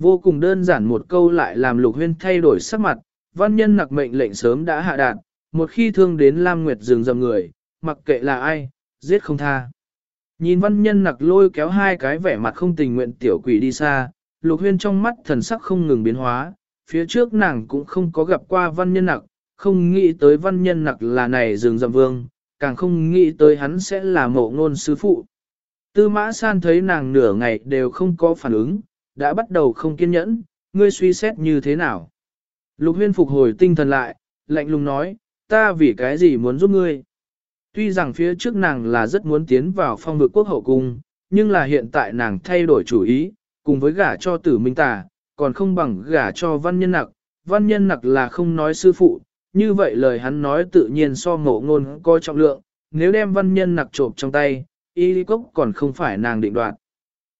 Vô cùng đơn giản một câu lại làm lục huyên thay đổi sắc mặt, văn nhân nặc mệnh lệnh sớm đã hạ đạt, một khi thương đến Lam Nguyệt rừng rầm người, mặc kệ là ai, giết không tha. Nhìn văn nhân nặc lôi kéo hai cái vẻ mặt không tình nguyện tiểu quỷ đi xa, lục huyên trong mắt thần sắc không ngừng biến hóa, phía trước nàng cũng không có gặp qua văn nhân nặc, không nghĩ tới văn nhân nặc là này rừng rậm vương, càng không nghĩ tới hắn sẽ là mộ ngôn sư phụ. Tư mã san thấy nàng nửa ngày đều không có phản ứng, đã bắt đầu không kiên nhẫn, ngươi suy xét như thế nào. Lục huyên phục hồi tinh thần lại, lạnh lùng nói, ta vì cái gì muốn giúp ngươi. Tuy rằng phía trước nàng là rất muốn tiến vào phong vực quốc hậu cung, nhưng là hiện tại nàng thay đổi chủ ý, cùng với gả cho tử minh tà, còn không bằng gả cho văn nhân nặc. Văn nhân nặc là không nói sư phụ, như vậy lời hắn nói tự nhiên so ngộ ngôn coi trọng lượng, nếu đem văn nhân nặc trộm trong tay, y cốc còn không phải nàng định đoạt.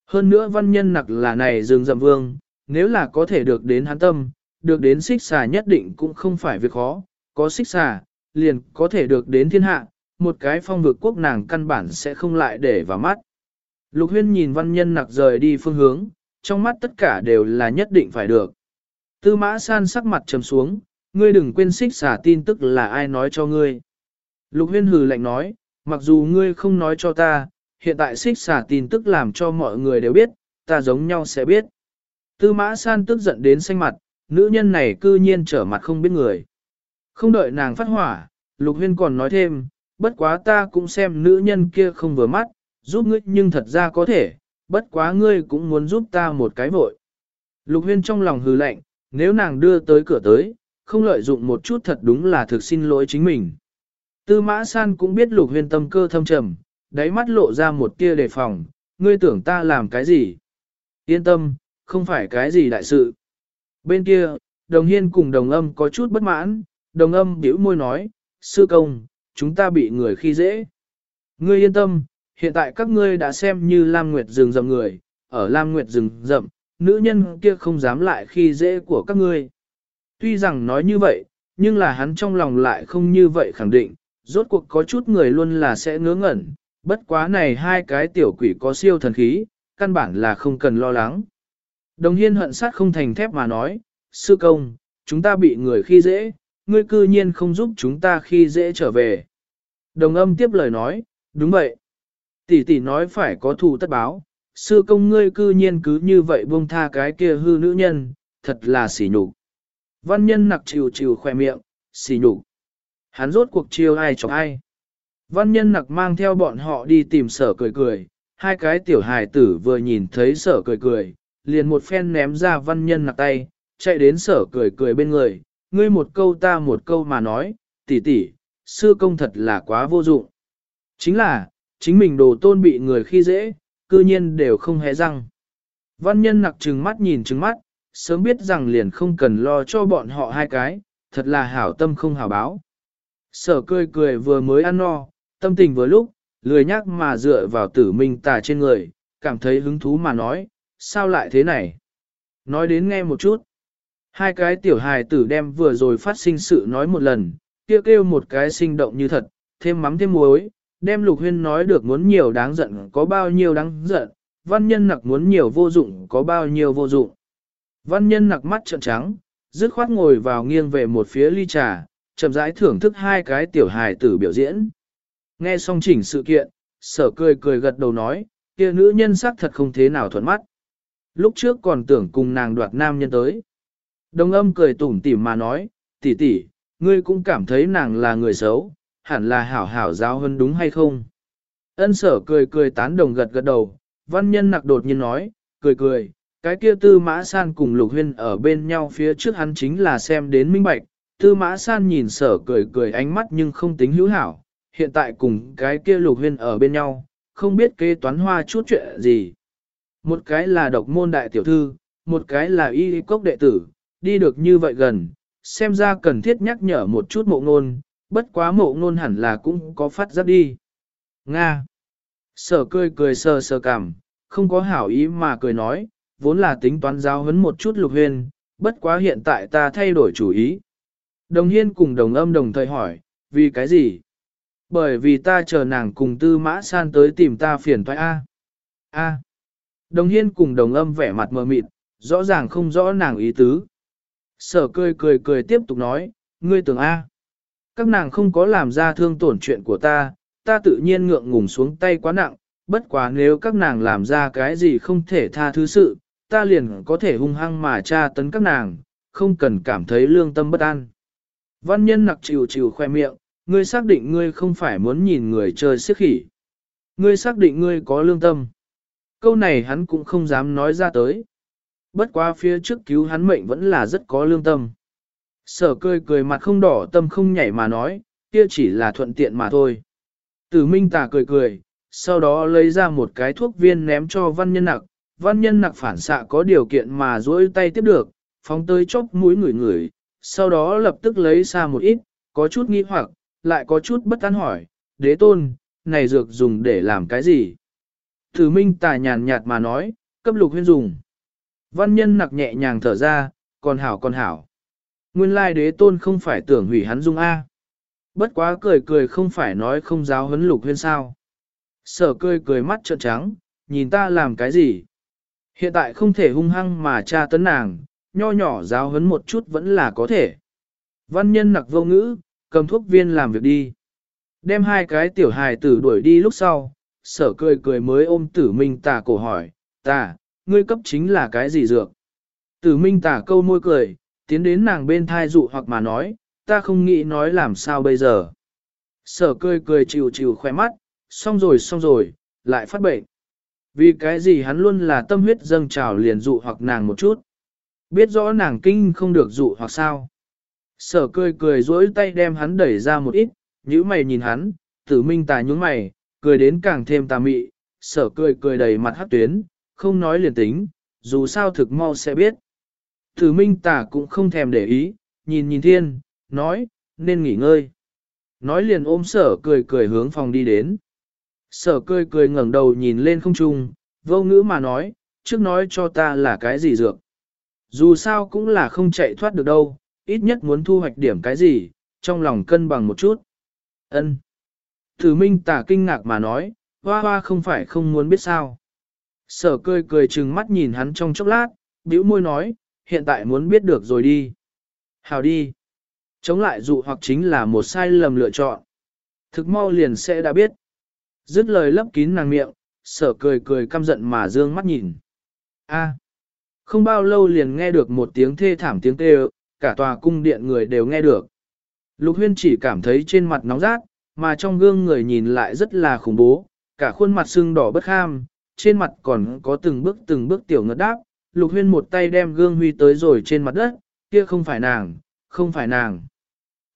Hơn nữa văn nhân nặc là này rừng rậm vương, nếu là có thể được đến hắn tâm, được đến xích xà nhất định cũng không phải việc khó, có xích xà, liền có thể được đến thiên hạ, một cái phong vực quốc nàng căn bản sẽ không lại để vào mắt. Lục huyên nhìn văn nhân nặc rời đi phương hướng, trong mắt tất cả đều là nhất định phải được. Tư mã san sắc mặt trầm xuống, ngươi đừng quên xích xả tin tức là ai nói cho ngươi. Lục huyên hừ lạnh nói, mặc dù ngươi không nói cho ta, hiện tại xích xả tin tức làm cho mọi người đều biết, ta giống nhau sẽ biết. Tư mã san tức giận đến xanh mặt, nữ nhân này cư nhiên trở mặt không biết người. Không đợi nàng phát hỏa, lục huyên còn nói thêm, bất quá ta cũng xem nữ nhân kia không vừa mắt, giúp ngươi nhưng thật ra có thể, bất quá ngươi cũng muốn giúp ta một cái vội. Lục huyên trong lòng hừ lạnh, nếu nàng đưa tới cửa tới, không lợi dụng một chút thật đúng là thực xin lỗi chính mình. Tư mã san cũng biết lục huyên tâm cơ thâm trầm, đáy mắt lộ ra một tia đề phòng, ngươi tưởng ta làm cái gì? Yên tâm, không phải cái gì đại sự. Bên kia, đồng hiên cùng đồng âm có chút bất mãn, đồng âm biểu môi nói, sư công, chúng ta bị người khi dễ. Ngươi yên tâm, hiện tại các ngươi đã xem như Lam Nguyệt rừng rậm người, ở Lam Nguyệt rừng rậm, nữ nhân kia không dám lại khi dễ của các ngươi. Tuy rằng nói như vậy, nhưng là hắn trong lòng lại không như vậy khẳng định, rốt cuộc có chút người luôn là sẽ ngớ ngẩn, bất quá này hai cái tiểu quỷ có siêu thần khí, căn bản là không cần lo lắng. Đồng hiên hận sát không thành thép mà nói, sư công, chúng ta bị người khi dễ, ngươi cư nhiên không giúp chúng ta khi dễ trở về. Đồng âm tiếp lời nói, đúng vậy. Tỷ tỷ nói phải có thù tất báo, sư công ngươi cư nhiên cứ như vậy buông tha cái kia hư nữ nhân, thật là xỉ nhục. Văn nhân nặc chịu chịu khoe miệng, xỉ nhục. Hắn rốt cuộc chiêu ai chọc ai. Văn nhân nặc mang theo bọn họ đi tìm sở cười cười, hai cái tiểu hài tử vừa nhìn thấy sở cười cười, liền một phen ném ra văn nhân nặc tay, chạy đến sở cười cười bên người, ngươi một câu ta một câu mà nói, tỷ tỷ, sư công thật là quá vô dụng. Chính là, chính mình đồ tôn bị người khi dễ, cư nhiên đều không hé răng. Văn nhân nặc trừng mắt nhìn trừng mắt, sớm biết rằng liền không cần lo cho bọn họ hai cái, thật là hảo tâm không hảo báo. Sở cười cười vừa mới ăn no, tâm tình vừa lúc, lười nhắc mà dựa vào tử minh tà trên người, cảm thấy hứng thú mà nói, sao lại thế này? Nói đến nghe một chút. Hai cái tiểu hài tử đem vừa rồi phát sinh sự nói một lần, kêu kêu một cái sinh động như thật, thêm mắm thêm muối, đem lục huyên nói được muốn nhiều đáng giận có bao nhiêu đáng giận, văn nhân nặc muốn nhiều vô dụng có bao nhiêu vô dụng. Văn nhân nặc mắt trợn trắng, dứt khoát ngồi vào nghiêng về một phía ly trà, chậm rãi thưởng thức hai cái tiểu hài tử biểu diễn. Nghe xong chỉnh sự kiện, sở cười cười gật đầu nói, kia nữ nhân sắc thật không thế nào thuận mắt. Lúc trước còn tưởng cùng nàng đoạt nam nhân tới. Đồng âm cười tủm tỉm mà nói, tỷ tỷ, ngươi cũng cảm thấy nàng là người xấu, hẳn là hảo hảo giáo hơn đúng hay không? Ân sở cười cười tán đồng gật gật đầu, văn nhân nặc đột nhiên nói, cười cười, cái kia tư mã san cùng lục huyên ở bên nhau phía trước hắn chính là xem đến minh bạch, tư mã san nhìn sở cười cười ánh mắt nhưng không tính hữu hảo, hiện tại cùng cái kia lục huyên ở bên nhau, không biết kế toán hoa chút chuyện gì. Một cái là độc môn đại tiểu thư, một cái là y cốc đệ tử, đi được như vậy gần, xem ra cần thiết nhắc nhở một chút mộ ngôn, bất quá mộ ngôn hẳn là cũng có phát giác đi. Nga. Sở cười cười sờ sờ cảm, không có hảo ý mà cười nói, vốn là tính toán giao hấn một chút lục huyền, bất quá hiện tại ta thay đổi chủ ý. Đồng hiên cùng đồng âm đồng thời hỏi, vì cái gì? Bởi vì ta chờ nàng cùng tư mã san tới tìm ta phiền toái A. A. Đồng hiên cùng đồng âm vẻ mặt mờ mịt, rõ ràng không rõ nàng ý tứ. Sở cười cười cười tiếp tục nói, ngươi tưởng A. Các nàng không có làm ra thương tổn chuyện của ta, ta tự nhiên ngượng ngùng xuống tay quá nặng, bất quá nếu các nàng làm ra cái gì không thể tha thứ sự, ta liền có thể hung hăng mà tra tấn các nàng, không cần cảm thấy lương tâm bất an. Văn nhân nặc chịu chịu khoe miệng, ngươi xác định ngươi không phải muốn nhìn người chơi siếc khỉ. Ngươi xác định ngươi có lương tâm. Câu này hắn cũng không dám nói ra tới. Bất quá phía trước cứu hắn mệnh vẫn là rất có lương tâm. Sở cười cười mặt không đỏ tâm không nhảy mà nói, kia chỉ là thuận tiện mà thôi. Tử Minh Tà cười cười, sau đó lấy ra một cái thuốc viên ném cho văn nhân nặc. Văn nhân nặc phản xạ có điều kiện mà duỗi tay tiếp được, phóng tới chốc mũi người người, sau đó lập tức lấy xa một ít, có chút nghi hoặc, lại có chút bất an hỏi, đế tôn, này dược dùng để làm cái gì? thử Minh Tà nhàn nhạt mà nói, cấp lục huyên dùng. Văn nhân nặc nhẹ nhàng thở ra, còn hảo còn hảo. Nguyên lai đế tôn không phải tưởng hủy hắn dung A. Bất quá cười cười không phải nói không giáo huấn lục huyên sao. Sở cười cười mắt trợn trắng, nhìn ta làm cái gì? Hiện tại không thể hung hăng mà tra tấn nàng, nho nhỏ giáo huấn một chút vẫn là có thể. Văn nhân nặc vô ngữ, cầm thuốc viên làm việc đi. Đem hai cái tiểu hài tử đuổi đi lúc sau, sở cười cười mới ôm tử minh tà cổ hỏi, ta, ngươi cấp chính là cái gì dược? Tử minh tà câu môi cười, tiến đến nàng bên thai dụ hoặc mà nói, ta không nghĩ nói làm sao bây giờ. Sở cười cười chịu chịu khỏe mắt, xong rồi xong rồi, lại phát bệnh. Vì cái gì hắn luôn là tâm huyết dâng trào liền dụ hoặc nàng một chút. Biết rõ nàng kinh không được dụ hoặc sao. Sở cười cười duỗi tay đem hắn đẩy ra một ít, nhíu mày nhìn hắn, tử minh tà nhúng mày, cười đến càng thêm tà mị, sở cười cười đầy mặt hát tuyến, không nói liền tính, dù sao thực mau sẽ biết. Tử minh tà cũng không thèm để ý, nhìn nhìn thiên, nói, nên nghỉ ngơi. Nói liền ôm sở cười cười hướng phòng đi đến. Sở cười cười ngẩng đầu nhìn lên không trung, vô ngữ mà nói, trước nói cho ta là cái gì dược. Dù sao cũng là không chạy thoát được đâu, ít nhất muốn thu hoạch điểm cái gì, trong lòng cân bằng một chút. Ân. Thử minh tả kinh ngạc mà nói, hoa hoa không phải không muốn biết sao. Sở cười cười chừng mắt nhìn hắn trong chốc lát, bĩu môi nói, hiện tại muốn biết được rồi đi. Hào đi. Chống lại dụ hoặc chính là một sai lầm lựa chọn. Thực mau liền sẽ đã biết. Dứt lời lấp kín nàng miệng, sở cười cười căm giận mà dương mắt nhìn. A. Không bao lâu liền nghe được một tiếng thê thảm tiếng kêu, cả tòa cung điện người đều nghe được. Lục huyên chỉ cảm thấy trên mặt nóng rát, mà trong gương người nhìn lại rất là khủng bố, cả khuôn mặt sưng đỏ bất kham, trên mặt còn có từng bước từng bước tiểu ngất đáp. Lục huyên một tay đem gương huy tới rồi trên mặt đất, kia không phải nàng, không phải nàng.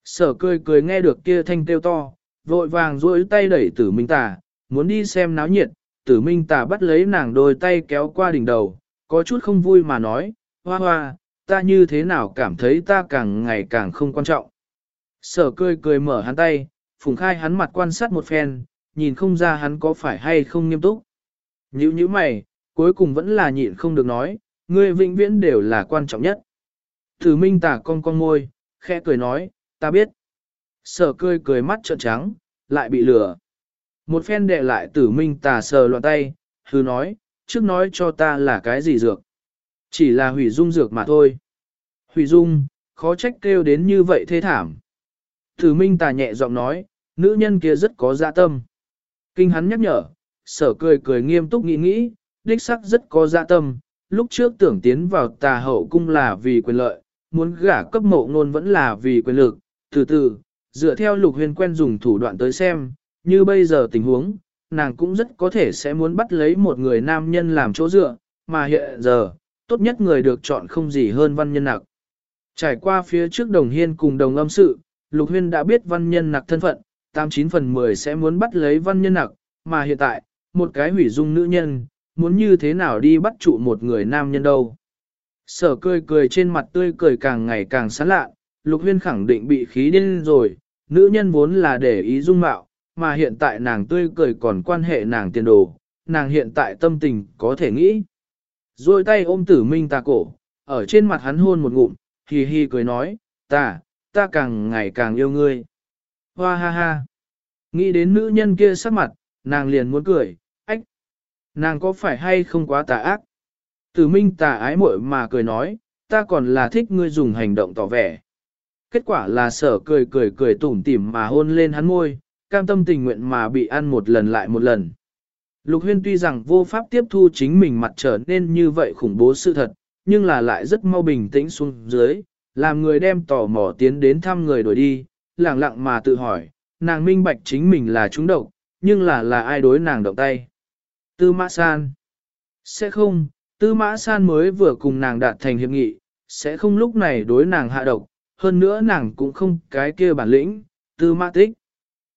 Sở cười cười nghe được kia thanh kêu to, vội vàng duỗi tay đẩy tử minh tà, muốn đi xem náo nhiệt, tử minh tà bắt lấy nàng đôi tay kéo qua đỉnh đầu, có chút không vui mà nói, hoa hoa, ta như thế nào cảm thấy ta càng ngày càng không quan trọng. Sở cười cười mở hắn tay, phùng khai hắn mặt quan sát một phen, nhìn không ra hắn có phải hay không nghiêm túc. Nhữ như mày, cuối cùng vẫn là nhịn không được nói, ngươi vĩnh viễn đều là quan trọng nhất. Thử minh tả con con môi, khẽ cười nói, ta biết. Sở cười cười mắt trợn trắng, lại bị lừa. Một phen đệ lại tử minh tà sờ loạn tay, hư nói, trước nói cho ta là cái gì dược. Chỉ là hủy dung dược mà thôi. Hủy dung, khó trách kêu đến như vậy thế thảm. Thử minh tà nhẹ giọng nói, nữ nhân kia rất có dạ tâm. Kinh hắn nhắc nhở, sở cười cười nghiêm túc nghĩ nghĩ, đích sắc rất có dạ tâm. Lúc trước tưởng tiến vào tà hậu cung là vì quyền lợi, muốn gả cấp mộ ngôn vẫn là vì quyền lực. Từ từ, dựa theo lục huyền quen dùng thủ đoạn tới xem, như bây giờ tình huống, nàng cũng rất có thể sẽ muốn bắt lấy một người nam nhân làm chỗ dựa, mà hiện giờ, tốt nhất người được chọn không gì hơn văn nhân nặc. Trải qua phía trước đồng hiên cùng đồng âm sự, Lục Huyên đã biết văn nhân nặc thân phận, 89 phần 10 sẽ muốn bắt lấy văn nhân nặc, mà hiện tại, một cái hủy dung nữ nhân, muốn như thế nào đi bắt trụ một người nam nhân đâu. Sở cười cười trên mặt tươi cười càng ngày càng sán lạ, Lục Huyên khẳng định bị khí điên rồi, nữ nhân vốn là để ý dung mạo, mà hiện tại nàng tươi cười còn quan hệ nàng tiền đồ, nàng hiện tại tâm tình có thể nghĩ. Rồi tay ôm tử minh ta cổ, ở trên mặt hắn hôn một ngụm, hì hì cười nói, ta, ta càng ngày càng yêu ngươi. Hoa ha ha. Nghĩ đến nữ nhân kia sắc mặt, nàng liền muốn cười, ách. Nàng có phải hay không quá tà ác? Từ minh tà ái muội mà cười nói, ta còn là thích ngươi dùng hành động tỏ vẻ. Kết quả là sở cười cười cười tủm tỉm mà hôn lên hắn môi, cam tâm tình nguyện mà bị ăn một lần lại một lần. Lục huyên tuy rằng vô pháp tiếp thu chính mình mặt trở nên như vậy khủng bố sự thật, nhưng là lại rất mau bình tĩnh xuống dưới, làm người đem tò mò tiến đến thăm người đổi đi, lặng lặng mà tự hỏi, nàng minh bạch chính mình là trúng độc, nhưng là là ai đối nàng động tay. Tư Mã San Sẽ không, Tư Mã San mới vừa cùng nàng đạt thành hiệp nghị, sẽ không lúc này đối nàng hạ độc, hơn nữa nàng cũng không cái kia bản lĩnh, Tư Mã Tích.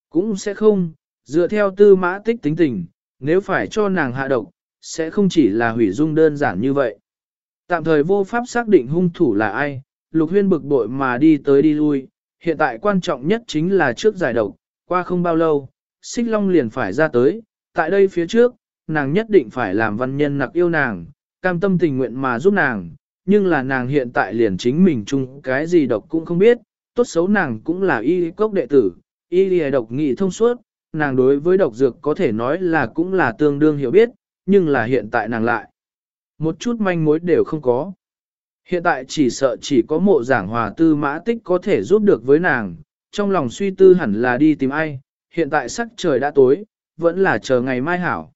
Cũng sẽ không, dựa theo Tư Mã Tích tính tình, nếu phải cho nàng hạ độc, sẽ không chỉ là hủy dung đơn giản như vậy. Tạm thời vô pháp xác định hung thủ là ai, Lục Huyên bực bội mà đi tới đi lui, hiện tại quan trọng nhất chính là trước giải độc, qua không bao lâu, xích long liền phải ra tới, tại đây phía trước, nàng nhất định phải làm văn nhân nặc yêu nàng, cam tâm tình nguyện mà giúp nàng, nhưng là nàng hiện tại liền chính mình chung cái gì độc cũng không biết, tốt xấu nàng cũng là y cốc đệ tử, y độc nghị thông suốt, nàng đối với độc dược có thể nói là cũng là tương đương hiểu biết, nhưng là hiện tại nàng lại. Một chút manh mối đều không có. Hiện tại chỉ sợ chỉ có mộ giảng hòa tư mã tích có thể giúp được với nàng, trong lòng suy tư hẳn là đi tìm ai, hiện tại sắc trời đã tối, vẫn là chờ ngày mai hảo.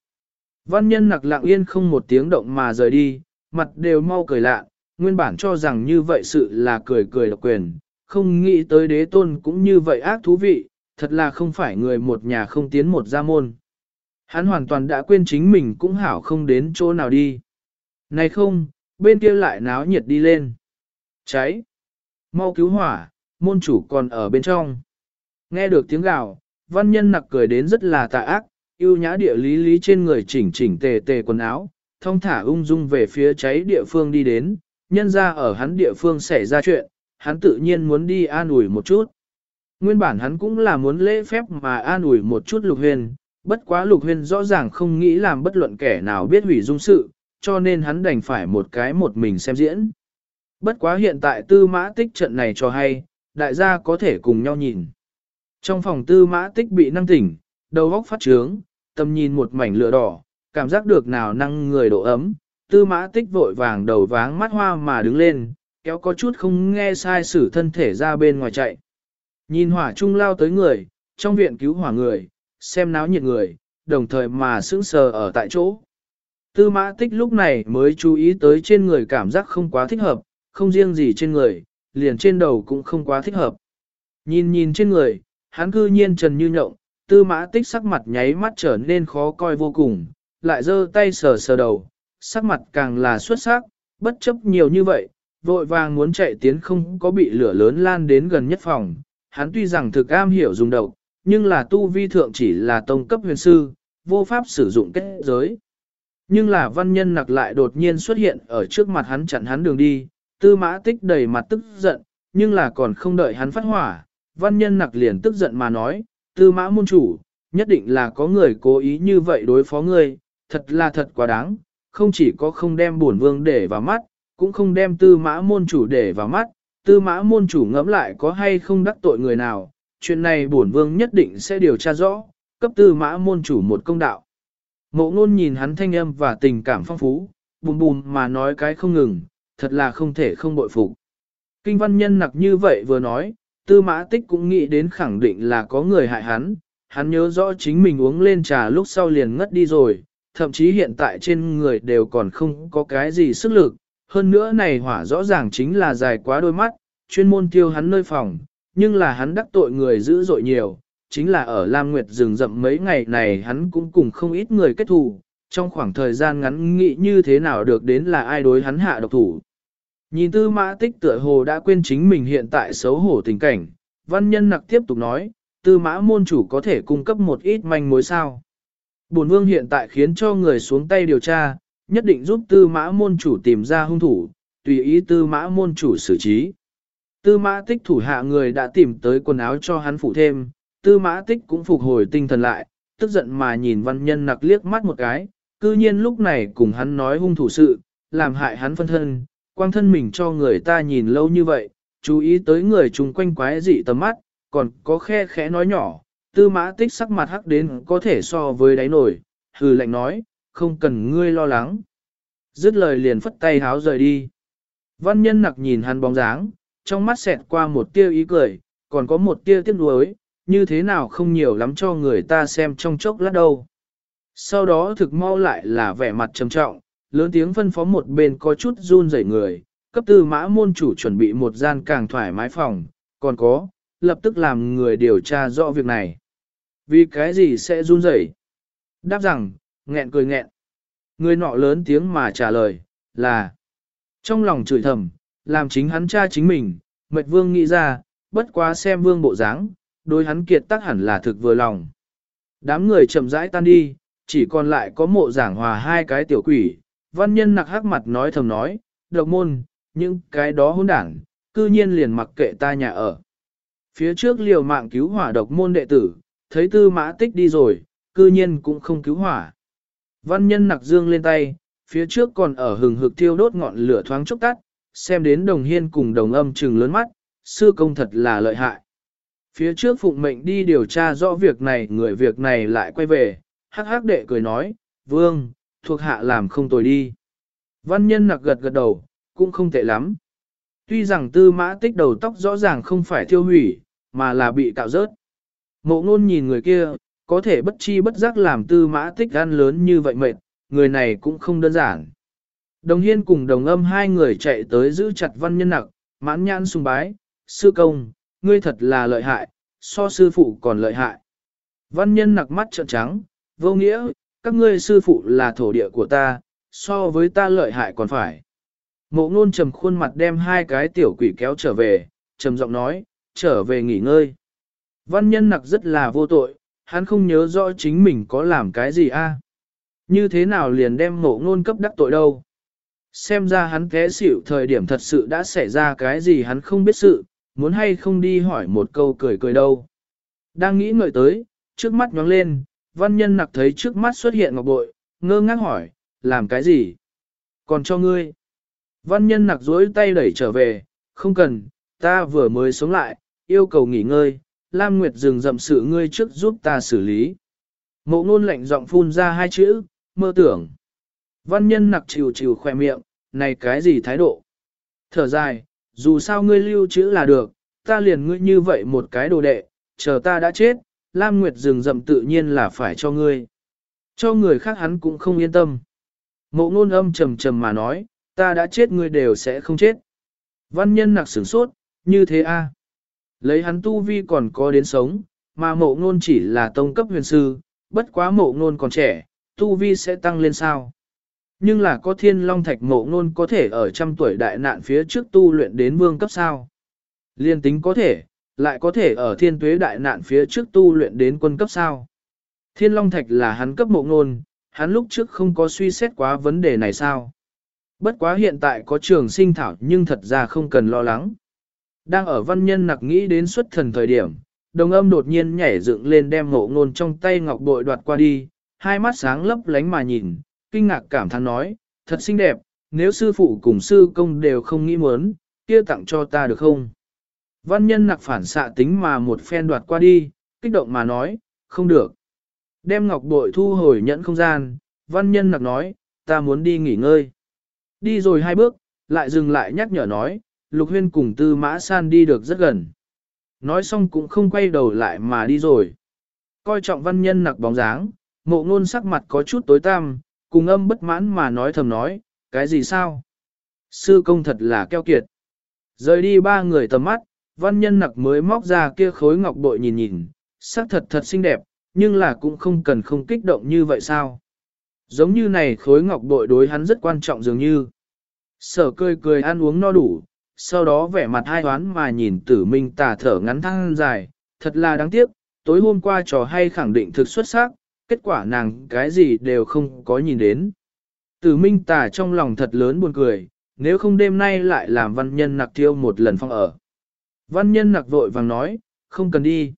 Văn nhân nặc lặng yên không một tiếng động mà rời đi, mặt đều mau cười lạ, nguyên bản cho rằng như vậy sự là cười cười độc quyền, không nghĩ tới đế tôn cũng như vậy ác thú vị, thật là không phải người một nhà không tiến một gia môn. Hắn hoàn toàn đã quên chính mình cũng hảo không đến chỗ nào đi. Này không, bên kia lại náo nhiệt đi lên. Cháy! Mau cứu hỏa, môn chủ còn ở bên trong. Nghe được tiếng gào, văn nhân nặc cười đến rất là tà ác, yêu nhã địa lý lý trên người chỉnh chỉnh tề tề quần áo, thông thả ung dung về phía cháy địa phương đi đến, nhân ra ở hắn địa phương xảy ra chuyện, hắn tự nhiên muốn đi an ủi một chút. Nguyên bản hắn cũng là muốn lễ phép mà an ủi một chút lục huyền, bất quá lục huyền rõ ràng không nghĩ làm bất luận kẻ nào biết hủy dung sự, cho nên hắn đành phải một cái một mình xem diễn. Bất quá hiện tại tư mã tích trận này cho hay, đại gia có thể cùng nhau nhìn. Trong phòng tư mã tích bị năng tỉnh, đầu góc phát trướng, tầm nhìn một mảnh lửa đỏ, cảm giác được nào năng người độ ấm, tư mã tích vội vàng đầu váng mắt hoa mà đứng lên, kéo có chút không nghe sai sử thân thể ra bên ngoài chạy. Nhìn hỏa trung lao tới người, trong viện cứu hỏa người, xem náo nhiệt người, đồng thời mà sững sờ ở tại chỗ. Tư mã tích lúc này mới chú ý tới trên người cảm giác không quá thích hợp, không riêng gì trên người, liền trên đầu cũng không quá thích hợp. Nhìn nhìn trên người, hắn cư nhiên trần như nhộng, tư mã tích sắc mặt nháy mắt trở nên khó coi vô cùng, lại giơ tay sờ sờ đầu, sắc mặt càng là xuất sắc, bất chấp nhiều như vậy, vội vàng muốn chạy tiến không có bị lửa lớn lan đến gần nhất phòng. Hắn tuy rằng thực am hiểu dùng độc, nhưng là tu vi thượng chỉ là tông cấp huyền sư, vô pháp sử dụng kết giới. Nhưng là văn nhân nặc lại đột nhiên xuất hiện ở trước mặt hắn chặn hắn đường đi, tư mã tích đầy mặt tức giận, nhưng là còn không đợi hắn phát hỏa, văn nhân nặc liền tức giận mà nói, tư mã môn chủ, nhất định là có người cố ý như vậy đối phó ngươi, thật là thật quá đáng, không chỉ có không đem bổn vương để vào mắt, cũng không đem tư mã môn chủ để vào mắt, tư mã môn chủ ngẫm lại có hay không đắc tội người nào, chuyện này bổn vương nhất định sẽ điều tra rõ, cấp tư mã môn chủ một công đạo. Mộ ngôn nhìn hắn thanh âm và tình cảm phong phú, bùm bùm mà nói cái không ngừng, thật là không thể không bội phục. Kinh văn nhân nặc như vậy vừa nói, tư mã tích cũng nghĩ đến khẳng định là có người hại hắn, hắn nhớ rõ chính mình uống lên trà lúc sau liền ngất đi rồi, thậm chí hiện tại trên người đều còn không có cái gì sức lực, hơn nữa này hỏa rõ ràng chính là dài quá đôi mắt, chuyên môn tiêu hắn nơi phòng, nhưng là hắn đắc tội người dữ dội nhiều, chính là ở Lam Nguyệt rừng rậm mấy ngày này hắn cũng cùng không ít người kết thù, trong khoảng thời gian ngắn nghĩ như thế nào được đến là ai đối hắn hạ độc thủ. Nhìn tư mã tích tựa hồ đã quên chính mình hiện tại xấu hổ tình cảnh, văn nhân nặc tiếp tục nói, tư mã môn chủ có thể cung cấp một ít manh mối sao. Bổn vương hiện tại khiến cho người xuống tay điều tra, nhất định giúp tư mã môn chủ tìm ra hung thủ, tùy ý tư mã môn chủ xử trí. Tư mã tích thủ hạ người đã tìm tới quần áo cho hắn phụ thêm, tư mã tích cũng phục hồi tinh thần lại, tức giận mà nhìn văn nhân nặc liếc mắt một cái, cư nhiên lúc này cùng hắn nói hung thủ sự, làm hại hắn phân thân, quang thân mình cho người ta nhìn lâu như vậy, chú ý tới người chung quanh quái dị tầm mắt, còn có khe khẽ nói nhỏ, tư mã tích sắc mặt hắc đến có thể so với đáy nổi, hừ lạnh nói, không cần ngươi lo lắng. Dứt lời liền phất tay háo rời đi. Văn nhân nặc nhìn hắn bóng dáng, trong mắt xẹt qua một tia ý cười, còn có một tia tiếc nuối, như thế nào không nhiều lắm cho người ta xem trong chốc lát đâu. Sau đó thực mau lại là vẻ mặt trầm trọng, lớn tiếng phân phó một bên có chút run rẩy người, cấp tư mã môn chủ chuẩn bị một gian càng thoải mái phòng, còn có, lập tức làm người điều tra rõ việc này. Vì cái gì sẽ run rẩy? Đáp rằng, nghẹn cười nghẹn. Người nọ lớn tiếng mà trả lời, là trong lòng chửi thầm, làm chính hắn cha chính mình, mệt vương nghĩ ra, bất quá xem vương bộ dáng, đối hắn kiệt tác hẳn là thực vừa lòng. Đám người chậm rãi tan đi, chỉ còn lại có mộ giảng hòa hai cái tiểu quỷ, văn nhân nặc hắc mặt nói thầm nói, độc môn, những cái đó hỗn đảng, cư nhiên liền mặc kệ ta nhà ở. Phía trước liều mạng cứu hỏa độc môn đệ tử, thấy tư mã tích đi rồi, cư nhiên cũng không cứu hỏa. Văn nhân nặc dương lên tay, phía trước còn ở hừng hực thiêu đốt ngọn lửa thoáng chốc tắt, xem đến đồng hiên cùng đồng âm trừng lớn mắt, sư công thật là lợi hại. Phía trước phụng mệnh đi điều tra rõ việc này người việc này lại quay về, hắc hắc đệ cười nói, vương, thuộc hạ làm không tồi đi. Văn nhân nặc gật gật đầu, cũng không tệ lắm. Tuy rằng tư mã tích đầu tóc rõ ràng không phải thiêu hủy, mà là bị cạo rớt. Mộ ngôn nhìn người kia, có thể bất chi bất giác làm tư mã tích gan lớn như vậy mệt, người này cũng không đơn giản. Đồng hiên cùng đồng âm hai người chạy tới giữ chặt văn nhân nặc, mãn nhãn sung bái, sư công, ngươi thật là lợi hại, so sư phụ còn lợi hại. Văn nhân nặc mắt trợn trắng, vô nghĩa, các ngươi sư phụ là thổ địa của ta, so với ta lợi hại còn phải. Mộ ngôn trầm khuôn mặt đem hai cái tiểu quỷ kéo trở về, trầm giọng nói, trở về nghỉ ngơi. Văn nhân nặc rất là vô tội, hắn không nhớ rõ chính mình có làm cái gì a Như thế nào liền đem mộ ngôn cấp đắc tội đâu. Xem ra hắn té xỉu thời điểm thật sự đã xảy ra cái gì hắn không biết sự, muốn hay không đi hỏi một câu cười cười đâu. Đang nghĩ ngợi tới, trước mắt nhóng lên, văn nhân nặc thấy trước mắt xuất hiện ngọc bội, ngơ ngác hỏi, làm cái gì? Còn cho ngươi. Văn nhân nặc dối tay đẩy trở về, không cần, ta vừa mới sống lại, yêu cầu nghỉ ngơi, Lam Nguyệt dừng dậm sự ngươi trước giúp ta xử lý. Mộ ngôn lạnh giọng phun ra hai chữ, mơ tưởng. Văn nhân nặc chịu chịu khỏe miệng, này cái gì thái độ? Thở dài, dù sao ngươi lưu trữ là được, ta liền ngươi như vậy một cái đồ đệ, chờ ta đã chết, Lam Nguyệt rừng rậm tự nhiên là phải cho ngươi. Cho người khác hắn cũng không yên tâm. Mộ ngôn âm trầm trầm mà nói, ta đã chết ngươi đều sẽ không chết. Văn nhân nặc sửng sốt, như thế a Lấy hắn tu vi còn có đến sống, mà mộ ngôn chỉ là tông cấp huyền sư, bất quá mộ ngôn còn trẻ, tu vi sẽ tăng lên sao. Nhưng là có thiên long thạch ngộ ngôn có thể ở trăm tuổi đại nạn phía trước tu luyện đến vương cấp sao. Liên tính có thể, lại có thể ở thiên tuế đại nạn phía trước tu luyện đến quân cấp sao. Thiên long thạch là hắn cấp ngộ ngôn, hắn lúc trước không có suy xét quá vấn đề này sao. Bất quá hiện tại có trường sinh thảo nhưng thật ra không cần lo lắng. Đang ở văn nhân nặc nghĩ đến xuất thần thời điểm, đồng âm đột nhiên nhảy dựng lên đem ngộ ngôn trong tay ngọc bội đoạt qua đi, hai mắt sáng lấp lánh mà nhìn, kinh ngạc cảm thán nói, thật xinh đẹp, nếu sư phụ cùng sư công đều không nghĩ muốn, kia tặng cho ta được không? Văn nhân nặc phản xạ tính mà một phen đoạt qua đi, kích động mà nói, không được. Đem ngọc bội thu hồi nhẫn không gian, văn nhân nặc nói, ta muốn đi nghỉ ngơi. Đi rồi hai bước, lại dừng lại nhắc nhở nói, Lục Huyên cùng Tư Mã San đi được rất gần. Nói xong cũng không quay đầu lại mà đi rồi. Coi trọng văn nhân nặc bóng dáng, mộ ngôn sắc mặt có chút tối tăm, cùng âm bất mãn mà nói thầm nói, cái gì sao? Sư công thật là keo kiệt. Rời đi ba người tầm mắt, văn nhân nặc mới móc ra kia khối ngọc bội nhìn nhìn, sắc thật thật xinh đẹp, nhưng là cũng không cần không kích động như vậy sao? Giống như này khối ngọc bội đối hắn rất quan trọng dường như. Sở cười cười ăn uống no đủ, sau đó vẻ mặt hai toán mà nhìn tử minh tà thở ngắn thăng dài, thật là đáng tiếc, tối hôm qua trò hay khẳng định thực xuất sắc, kết quả nàng cái gì đều không có nhìn đến. Tử minh tà trong lòng thật lớn buồn cười, nếu không đêm nay lại làm văn nhân nặc thiêu một lần phong ở. Văn nhân nặc vội vàng nói, không cần đi.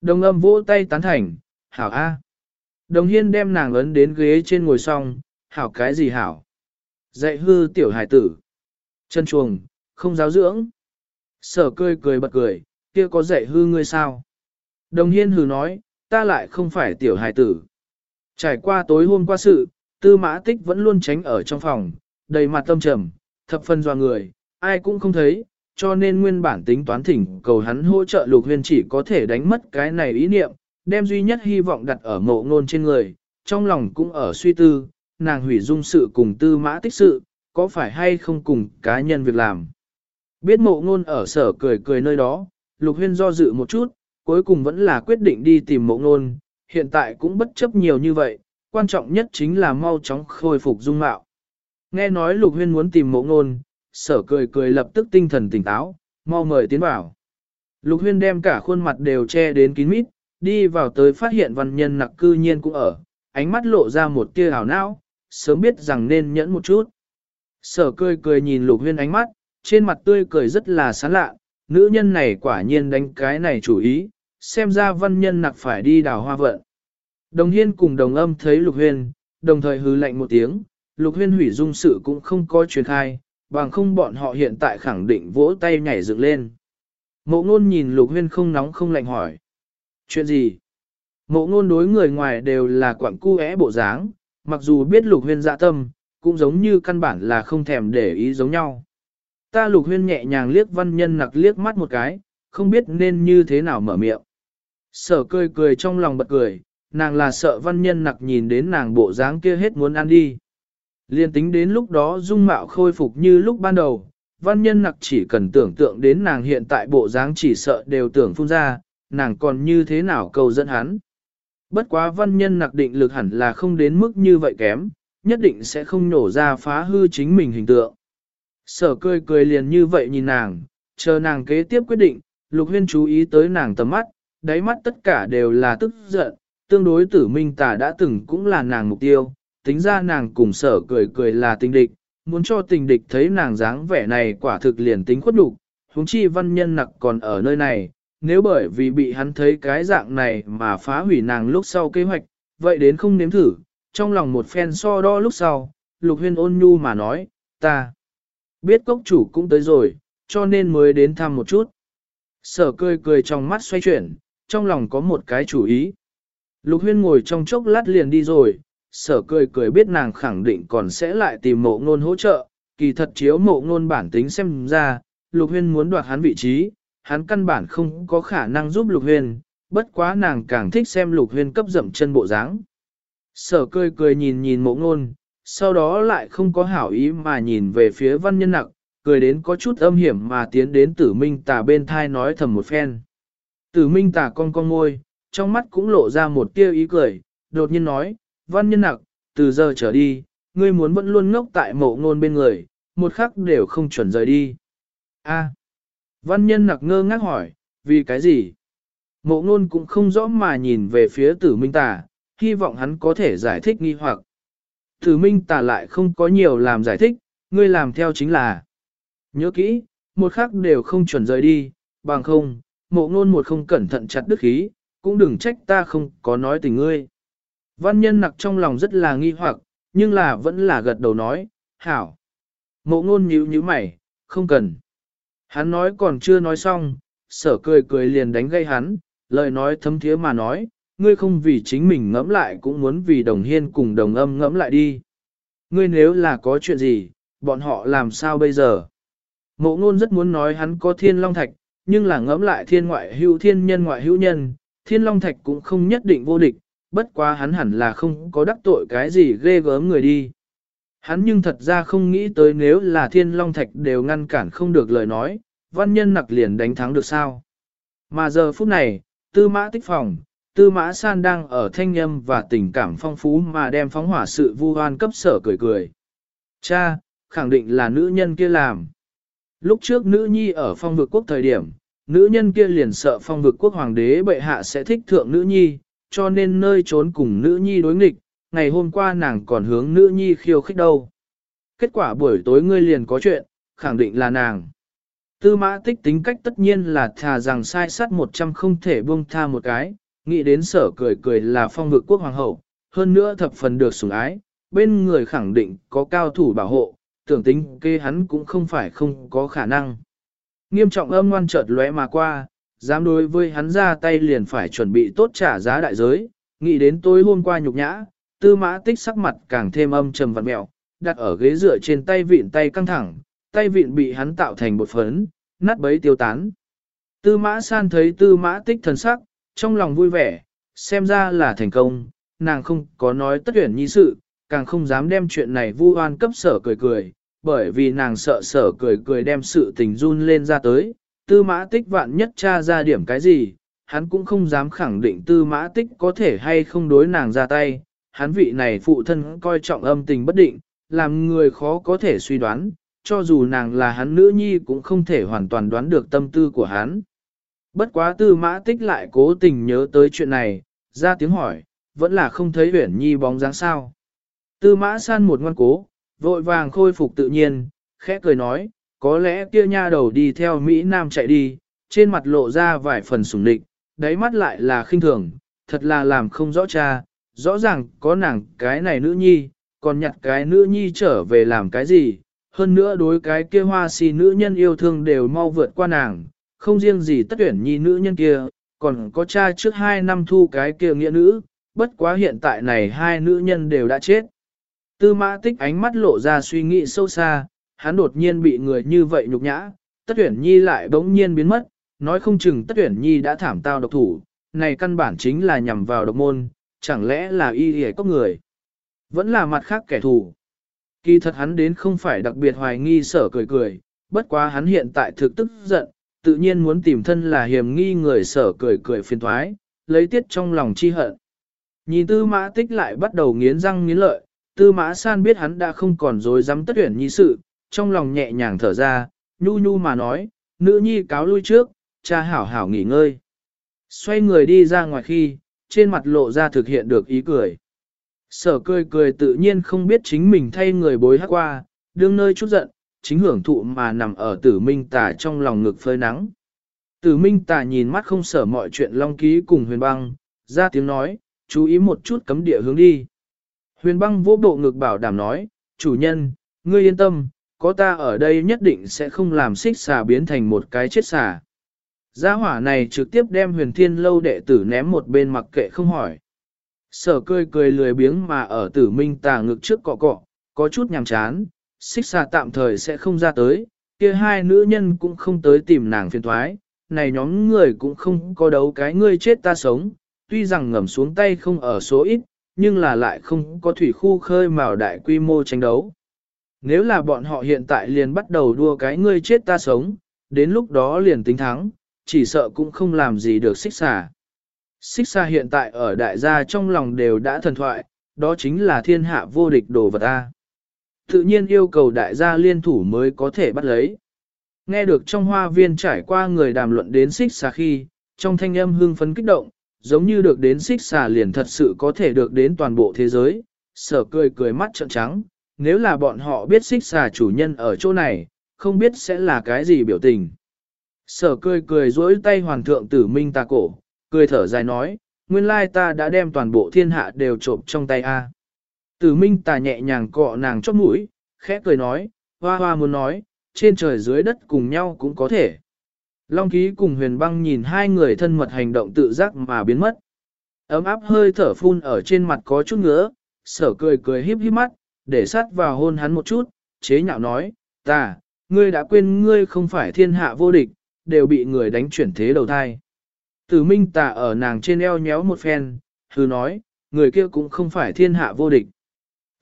Đồng âm vỗ tay tán thành, hảo A. Đồng hiên đem nàng ấn đến ghế trên ngồi xong, hảo cái gì hảo. Dạy hư tiểu hải tử. Chân chuồng, không giáo dưỡng. Sở cười cười bật cười, kia có dạy hư ngươi sao? Đồng hiên hừ nói, ta lại không phải tiểu hài tử. Trải qua tối hôm qua sự, tư mã tích vẫn luôn tránh ở trong phòng, đầy mặt tâm trầm, thập phân doa người, ai cũng không thấy, cho nên nguyên bản tính toán thỉnh cầu hắn hỗ trợ lục huyên chỉ có thể đánh mất cái này ý niệm, đem duy nhất hy vọng đặt ở mộ ngôn trên người, trong lòng cũng ở suy tư, nàng hủy dung sự cùng tư mã tích sự, có phải hay không cùng cá nhân việc làm. Biết mộ ngôn ở sở cười cười nơi đó, lục huyên do dự một chút, cuối cùng vẫn là quyết định đi tìm mộ ngôn, hiện tại cũng bất chấp nhiều như vậy, quan trọng nhất chính là mau chóng khôi phục dung mạo. Nghe nói lục huyên muốn tìm mộ ngôn, sở cười cười lập tức tinh thần tỉnh táo, mau mời tiến vào. Lục huyên đem cả khuôn mặt đều che đến kín mít, đi vào tới phát hiện văn nhân nặc cư nhiên cũng ở, ánh mắt lộ ra một tia hào não, sớm biết rằng nên nhẫn một chút. Sở cười cười nhìn lục huyên ánh mắt, trên mặt tươi cười rất là sán lạ, nữ nhân này quả nhiên đánh cái này chủ ý, xem ra văn nhân nặc phải đi đào hoa vận. Đồng hiên cùng đồng âm thấy lục huyên, đồng thời hứ lạnh một tiếng, lục huyên hủy dung sự cũng không có truyền khai, bằng không bọn họ hiện tại khẳng định vỗ tay nhảy dựng lên. Mộ ngôn nhìn lục huyên không nóng không lạnh hỏi. Chuyện gì? Mộ ngôn đối người ngoài đều là quảng cu é bộ dáng, mặc dù biết lục huyên dạ tâm, cũng giống như căn bản là không thèm để ý giống nhau. Ta lục huyên nhẹ nhàng liếc văn nhân nặc liếc mắt một cái, không biết nên như thế nào mở miệng. Sở cười cười trong lòng bật cười, nàng là sợ văn nhân nặc nhìn đến nàng bộ dáng kia hết muốn ăn đi. Liên tính đến lúc đó dung mạo khôi phục như lúc ban đầu, văn nhân nặc chỉ cần tưởng tượng đến nàng hiện tại bộ dáng chỉ sợ đều tưởng phun ra, nàng còn như thế nào cầu dẫn hắn. Bất quá văn nhân nặc định lực hẳn là không đến mức như vậy kém, nhất định sẽ không nổ ra phá hư chính mình hình tượng. Sở cười cười liền như vậy nhìn nàng, chờ nàng kế tiếp quyết định, lục huyên chú ý tới nàng tầm mắt, đáy mắt tất cả đều là tức giận, tương đối tử minh tà đã từng cũng là nàng mục tiêu, tính ra nàng cùng sở cười cười là tình địch, muốn cho tình địch thấy nàng dáng vẻ này quả thực liền tính khuất đục, huống chi văn nhân nặc còn ở nơi này, nếu bởi vì bị hắn thấy cái dạng này mà phá hủy nàng lúc sau kế hoạch, vậy đến không nếm thử, trong lòng một phen so đo lúc sau, lục huyên ôn nhu mà nói, ta biết cốc chủ cũng tới rồi, cho nên mới đến thăm một chút. Sở cười cười trong mắt xoay chuyển, trong lòng có một cái chủ ý. Lục huyên ngồi trong chốc lát liền đi rồi, sở cười cười biết nàng khẳng định còn sẽ lại tìm mộ ngôn hỗ trợ, kỳ thật chiếu mộ ngôn bản tính xem ra, lục huyên muốn đoạt hắn vị trí, hắn căn bản không có khả năng giúp lục huyên, bất quá nàng càng thích xem lục huyên cấp dậm chân bộ dáng. Sở cười cười nhìn nhìn mộ ngôn, sau đó lại không có hảo ý mà nhìn về phía văn nhân nặng, cười đến có chút âm hiểm mà tiến đến tử minh tà bên thai nói thầm một phen. Tử minh Tả con con ngôi, trong mắt cũng lộ ra một tia ý cười, đột nhiên nói, văn nhân nặc, từ giờ trở đi, ngươi muốn vẫn luôn ngốc tại mộ ngôn bên người, một khắc đều không chuẩn rời đi. A. văn nhân nặc ngơ ngác hỏi, vì cái gì? Mộ ngôn cũng không rõ mà nhìn về phía tử minh tà, hy vọng hắn có thể giải thích nghi hoặc. Tử minh tà lại không có nhiều làm giải thích, ngươi làm theo chính là. Nhớ kỹ, một khắc đều không chuẩn rời đi, bằng không, mộ ngôn một không cẩn thận chặt đức khí, cũng đừng trách ta không có nói tình ngươi. Văn nhân nặc trong lòng rất là nghi hoặc, nhưng là vẫn là gật đầu nói, hảo. Mộ ngôn nhíu nhíu mày, không cần. Hắn nói còn chưa nói xong, sở cười cười liền đánh gây hắn, lời nói thấm thiế mà nói, ngươi không vì chính mình ngẫm lại cũng muốn vì đồng hiên cùng đồng âm ngẫm lại đi. Ngươi nếu là có chuyện gì, bọn họ làm sao bây giờ? Mộ ngôn rất muốn nói hắn có thiên long thạch, nhưng là ngẫm lại thiên ngoại hữu thiên nhân ngoại hữu nhân, thiên long thạch cũng không nhất định vô địch, bất quá hắn hẳn là không có đắc tội cái gì ghê gớm người đi. Hắn nhưng thật ra không nghĩ tới nếu là thiên long thạch đều ngăn cản không được lời nói, văn nhân nặc liền đánh thắng được sao. Mà giờ phút này, tư mã tích phòng, tư mã san đang ở thanh âm và tình cảm phong phú mà đem phóng hỏa sự vu hoan cấp sở cười cười. Cha, khẳng định là nữ nhân kia làm. Lúc trước nữ nhi ở phong vực quốc thời điểm, nữ nhân kia liền sợ phong vực quốc hoàng đế bệ hạ sẽ thích thượng nữ nhi, cho nên nơi trốn cùng nữ nhi đối nghịch, ngày hôm qua nàng còn hướng nữ nhi khiêu khích đâu. Kết quả buổi tối ngươi liền có chuyện, khẳng định là nàng. Tư mã tích tính cách tất nhiên là thà rằng sai sát một trăm không thể buông tha một cái, nghĩ đến sở cười cười là phong vực quốc hoàng hậu, hơn nữa thập phần được sủng ái, bên người khẳng định có cao thủ bảo hộ, tưởng tính kê hắn cũng không phải không có khả năng. Nghiêm trọng âm ngoan chợt lóe mà qua, dám đối với hắn ra tay liền phải chuẩn bị tốt trả giá đại giới, nghĩ đến tối hôm qua nhục nhã, tư mã tích sắc mặt càng thêm âm trầm vặn mẹo, đặt ở ghế dựa trên tay vịn tay căng thẳng, tay vịn bị hắn tạo thành bột phấn, nát bấy tiêu tán. Tư mã san thấy tư mã tích thần sắc, trong lòng vui vẻ, xem ra là thành công, nàng không có nói tất tuyển nhi sự, càng không dám đem chuyện này vu oan cấp sở cười cười, bởi vì nàng sợ sở cười cười đem sự tình run lên ra tới, tư mã tích vạn nhất tra ra điểm cái gì, hắn cũng không dám khẳng định tư mã tích có thể hay không đối nàng ra tay, hắn vị này phụ thân coi trọng âm tình bất định, làm người khó có thể suy đoán, cho dù nàng là hắn nữ nhi cũng không thể hoàn toàn đoán được tâm tư của hắn. Bất quá tư mã tích lại cố tình nhớ tới chuyện này, ra tiếng hỏi, vẫn là không thấy huyển nhi bóng dáng sao. Tư mã san một ngoan cố, vội vàng khôi phục tự nhiên, khẽ cười nói, có lẽ kia nha đầu đi theo Mỹ Nam chạy đi, trên mặt lộ ra vài phần sủng định đáy mắt lại là khinh thường, thật là làm không rõ cha, rõ ràng có nàng cái này nữ nhi, còn nhặt cái nữ nhi trở về làm cái gì, hơn nữa đối cái kia hoa si nữ nhân yêu thương đều mau vượt qua nàng, không riêng gì tất tuyển nhi nữ nhân kia, còn có cha trước hai năm thu cái kia nghĩa nữ, bất quá hiện tại này hai nữ nhân đều đã chết. Tư mã tích ánh mắt lộ ra suy nghĩ sâu xa, hắn đột nhiên bị người như vậy nhục nhã, tất tuyển nhi lại bỗng nhiên biến mất, nói không chừng tất tuyển nhi đã thảm tao độc thủ, này căn bản chính là nhằm vào độc môn, chẳng lẽ là y hề có người. Vẫn là mặt khác kẻ thù. Kỳ thật hắn đến không phải đặc biệt hoài nghi sở cười cười, bất quá hắn hiện tại thực tức giận, tự nhiên muốn tìm thân là hiểm nghi người sở cười cười phiền thoái, lấy tiết trong lòng chi hận. Nhìn tư mã tích lại bắt đầu nghiến răng nghiến lợi, tư mã san biết hắn đã không còn dối dám tất tuyển nhi sự, trong lòng nhẹ nhàng thở ra, nhu nhu mà nói, nữ nhi cáo lui trước, cha hảo hảo nghỉ ngơi. Xoay người đi ra ngoài khi, trên mặt lộ ra thực hiện được ý cười. Sở cười cười tự nhiên không biết chính mình thay người bối hát qua, đương nơi chút giận, chính hưởng thụ mà nằm ở tử minh tà trong lòng ngực phơi nắng. Tử minh tà nhìn mắt không sở mọi chuyện long ký cùng huyền băng, ra tiếng nói, chú ý một chút cấm địa hướng đi. Huyền băng vô bộ ngực bảo đảm nói, chủ nhân, ngươi yên tâm, có ta ở đây nhất định sẽ không làm xích xà biến thành một cái chết xà. Gia hỏa này trực tiếp đem huyền thiên lâu đệ tử ném một bên mặc kệ không hỏi. Sở cười cười lười biếng mà ở tử minh tà ngực trước cọ cọ, có chút nhàm chán, xích xà tạm thời sẽ không ra tới, kia hai nữ nhân cũng không tới tìm nàng phiền thoái, này nhóm người cũng không có đấu cái ngươi chết ta sống, tuy rằng ngầm xuống tay không ở số ít, nhưng là lại không có thủy khu khơi mào đại quy mô tranh đấu. Nếu là bọn họ hiện tại liền bắt đầu đua cái ngươi chết ta sống, đến lúc đó liền tính thắng, chỉ sợ cũng không làm gì được xích xà. Xích xà hiện tại ở đại gia trong lòng đều đã thần thoại, đó chính là thiên hạ vô địch đồ vật A. Tự nhiên yêu cầu đại gia liên thủ mới có thể bắt lấy. Nghe được trong hoa viên trải qua người đàm luận đến xích xà khi, trong thanh âm hưng phấn kích động, giống như được đến xích xà liền thật sự có thể được đến toàn bộ thế giới, sở cười cười mắt trợn trắng, nếu là bọn họ biết xích xà chủ nhân ở chỗ này, không biết sẽ là cái gì biểu tình. Sở cười cười dỗi tay hoàng thượng tử minh ta cổ, cười thở dài nói, nguyên lai ta đã đem toàn bộ thiên hạ đều trộm trong tay a. Tử minh ta nhẹ nhàng cọ nàng chóp mũi, khẽ cười nói, hoa hoa muốn nói, trên trời dưới đất cùng nhau cũng có thể. Long ký cùng huyền băng nhìn hai người thân mật hành động tự giác mà biến mất. Ấm áp hơi thở phun ở trên mặt có chút ngứa, sở cười cười híp híp mắt, để sát vào hôn hắn một chút, chế nhạo nói, ta, ngươi đã quên ngươi không phải thiên hạ vô địch, đều bị người đánh chuyển thế đầu thai. Tử minh tà ở nàng trên eo nhéo một phen, hư nói, người kia cũng không phải thiên hạ vô địch.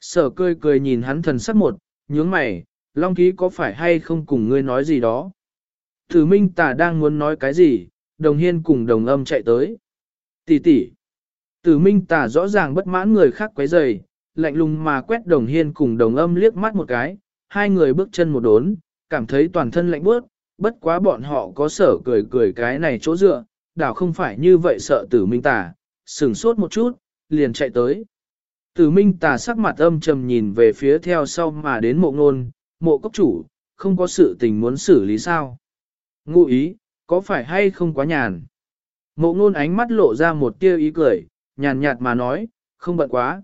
Sở cười cười nhìn hắn thần sắc một, nhướng mày, Long Ký có phải hay không cùng ngươi nói gì đó? Tử minh tà đang muốn nói cái gì, đồng hiên cùng đồng âm chạy tới. Tỷ tỷ. Tử minh tà rõ ràng bất mãn người khác quấy rầy, lạnh lùng mà quét đồng hiên cùng đồng âm liếc mắt một cái, hai người bước chân một đốn, cảm thấy toàn thân lạnh bước, bất quá bọn họ có sở cười cười cái này chỗ dựa, đảo không phải như vậy sợ tử minh tà, sửng sốt một chút, liền chạy tới. Tử minh tà sắc mặt âm trầm nhìn về phía theo sau mà đến mộ ngôn, mộ cốc chủ, không có sự tình muốn xử lý sao. Ngụ ý, có phải hay không quá nhàn? Mộ ngôn ánh mắt lộ ra một tia ý cười, nhàn nhạt mà nói, không bận quá.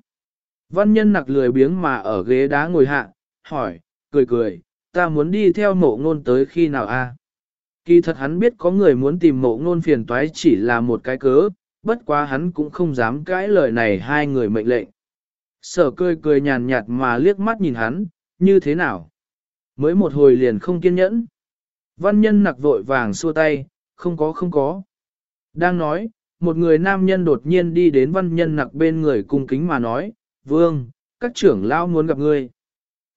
Văn nhân nặc lười biếng mà ở ghế đá ngồi hạ, hỏi, cười cười, ta muốn đi theo mộ ngôn tới khi nào a? Kỳ thật hắn biết có người muốn tìm mộ ngôn phiền toái chỉ là một cái cớ, bất quá hắn cũng không dám cãi lời này hai người mệnh lệnh. Sở cười cười nhàn nhạt mà liếc mắt nhìn hắn, như thế nào? Mới một hồi liền không kiên nhẫn. Văn nhân nặc vội vàng xua tay, không có không có. Đang nói, một người nam nhân đột nhiên đi đến văn nhân nặc bên người cung kính mà nói, Vương, các trưởng lao muốn gặp ngươi.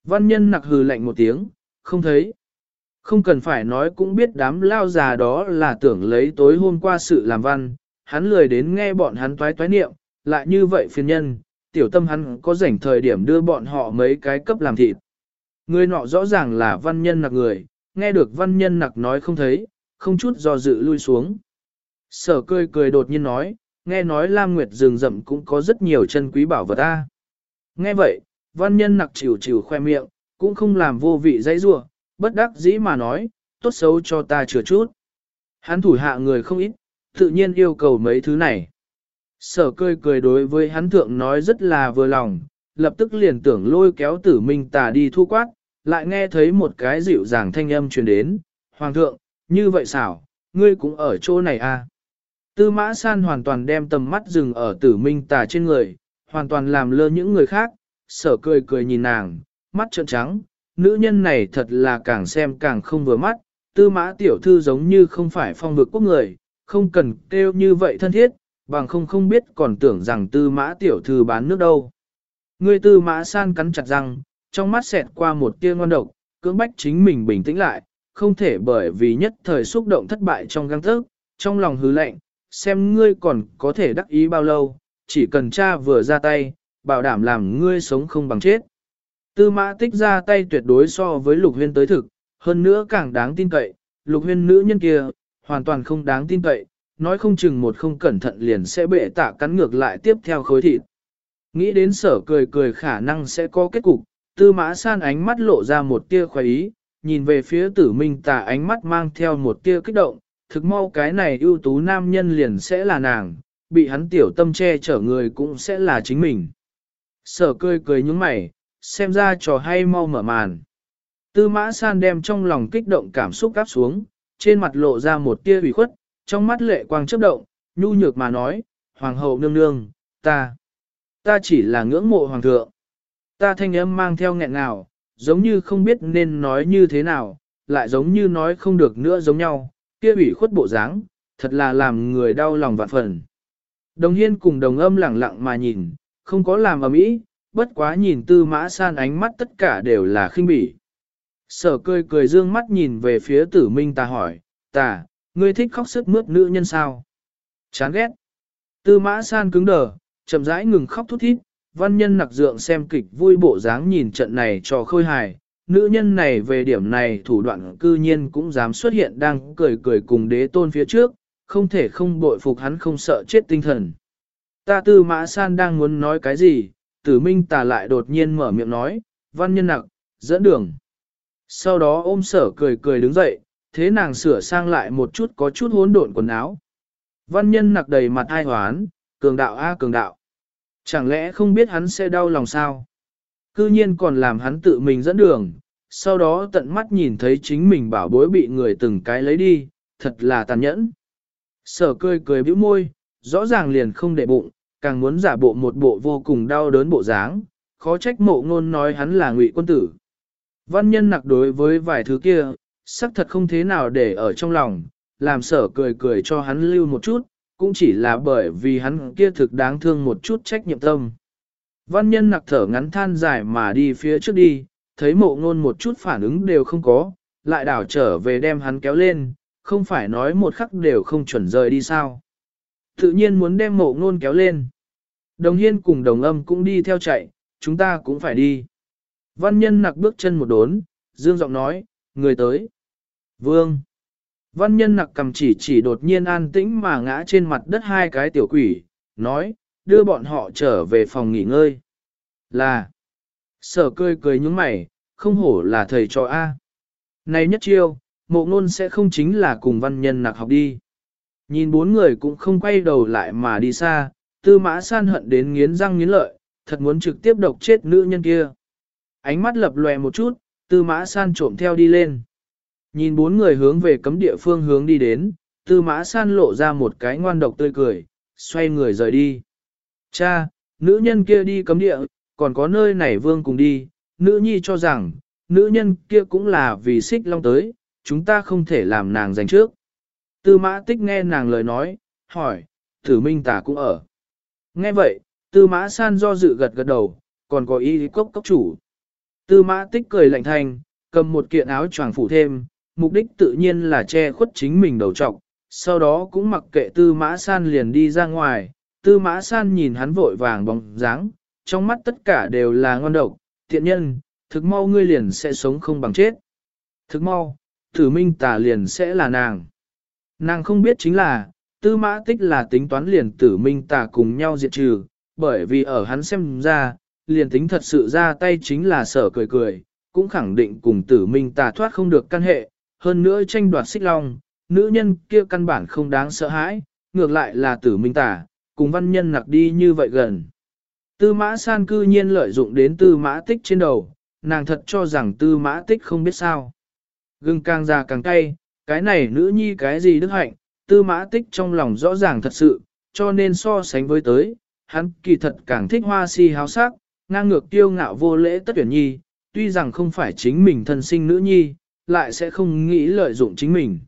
Văn nhân nặc hừ lạnh một tiếng, không thấy. Không cần phải nói cũng biết đám lao già đó là tưởng lấy tối hôm qua sự làm văn, hắn lười đến nghe bọn hắn toái toái niệm, lại như vậy phiền nhân, tiểu tâm hắn có rảnh thời điểm đưa bọn họ mấy cái cấp làm thịt. Người nọ rõ ràng là văn nhân nặc người, nghe được văn nhân nặc nói không thấy, không chút do dự lui xuống. Sở cười cười đột nhiên nói, nghe nói Lam Nguyệt rừng rậm cũng có rất nhiều chân quý bảo vật ta. Nghe vậy, văn nhân nặc chịu chịu khoe miệng, cũng không làm vô vị dãy rua, bất đắc dĩ mà nói, tốt xấu cho ta chừa chút. Hắn thủ hạ người không ít, tự nhiên yêu cầu mấy thứ này. Sở cười cười đối với hắn thượng nói rất là vừa lòng, lập tức liền tưởng lôi kéo tử minh tà đi thu quát, lại nghe thấy một cái dịu dàng thanh âm truyền đến, Hoàng thượng, như vậy xảo, ngươi cũng ở chỗ này à. Tư mã san hoàn toàn đem tầm mắt dừng ở tử minh tà trên người, hoàn toàn làm lơ những người khác, sở cười cười nhìn nàng, mắt trợn trắng, nữ nhân này thật là càng xem càng không vừa mắt, tư mã tiểu thư giống như không phải phong vực quốc người, không cần kêu như vậy thân thiết, bằng không không biết còn tưởng rằng tư mã tiểu thư bán nước đâu. Người tư mã san cắn chặt răng, trong mắt xẹt qua một tia ngon độc, cưỡng bách chính mình bình tĩnh lại, không thể bởi vì nhất thời xúc động thất bại trong găng thức, trong lòng hứ lệnh, xem ngươi còn có thể đắc ý bao lâu, chỉ cần cha vừa ra tay, bảo đảm làm ngươi sống không bằng chết. Tư mã tích ra tay tuyệt đối so với lục huyên tới thực, hơn nữa càng đáng tin cậy, lục huyên nữ nhân kia, hoàn toàn không đáng tin cậy, nói không chừng một không cẩn thận liền sẽ bệ tạ cắn ngược lại tiếp theo khối thịt. Nghĩ đến sở cười cười khả năng sẽ có kết cục, tư mã san ánh mắt lộ ra một tia khoái ý, nhìn về phía tử minh tà ánh mắt mang theo một tia kích động, thực mau cái này ưu tú nam nhân liền sẽ là nàng, bị hắn tiểu tâm che chở người cũng sẽ là chính mình. Sở cười cười nhúng mày, xem ra trò hay mau mở màn. Tư mã san đem trong lòng kích động cảm xúc áp xuống, trên mặt lộ ra một tia ủy khuất, trong mắt lệ quang chớp động, nhu nhược mà nói, Hoàng hậu nương nương, ta, ta chỉ là ngưỡng mộ Hoàng thượng. Ta thanh âm mang theo nghẹn ngào, giống như không biết nên nói như thế nào, lại giống như nói không được nữa giống nhau, kia ủy khuất bộ dáng, thật là làm người đau lòng vạn phần. Đồng hiên cùng đồng âm lặng lặng mà nhìn, không có làm ầm ĩ, bất quá nhìn tư mã san ánh mắt tất cả đều là khinh bỉ. Sở cười cười dương mắt nhìn về phía tử minh ta hỏi, ta, ngươi thích khóc sức mướt nữ nhân sao? Chán ghét. Tư mã san cứng đờ, chậm rãi ngừng khóc thút thít, văn nhân nặc dượng xem kịch vui bộ dáng nhìn trận này cho khôi hài. Nữ nhân này về điểm này thủ đoạn cư nhiên cũng dám xuất hiện đang cười cười cùng đế tôn phía trước, không thể không bội phục hắn không sợ chết tinh thần. Ta tư mã san đang muốn nói cái gì, tử minh tà lại đột nhiên mở miệng nói, văn nhân nặc, dẫn đường. Sau đó ôm sở cười cười đứng dậy, thế nàng sửa sang lại một chút có chút hỗn độn quần áo. Văn nhân nặc đầy mặt ai hoán, cường đạo a cường đạo. Chẳng lẽ không biết hắn sẽ đau lòng sao? Cư nhiên còn làm hắn tự mình dẫn đường, sau đó tận mắt nhìn thấy chính mình bảo bối bị người từng cái lấy đi, thật là tàn nhẫn. Sở cười cười bĩu môi, rõ ràng liền không để bụng, càng muốn giả bộ một bộ vô cùng đau đớn bộ dáng, khó trách mộ ngôn nói hắn là ngụy quân tử. Văn nhân nặc đối với vài thứ kia, sắc thật không thế nào để ở trong lòng, làm sở cười cười cho hắn lưu một chút, cũng chỉ là bởi vì hắn kia thực đáng thương một chút trách nhiệm tâm. Văn nhân nặc thở ngắn than dài mà đi phía trước đi, thấy mộ ngôn một chút phản ứng đều không có, lại đảo trở về đem hắn kéo lên, không phải nói một khắc đều không chuẩn rời đi sao. Tự nhiên muốn đem mộ ngôn kéo lên. Đồng hiên cùng đồng âm cũng đi theo chạy, chúng ta cũng phải đi. Văn nhân nặc bước chân một đốn, dương giọng nói, người tới. Vương. Văn nhân nặc cầm chỉ chỉ đột nhiên an tĩnh mà ngã trên mặt đất hai cái tiểu quỷ, nói, đưa bọn họ trở về phòng nghỉ ngơi. Là. Sở cười cười nhúng mày, không hổ là thầy trò A. Này nhất chiêu, mộ ngôn sẽ không chính là cùng văn nhân nặc học đi. Nhìn bốn người cũng không quay đầu lại mà đi xa, tư mã san hận đến nghiến răng nghiến lợi, thật muốn trực tiếp độc chết nữ nhân kia. Ánh mắt lập lòe một chút, tư mã san trộm theo đi lên. Nhìn bốn người hướng về cấm địa phương hướng đi đến, tư mã san lộ ra một cái ngoan độc tươi cười, xoay người rời đi. Cha, nữ nhân kia đi cấm địa, còn có nơi này vương cùng đi, nữ nhi cho rằng, nữ nhân kia cũng là vì xích long tới, chúng ta không thể làm nàng giành trước. Tư mã tích nghe nàng lời nói, hỏi, tử minh Tả cũng ở. Nghe vậy, tư mã san do dự gật gật đầu, còn có ý cốc cốc chủ. Tư mã tích cười lạnh thanh, cầm một kiện áo choàng phủ thêm, mục đích tự nhiên là che khuất chính mình đầu trọc, sau đó cũng mặc kệ tư mã san liền đi ra ngoài, tư mã san nhìn hắn vội vàng bóng dáng, trong mắt tất cả đều là ngon độc, tiện nhân, thực mau ngươi liền sẽ sống không bằng chết. Thực mau, thử minh tà liền sẽ là nàng. Nàng không biết chính là, tư mã tích là tính toán liền tử minh tà cùng nhau diệt trừ, bởi vì ở hắn xem ra, liền tính thật sự ra tay chính là sở cười cười, cũng khẳng định cùng tử minh tà thoát không được căn hệ, hơn nữa tranh đoạt xích long, nữ nhân kia căn bản không đáng sợ hãi, ngược lại là tử minh tả cùng văn nhân nặc đi như vậy gần. Tư mã san cư nhiên lợi dụng đến tư mã tích trên đầu, nàng thật cho rằng tư mã tích không biết sao. Gừng càng già càng cay, cái này nữ nhi cái gì đức hạnh, tư mã tích trong lòng rõ ràng thật sự, cho nên so sánh với tới, hắn kỳ thật càng thích hoa si háo sắc, ngang ngược tiêu ngạo vô lễ tất tuyển nhi, tuy rằng không phải chính mình thân sinh nữ nhi, lại sẽ không nghĩ lợi dụng chính mình.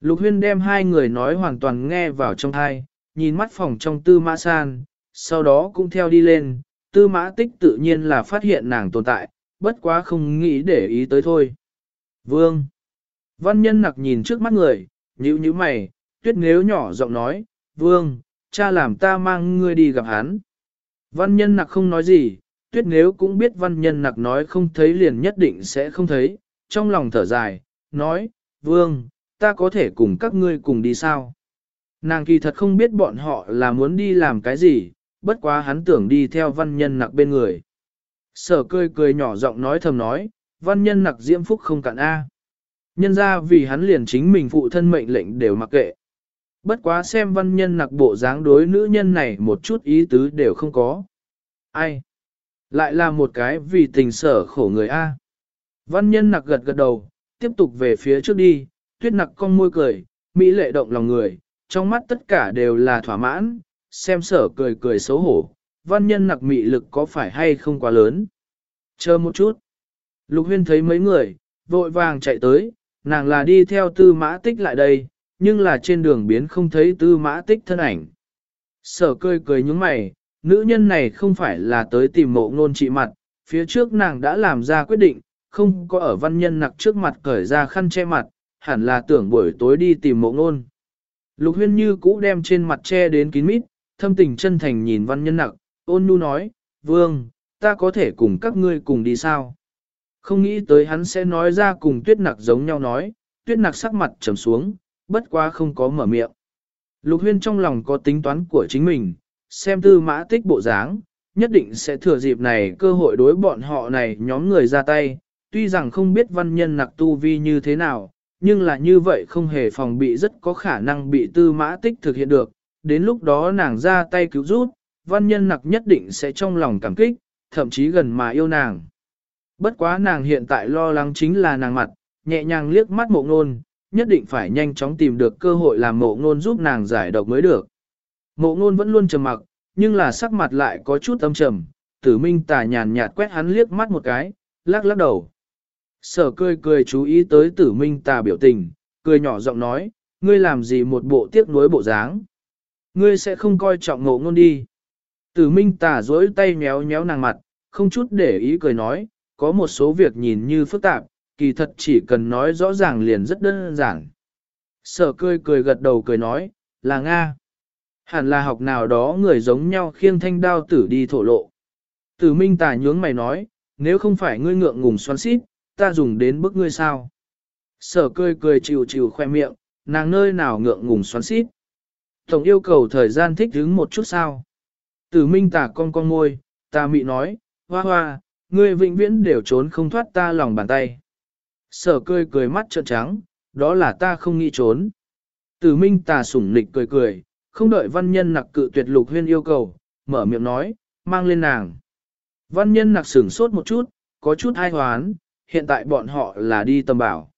Lục huyên đem hai người nói hoàn toàn nghe vào trong thai, nhìn mắt phòng trong tư mã san, sau đó cũng theo đi lên, tư mã tích tự nhiên là phát hiện nàng tồn tại, bất quá không nghĩ để ý tới thôi. Vương Văn nhân nặc nhìn trước mắt người, nhíu nhíu mày, tuyết nếu nhỏ giọng nói, Vương, cha làm ta mang ngươi đi gặp hắn. Văn nhân nặc không nói gì, tuyết nếu cũng biết văn nhân nặc nói không thấy liền nhất định sẽ không thấy, trong lòng thở dài, nói, Vương, ta có thể cùng các ngươi cùng đi sao? Nàng kỳ thật không biết bọn họ là muốn đi làm cái gì, bất quá hắn tưởng đi theo văn nhân nặc bên người. Sở cười cười nhỏ giọng nói thầm nói, văn nhân nặc diễm phúc không cạn A. Nhân ra vì hắn liền chính mình phụ thân mệnh lệnh đều mặc kệ. Bất quá xem văn nhân nặc bộ dáng đối nữ nhân này một chút ý tứ đều không có. Ai? Lại là một cái vì tình sở khổ người A. Văn nhân nặc gật gật đầu, tiếp tục về phía trước đi, tuyết nặc con môi cười, mỹ lệ động lòng người, trong mắt tất cả đều là thỏa mãn, xem sở cười cười xấu hổ, văn nhân nặc mị lực có phải hay không quá lớn. Chờ một chút. Lục huyên thấy mấy người, vội vàng chạy tới, nàng là đi theo tư mã tích lại đây, nhưng là trên đường biến không thấy tư mã tích thân ảnh. Sở cười cười nhúng mày, nữ nhân này không phải là tới tìm mộ ngôn trị mặt, phía trước nàng đã làm ra quyết định, không có ở văn nhân nặc trước mặt cởi ra khăn che mặt, hẳn là tưởng buổi tối đi tìm mộ ngôn. Lục huyên như cũ đem trên mặt che đến kín mít, thâm tình chân thành nhìn văn nhân nặc, ôn nhu nói, vương, ta có thể cùng các ngươi cùng đi sao? Không nghĩ tới hắn sẽ nói ra cùng tuyết nặc giống nhau nói, tuyết nặc sắc mặt trầm xuống, bất quá không có mở miệng. Lục huyên trong lòng có tính toán của chính mình, xem tư mã tích bộ dáng, nhất định sẽ thừa dịp này cơ hội đối bọn họ này nhóm người ra tay, tuy rằng không biết văn nhân nặc tu vi như thế nào, nhưng là như vậy không hề phòng bị rất có khả năng bị tư mã tích thực hiện được, đến lúc đó nàng ra tay cứu rút, văn nhân nặc nhất định sẽ trong lòng cảm kích, thậm chí gần mà yêu nàng. Bất quá nàng hiện tại lo lắng chính là nàng mặt, nhẹ nhàng liếc mắt mộ ngôn, nhất định phải nhanh chóng tìm được cơ hội làm mộ ngôn giúp nàng giải độc mới được. Mộ ngôn vẫn luôn trầm mặc, nhưng là sắc mặt lại có chút âm trầm, tử minh tà nhàn nhạt quét hắn liếc mắt một cái, lắc lắc đầu. Sở cười cười chú ý tới tử minh tà biểu tình, cười nhỏ giọng nói, ngươi làm gì một bộ tiếc nuối bộ dáng. Ngươi sẽ không coi trọng ngộ ngôn đi. Tử minh tà dối tay méo méo nàng mặt, không chút để ý cười nói, có một số việc nhìn như phức tạp, kỳ thật chỉ cần nói rõ ràng liền rất đơn giản. Sở cười cười gật đầu cười nói, là Nga. Hẳn là học nào đó người giống nhau khiêng thanh đao tử đi thổ lộ. Tử minh tà nhướng mày nói, nếu không phải ngươi ngượng ngùng xoắn xít, ta dùng đến bức ngươi sao. Sở cười cười chịu chịu khoe miệng, nàng nơi nào ngượng ngùng xoắn xít. Tổng yêu cầu thời gian thích đứng một chút sao. Tử minh tả con con môi, ta mị nói, hoa hoa, ngươi vĩnh viễn đều trốn không thoát ta lòng bàn tay. Sở cười cười mắt trợn trắng, đó là ta không nghĩ trốn. Tử minh tà sủng nịch cười cười, không đợi văn nhân nặc cự tuyệt lục huyên yêu cầu, mở miệng nói, mang lên nàng. Văn nhân nặc sửng sốt một chút, có chút ai hoán, hiện tại bọn họ là đi tầm bảo.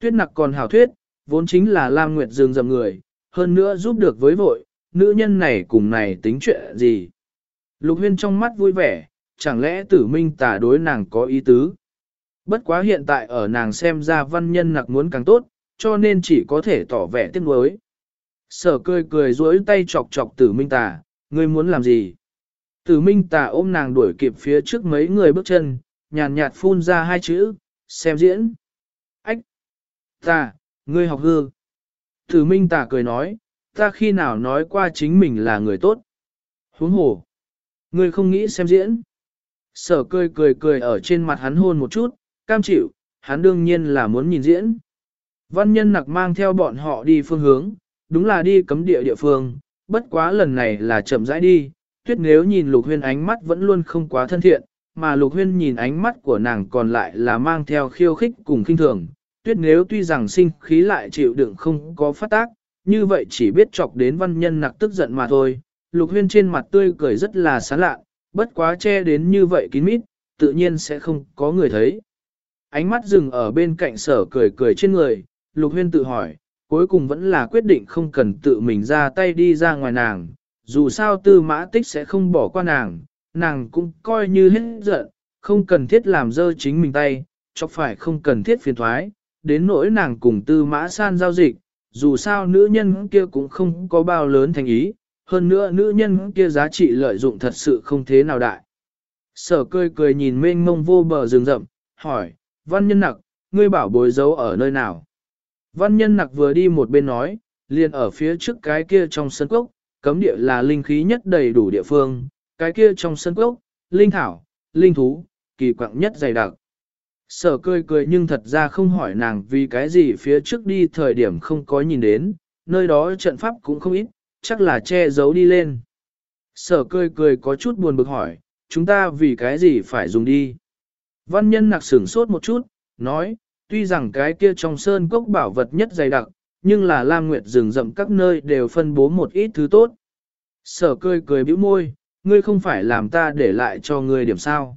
Tuyết nặc còn hào thuyết, vốn chính là Lam Nguyệt Dương dầm người, hơn nữa giúp được với vội, nữ nhân này cùng này tính chuyện gì. Lục huyên trong mắt vui vẻ, chẳng lẽ tử minh tà đối nàng có ý tứ. Bất quá hiện tại ở nàng xem ra văn nhân nặc muốn càng tốt, cho nên chỉ có thể tỏ vẻ tiếc nuối. Sở cười cười duỗi tay chọc chọc tử minh tà, ngươi muốn làm gì? Tử minh tà ôm nàng đuổi kịp phía trước mấy người bước chân, nhàn nhạt phun ra hai chữ, xem diễn. Ách! Ta, ngươi học hư. Tử minh Tả cười nói, ta khi nào nói qua chính mình là người tốt. Huống hồ! Ngươi không nghĩ xem diễn. Sở cười cười cười ở trên mặt hắn hôn một chút, cam chịu, hắn đương nhiên là muốn nhìn diễn. Văn nhân nặc mang theo bọn họ đi phương hướng, đúng là đi cấm địa địa phương, bất quá lần này là chậm rãi đi, tuyết nếu nhìn lục huyên ánh mắt vẫn luôn không quá thân thiện, mà lục huyên nhìn ánh mắt của nàng còn lại là mang theo khiêu khích cùng khinh thường. Tuyết nếu tuy rằng sinh khí lại chịu đựng không có phát tác, như vậy chỉ biết chọc đến văn nhân nặc tức giận mà thôi. Lục huyên trên mặt tươi cười rất là sán lạ, bất quá che đến như vậy kín mít, tự nhiên sẽ không có người thấy. Ánh mắt dừng ở bên cạnh sở cười cười trên người, lục huyên tự hỏi, cuối cùng vẫn là quyết định không cần tự mình ra tay đi ra ngoài nàng, dù sao tư mã tích sẽ không bỏ qua nàng, nàng cũng coi như hết giận, không cần thiết làm dơ chính mình tay, cho phải không cần thiết phiền thoái, đến nỗi nàng cùng tư mã san giao dịch, dù sao nữ nhân kia cũng không có bao lớn thành ý, hơn nữa nữ nhân kia giá trị lợi dụng thật sự không thế nào đại. Sở cười cười nhìn mênh mông vô bờ rừng rậm, hỏi, văn nhân nặc, ngươi bảo bối giấu ở nơi nào? Văn nhân nặc vừa đi một bên nói, liền ở phía trước cái kia trong sân cốc, cấm địa là linh khí nhất đầy đủ địa phương, cái kia trong sân cốc, linh thảo, linh thú, kỳ quạng nhất dày đặc. Sở cười cười nhưng thật ra không hỏi nàng vì cái gì phía trước đi thời điểm không có nhìn đến, nơi đó trận pháp cũng không ít, chắc là che giấu đi lên. Sở cười cười có chút buồn bực hỏi, chúng ta vì cái gì phải dùng đi. Văn nhân nặc sửng sốt một chút, nói, tuy rằng cái kia trong sơn cốc bảo vật nhất dày đặc, nhưng là Lam Nguyệt rừng rậm các nơi đều phân bố một ít thứ tốt. Sở cười cười bĩu môi, ngươi không phải làm ta để lại cho ngươi điểm sao.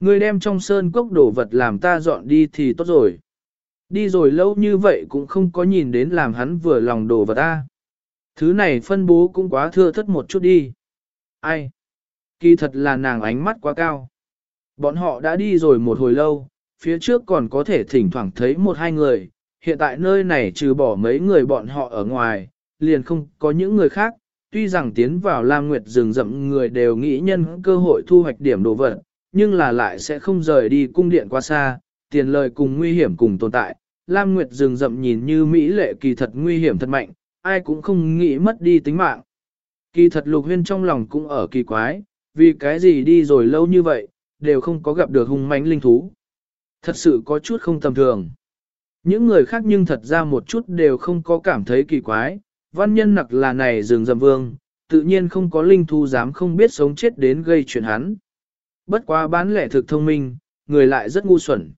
Ngươi đem trong sơn cốc đồ vật làm ta dọn đi thì tốt rồi. Đi rồi lâu như vậy cũng không có nhìn đến làm hắn vừa lòng đồ vật ta. Thứ này phân bố cũng quá thưa thất một chút đi. Ai? Kỳ thật là nàng ánh mắt quá cao. Bọn họ đã đi rồi một hồi lâu, phía trước còn có thể thỉnh thoảng thấy một hai người, hiện tại nơi này trừ bỏ mấy người bọn họ ở ngoài, liền không có những người khác, tuy rằng tiến vào Lam Nguyệt rừng rậm người đều nghĩ nhân cơ hội thu hoạch điểm đồ vật, nhưng là lại sẽ không rời đi cung điện quá xa, tiền lời cùng nguy hiểm cùng tồn tại. Lam Nguyệt rừng rậm nhìn như Mỹ lệ kỳ thật nguy hiểm thật mạnh, ai cũng không nghĩ mất đi tính mạng. Kỳ thật lục huyên trong lòng cũng ở kỳ quái, vì cái gì đi rồi lâu như vậy, đều không có gặp được hung mãnh linh thú. Thật sự có chút không tầm thường. Những người khác nhưng thật ra một chút đều không có cảm thấy kỳ quái, văn nhân nặc là này rừng rầm vương, tự nhiên không có linh thu dám không biết sống chết đến gây chuyện hắn. Bất quá bán lẻ thực thông minh, người lại rất ngu xuẩn.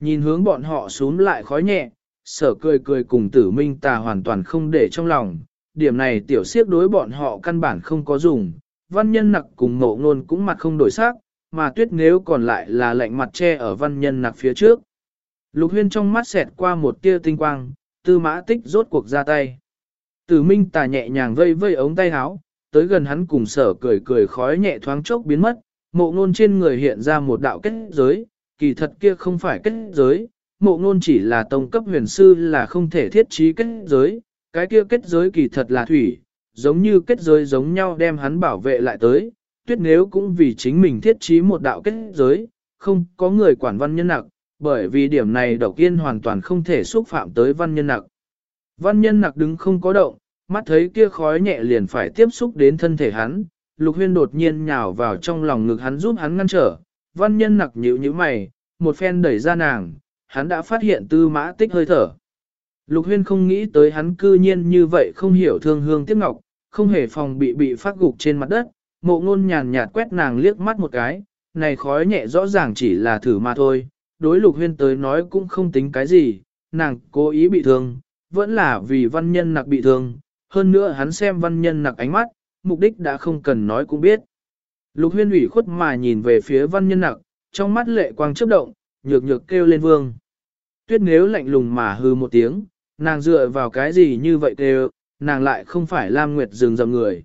Nhìn hướng bọn họ xuống lại khói nhẹ, sở cười cười cùng tử minh tà hoàn toàn không để trong lòng, điểm này tiểu siếp đối bọn họ căn bản không có dùng, văn nhân nặc cùng mộ ngôn cũng mặt không đổi sắc, mà tuyết nếu còn lại là lạnh mặt che ở văn nhân nặc phía trước. Lục huyên trong mắt xẹt qua một tia tinh quang, tư mã tích rốt cuộc ra tay. Tử minh tà nhẹ nhàng vây vây ống tay áo, tới gần hắn cùng sở cười cười khói nhẹ thoáng chốc biến mất, mộ ngôn trên người hiện ra một đạo kết giới, kỳ thật kia không phải kết giới, mộ ngôn chỉ là tông cấp huyền sư là không thể thiết trí kết giới, cái kia kết giới kỳ thật là thủy, giống như kết giới giống nhau đem hắn bảo vệ lại tới, tuyết nếu cũng vì chính mình thiết trí một đạo kết giới, không có người quản văn nhân nặc, bởi vì điểm này độc yên hoàn toàn không thể xúc phạm tới văn nhân nặc. Văn nhân nặc đứng không có động, mắt thấy kia khói nhẹ liền phải tiếp xúc đến thân thể hắn, lục huyên đột nhiên nhào vào trong lòng ngực hắn giúp hắn ngăn trở, văn nhân nặc nhíu như mày, một phen đẩy ra nàng, hắn đã phát hiện tư mã tích hơi thở. Lục huyên không nghĩ tới hắn cư nhiên như vậy không hiểu thương hương tiếc ngọc, không hề phòng bị bị phát gục trên mặt đất, mộ ngôn nhàn nhạt quét nàng liếc mắt một cái, này khói nhẹ rõ ràng chỉ là thử mà thôi, đối lục huyên tới nói cũng không tính cái gì, nàng cố ý bị thương, vẫn là vì văn nhân nặc bị thương, hơn nữa hắn xem văn nhân nặc ánh mắt, mục đích đã không cần nói cũng biết. Lục huyên ủy khuất mà nhìn về phía văn nhân nặc, trong mắt lệ quang chớp động, nhược nhược kêu lên vương. Tuyết nếu lạnh lùng mà hư một tiếng, nàng dựa vào cái gì như vậy kêu, nàng lại không phải Lam Nguyệt rừng rầm người.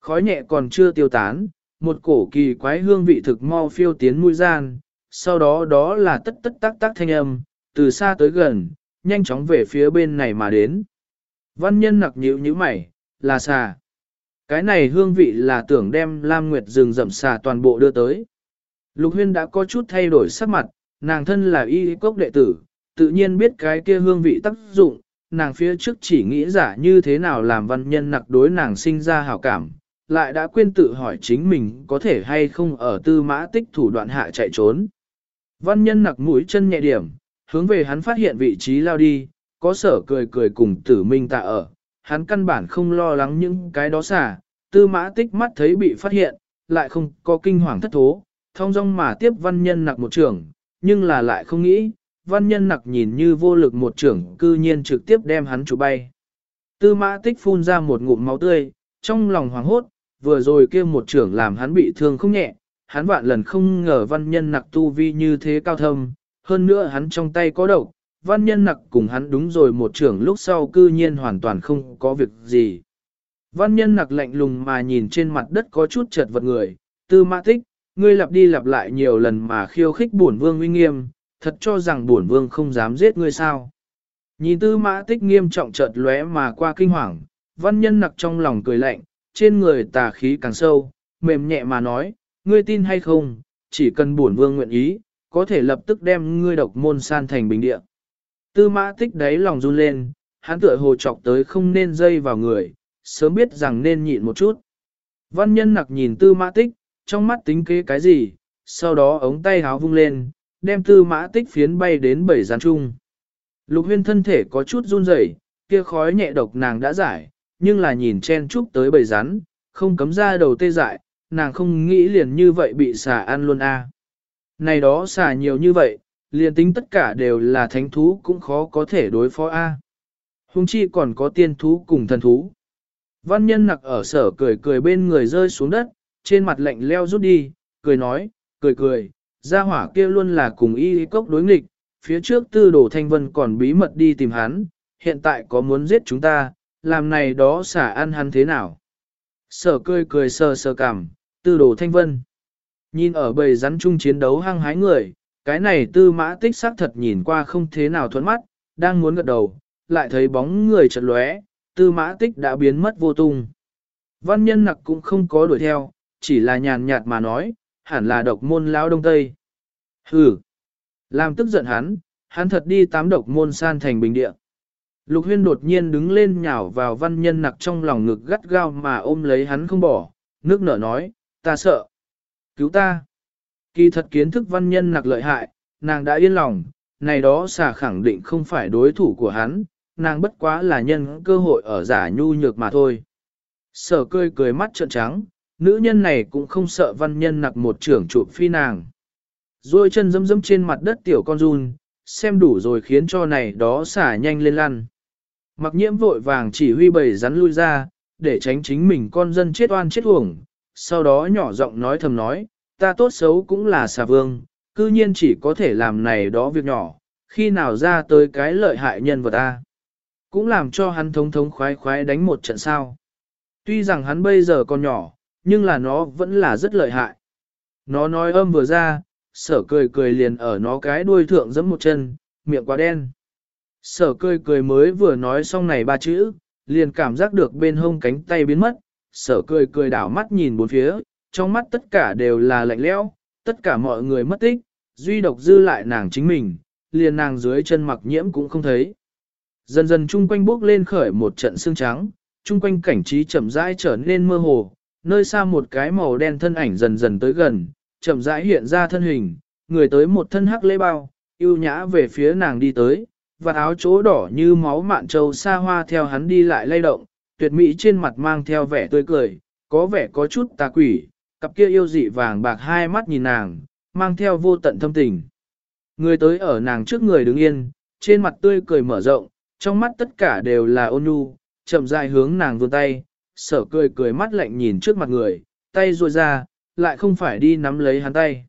Khói nhẹ còn chưa tiêu tán, một cổ kỳ quái hương vị thực mau phiêu tiến mũi gian, sau đó đó là tất tất tác tác thanh âm, từ xa tới gần, nhanh chóng về phía bên này mà đến. Văn nhân nặc nhíu như mày, là xà. Cái này hương vị là tưởng đem Lam Nguyệt rừng rậm xà toàn bộ đưa tới. Lục huyên đã có chút thay đổi sắc mặt, nàng thân là y cốc đệ tử, tự nhiên biết cái kia hương vị tác dụng, nàng phía trước chỉ nghĩ giả như thế nào làm văn nhân nặc đối nàng sinh ra hảo cảm, lại đã quên tự hỏi chính mình có thể hay không ở tư mã tích thủ đoạn hạ chạy trốn. Văn nhân nặc mũi chân nhẹ điểm, hướng về hắn phát hiện vị trí lao đi, có sở cười cười cùng tử minh tạ ở, hắn căn bản không lo lắng những cái đó xả, tư mã tích mắt thấy bị phát hiện, lại không có kinh hoàng thất thố, thông dong mà tiếp văn nhân nặc một trưởng, nhưng là lại không nghĩ, văn nhân nặc nhìn như vô lực một trưởng cư nhiên trực tiếp đem hắn chủ bay. Tư mã tích phun ra một ngụm máu tươi, trong lòng hoảng hốt, vừa rồi kia một trưởng làm hắn bị thương không nhẹ, hắn vạn lần không ngờ văn nhân nặc tu vi như thế cao thâm, hơn nữa hắn trong tay có độc, văn nhân nặc cùng hắn đúng rồi một trưởng lúc sau cư nhiên hoàn toàn không có việc gì. Văn nhân nặc lạnh lùng mà nhìn trên mặt đất có chút chật vật người, tư mã tích, ngươi lặp đi lặp lại nhiều lần mà khiêu khích bổn vương uy nghiêm, thật cho rằng bổn vương không dám giết ngươi sao. Nhìn tư mã tích nghiêm trọng chợt lóe mà qua kinh hoàng, văn nhân nặc trong lòng cười lạnh, trên người tà khí càng sâu, mềm nhẹ mà nói, ngươi tin hay không, chỉ cần bổn vương nguyện ý, có thể lập tức đem ngươi độc môn san thành bình địa. Tư mã tích đáy lòng run lên, hắn tựa hồ chọc tới không nên dây vào người, sớm biết rằng nên nhịn một chút. Văn nhân nặc nhìn tư mã tích, trong mắt tính kế cái gì, sau đó ống tay háo vung lên, đem tư mã tích phiến bay đến bảy gián trung. Lục huyên thân thể có chút run rẩy, kia khói nhẹ độc nàng đã giải, nhưng là nhìn chen chúc tới bầy rắn, không cấm ra đầu tê dại, nàng không nghĩ liền như vậy bị xà ăn luôn a. Này đó xà nhiều như vậy, liền tính tất cả đều là thánh thú cũng khó có thể đối phó a. Hùng chi còn có tiên thú cùng thần thú. Văn nhân nặc ở sở cười cười bên người rơi xuống đất, trên mặt lạnh leo rút đi, cười nói, cười cười, gia hỏa kia luôn là cùng y cốc đối nghịch, phía trước tư đồ thanh vân còn bí mật đi tìm hắn, hiện tại có muốn giết chúng ta, làm này đó xả ăn hắn thế nào. Sở cười cười sờ sờ cảm, tư đồ thanh vân. Nhìn ở bầy rắn chung chiến đấu hăng hái người, cái này tư mã tích xác thật nhìn qua không thế nào thuẫn mắt, đang muốn gật đầu, lại thấy bóng người chật lóe, tư mã tích đã biến mất vô tung. Văn nhân nặc cũng không có đuổi theo, chỉ là nhàn nhạt mà nói, hẳn là độc môn lão đông tây. Hừ, làm tức giận hắn, hắn thật đi tám độc môn san thành bình địa. Lục huyên đột nhiên đứng lên nhào vào văn nhân nặc trong lòng ngực gắt gao mà ôm lấy hắn không bỏ, nước nở nói, ta sợ. Cứu ta. Kỳ thật kiến thức văn nhân nặc lợi hại, nàng đã yên lòng, này đó xà khẳng định không phải đối thủ của hắn, nàng bất quá là nhân cơ hội ở giả nhu nhược mà thôi. Sở cười cười mắt trợn trắng, nữ nhân này cũng không sợ văn nhân nặc một trưởng trụ phi nàng. Rồi chân dâm dâm trên mặt đất tiểu con run, xem đủ rồi khiến cho này đó xả nhanh lên lăn. Mặc nhiễm vội vàng chỉ huy bầy rắn lui ra, để tránh chính mình con dân chết oan chết uổng, sau đó nhỏ giọng nói thầm nói, ta tốt xấu cũng là xà vương, cư nhiên chỉ có thể làm này đó việc nhỏ, khi nào ra tới cái lợi hại nhân vật ta. Cũng làm cho hắn thống thống khoái khoái đánh một trận sao. Tuy rằng hắn bây giờ còn nhỏ, nhưng là nó vẫn là rất lợi hại. Nó nói âm vừa ra, sở cười cười liền ở nó cái đuôi thượng giẫm một chân, miệng quá đen. Sở cười cười mới vừa nói xong này ba chữ, liền cảm giác được bên hông cánh tay biến mất, sở cười cười đảo mắt nhìn bốn phía, trong mắt tất cả đều là lạnh lẽo, tất cả mọi người mất tích, duy độc dư lại nàng chính mình, liền nàng dưới chân mặc nhiễm cũng không thấy. Dần dần chung quanh bốc lên khởi một trận xương trắng, chung quanh cảnh trí chậm rãi trở nên mơ hồ, nơi xa một cái màu đen thân ảnh dần dần tới gần, chậm rãi hiện ra thân hình, người tới một thân hắc lễ bao, yêu nhã về phía nàng đi tới, và áo chỗ đỏ như máu mạn trâu xa hoa theo hắn đi lại lay động, tuyệt mỹ trên mặt mang theo vẻ tươi cười, có vẻ có chút tà quỷ, cặp kia yêu dị vàng bạc hai mắt nhìn nàng, mang theo vô tận thâm tình. Người tới ở nàng trước người đứng yên, trên mặt tươi cười mở rộng, trong mắt tất cả đều là ôn nhu, chậm rãi hướng nàng vươn tay, sở cười cười mắt lạnh nhìn trước mặt người, tay ruồi ra, lại không phải đi nắm lấy hắn tay.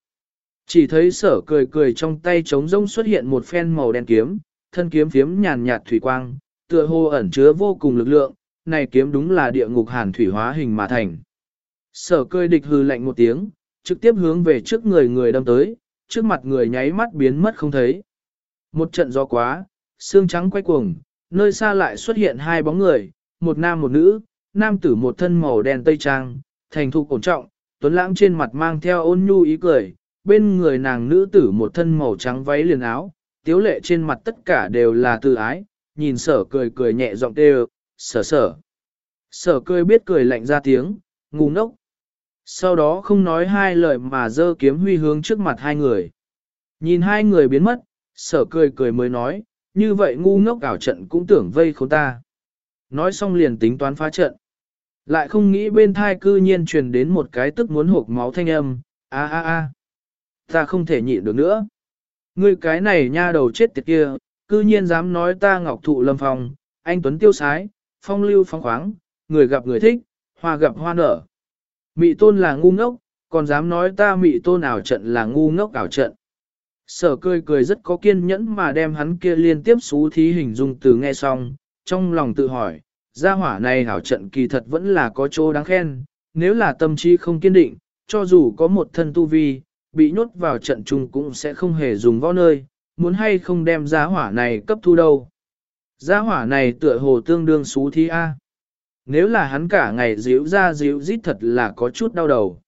Chỉ thấy sở cười cười trong tay trống rông xuất hiện một phen màu đen kiếm, thân kiếm phiếm nhàn nhạt thủy quang, tựa hồ ẩn chứa vô cùng lực lượng, này kiếm đúng là địa ngục hàn thủy hóa hình mà thành. Sở cười địch hừ lạnh một tiếng, trực tiếp hướng về trước người người đâm tới, trước mặt người nháy mắt biến mất không thấy. Một trận gió quá, xương trắng quay cuồng, nơi xa lại xuất hiện hai bóng người, một nam một nữ, nam tử một thân màu đen tây trang, thành thục ổn trọng, tuấn lãng trên mặt mang theo ôn nhu ý cười, bên người nàng nữ tử một thân màu trắng váy liền áo, tiếu lệ trên mặt tất cả đều là tự ái, nhìn sở cười cười nhẹ giọng đều, sở sở. Sở cười biết cười lạnh ra tiếng, ngu ngốc. Sau đó không nói hai lời mà dơ kiếm huy hướng trước mặt hai người. Nhìn hai người biến mất, sở cười cười mới nói, như vậy ngu ngốc ảo trận cũng tưởng vây khốn ta. Nói xong liền tính toán phá trận. Lại không nghĩ bên thai cư nhiên truyền đến một cái tức muốn hộp máu thanh âm, a a a, ta không thể nhịn được nữa. Ngươi cái này nha đầu chết tiệt kia, cư nhiên dám nói ta ngọc thụ lâm phong, anh Tuấn tiêu sái, phong lưu phong khoáng, người gặp người thích, hoa gặp hoa nở. Mị tôn là ngu ngốc, còn dám nói ta mị tôn ảo trận là ngu ngốc ảo trận. Sở cười cười rất có kiên nhẫn mà đem hắn kia liên tiếp xú thí hình dung từ nghe xong, trong lòng tự hỏi, gia hỏa này ảo trận kỳ thật vẫn là có chỗ đáng khen, nếu là tâm trí không kiên định, cho dù có một thân tu vi, bị nhốt vào trận chung cũng sẽ không hề dùng võ nơi, muốn hay không đem gia hỏa này cấp thu đâu. Gia hỏa này tựa hồ tương đương xú thí A. Nếu là hắn cả ngày díu ra díu rít thật là có chút đau đầu.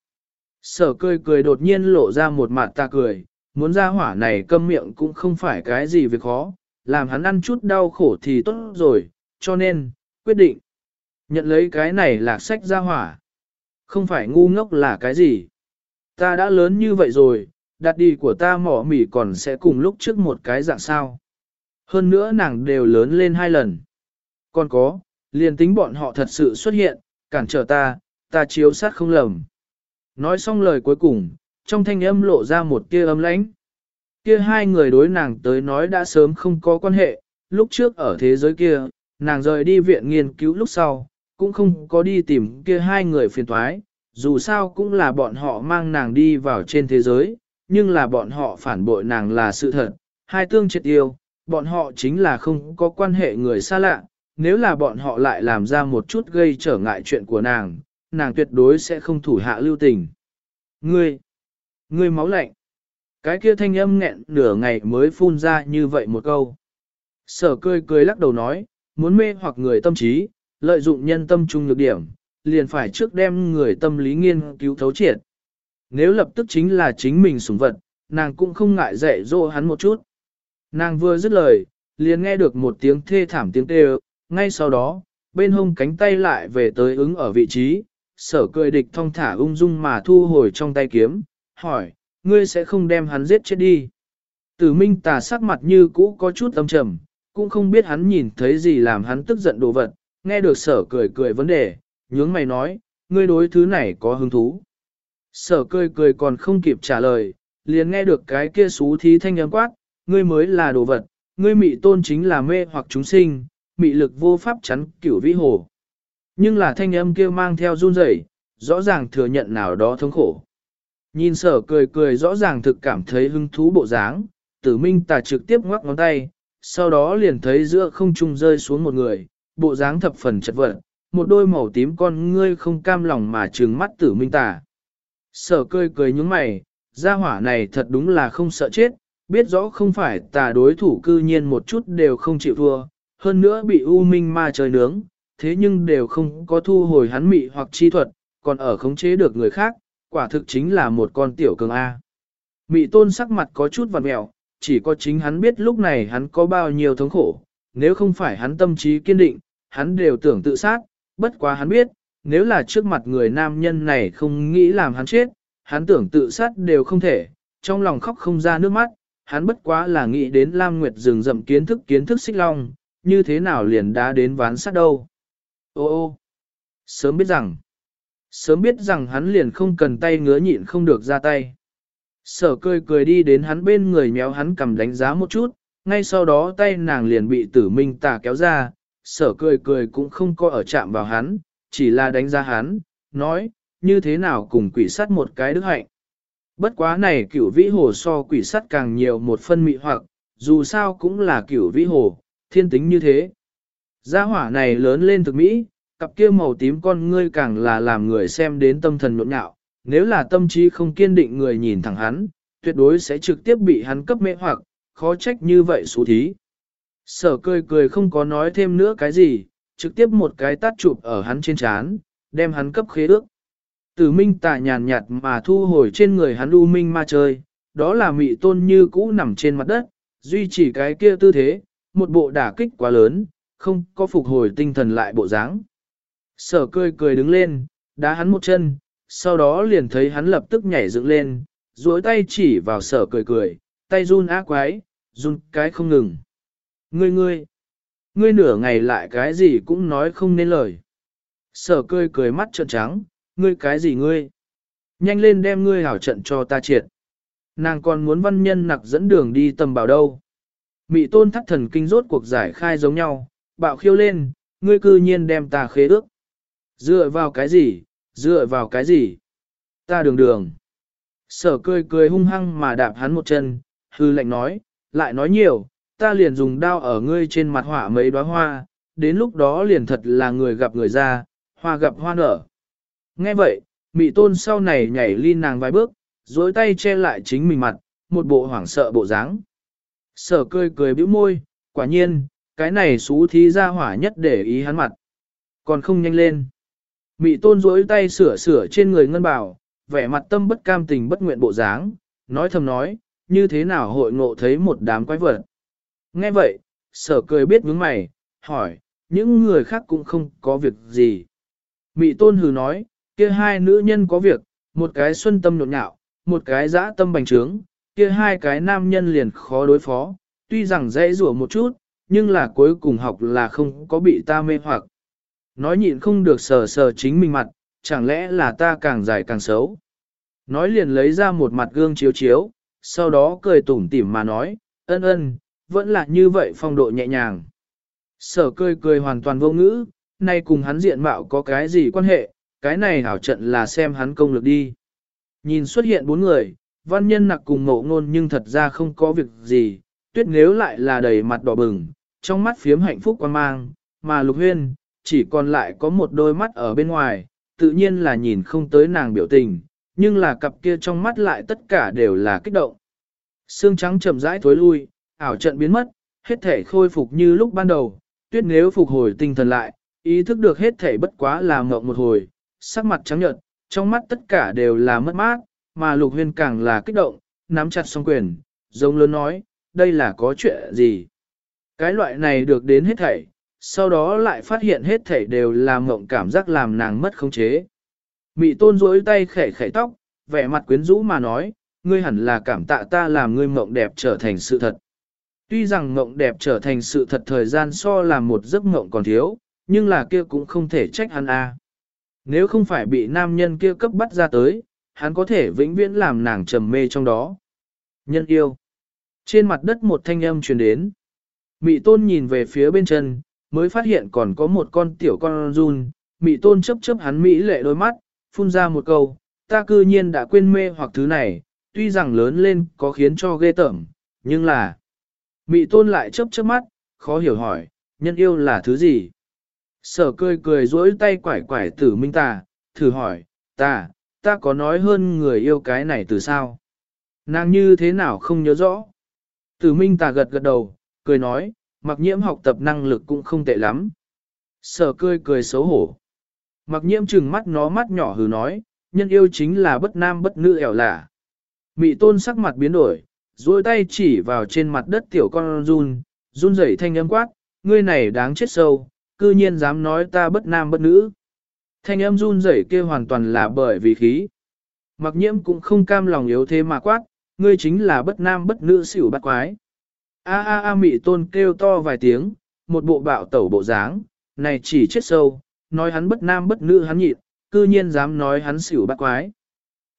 Sở cười cười đột nhiên lộ ra một mặt ta cười, muốn ra hỏa này câm miệng cũng không phải cái gì việc khó, làm hắn ăn chút đau khổ thì tốt rồi, cho nên, quyết định. Nhận lấy cái này là sách ra hỏa. Không phải ngu ngốc là cái gì. Ta đã lớn như vậy rồi, đặt đi của ta mỏ mỉ còn sẽ cùng lúc trước một cái dạng sao. Hơn nữa nàng đều lớn lên hai lần. Còn có, liền tính bọn họ thật sự xuất hiện, cản trở ta, ta chiếu sát không lầm. Nói xong lời cuối cùng, trong thanh âm lộ ra một tia âm lãnh. Kia hai người đối nàng tới nói đã sớm không có quan hệ, lúc trước ở thế giới kia, nàng rời đi viện nghiên cứu lúc sau, cũng không có đi tìm kia hai người phiền toái, dù sao cũng là bọn họ mang nàng đi vào trên thế giới, nhưng là bọn họ phản bội nàng là sự thật, hai tương triệt yêu, bọn họ chính là không có quan hệ người xa lạ, nếu là bọn họ lại làm ra một chút gây trở ngại chuyện của nàng, nàng tuyệt đối sẽ không thủ hạ lưu tình. Ngươi, ngươi máu lạnh. Cái kia thanh âm nghẹn nửa ngày mới phun ra như vậy một câu. Sở cười cười lắc đầu nói, muốn mê hoặc người tâm trí, lợi dụng nhân tâm trung nhược điểm, liền phải trước đem người tâm lý nghiên cứu thấu triệt. Nếu lập tức chính là chính mình sủng vật, nàng cũng không ngại dạy dỗ hắn một chút. Nàng vừa dứt lời, liền nghe được một tiếng thê thảm tiếng kêu, ngay sau đó, bên hông cánh tay lại về tới ứng ở vị trí, sở cười địch thong thả ung dung mà thu hồi trong tay kiếm, hỏi, ngươi sẽ không đem hắn giết chết đi. Tử minh tà sắc mặt như cũ có chút âm trầm, cũng không biết hắn nhìn thấy gì làm hắn tức giận đồ vật, nghe được sở cười cười vấn đề, nhướng mày nói, ngươi đối thứ này có hứng thú. Sở cười cười còn không kịp trả lời, liền nghe được cái kia xú thí thanh âm quát, ngươi mới là đồ vật, ngươi mị tôn chính là mê hoặc chúng sinh, mị lực vô pháp chắn cửu vĩ hồ. Nhưng là thanh âm kia mang theo run rẩy, rõ ràng thừa nhận nào đó thống khổ. Nhìn sở cười cười rõ ràng thực cảm thấy hứng thú bộ dáng, tử minh tà trực tiếp ngoắc ngón tay, sau đó liền thấy giữa không trung rơi xuống một người, bộ dáng thập phần chật vật, một đôi màu tím con ngươi không cam lòng mà trừng mắt tử minh tà. Sở cười cười nhúng mày, gia hỏa này thật đúng là không sợ chết, biết rõ không phải tà đối thủ cư nhiên một chút đều không chịu thua, hơn nữa bị u minh ma trời nướng, thế nhưng đều không có thu hồi hắn mị hoặc chi thuật, còn ở khống chế được người khác, quả thực chính là một con tiểu cường A. Mị tôn sắc mặt có chút vằn mẹo, chỉ có chính hắn biết lúc này hắn có bao nhiêu thống khổ, nếu không phải hắn tâm trí kiên định, hắn đều tưởng tự sát, bất quá hắn biết, nếu là trước mặt người nam nhân này không nghĩ làm hắn chết, hắn tưởng tự sát đều không thể, trong lòng khóc không ra nước mắt, hắn bất quá là nghĩ đến Lam Nguyệt rừng rậm kiến thức kiến thức xích long, như thế nào liền đã đến ván sắt đâu. Ô ô, sớm biết rằng, sớm biết rằng hắn liền không cần tay ngứa nhịn không được ra tay. Sở cười cười đi đến hắn bên người méo hắn cầm đánh giá một chút, ngay sau đó tay nàng liền bị tử minh tà kéo ra, sở cười cười cũng không có ở chạm vào hắn, chỉ là đánh giá hắn, nói, như thế nào cùng quỷ sắt một cái đức hạnh. Bất quá này cửu vĩ hồ so quỷ sắt càng nhiều một phân mị hoặc, dù sao cũng là cửu vĩ hồ, thiên tính như thế. Gia hỏa này lớn lên thực mỹ, cặp kia màu tím con ngươi càng là làm người xem đến tâm thần nhộn nhạo, nếu là tâm trí không kiên định người nhìn thẳng hắn, tuyệt đối sẽ trực tiếp bị hắn cấp mê hoặc, khó trách như vậy xú thí. Sở cười cười không có nói thêm nữa cái gì, trực tiếp một cái tát chụp ở hắn trên trán, đem hắn cấp khế ước. Tử minh tà nhàn nhạt mà thu hồi trên người hắn u minh ma chơi, đó là mị tôn như cũ nằm trên mặt đất, duy trì cái kia tư thế, một bộ đả kích quá lớn, không có phục hồi tinh thần lại bộ dáng. Sở cười cười đứng lên, đá hắn một chân, sau đó liền thấy hắn lập tức nhảy dựng lên, duỗi tay chỉ vào sở cười cười, tay run ác quái, run cái không ngừng. Ngươi ngươi, ngươi nửa ngày lại cái gì cũng nói không nên lời. Sở cười cười mắt trợn trắng, ngươi cái gì ngươi? Nhanh lên đem ngươi hảo trận cho ta triệt. Nàng còn muốn văn nhân nặc dẫn đường đi tầm bảo đâu. Mị tôn thắt thần kinh rốt cuộc giải khai giống nhau, bạo khiêu lên, ngươi cư nhiên đem ta khế ước. Dựa vào cái gì, dựa vào cái gì? Ta đường đường. Sở cười cười hung hăng mà đạp hắn một chân, hư lệnh nói, lại nói nhiều, ta liền dùng đao ở ngươi trên mặt họa mấy đóa hoa, đến lúc đó liền thật là người gặp người ra, hoa gặp hoa nở. Nghe vậy, mị tôn sau này nhảy ly nàng vài bước, dối tay che lại chính mình mặt, một bộ hoảng sợ bộ dáng. Sở cười cười bĩu môi, quả nhiên, cái này xú thí ra hỏa nhất để ý hắn mặt. Còn không nhanh lên. Mị tôn rỗi tay sửa sửa trên người ngân bảo, vẻ mặt tâm bất cam tình bất nguyện bộ dáng, nói thầm nói, như thế nào hội ngộ thấy một đám quái vật. Nghe vậy, sở cười biết vướng mày, hỏi, những người khác cũng không có việc gì. Mị tôn hừ nói, kia hai nữ nhân có việc, một cái xuân tâm nhộn nhạo, một cái dã tâm bành trướng, kia hai cái nam nhân liền khó đối phó, tuy rằng dễ rủa một chút, nhưng là cuối cùng học là không có bị ta mê hoặc. Nói nhịn không được sờ sờ chính mình mặt, chẳng lẽ là ta càng dài càng xấu. Nói liền lấy ra một mặt gương chiếu chiếu, sau đó cười tủm tỉm mà nói, ân ân, vẫn là như vậy phong độ nhẹ nhàng. Sở cười cười hoàn toàn vô ngữ, nay cùng hắn diện mạo có cái gì quan hệ, cái này hảo trận là xem hắn công lực đi. Nhìn xuất hiện bốn người, văn nhân nặc cùng ngộ ngôn nhưng thật ra không có việc gì, tuyết nếu lại là đầy mặt đỏ bừng, trong mắt phiếm hạnh phúc quan mang, mà lục huyên, chỉ còn lại có một đôi mắt ở bên ngoài, tự nhiên là nhìn không tới nàng biểu tình, nhưng là cặp kia trong mắt lại tất cả đều là kích động. Sương trắng chậm rãi thối lui, ảo trận biến mất, hết thể khôi phục như lúc ban đầu, tuyết nếu phục hồi tinh thần lại, ý thức được hết thể bất quá là mộng một hồi, sắc mặt trắng nhợt, trong mắt tất cả đều là mất mát, mà lục huyên càng là kích động, nắm chặt song quyền, giống lớn nói, đây là có chuyện gì. Cái loại này được đến hết thảy, sau đó lại phát hiện hết thảy đều là mộng cảm giác làm nàng mất khống chế. Mị tôn rối tay khẽ khẽ tóc, vẻ mặt quyến rũ mà nói, ngươi hẳn là cảm tạ ta làm ngươi mộng đẹp trở thành sự thật. Tuy rằng mộng đẹp trở thành sự thật thời gian so là một giấc mộng còn thiếu, nhưng là kia cũng không thể trách hắn a. Nếu không phải bị nam nhân kia cấp bắt ra tới, hắn có thể vĩnh viễn làm nàng trầm mê trong đó. Nhân yêu. Trên mặt đất một thanh âm truyền đến. Mị tôn nhìn về phía bên chân, mới phát hiện còn có một con tiểu con run. Mị tôn chấp chấp hắn mỹ lệ đôi mắt, phun ra một câu, ta cư nhiên đã quên mê hoặc thứ này, tuy rằng lớn lên có khiến cho ghê tởm, nhưng là... Mị tôn lại chấp chấp mắt, khó hiểu hỏi, nhân yêu là thứ gì? Sở cười cười duỗi tay quải quải tử minh ta, thử hỏi, ta, ta có nói hơn người yêu cái này từ sao? Nàng như thế nào không nhớ rõ? Tử minh Tà gật gật đầu, cười nói, mặc nhiễm học tập năng lực cũng không tệ lắm. Sở cười cười xấu hổ. Mặc nhiễm trừng mắt nó mắt nhỏ hừ nói, nhân yêu chính là bất nam bất nữ ẻo lả. Mị tôn sắc mặt biến đổi, duỗi tay chỉ vào trên mặt đất tiểu con run, run rẩy thanh âm quát, ngươi này đáng chết sâu, cư nhiên dám nói ta bất nam bất nữ. Thanh âm run rẩy kia hoàn toàn là bởi vì khí. Mặc nhiễm cũng không cam lòng yếu thế mà quát, ngươi chính là bất nam bất nữ xỉu bắt quái. A a a mị tôn kêu to vài tiếng, một bộ bạo tẩu bộ dáng, này chỉ chết sâu, nói hắn bất nam bất nữ hắn nhịn, cư nhiên dám nói hắn xỉu bắt quái.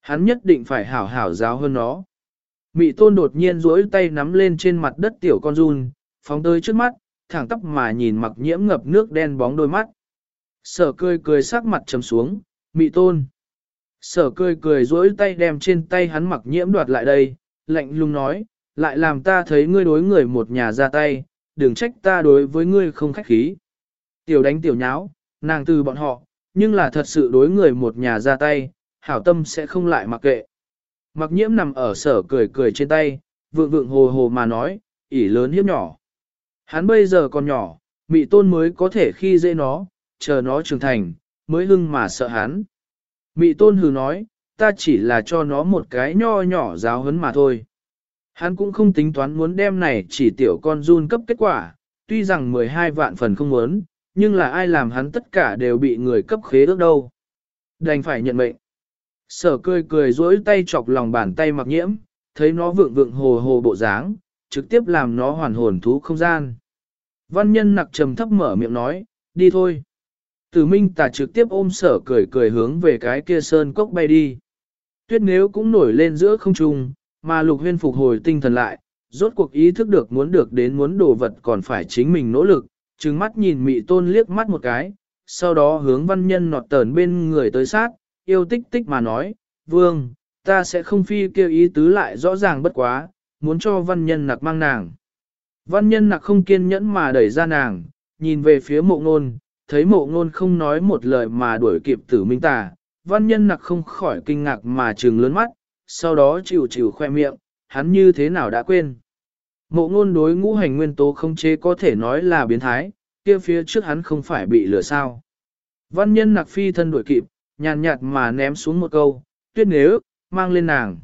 Hắn nhất định phải hảo hảo giáo hơn nó. Mị tôn đột nhiên duỗi tay nắm lên trên mặt đất tiểu con run, phóng tới trước mắt, thẳng tóc mà nhìn mặc nhiễm ngập nước đen bóng đôi mắt. Sở cười cười sắc mặt trầm xuống, mị tôn. Sở cười cười duỗi tay đem trên tay hắn mặc nhiễm đoạt lại đây, lạnh lùng nói, lại làm ta thấy ngươi đối người một nhà ra tay, đừng trách ta đối với ngươi không khách khí. Tiểu đánh tiểu nháo, Nàng từ bọn họ, nhưng là thật sự đối người một nhà ra tay, hảo tâm sẽ không lại mặc kệ. Mặc nhiễm nằm ở sở cười cười trên tay, vượng vượng hồ hồ mà nói, ỉ lớn hiếp nhỏ. Hắn bây giờ còn nhỏ, mị tôn mới có thể khi dễ nó, chờ nó trưởng thành, mới hưng mà sợ hắn. Mị tôn hừ nói, ta chỉ là cho nó một cái nho nhỏ giáo hấn mà thôi. Hắn cũng không tính toán muốn đem này chỉ tiểu con run cấp kết quả, tuy rằng 12 vạn phần không muốn, nhưng là ai làm hắn tất cả đều bị người cấp khế ước đâu. Đành phải nhận mệnh. Sở cười cười dối tay chọc lòng bàn tay mặc nhiễm, thấy nó vượng vượng hồ hồ bộ dáng, trực tiếp làm nó hoàn hồn thú không gian. Văn nhân nặc trầm thấp mở miệng nói, đi thôi. Tử minh tà trực tiếp ôm sở cười cười hướng về cái kia sơn cốc bay đi. Tuyết nếu cũng nổi lên giữa không trung, mà lục huyên phục hồi tinh thần lại, rốt cuộc ý thức được muốn được đến muốn đồ vật còn phải chính mình nỗ lực, trừng mắt nhìn mị tôn liếc mắt một cái, sau đó hướng văn nhân nọt tờn bên người tới sát, yêu tích tích mà nói, vương, ta sẽ không phi kêu ý tứ lại rõ ràng bất quá, muốn cho văn nhân nặc mang nàng. Văn nhân nặc không kiên nhẫn mà đẩy ra nàng, nhìn về phía mộ ngôn, thấy mộ ngôn không nói một lời mà đuổi kịp tử minh tà, văn nhân nặc không khỏi kinh ngạc mà trừng lớn mắt, sau đó chịu chịu khoe miệng, hắn như thế nào đã quên. Mộ ngôn đối ngũ hành nguyên tố không chế có thể nói là biến thái, kia phía trước hắn không phải bị lừa sao. Văn nhân nặc phi thân đuổi kịp, nhàn nhạt mà ném xuống một câu, tuyết nếu, mang lên nàng.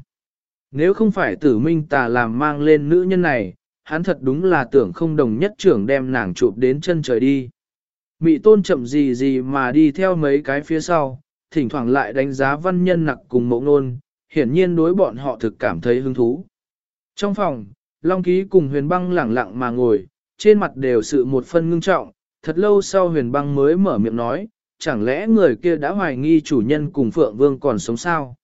Nếu không phải tử minh tà làm mang lên nữ nhân này, hắn thật đúng là tưởng không đồng nhất trưởng đem nàng chụp đến chân trời đi. Mị tôn chậm gì gì mà đi theo mấy cái phía sau, thỉnh thoảng lại đánh giá văn nhân nặc cùng mộ nôn hiển nhiên đối bọn họ thực cảm thấy hứng thú. Trong phòng, Long Ký cùng huyền băng lẳng lặng mà ngồi, trên mặt đều sự một phân ngưng trọng, thật lâu sau huyền băng mới mở miệng nói, chẳng lẽ người kia đã hoài nghi chủ nhân cùng Phượng Vương còn sống sao?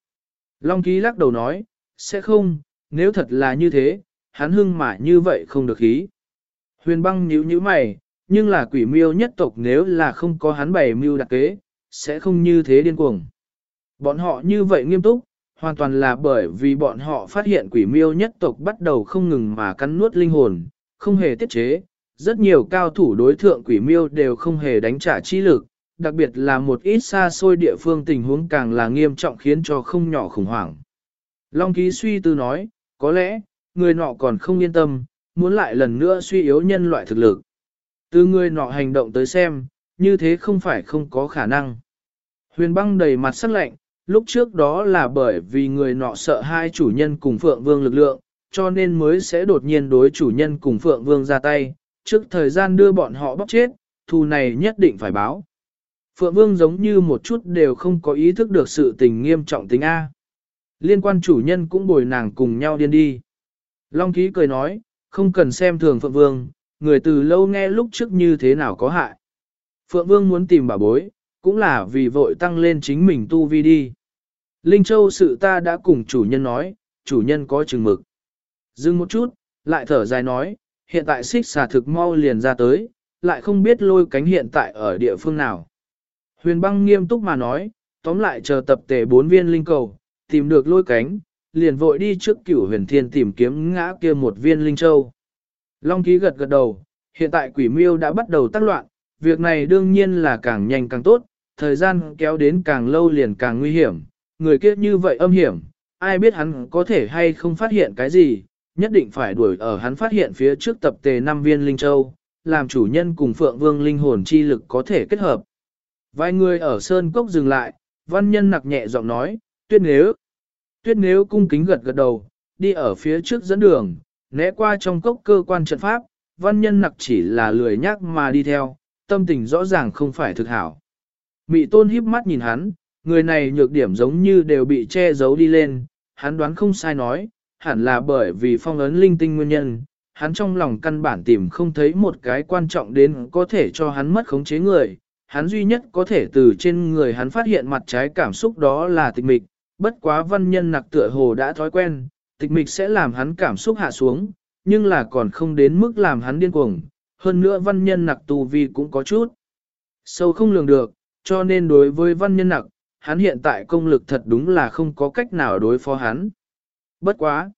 Long Ký lắc đầu nói, sẽ không, nếu thật là như thế, hắn hưng mà như vậy không được ý. Huyền băng nhíu nhíu mày, nhưng là quỷ miêu nhất tộc nếu là không có hắn bày mưu đặc kế, sẽ không như thế điên cuồng. Bọn họ như vậy nghiêm túc, hoàn toàn là bởi vì bọn họ phát hiện quỷ miêu nhất tộc bắt đầu không ngừng mà cắn nuốt linh hồn, không hề tiết chế. Rất nhiều cao thủ đối thượng quỷ miêu đều không hề đánh trả chi lực, đặc biệt là một ít xa xôi địa phương tình huống càng là nghiêm trọng khiến cho không nhỏ khủng hoảng. Long ký suy tư nói, có lẽ, người nọ còn không yên tâm, muốn lại lần nữa suy yếu nhân loại thực lực. Từ người nọ hành động tới xem, như thế không phải không có khả năng. Huyền băng đầy mặt sắc lạnh, lúc trước đó là bởi vì người nọ sợ hai chủ nhân cùng Phượng Vương lực lượng, cho nên mới sẽ đột nhiên đối chủ nhân cùng Phượng Vương ra tay, trước thời gian đưa bọn họ bóc chết, thù này nhất định phải báo. Phượng Vương giống như một chút đều không có ý thức được sự tình nghiêm trọng tính A. Liên quan chủ nhân cũng bồi nàng cùng nhau điên đi. Long Ký cười nói, không cần xem thường Phượng Vương, người từ lâu nghe lúc trước như thế nào có hại. Phượng Vương muốn tìm bà bối, cũng là vì vội tăng lên chính mình tu vi đi. Linh Châu sự ta đã cùng chủ nhân nói, chủ nhân có chừng mực. Dừng một chút, lại thở dài nói, hiện tại xích xà thực mau liền ra tới, lại không biết lôi cánh hiện tại ở địa phương nào. Huyền băng nghiêm túc mà nói, tóm lại chờ tập tể bốn viên linh cầu, tìm được lôi cánh, liền vội đi trước cửu huyền thiên tìm kiếm ngã kia một viên linh châu. Long ký gật gật đầu, hiện tại quỷ miêu đã bắt đầu tác loạn, việc này đương nhiên là càng nhanh càng tốt, thời gian kéo đến càng lâu liền càng nguy hiểm, người kia như vậy âm hiểm, ai biết hắn có thể hay không phát hiện cái gì, nhất định phải đuổi ở hắn phát hiện phía trước tập tề năm viên linh châu, làm chủ nhân cùng Phượng Vương linh hồn chi lực có thể kết hợp. Vài người ở sơn cốc dừng lại, văn nhân nặc nhẹ giọng nói, tuyết nếu. Tuyết nếu cung kính gật gật đầu, đi ở phía trước dẫn đường, né qua trong cốc cơ quan trận pháp, văn nhân nặc chỉ là lười nhác mà đi theo, tâm tình rõ ràng không phải thực hảo. Mị tôn híp mắt nhìn hắn, người này nhược điểm giống như đều bị che giấu đi lên, hắn đoán không sai nói, hẳn là bởi vì phong ấn linh tinh nguyên nhân, hắn trong lòng căn bản tìm không thấy một cái quan trọng đến có thể cho hắn mất khống chế người, hắn duy nhất có thể từ trên người hắn phát hiện mặt trái cảm xúc đó là tịch mịch, bất quá văn nhân nặc tựa hồ đã thói quen, tịch mịch sẽ làm hắn cảm xúc hạ xuống, nhưng là còn không đến mức làm hắn điên cuồng, hơn nữa văn nhân nặc tu vi cũng có chút. Sâu không lường được, cho nên đối với văn nhân nặc, hắn hiện tại công lực thật đúng là không có cách nào đối phó hắn. Bất quá.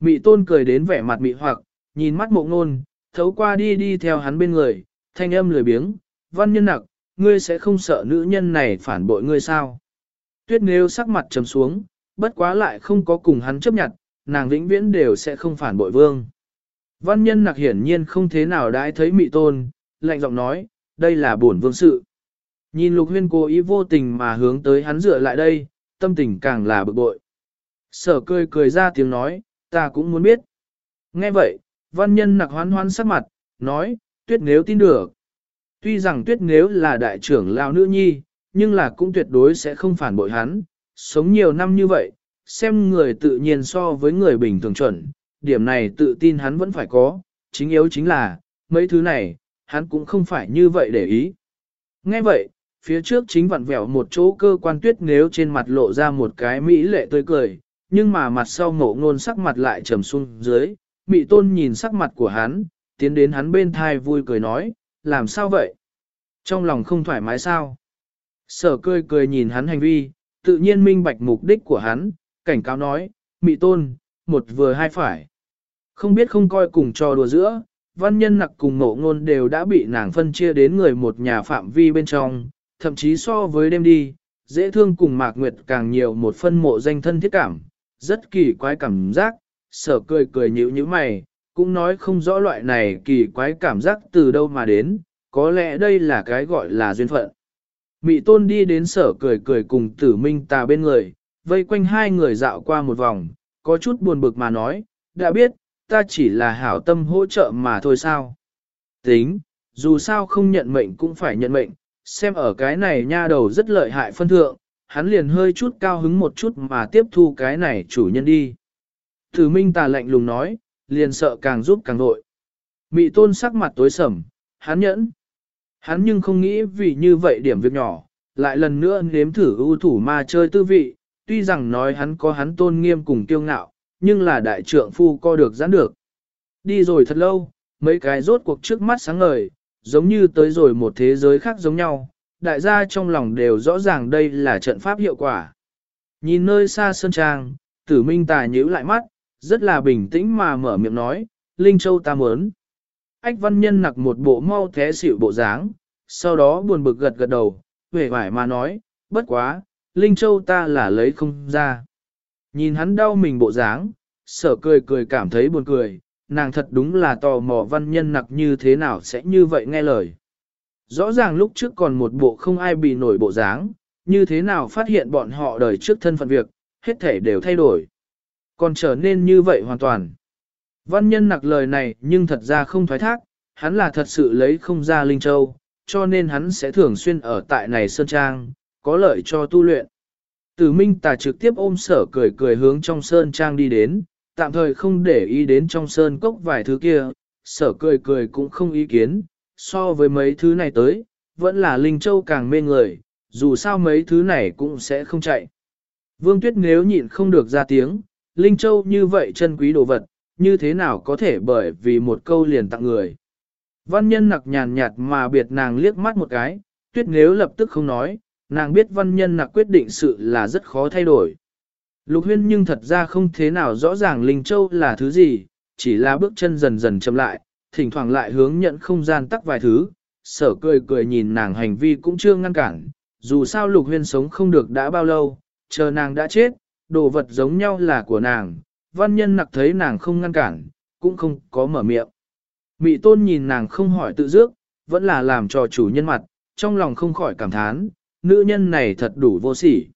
Mị tôn cười đến vẻ mặt mị hoặc, nhìn mắt mộ ngôn, thấu qua đi đi theo hắn bên người, thanh âm lười biếng, văn nhân nặc, ngươi sẽ không sợ nữ nhân này phản bội ngươi sao? Tuyết nếu sắc mặt trầm xuống, bất quá lại không có cùng hắn chấp nhận, nàng vĩnh viễn đều sẽ không phản bội vương. Văn nhân nặc hiển nhiên không thế nào đãi thấy mị tôn, lạnh giọng nói, đây là bổn vương sự. Nhìn lục huyên cố ý vô tình mà hướng tới hắn dựa lại đây, tâm tình càng là bực bội. Sở cười cười ra tiếng nói, ta cũng muốn biết. Nghe vậy, văn nhân nặc hoan hoan sắc mặt, nói, tuyết nếu tin được. Tuy rằng tuyết nếu là đại trưởng lao nữ nhi, nhưng là cũng tuyệt đối sẽ không phản bội hắn. Sống nhiều năm như vậy, xem người tự nhiên so với người bình thường chuẩn, điểm này tự tin hắn vẫn phải có, chính yếu chính là, mấy thứ này, hắn cũng không phải như vậy để ý. Nghe vậy, phía trước chính vặn vẹo một chỗ cơ quan tuyết nếu trên mặt lộ ra một cái mỹ lệ tươi cười, nhưng mà mặt sau ngộ ngôn sắc mặt lại trầm xuống dưới, mị tôn nhìn sắc mặt của hắn, tiến đến hắn bên thai vui cười nói, làm sao vậy? Trong lòng không thoải mái sao? Sở cười cười nhìn hắn hành vi, tự nhiên minh bạch mục đích của hắn, cảnh cáo nói, mị tôn, một vừa hai phải. Không biết không coi cùng trò đùa giữa, văn nhân nặc cùng mộ ngôn đều đã bị nàng phân chia đến người một nhà phạm vi bên trong, thậm chí so với đêm đi, dễ thương cùng mạc nguyệt càng nhiều một phân mộ danh thân thiết cảm, rất kỳ quái cảm giác, sở cười cười nhíu như mày, cũng nói không rõ loại này kỳ quái cảm giác từ đâu mà đến, có lẽ đây là cái gọi là duyên phận. Mị tôn đi đến sở cười cười cùng tử minh tà bên người, vây quanh hai người dạo qua một vòng, có chút buồn bực mà nói, đã biết, ta chỉ là hảo tâm hỗ trợ mà thôi sao. Tính, dù sao không nhận mệnh cũng phải nhận mệnh, xem ở cái này nha đầu rất lợi hại phân thượng, hắn liền hơi chút cao hứng một chút mà tiếp thu cái này chủ nhân đi. Tử minh tà lạnh lùng nói, liền sợ càng giúp càng nội. Mị tôn sắc mặt tối sầm, hắn nhẫn. Hắn nhưng không nghĩ vì như vậy điểm việc nhỏ, lại lần nữa nếm thử ưu thủ ma chơi tư vị, tuy rằng nói hắn có hắn tôn nghiêm cùng kiêu ngạo, nhưng là đại trượng phu co được giãn được. Đi rồi thật lâu, mấy cái rốt cuộc trước mắt sáng ngời, giống như tới rồi một thế giới khác giống nhau, đại gia trong lòng đều rõ ràng đây là trận pháp hiệu quả. Nhìn nơi xa sơn trang, tử minh tài nhíu lại mắt, rất là bình tĩnh mà mở miệng nói, Linh Châu ta mớn. Ách văn nhân nặc một bộ mau thế xỉu bộ dáng, sau đó buồn bực gật gật đầu, vẻ vải mà nói, bất quá, Linh Châu ta là lấy không ra. Nhìn hắn đau mình bộ dáng, sở cười cười cảm thấy buồn cười, nàng thật đúng là tò mò văn nhân nặc như thế nào sẽ như vậy nghe lời. Rõ ràng lúc trước còn một bộ không ai bị nổi bộ dáng, như thế nào phát hiện bọn họ đời trước thân phận việc, hết thể đều thay đổi. Còn trở nên như vậy hoàn toàn. Văn nhân nặc lời này nhưng thật ra không thoái thác, hắn là thật sự lấy không ra Linh Châu, cho nên hắn sẽ thường xuyên ở tại này Sơn Trang, có lợi cho tu luyện. Tử Minh Tà trực tiếp ôm sở cười cười hướng trong Sơn Trang đi đến, tạm thời không để ý đến trong Sơn Cốc vài thứ kia, sở cười cười cũng không ý kiến, so với mấy thứ này tới, vẫn là Linh Châu càng mê người, dù sao mấy thứ này cũng sẽ không chạy. Vương Tuyết nếu nhịn không được ra tiếng, Linh Châu như vậy chân quý đồ vật, như thế nào có thể bởi vì một câu liền tặng người. Văn nhân nặc nhàn nhạt mà biệt nàng liếc mắt một cái, tuyết nếu lập tức không nói, nàng biết văn nhân nặc quyết định sự là rất khó thay đổi. Lục huyên nhưng thật ra không thế nào rõ ràng Linh Châu là thứ gì, chỉ là bước chân dần dần chậm lại, thỉnh thoảng lại hướng nhận không gian tắc vài thứ, sở cười cười nhìn nàng hành vi cũng chưa ngăn cản, dù sao lục huyên sống không được đã bao lâu, chờ nàng đã chết, đồ vật giống nhau là của nàng, văn nhân nặc thấy nàng không ngăn cản, cũng không có mở miệng. Mị tôn nhìn nàng không hỏi tự dước, vẫn là làm cho chủ nhân mặt, trong lòng không khỏi cảm thán, nữ nhân này thật đủ vô sỉ.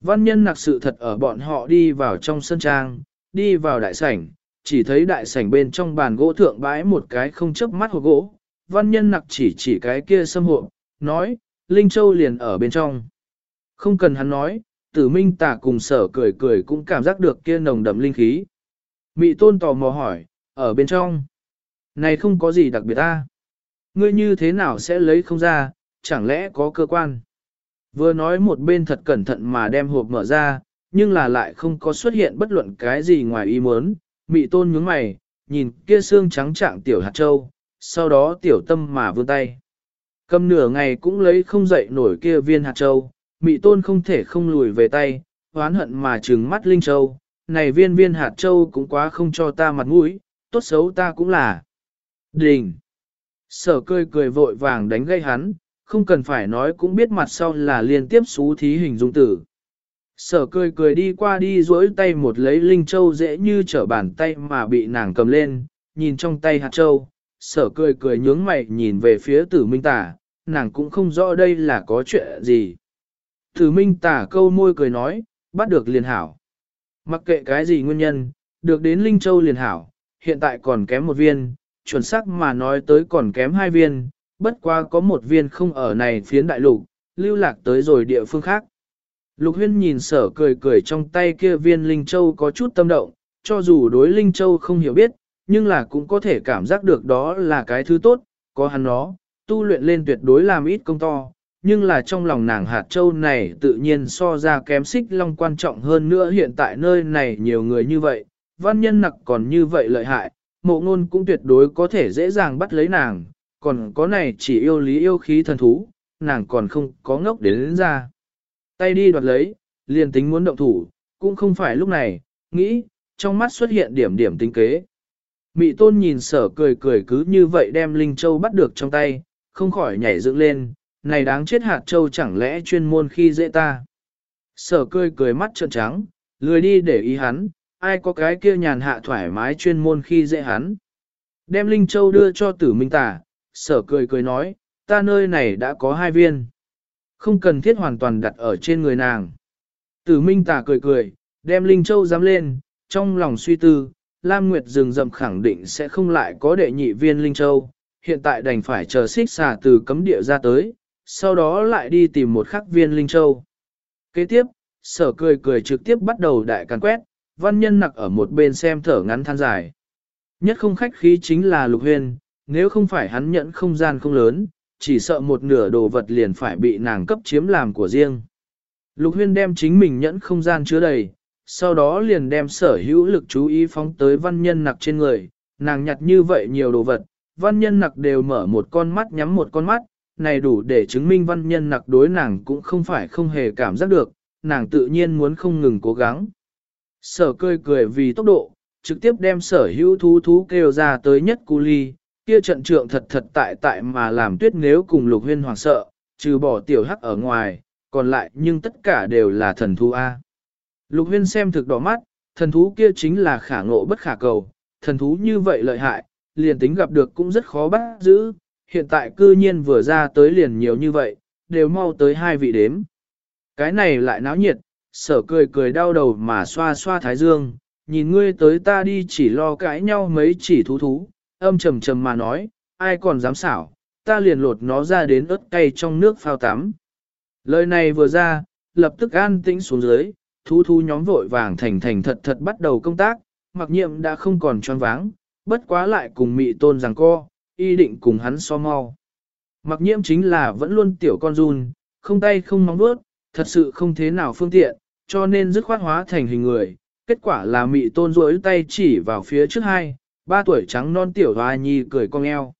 Văn nhân nặc sự thật ở bọn họ đi vào trong sân trang, đi vào đại sảnh, chỉ thấy đại sảnh bên trong bàn gỗ thượng bãi một cái không chớp mắt hộp gỗ. Văn nhân nặc chỉ chỉ cái kia xâm hộ, nói, Linh Châu liền ở bên trong. Không cần hắn nói, tử minh tả cùng sở cười cười cũng cảm giác được kia nồng đậm linh khí. Mị tôn tò mò hỏi, ở bên trong. Này không có gì đặc biệt ta. Ngươi như thế nào sẽ lấy không ra, chẳng lẽ có cơ quan? Vừa nói một bên thật cẩn thận mà đem hộp mở ra, nhưng là lại không có xuất hiện bất luận cái gì ngoài ý muốn. Mị tôn nhướng mày, nhìn kia xương trắng trạng tiểu hạt châu, sau đó tiểu tâm mà vươn tay. Cầm nửa ngày cũng lấy không dậy nổi kia viên hạt châu, mị tôn không thể không lùi về tay, hoán hận mà trừng mắt Linh Châu, này viên viên hạt châu cũng quá không cho ta mặt mũi, tốt xấu ta cũng là. Đình! Sở cười cười vội vàng đánh gây hắn, không cần phải nói cũng biết mặt sau là liên tiếp xú thí hình dung tử. Sở cười cười đi qua đi duỗi tay một lấy Linh Châu dễ như trở bàn tay mà bị nàng cầm lên, nhìn trong tay hạt châu, sở cười cười nhướng mày nhìn về phía tử minh tả, nàng cũng không rõ đây là có chuyện gì. Tử minh tả câu môi cười nói, bắt được liền hảo. Mặc kệ cái gì nguyên nhân, được đến Linh Châu liền hảo, hiện tại còn kém một viên, chuẩn xác mà nói tới còn kém hai viên, bất quá có một viên không ở này phiến đại lục, lưu lạc tới rồi địa phương khác. Lục huyên nhìn sở cười cười trong tay kia viên Linh Châu có chút tâm động, cho dù đối Linh Châu không hiểu biết, nhưng là cũng có thể cảm giác được đó là cái thứ tốt, có hắn nó, tu luyện lên tuyệt đối làm ít công to, nhưng là trong lòng nàng hạt châu này tự nhiên so ra kém xích long quan trọng hơn nữa hiện tại nơi này nhiều người như vậy, văn nhân nặc còn như vậy lợi hại, mộ ngôn cũng tuyệt đối có thể dễ dàng bắt lấy nàng, còn có này chỉ yêu lý yêu khí thần thú, nàng còn không có ngốc đến, đến ra. Tay đi đoạt lấy, liền tính muốn động thủ, cũng không phải lúc này, nghĩ, trong mắt xuất hiện điểm điểm tinh kế. Mị tôn nhìn sở cười cười cứ như vậy đem Linh Châu bắt được trong tay, không khỏi nhảy dựng lên, này đáng chết hạt châu chẳng lẽ chuyên môn khi dễ ta. Sở cười cười mắt trợn trắng, lười đi để ý hắn, ai có cái kia nhàn hạ thoải mái chuyên môn khi dễ hắn. Đem Linh Châu đưa cho tử minh tả, sở cười cười nói, ta nơi này đã có hai viên. Không cần thiết hoàn toàn đặt ở trên người nàng. Tử minh tả cười cười, đem Linh Châu dám lên, trong lòng suy tư, Lam Nguyệt rừng rậm khẳng định sẽ không lại có đệ nhị viên Linh Châu, hiện tại đành phải chờ xích xà từ cấm địa ra tới, sau đó lại đi tìm một khắc viên Linh Châu. Kế tiếp, sở cười cười trực tiếp bắt đầu đại càn quét, văn nhân nặc ở một bên xem thở ngắn than dài. Nhất không khách khí chính là lục Huyền nếu không phải hắn nhận không gian không lớn, chỉ sợ một nửa đồ vật liền phải bị nàng cấp chiếm làm của riêng. Lục huyên đem chính mình nhẫn không gian chứa đầy, sau đó liền đem sở hữu lực chú ý phóng tới văn nhân nặc trên người, nàng nhặt như vậy nhiều đồ vật, văn nhân nặc đều mở một con mắt nhắm một con mắt, này đủ để chứng minh văn nhân nặc đối nàng cũng không phải không hề cảm giác được, nàng tự nhiên muốn không ngừng cố gắng. Sở cười cười vì tốc độ, trực tiếp đem sở hữu thú thú kêu ra tới nhất cu ly, kia trận trượng thật thật tại tại mà làm tuyết nếu cùng lục huyên hoàng sợ, trừ bỏ tiểu hắc ở ngoài, còn lại nhưng tất cả đều là thần thú A. Lục huyên xem thực đỏ mắt, thần thú kia chính là khả ngộ bất khả cầu, thần thú như vậy lợi hại, liền tính gặp được cũng rất khó bắt giữ, hiện tại cư nhiên vừa ra tới liền nhiều như vậy, đều mau tới hai vị đếm. Cái này lại náo nhiệt, sở cười cười đau đầu mà xoa xoa thái dương, nhìn ngươi tới ta đi chỉ lo cãi nhau mấy chỉ thú thú, âm trầm trầm mà nói, ai còn dám xảo, ta liền lột nó ra đến ớt cay trong nước phao tắm. Lời này vừa ra, lập tức an tĩnh xuống dưới, thú thú nhóm vội vàng thành thành thật thật bắt đầu công tác, mặc nhiệm đã không còn choáng váng, bất quá lại cùng mị tôn rằng co, y định cùng hắn so mau. Mặc nhiễm chính là vẫn luôn tiểu con run, không tay không móng vuốt, thật sự không thế nào phương tiện, cho nên dứt khoát hóa thành hình người. Kết quả là mị tôn rối tay chỉ vào phía trước hai, ba tuổi trắng non tiểu hoa nhi cười cong eo.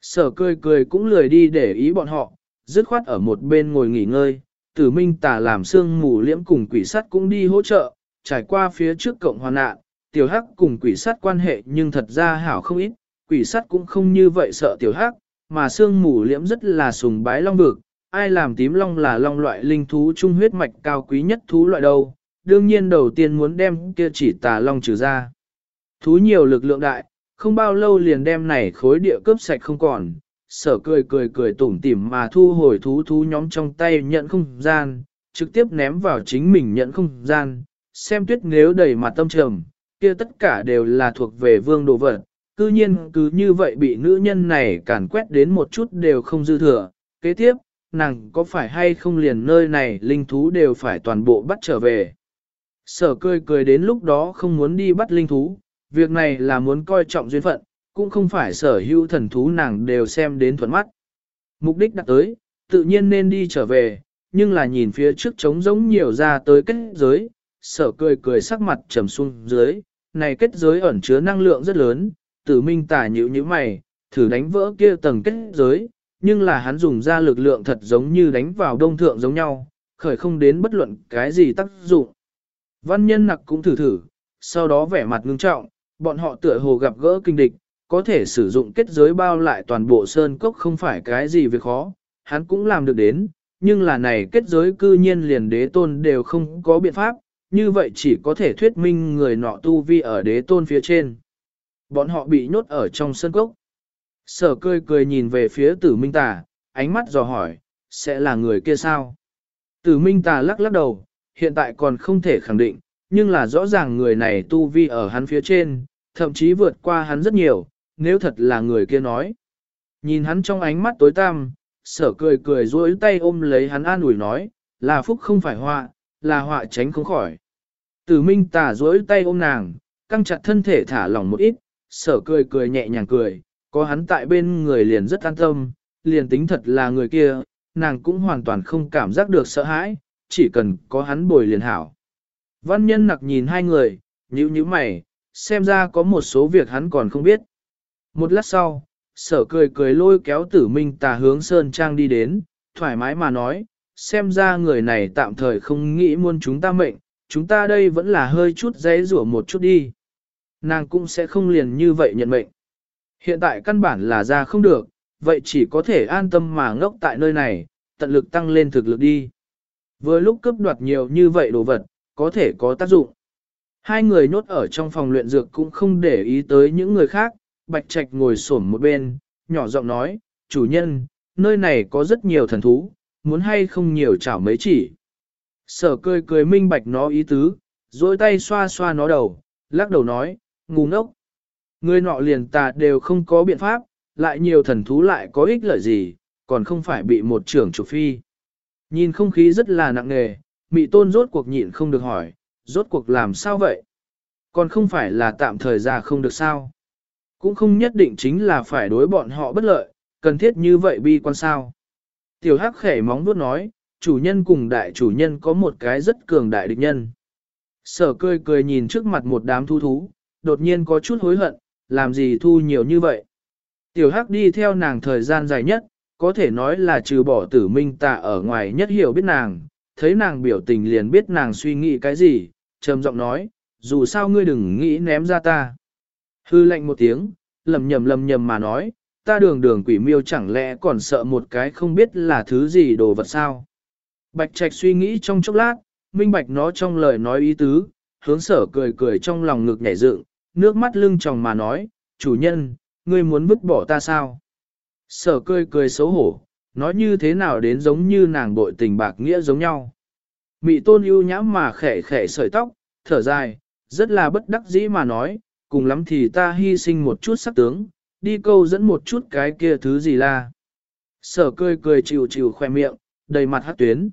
Sở cười cười cũng lười đi để ý bọn họ, dứt khoát ở một bên ngồi nghỉ ngơi, tử minh tà làm xương mù liễm cùng quỷ sắt cũng đi hỗ trợ, trải qua phía trước cộng hoàn nạn, tiểu hắc cùng quỷ sắt quan hệ nhưng thật ra hảo không ít, quỷ sắt cũng không như vậy sợ tiểu hắc, mà xương mù liễm rất là sùng bái long vực, ai làm tím long là long loại linh thú trung huyết mạch cao quý nhất thú loại đâu, đương nhiên đầu tiên muốn đem kia chỉ tà long trừ ra. Thú nhiều lực lượng đại, không bao lâu liền đem này khối địa cướp sạch không còn, sở cười cười cười tủm tỉm mà thu hồi thú thú nhóm trong tay nhận không gian, trực tiếp ném vào chính mình nhận không gian, xem tuyết nếu đầy mặt tâm trầm, kia tất cả đều là thuộc về vương đồ vật, cư nhiên cứ như vậy bị nữ nhân này càn quét đến một chút đều không dư thừa, kế tiếp, nàng có phải hay không liền nơi này linh thú đều phải toàn bộ bắt trở về. Sở cười cười đến lúc đó không muốn đi bắt linh thú, việc này là muốn coi trọng duyên phận, cũng không phải sở hữu thần thú nàng đều xem đến thuận mắt. Mục đích đặt tới, tự nhiên nên đi trở về, nhưng là nhìn phía trước trống giống nhiều ra tới kết giới, sở cười cười sắc mặt trầm xuống dưới, này kết giới ẩn chứa năng lượng rất lớn, tử minh tả nhữ như mày, thử đánh vỡ kia tầng kết giới, nhưng là hắn dùng ra lực lượng thật giống như đánh vào đông thượng giống nhau, khởi không đến bất luận cái gì tác dụng. Văn nhân nặc cũng thử thử, sau đó vẻ mặt ngưng trọng, bọn họ tựa hồ gặp gỡ kinh địch, có thể sử dụng kết giới bao lại toàn bộ sơn cốc không phải cái gì việc khó, hắn cũng làm được đến, nhưng là này kết giới cư nhiên liền đế tôn đều không có biện pháp, như vậy chỉ có thể thuyết minh người nọ tu vi ở đế tôn phía trên. Bọn họ bị nhốt ở trong sân cốc. Sở cười cười nhìn về phía tử minh tà, ánh mắt dò hỏi, sẽ là người kia sao? Tử minh tà lắc lắc đầu, hiện tại còn không thể khẳng định, nhưng là rõ ràng người này tu vi ở hắn phía trên, thậm chí vượt qua hắn rất nhiều, nếu thật là người kia nói. Nhìn hắn trong ánh mắt tối tăm, sở cười cười duỗi tay ôm lấy hắn an ủi nói, là phúc không phải họa, là họa tránh không khỏi. Tử minh tà duỗi tay ôm nàng, căng chặt thân thể thả lỏng một ít, sở cười cười nhẹ nhàng cười, có hắn tại bên người liền rất an tâm, liền tính thật là người kia, nàng cũng hoàn toàn không cảm giác được sợ hãi, chỉ cần có hắn bồi liền hảo. Văn nhân nặc nhìn hai người, nhíu nhíu mày, xem ra có một số việc hắn còn không biết. Một lát sau, sở cười cười lôi kéo tử minh tà hướng Sơn Trang đi đến, thoải mái mà nói, xem ra người này tạm thời không nghĩ muôn chúng ta mệnh, chúng ta đây vẫn là hơi chút dễ rủa một chút đi. Nàng cũng sẽ không liền như vậy nhận mệnh. Hiện tại căn bản là ra không được, vậy chỉ có thể an tâm mà ngốc tại nơi này, tận lực tăng lên thực lực đi. Với lúc cướp đoạt nhiều như vậy đồ vật, có thể có tác dụng. Hai người nhốt ở trong phòng luyện dược cũng không để ý tới những người khác, Bạch Trạch ngồi xổm một bên, nhỏ giọng nói, chủ nhân, nơi này có rất nhiều thần thú, muốn hay không nhiều chảo mấy chỉ. Sở cười cười minh bạch nó ý tứ, dối tay xoa xoa nó đầu, lắc đầu nói, ngu ngốc. Người nọ liền tà đều không có biện pháp, lại nhiều thần thú lại có ích lợi gì, còn không phải bị một trưởng trục phi. Nhìn không khí rất là nặng nề, mị tôn rốt cuộc nhịn không được hỏi, rốt cuộc làm sao vậy? Còn không phải là tạm thời ra không được sao? Cũng không nhất định chính là phải đối bọn họ bất lợi, cần thiết như vậy bi quan sao. Tiểu hắc khẻ móng vuốt nói, chủ nhân cùng đại chủ nhân có một cái rất cường đại địch nhân. Sở cười cười nhìn trước mặt một đám thu thú, đột nhiên có chút hối hận, làm gì thu nhiều như vậy. Tiểu hắc đi theo nàng thời gian dài nhất, có thể nói là trừ bỏ tử minh tạ ở ngoài nhất hiểu biết nàng, thấy nàng biểu tình liền biết nàng suy nghĩ cái gì, trầm giọng nói, dù sao ngươi đừng nghĩ ném ra ta. Hư lệnh một tiếng, lầm nhầm lầm nhầm mà nói, ta đường đường quỷ miêu chẳng lẽ còn sợ một cái không biết là thứ gì đồ vật sao. Bạch Trạch suy nghĩ trong chốc lát, minh bạch nó trong lời nói ý tứ, hướng sở cười cười trong lòng ngực nhảy dựng, nước mắt lưng tròng mà nói, chủ nhân, ngươi muốn vứt bỏ ta sao? Sở cười cười xấu hổ, nói như thế nào đến giống như nàng bội tình bạc nghĩa giống nhau. Mị tôn ưu nhãm mà khẽ khẽ sợi tóc, thở dài, rất là bất đắc dĩ mà nói, cùng lắm thì ta hy sinh một chút sắc tướng, đi câu dẫn một chút cái kia thứ gì la. Sở cười cười chịu chịu khoe miệng, đầy mặt hát tuyến.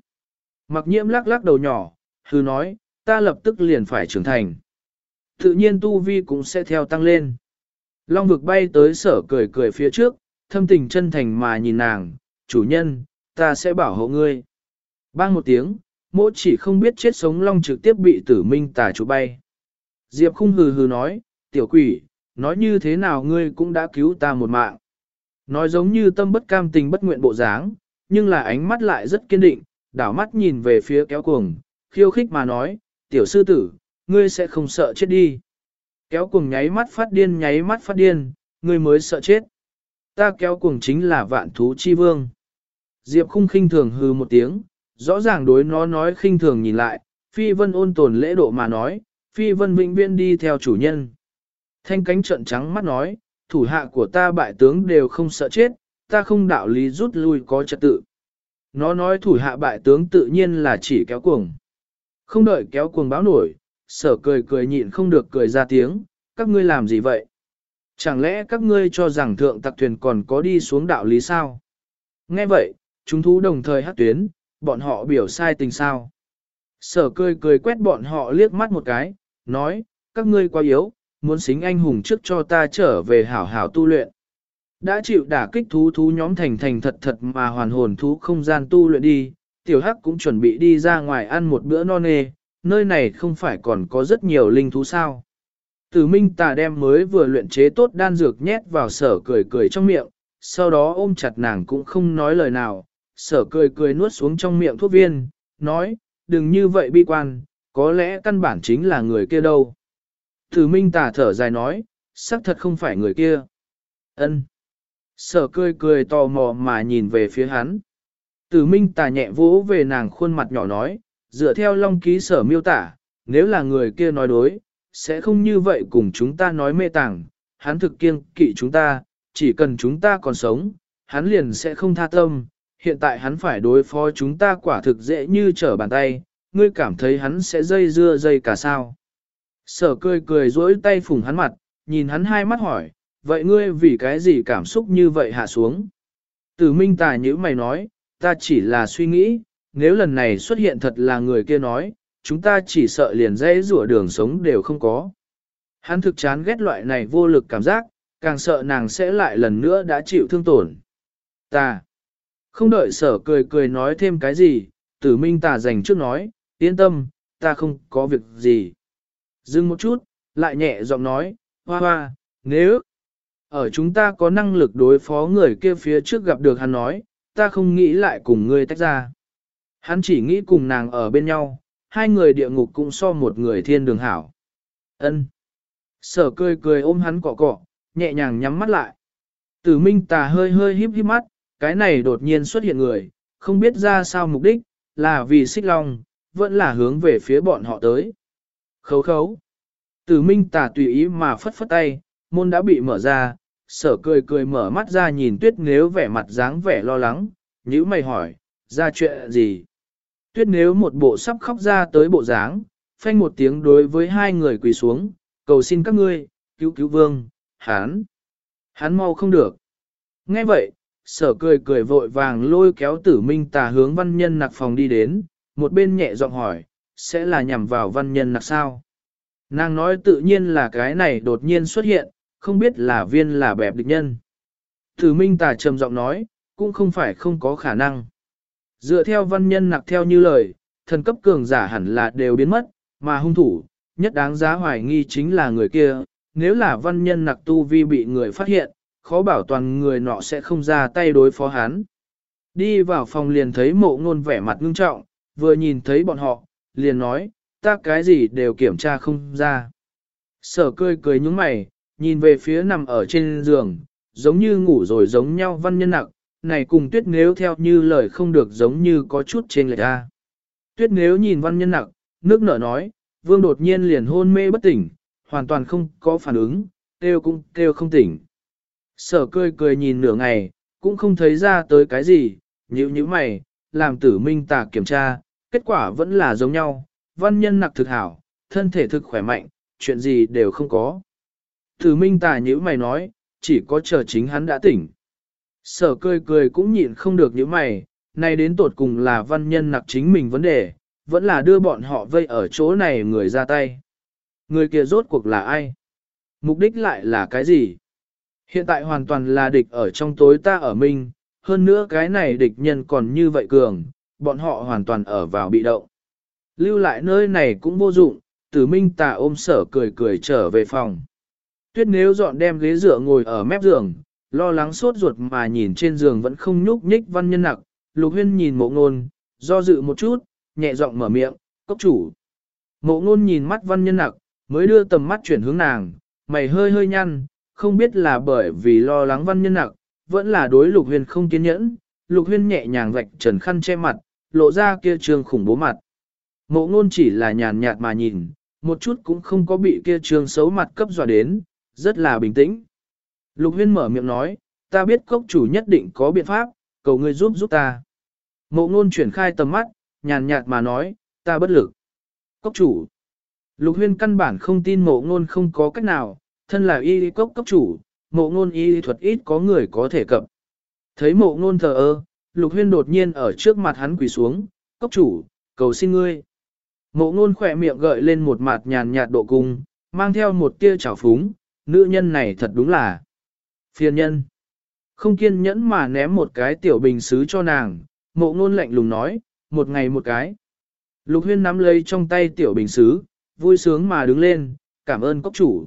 Mặc nhiễm lắc lắc đầu nhỏ, hư nói, ta lập tức liền phải trưởng thành. Tự nhiên tu vi cũng sẽ theo tăng lên. Long vực bay tới sở cười cười phía trước, thâm tình chân thành mà nhìn nàng, chủ nhân, ta sẽ bảo hộ ngươi. Bang một tiếng, mỗ chỉ không biết chết sống long trực tiếp bị tử minh tà chú bay. Diệp khung hừ hừ nói, tiểu quỷ, nói như thế nào ngươi cũng đã cứu ta một mạng. Nói giống như tâm bất cam tình bất nguyện bộ dáng, nhưng là ánh mắt lại rất kiên định, đảo mắt nhìn về phía kéo cuồng, khiêu khích mà nói, tiểu sư tử, ngươi sẽ không sợ chết đi. Kéo cuồng nháy mắt phát điên nháy mắt phát điên, ngươi mới sợ chết. Ta kéo cuồng chính là vạn thú chi vương. Diệp khung khinh thường hư một tiếng, rõ ràng đối nó nói khinh thường nhìn lại, phi vân ôn tồn lễ độ mà nói, phi vân vĩnh viên đi theo chủ nhân. Thanh cánh trận trắng mắt nói, thủ hạ của ta bại tướng đều không sợ chết, ta không đạo lý rút lui có trật tự. Nó nói thủ hạ bại tướng tự nhiên là chỉ kéo cuồng. Không đợi kéo cuồng báo nổi, sở cười cười nhịn không được cười ra tiếng, các ngươi làm gì vậy? Chẳng lẽ các ngươi cho rằng thượng tặc thuyền còn có đi xuống đạo lý sao? Nghe vậy, chúng thú đồng thời hát tuyến, bọn họ biểu sai tình sao. Sở cười cười quét bọn họ liếc mắt một cái, nói, các ngươi quá yếu, muốn xính anh hùng trước cho ta trở về hảo hảo tu luyện. Đã chịu đả kích thú thú nhóm thành thành thật thật mà hoàn hồn thú không gian tu luyện đi, tiểu hắc cũng chuẩn bị đi ra ngoài ăn một bữa no nê, nơi này không phải còn có rất nhiều linh thú sao. Tử Minh Tà đem mới vừa luyện chế tốt đan dược nhét vào sở cười cười trong miệng, sau đó ôm chặt nàng cũng không nói lời nào, sở cười cười nuốt xuống trong miệng thuốc viên, nói, đừng như vậy bi quan, có lẽ căn bản chính là người kia đâu. Thử Minh Tả thở dài nói, xác thật không phải người kia. Ân. Sở cười cười tò mò mà nhìn về phía hắn. Tử minh tà nhẹ vỗ về nàng khuôn mặt nhỏ nói, dựa theo long ký sở miêu tả, nếu là người kia nói đối, sẽ không như vậy cùng chúng ta nói mê tàng, hắn thực kiêng kỵ chúng ta, chỉ cần chúng ta còn sống, hắn liền sẽ không tha tâm, hiện tại hắn phải đối phó chúng ta quả thực dễ như trở bàn tay, ngươi cảm thấy hắn sẽ dây dưa dây cả sao. Sở cười cười dỗi tay phủng hắn mặt, nhìn hắn hai mắt hỏi, vậy ngươi vì cái gì cảm xúc như vậy hạ xuống? Tử minh tài như mày nói, ta chỉ là suy nghĩ, nếu lần này xuất hiện thật là người kia nói, chúng ta chỉ sợ liền dễ rủa đường sống đều không có. Hắn thực chán ghét loại này vô lực cảm giác, càng sợ nàng sẽ lại lần nữa đã chịu thương tổn. Ta, không đợi sở cười cười nói thêm cái gì, tử minh tà dành trước nói, yên tâm, ta không có việc gì. Dừng một chút, lại nhẹ giọng nói, hoa hoa, nếu ở chúng ta có năng lực đối phó người kia phía trước gặp được hắn nói, ta không nghĩ lại cùng ngươi tách ra. Hắn chỉ nghĩ cùng nàng ở bên nhau, hai người địa ngục cũng so một người thiên đường hảo. Ân. Sở cười cười ôm hắn cọ cọ, nhẹ nhàng nhắm mắt lại. Tử minh tà hơi hơi híp híp mắt, cái này đột nhiên xuất hiện người, không biết ra sao mục đích, là vì xích long, vẫn là hướng về phía bọn họ tới. Khấu khấu. Tử minh tả tùy ý mà phất phất tay, môn đã bị mở ra, sở cười cười mở mắt ra nhìn tuyết nếu vẻ mặt dáng vẻ lo lắng, nhữ mày hỏi, ra chuyện gì? Tuyết nếu một bộ sắp khóc ra tới bộ dáng, phanh một tiếng đối với hai người quỳ xuống, cầu xin các ngươi, cứu cứu vương, hắn, hắn mau không được. Nghe vậy, sở cười cười vội vàng lôi kéo tử minh tà hướng văn nhân nặc phòng đi đến, một bên nhẹ giọng hỏi, sẽ là nhằm vào văn nhân nặc sao? Nàng nói tự nhiên là cái này đột nhiên xuất hiện, không biết là viên là bẹp địch nhân. Tử minh tà trầm giọng nói, cũng không phải không có khả năng. Dựa theo văn nhân nặc theo như lời, thần cấp cường giả hẳn là đều biến mất, mà hung thủ, nhất đáng giá hoài nghi chính là người kia, nếu là văn nhân nặc tu vi bị người phát hiện, khó bảo toàn người nọ sẽ không ra tay đối phó hắn. Đi vào phòng liền thấy mộ ngôn vẻ mặt ngưng trọng, vừa nhìn thấy bọn họ, liền nói, ta cái gì đều kiểm tra không ra. Sở cười cười nhúng mày, nhìn về phía nằm ở trên giường, giống như ngủ rồi giống nhau văn nhân nặc, này cùng tuyết nếu theo như lời không được giống như có chút trên lệch ra. Tuyết nếu nhìn văn nhân nặc, nước nở nói, vương đột nhiên liền hôn mê bất tỉnh, hoàn toàn không có phản ứng, kêu cũng kêu không tỉnh. Sở cười cười nhìn nửa ngày, cũng không thấy ra tới cái gì, nhíu như mày, làm tử minh tà kiểm tra, kết quả vẫn là giống nhau, văn nhân nặc thực hảo, thân thể thực khỏe mạnh, chuyện gì đều không có. Tử minh tà nhíu mày nói, chỉ có chờ chính hắn đã tỉnh. Sở cười cười cũng nhịn không được những mày, này đến tột cùng là văn nhân nặc chính mình vấn đề, vẫn là đưa bọn họ vây ở chỗ này người ra tay. Người kia rốt cuộc là ai? Mục đích lại là cái gì? Hiện tại hoàn toàn là địch ở trong tối ta ở mình, hơn nữa cái này địch nhân còn như vậy cường, bọn họ hoàn toàn ở vào bị động. Lưu lại nơi này cũng vô dụng, tử minh tà ôm sở cười cười trở về phòng. Tuyết nếu dọn đem ghế dựa ngồi ở mép giường, lo lắng sốt ruột mà nhìn trên giường vẫn không nhúc nhích văn nhân nặc, lục huyên nhìn mộ ngôn, do dự một chút, nhẹ giọng mở miệng, cốc chủ. Mộ ngôn nhìn mắt văn nhân nặc, mới đưa tầm mắt chuyển hướng nàng, mày hơi hơi nhăn, không biết là bởi vì lo lắng văn nhân nặng vẫn là đối lục huyên không kiên nhẫn, lục huyên nhẹ nhàng vạch trần khăn che mặt, lộ ra kia trương khủng bố mặt. Mộ ngôn chỉ là nhàn nhạt mà nhìn, một chút cũng không có bị kia trương xấu mặt cấp dọa đến, rất là bình tĩnh. Lục huyên mở miệng nói, ta biết cốc chủ nhất định có biện pháp, cầu ngươi giúp giúp ta. Mộ ngôn chuyển khai tầm mắt, nhàn nhạt mà nói, ta bất lực. Cốc chủ. Lục huyên căn bản không tin mộ ngôn không có cách nào, thân là y cốc cốc chủ, mộ ngôn y thuật ít có người có thể cập. Thấy mộ ngôn thờ ơ, lục huyên đột nhiên ở trước mặt hắn quỳ xuống, cốc chủ, cầu xin ngươi. Mộ ngôn khỏe miệng gợi lên một mặt nhàn nhạt độ cung, mang theo một tia trào phúng, nữ nhân này thật đúng là phiền nhân. Không kiên nhẫn mà ném một cái tiểu bình xứ cho nàng, mộ ngôn lạnh lùng nói, một ngày một cái. Lục huyên nắm lấy trong tay tiểu bình xứ, vui sướng mà đứng lên, cảm ơn cốc chủ.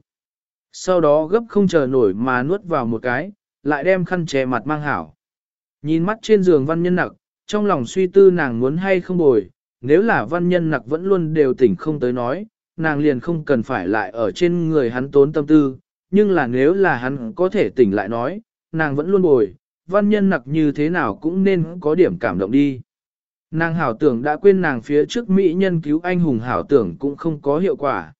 Sau đó gấp không chờ nổi mà nuốt vào một cái, lại đem khăn che mặt mang hảo. Nhìn mắt trên giường văn nhân nặc, trong lòng suy tư nàng muốn hay không bồi, nếu là văn nhân nặc vẫn luôn đều tỉnh không tới nói, nàng liền không cần phải lại ở trên người hắn tốn tâm tư, nhưng là nếu là hắn có thể tỉnh lại nói, nàng vẫn luôn bồi, văn nhân nặc như thế nào cũng nên có điểm cảm động đi. Nàng hảo tưởng đã quên nàng phía trước Mỹ nhân cứu anh hùng hảo tưởng cũng không có hiệu quả.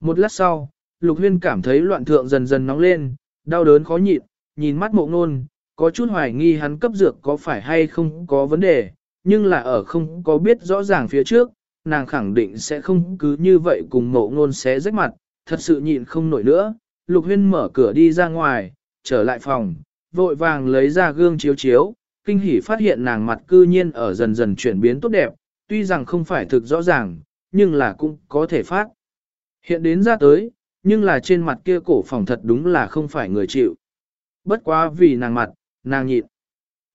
Một lát sau, Lục Huyên cảm thấy loạn thượng dần dần nóng lên, đau đớn khó nhịn, nhìn mắt mộ ngôn, có chút hoài nghi hắn cấp dược có phải hay không có vấn đề, nhưng là ở không có biết rõ ràng phía trước, nàng khẳng định sẽ không cứ như vậy cùng mộ ngôn xé rách mặt, thật sự nhịn không nổi nữa. Lục Huyên mở cửa đi ra ngoài, trở lại phòng, vội vàng lấy ra gương chiếu chiếu, kinh hỉ phát hiện nàng mặt cư nhiên ở dần dần chuyển biến tốt đẹp, tuy rằng không phải thực rõ ràng, nhưng là cũng có thể phát. Hiện đến ra tới, nhưng là trên mặt kia cổ phòng thật đúng là không phải người chịu. Bất quá vì nàng mặt, nàng nhịn.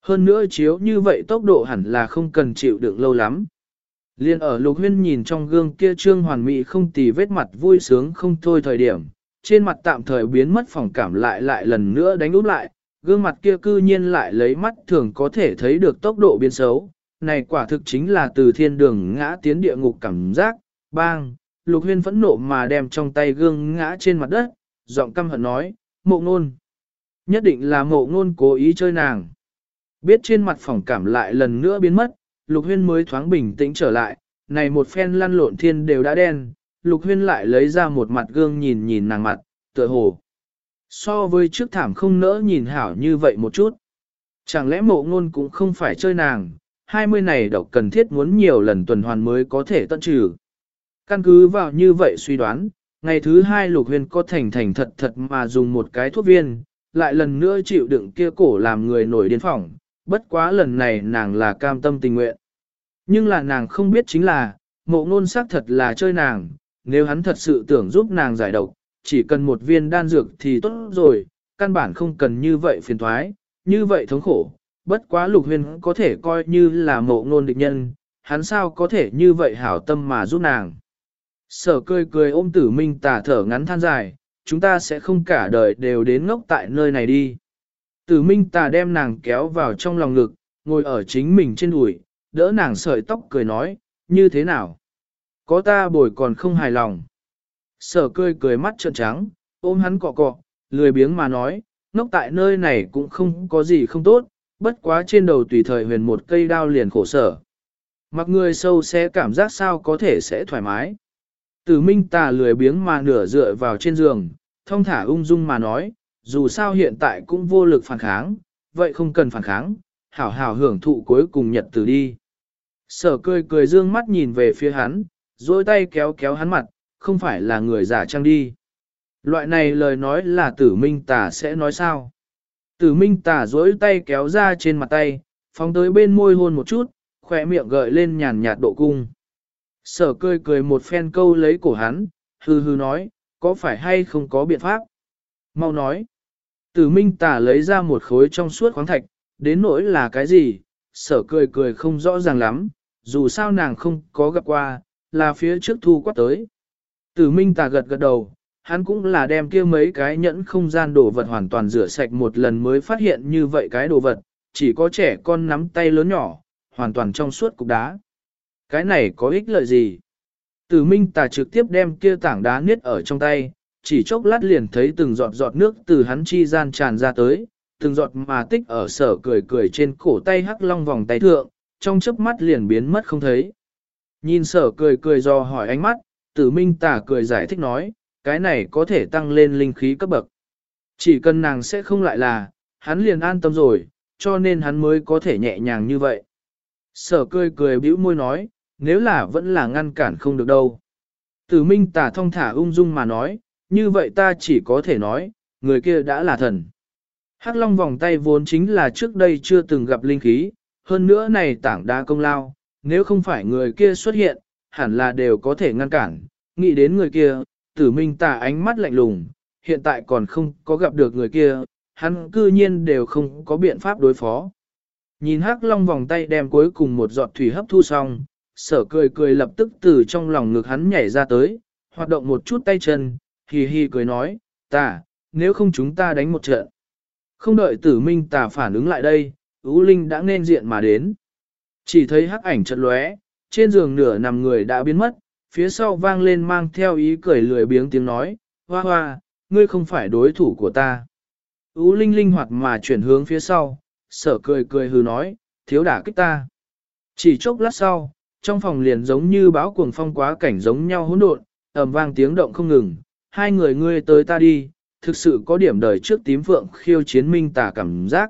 Hơn nữa chiếu như vậy tốc độ hẳn là không cần chịu đựng lâu lắm. Liên ở lục huyên nhìn trong gương kia trương hoàn mỹ không tì vết mặt vui sướng không thôi thời điểm, trên mặt tạm thời biến mất phòng cảm lại lại lần nữa đánh úp lại, gương mặt kia cư nhiên lại lấy mắt thường có thể thấy được tốc độ biến xấu. Này quả thực chính là từ thiên đường ngã tiến địa ngục cảm giác, bang, lục huyên phẫn nộ mà đem trong tay gương ngã trên mặt đất, giọng căm hận nói, mộ ngôn. Nhất định là mộ ngôn cố ý chơi nàng. Biết trên mặt phỏng cảm lại lần nữa biến mất, lục huyên mới thoáng bình tĩnh trở lại, này một phen lăn lộn thiên đều đã đen, lục huyên lại lấy ra một mặt gương nhìn nhìn nàng mặt, tựa hồ. So với trước thảm không nỡ nhìn hảo như vậy một chút. Chẳng lẽ mộ ngôn cũng không phải chơi nàng, 20 này độc cần thiết muốn nhiều lần tuần hoàn mới có thể tận trừ. Căn cứ vào như vậy suy đoán, ngày thứ hai lục huyền có thành thành thật thật mà dùng một cái thuốc viên, lại lần nữa chịu đựng kia cổ làm người nổi điên phỏng, bất quá lần này nàng là cam tâm tình nguyện. Nhưng là nàng không biết chính là, mộ ngôn xác thật là chơi nàng, nếu hắn thật sự tưởng giúp nàng giải độc, chỉ cần một viên đan dược thì tốt rồi, căn bản không cần như vậy phiền thoái, như vậy thống khổ. Bất quá lục huyền có thể coi như là mộ ngôn địch nhân, hắn sao có thể như vậy hảo tâm mà giúp nàng. Sở cười cười ôm tử minh Tả thở ngắn than dài, chúng ta sẽ không cả đời đều đến ngốc tại nơi này đi. Tử minh tà đem nàng kéo vào trong lòng ngực, ngồi ở chính mình trên đùi, đỡ nàng sợi tóc cười nói, như thế nào? Có ta bồi còn không hài lòng. Sở cười cười mắt trợn trắng, ôm hắn cọ cọ, lười biếng mà nói, ngốc tại nơi này cũng không có gì không tốt, bất quá trên đầu tùy thời huyền một cây đao liền khổ sở. Mặc người sâu sẽ cảm giác sao có thể sẽ thoải mái. Tử minh tà lười biếng mà nửa dựa vào trên giường, thông thả ung dung mà nói, dù sao hiện tại cũng vô lực phản kháng, vậy không cần phản kháng, hảo hảo hưởng thụ cuối cùng nhật từ đi. Sở cười cười dương mắt nhìn về phía hắn, dôi tay kéo kéo hắn mặt, không phải là người giả trang đi. Loại này lời nói là tử minh tà sẽ nói sao? Tử minh tà dối tay kéo ra trên mặt tay, phóng tới bên môi hôn một chút, khỏe miệng gợi lên nhàn nhạt độ cung. Sở cười cười một phen câu lấy cổ hắn, hư hư nói, có phải hay không có biện pháp? Mau nói. Tử minh Tả lấy ra một khối trong suốt khoáng thạch, đến nỗi là cái gì? Sở cười cười không rõ ràng lắm, dù sao nàng không có gặp qua, là phía trước thu quát tới. Tử minh Tả gật gật đầu, hắn cũng là đem kia mấy cái nhẫn không gian đồ vật hoàn toàn rửa sạch một lần mới phát hiện như vậy cái đồ vật, chỉ có trẻ con nắm tay lớn nhỏ, hoàn toàn trong suốt cục đá. Cái này có ích lợi gì? Tử minh tà trực tiếp đem kia tảng đá niết ở trong tay, chỉ chốc lát liền thấy từng giọt giọt nước từ hắn chi gian tràn ra tới, từng giọt mà tích ở sở cười cười trên cổ tay hắc long vòng tay thượng, trong chớp mắt liền biến mất không thấy. Nhìn sở cười cười do hỏi ánh mắt, tử minh tà cười giải thích nói, cái này có thể tăng lên linh khí cấp bậc. Chỉ cần nàng sẽ không lại là, hắn liền an tâm rồi, cho nên hắn mới có thể nhẹ nhàng như vậy. Sở cười cười bĩu môi nói, nếu là vẫn là ngăn cản không được đâu. Tử minh tà thông thả ung dung mà nói, như vậy ta chỉ có thể nói, người kia đã là thần. Hắc long vòng tay vốn chính là trước đây chưa từng gặp linh khí, hơn nữa này tảng đa công lao, nếu không phải người kia xuất hiện, hẳn là đều có thể ngăn cản. Nghĩ đến người kia, tử minh tà ánh mắt lạnh lùng, hiện tại còn không có gặp được người kia, hắn cư nhiên đều không có biện pháp đối phó. Nhìn hắc long vòng tay đem cuối cùng một giọt thủy hấp thu xong, sở cười cười lập tức từ trong lòng ngực hắn nhảy ra tới, hoạt động một chút tay chân, hì hì cười nói, ta, nếu không chúng ta đánh một trận. Không đợi tử minh tà phản ứng lại đây, Ú Linh đã nên diện mà đến. Chỉ thấy hắc ảnh trận lóe, trên giường nửa nằm người đã biến mất, phía sau vang lên mang theo ý cười lười biếng tiếng nói, hoa hoa, ngươi không phải đối thủ của ta. Ú Linh linh hoạt mà chuyển hướng phía sau, sở cười cười hừ nói, thiếu đả kích ta. Chỉ chốc lát sau, trong phòng liền giống như báo cuồng phong quá cảnh giống nhau hỗn độn, ầm vang tiếng động không ngừng, hai người ngươi tới ta đi, thực sự có điểm đời trước tím phượng khiêu chiến minh tả cảm giác.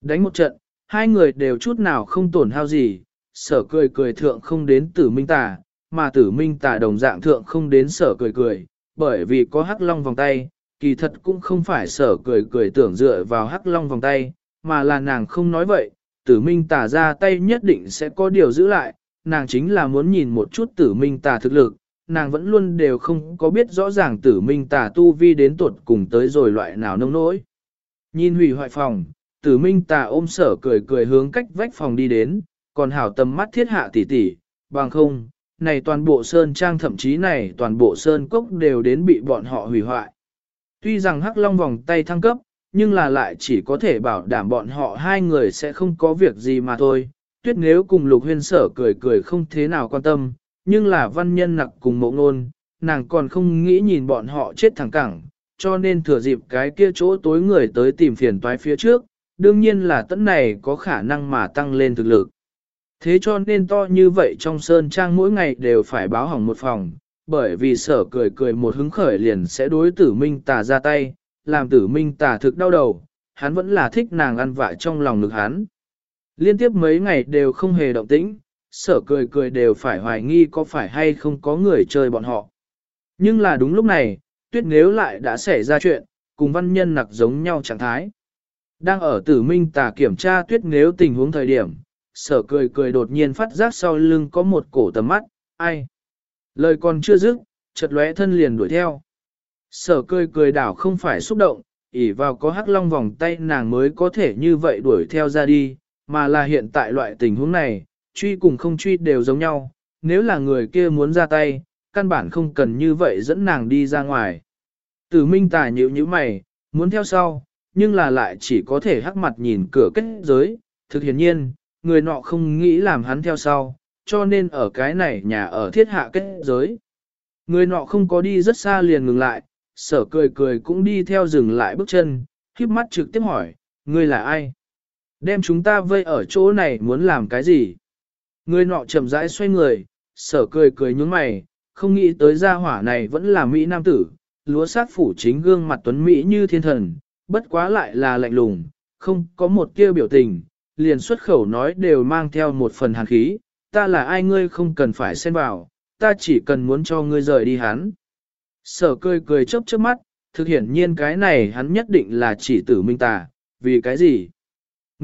Đánh một trận, hai người đều chút nào không tổn hao gì, sở cười cười thượng không đến tử minh tả mà tử minh tả đồng dạng thượng không đến sở cười cười, bởi vì có hắc long vòng tay, kỳ thật cũng không phải sở cười cười tưởng dựa vào hắc long vòng tay, mà là nàng không nói vậy, tử minh tả ra tay nhất định sẽ có điều giữ lại, nàng chính là muốn nhìn một chút tử minh tà thực lực, nàng vẫn luôn đều không có biết rõ ràng tử minh tà tu vi đến tuột cùng tới rồi loại nào nông nỗi. Nhìn hủy hoại phòng, tử minh tà ôm sở cười cười hướng cách vách phòng đi đến, còn hảo tầm mắt thiết hạ tỉ tỉ, bằng không, này toàn bộ sơn trang thậm chí này toàn bộ sơn cốc đều đến bị bọn họ hủy hoại. Tuy rằng hắc long vòng tay thăng cấp, nhưng là lại chỉ có thể bảo đảm bọn họ hai người sẽ không có việc gì mà thôi. Tuyết nếu cùng lục huyên sở cười cười không thế nào quan tâm, nhưng là văn nhân nặc cùng mộ ngôn, nàng còn không nghĩ nhìn bọn họ chết thẳng cẳng, cho nên thừa dịp cái kia chỗ tối người tới tìm phiền toái phía trước, đương nhiên là tấn này có khả năng mà tăng lên thực lực. Thế cho nên to như vậy trong sơn trang mỗi ngày đều phải báo hỏng một phòng, bởi vì sở cười cười một hứng khởi liền sẽ đối tử minh tà ra tay, làm tử minh tà thực đau đầu, hắn vẫn là thích nàng ăn vạ trong lòng ngực hắn. Liên tiếp mấy ngày đều không hề động tĩnh, sở cười cười đều phải hoài nghi có phải hay không có người chơi bọn họ. Nhưng là đúng lúc này, tuyết nếu lại đã xảy ra chuyện, cùng văn nhân nặc giống nhau trạng thái. Đang ở tử minh tà kiểm tra tuyết nếu tình huống thời điểm, sở cười cười đột nhiên phát giác sau lưng có một cổ tầm mắt, ai? Lời còn chưa dứt, chợt lóe thân liền đuổi theo. Sở cười cười đảo không phải xúc động, ỉ vào có hắc long vòng tay nàng mới có thể như vậy đuổi theo ra đi, mà là hiện tại loại tình huống này, truy cùng không truy đều giống nhau, nếu là người kia muốn ra tay, căn bản không cần như vậy dẫn nàng đi ra ngoài. Tử minh tài nhíu như mày, muốn theo sau, nhưng là lại chỉ có thể hắc mặt nhìn cửa kết giới, thực hiển nhiên, người nọ không nghĩ làm hắn theo sau, cho nên ở cái này nhà ở thiết hạ kết giới. Người nọ không có đi rất xa liền ngừng lại, sở cười cười cũng đi theo dừng lại bước chân, khiếp mắt trực tiếp hỏi, ngươi là ai? Đem chúng ta vây ở chỗ này muốn làm cái gì? Người nọ chậm rãi xoay người, sở cười cười nhướng mày, không nghĩ tới gia hỏa này vẫn là Mỹ Nam tử, lúa sát phủ chính gương mặt tuấn Mỹ như thiên thần, bất quá lại là lạnh lùng, không có một kia biểu tình, liền xuất khẩu nói đều mang theo một phần hàn khí, ta là ai ngươi không cần phải xen vào, ta chỉ cần muốn cho ngươi rời đi hắn. Sở cười cười chớp chớp mắt, thực hiện nhiên cái này hắn nhất định là chỉ tử minh tà, vì cái gì?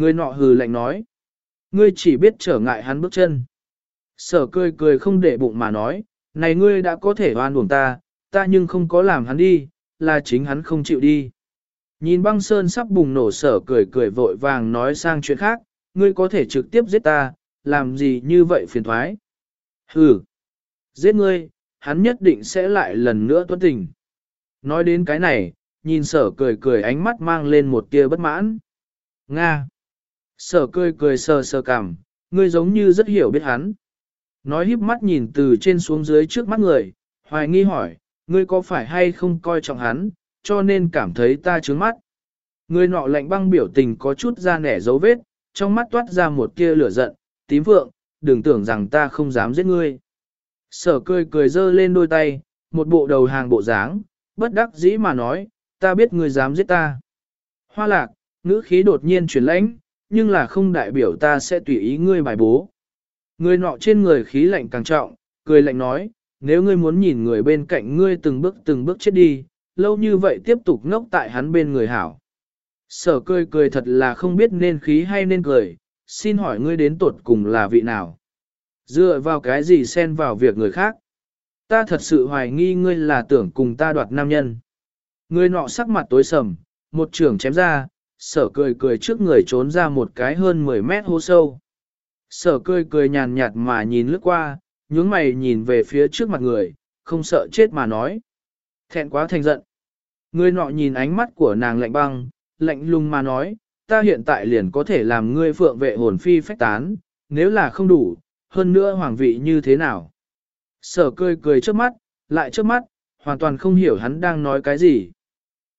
Người nọ hừ lạnh nói, ngươi chỉ biết trở ngại hắn bước chân. Sở cười cười không để bụng mà nói, này ngươi đã có thể oan uổng ta, ta nhưng không có làm hắn đi, là chính hắn không chịu đi. Nhìn băng sơn sắp bùng nổ sở cười cười vội vàng nói sang chuyện khác, ngươi có thể trực tiếp giết ta, làm gì như vậy phiền thoái. Hừ, giết ngươi, hắn nhất định sẽ lại lần nữa tuấn tình. Nói đến cái này, nhìn sở cười cười ánh mắt mang lên một tia bất mãn. Nga. Sở cười cười sờ sờ cằm, ngươi giống như rất hiểu biết hắn. Nói híp mắt nhìn từ trên xuống dưới trước mắt người, hoài nghi hỏi, ngươi có phải hay không coi trọng hắn, cho nên cảm thấy ta trướng mắt. Người nọ lạnh băng biểu tình có chút ra nẻ dấu vết, trong mắt toát ra một tia lửa giận, tím vượng, đừng tưởng rằng ta không dám giết ngươi. Sở cười cười dơ lên đôi tay, một bộ đầu hàng bộ dáng, bất đắc dĩ mà nói, ta biết ngươi dám giết ta. Hoa lạc, ngữ khí đột nhiên chuyển lãnh, nhưng là không đại biểu ta sẽ tùy ý ngươi bài bố. Người nọ trên người khí lạnh càng trọng, cười lạnh nói, nếu ngươi muốn nhìn người bên cạnh ngươi từng bước từng bước chết đi, lâu như vậy tiếp tục ngốc tại hắn bên người hảo. Sở cười cười thật là không biết nên khí hay nên cười, xin hỏi ngươi đến tuột cùng là vị nào? Dựa vào cái gì xen vào việc người khác? Ta thật sự hoài nghi ngươi là tưởng cùng ta đoạt nam nhân. Ngươi nọ sắc mặt tối sầm, một trường chém ra, sở cười cười trước người trốn ra một cái hơn 10 mét hố sâu. Sở cười cười nhàn nhạt mà nhìn lướt qua, nhướng mày nhìn về phía trước mặt người, không sợ chết mà nói. Thẹn quá thành giận. Người nọ nhìn ánh mắt của nàng lạnh băng, lạnh lùng mà nói, ta hiện tại liền có thể làm ngươi phượng vệ hồn phi phách tán, nếu là không đủ, hơn nữa hoàng vị như thế nào. Sở cười cười trước mắt, lại trước mắt, hoàn toàn không hiểu hắn đang nói cái gì.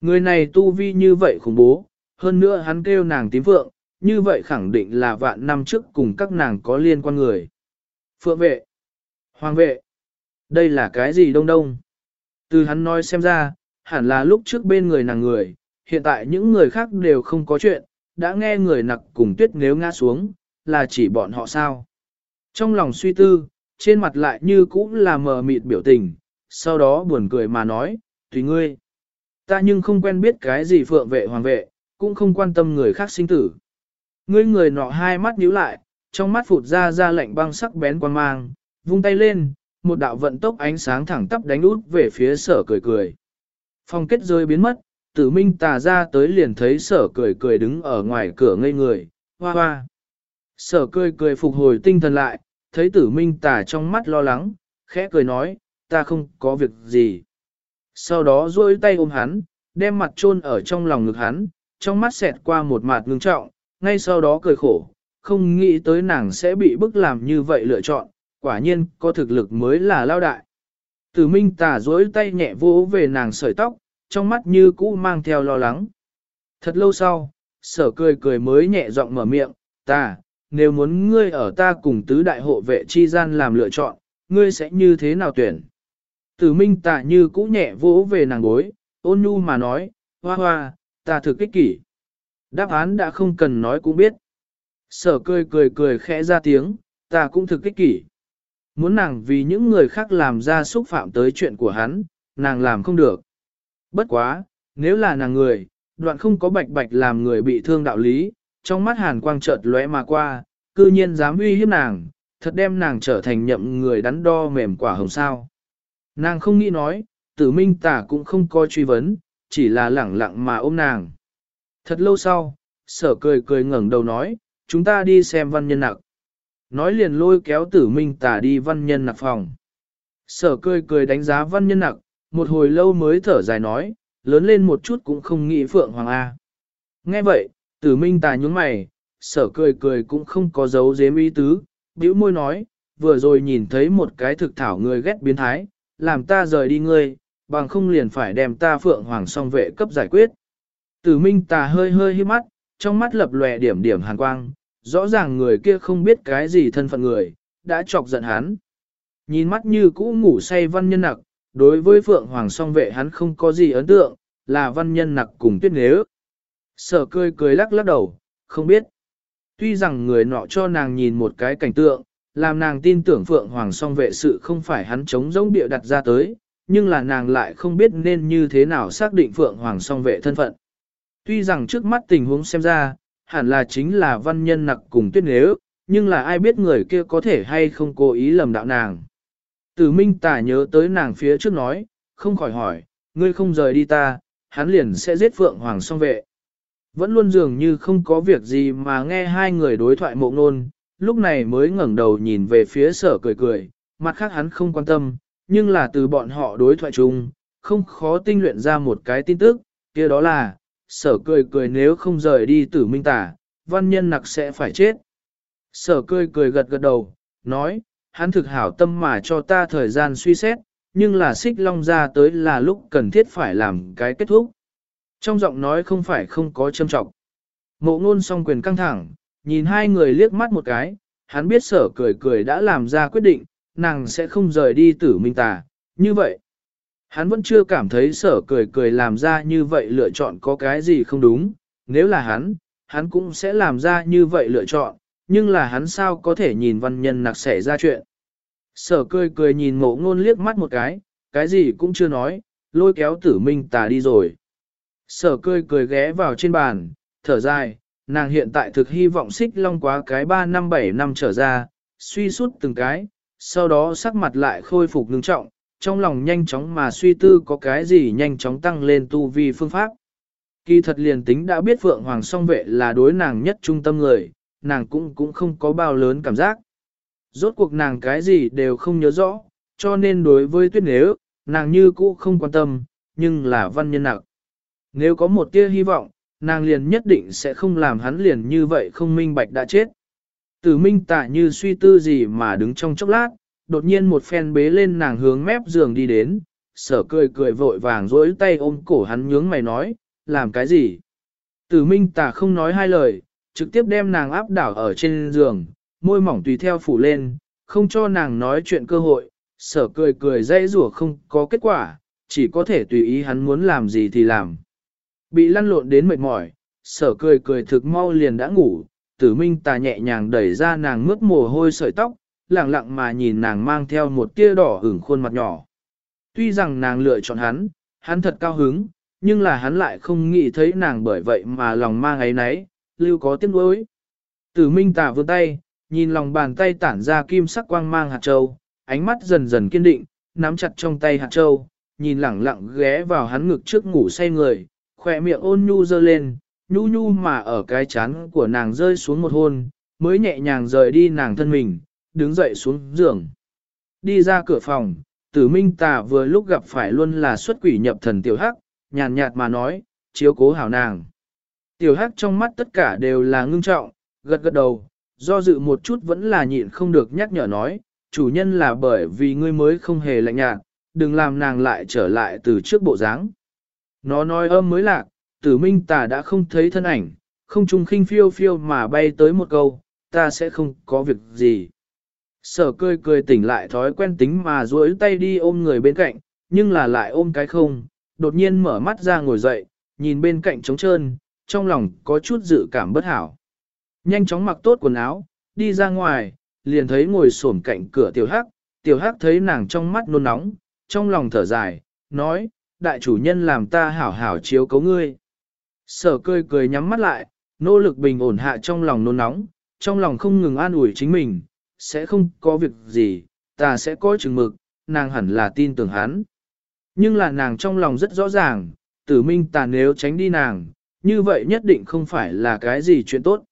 Người này tu vi như vậy khủng bố, hơn nữa hắn kêu nàng tím vượng như vậy khẳng định là vạn năm trước cùng các nàng có liên quan người. Phượng vệ, hoàng vệ, đây là cái gì đông đông? Từ hắn nói xem ra, hẳn là lúc trước bên người nàng người, hiện tại những người khác đều không có chuyện, đã nghe người nặc cùng tuyết nếu ngã xuống, là chỉ bọn họ sao. Trong lòng suy tư, trên mặt lại như cũng là mờ mịt biểu tình, sau đó buồn cười mà nói, tùy ngươi. Ta nhưng không quen biết cái gì phượng vệ hoàng vệ, cũng không quan tâm người khác sinh tử. Ngươi người nọ hai mắt nhíu lại, trong mắt phụt ra ra lạnh băng sắc bén quan mang, vung tay lên, một đạo vận tốc ánh sáng thẳng tắp đánh út về phía sở cười cười. Phong kết rơi biến mất, tử minh tà ra tới liền thấy sở cười cười đứng ở ngoài cửa ngây người, hoa hoa. Sở cười cười phục hồi tinh thần lại, thấy tử minh tà trong mắt lo lắng, khẽ cười nói, ta không có việc gì. Sau đó duỗi tay ôm hắn, đem mặt chôn ở trong lòng ngực hắn, trong mắt xẹt qua một mặt ngưng trọng, ngay sau đó cười khổ, không nghĩ tới nàng sẽ bị bức làm như vậy lựa chọn, quả nhiên có thực lực mới là lao đại. Tử minh tà duỗi tay nhẹ vỗ về nàng sợi tóc, trong mắt như cũ mang theo lo lắng. Thật lâu sau, sở cười cười mới nhẹ giọng mở miệng, ta, nếu muốn ngươi ở ta cùng tứ đại hộ vệ chi gian làm lựa chọn, ngươi sẽ như thế nào tuyển? Tử minh Tả như cũ nhẹ vỗ về nàng gối, ôn nhu mà nói, hoa hoa, ta thực kích kỷ. Đáp án đã không cần nói cũng biết. Sở cười cười cười khẽ ra tiếng, ta cũng thực kích kỷ. Muốn nàng vì những người khác làm ra xúc phạm tới chuyện của hắn, nàng làm không được. Bất quá, nếu là nàng người, đoạn không có bạch bạch làm người bị thương đạo lý, trong mắt hàn quang chợt lóe mà qua, cư nhiên dám uy hiếp nàng, thật đem nàng trở thành nhậm người đắn đo mềm quả hồng sao. Nàng không nghĩ nói, tử minh tả cũng không coi truy vấn, chỉ là lẳng lặng mà ôm nàng. Thật lâu sau, sở cười cười ngẩng đầu nói, chúng ta đi xem văn nhân nặc. Nói liền lôi kéo tử minh tả đi văn nhân nặc phòng. Sở cười cười đánh giá văn nhân nặc, một hồi lâu mới thở dài nói, lớn lên một chút cũng không nghĩ Phượng Hoàng A. Nghe vậy, tử minh tà nhúng mày, sở cười cười cũng không có dấu dếm ý tứ, bĩu môi nói, vừa rồi nhìn thấy một cái thực thảo người ghét biến thái, làm ta rời đi ngươi, bằng không liền phải đem ta Phượng Hoàng song vệ cấp giải quyết. Tử minh tà hơi hơi hiếp mắt, trong mắt lập lòe điểm điểm hàn quang, rõ ràng người kia không biết cái gì thân phận người, đã chọc giận hắn. Nhìn mắt như cũ ngủ say văn nhân nặc, đối với Phượng Hoàng song vệ hắn không có gì ấn tượng, là văn nhân nặc cùng tuyết nếu. Sở cười cười lắc lắc đầu, không biết. Tuy rằng người nọ cho nàng nhìn một cái cảnh tượng, làm nàng tin tưởng Phượng Hoàng song vệ sự không phải hắn chống giống địa đặt ra tới, nhưng là nàng lại không biết nên như thế nào xác định Phượng Hoàng song vệ thân phận. Tuy rằng trước mắt tình huống xem ra, hẳn là chính là văn nhân nặc cùng tuyết nếu, nhưng là ai biết người kia có thể hay không cố ý lầm đạo nàng. Tử Minh Tả nhớ tới nàng phía trước nói, không khỏi hỏi, ngươi không rời đi ta, hắn liền sẽ giết Phượng Hoàng song vệ. Vẫn luôn dường như không có việc gì mà nghe hai người đối thoại mộ ngôn, lúc này mới ngẩng đầu nhìn về phía sở cười cười, mặt khác hắn không quan tâm, nhưng là từ bọn họ đối thoại chung, không khó tinh luyện ra một cái tin tức, kia đó là, sở cười cười nếu không rời đi tử minh tả, văn nhân nặc sẽ phải chết. Sở cười cười gật gật đầu, nói, hắn thực hảo tâm mà cho ta thời gian suy xét, nhưng là xích long ra tới là lúc cần thiết phải làm cái kết thúc. Trong giọng nói không phải không có châm trọng. Mộ ngôn song quyền căng thẳng, nhìn hai người liếc mắt một cái, hắn biết sở cười cười đã làm ra quyết định, nàng sẽ không rời đi tử minh tà, như vậy. Hắn vẫn chưa cảm thấy sở cười cười làm ra như vậy lựa chọn có cái gì không đúng, nếu là hắn, hắn cũng sẽ làm ra như vậy lựa chọn, nhưng là hắn sao có thể nhìn văn nhân nặc xảy ra chuyện. Sở cười cười nhìn mộ ngôn liếc mắt một cái, cái gì cũng chưa nói, lôi kéo tử minh tà đi rồi. Sở cười cười ghé vào trên bàn, thở dài, nàng hiện tại thực hy vọng xích long quá cái 3 năm 7 năm trở ra, suy sút từng cái, sau đó sắc mặt lại khôi phục ngưng trọng, trong lòng nhanh chóng mà suy tư có cái gì nhanh chóng tăng lên tu vi phương pháp. Kỳ thật liền tính đã biết Phượng Hoàng song vệ là đối nàng nhất trung tâm người, nàng cũng cũng không có bao lớn cảm giác. Rốt cuộc nàng cái gì đều không nhớ rõ, cho nên đối với tuyết nếu, nàng như cũ không quan tâm, nhưng là văn nhân nặng. Nếu có một tia hy vọng, nàng liền nhất định sẽ không làm hắn liền như vậy không minh bạch đã chết. Tử minh tạ như suy tư gì mà đứng trong chốc lát, đột nhiên một phen bế lên nàng hướng mép giường đi đến, sở cười cười vội vàng dối tay ôm cổ hắn nhướng mày nói, làm cái gì? Tử minh tạ không nói hai lời, trực tiếp đem nàng áp đảo ở trên giường, môi mỏng tùy theo phủ lên, không cho nàng nói chuyện cơ hội, sở cười cười dây rủa không có kết quả, chỉ có thể tùy ý hắn muốn làm gì thì làm. Bị lăn lộn đến mệt mỏi, sở cười cười thực mau liền đã ngủ, tử minh tà nhẹ nhàng đẩy ra nàng mướt mồ hôi sợi tóc, lặng lặng mà nhìn nàng mang theo một tia đỏ hửng khuôn mặt nhỏ. Tuy rằng nàng lựa chọn hắn, hắn thật cao hứng, nhưng là hắn lại không nghĩ thấy nàng bởi vậy mà lòng mang ấy nấy, lưu có tiếc nuối. Tử minh tà vươn tay, nhìn lòng bàn tay tản ra kim sắc quang mang hạt châu, ánh mắt dần dần kiên định, nắm chặt trong tay hạt châu, nhìn lẳng lặng ghé vào hắn ngực trước ngủ say người, khỏe miệng ôn nhu dơ lên, nhu nhu mà ở cái chán của nàng rơi xuống một hôn, mới nhẹ nhàng rời đi nàng thân mình, đứng dậy xuống giường. Đi ra cửa phòng, tử minh tà vừa lúc gặp phải luôn là xuất quỷ nhập thần tiểu hắc, nhàn nhạt mà nói, chiếu cố hảo nàng. Tiểu hắc trong mắt tất cả đều là ngưng trọng, gật gật đầu, do dự một chút vẫn là nhịn không được nhắc nhở nói, chủ nhân là bởi vì ngươi mới không hề lạnh nhạt, đừng làm nàng lại trở lại từ trước bộ dáng. Nó nói âm mới lạc, tử minh tà đã không thấy thân ảnh, không trùng khinh phiêu phiêu mà bay tới một câu, ta sẽ không có việc gì. Sở cười cười tỉnh lại thói quen tính mà duỗi tay đi ôm người bên cạnh, nhưng là lại ôm cái không, đột nhiên mở mắt ra ngồi dậy, nhìn bên cạnh trống trơn, trong lòng có chút dự cảm bất hảo. Nhanh chóng mặc tốt quần áo, đi ra ngoài, liền thấy ngồi xổm cạnh cửa tiểu hắc, tiểu hắc thấy nàng trong mắt nôn nóng, trong lòng thở dài, nói, đại chủ nhân làm ta hảo hảo chiếu cấu ngươi. Sở cười cười nhắm mắt lại, nỗ lực bình ổn hạ trong lòng nôn nóng, trong lòng không ngừng an ủi chính mình, sẽ không có việc gì, ta sẽ có chừng mực, nàng hẳn là tin tưởng hắn. Nhưng là nàng trong lòng rất rõ ràng, tử minh ta nếu tránh đi nàng, như vậy nhất định không phải là cái gì chuyện tốt.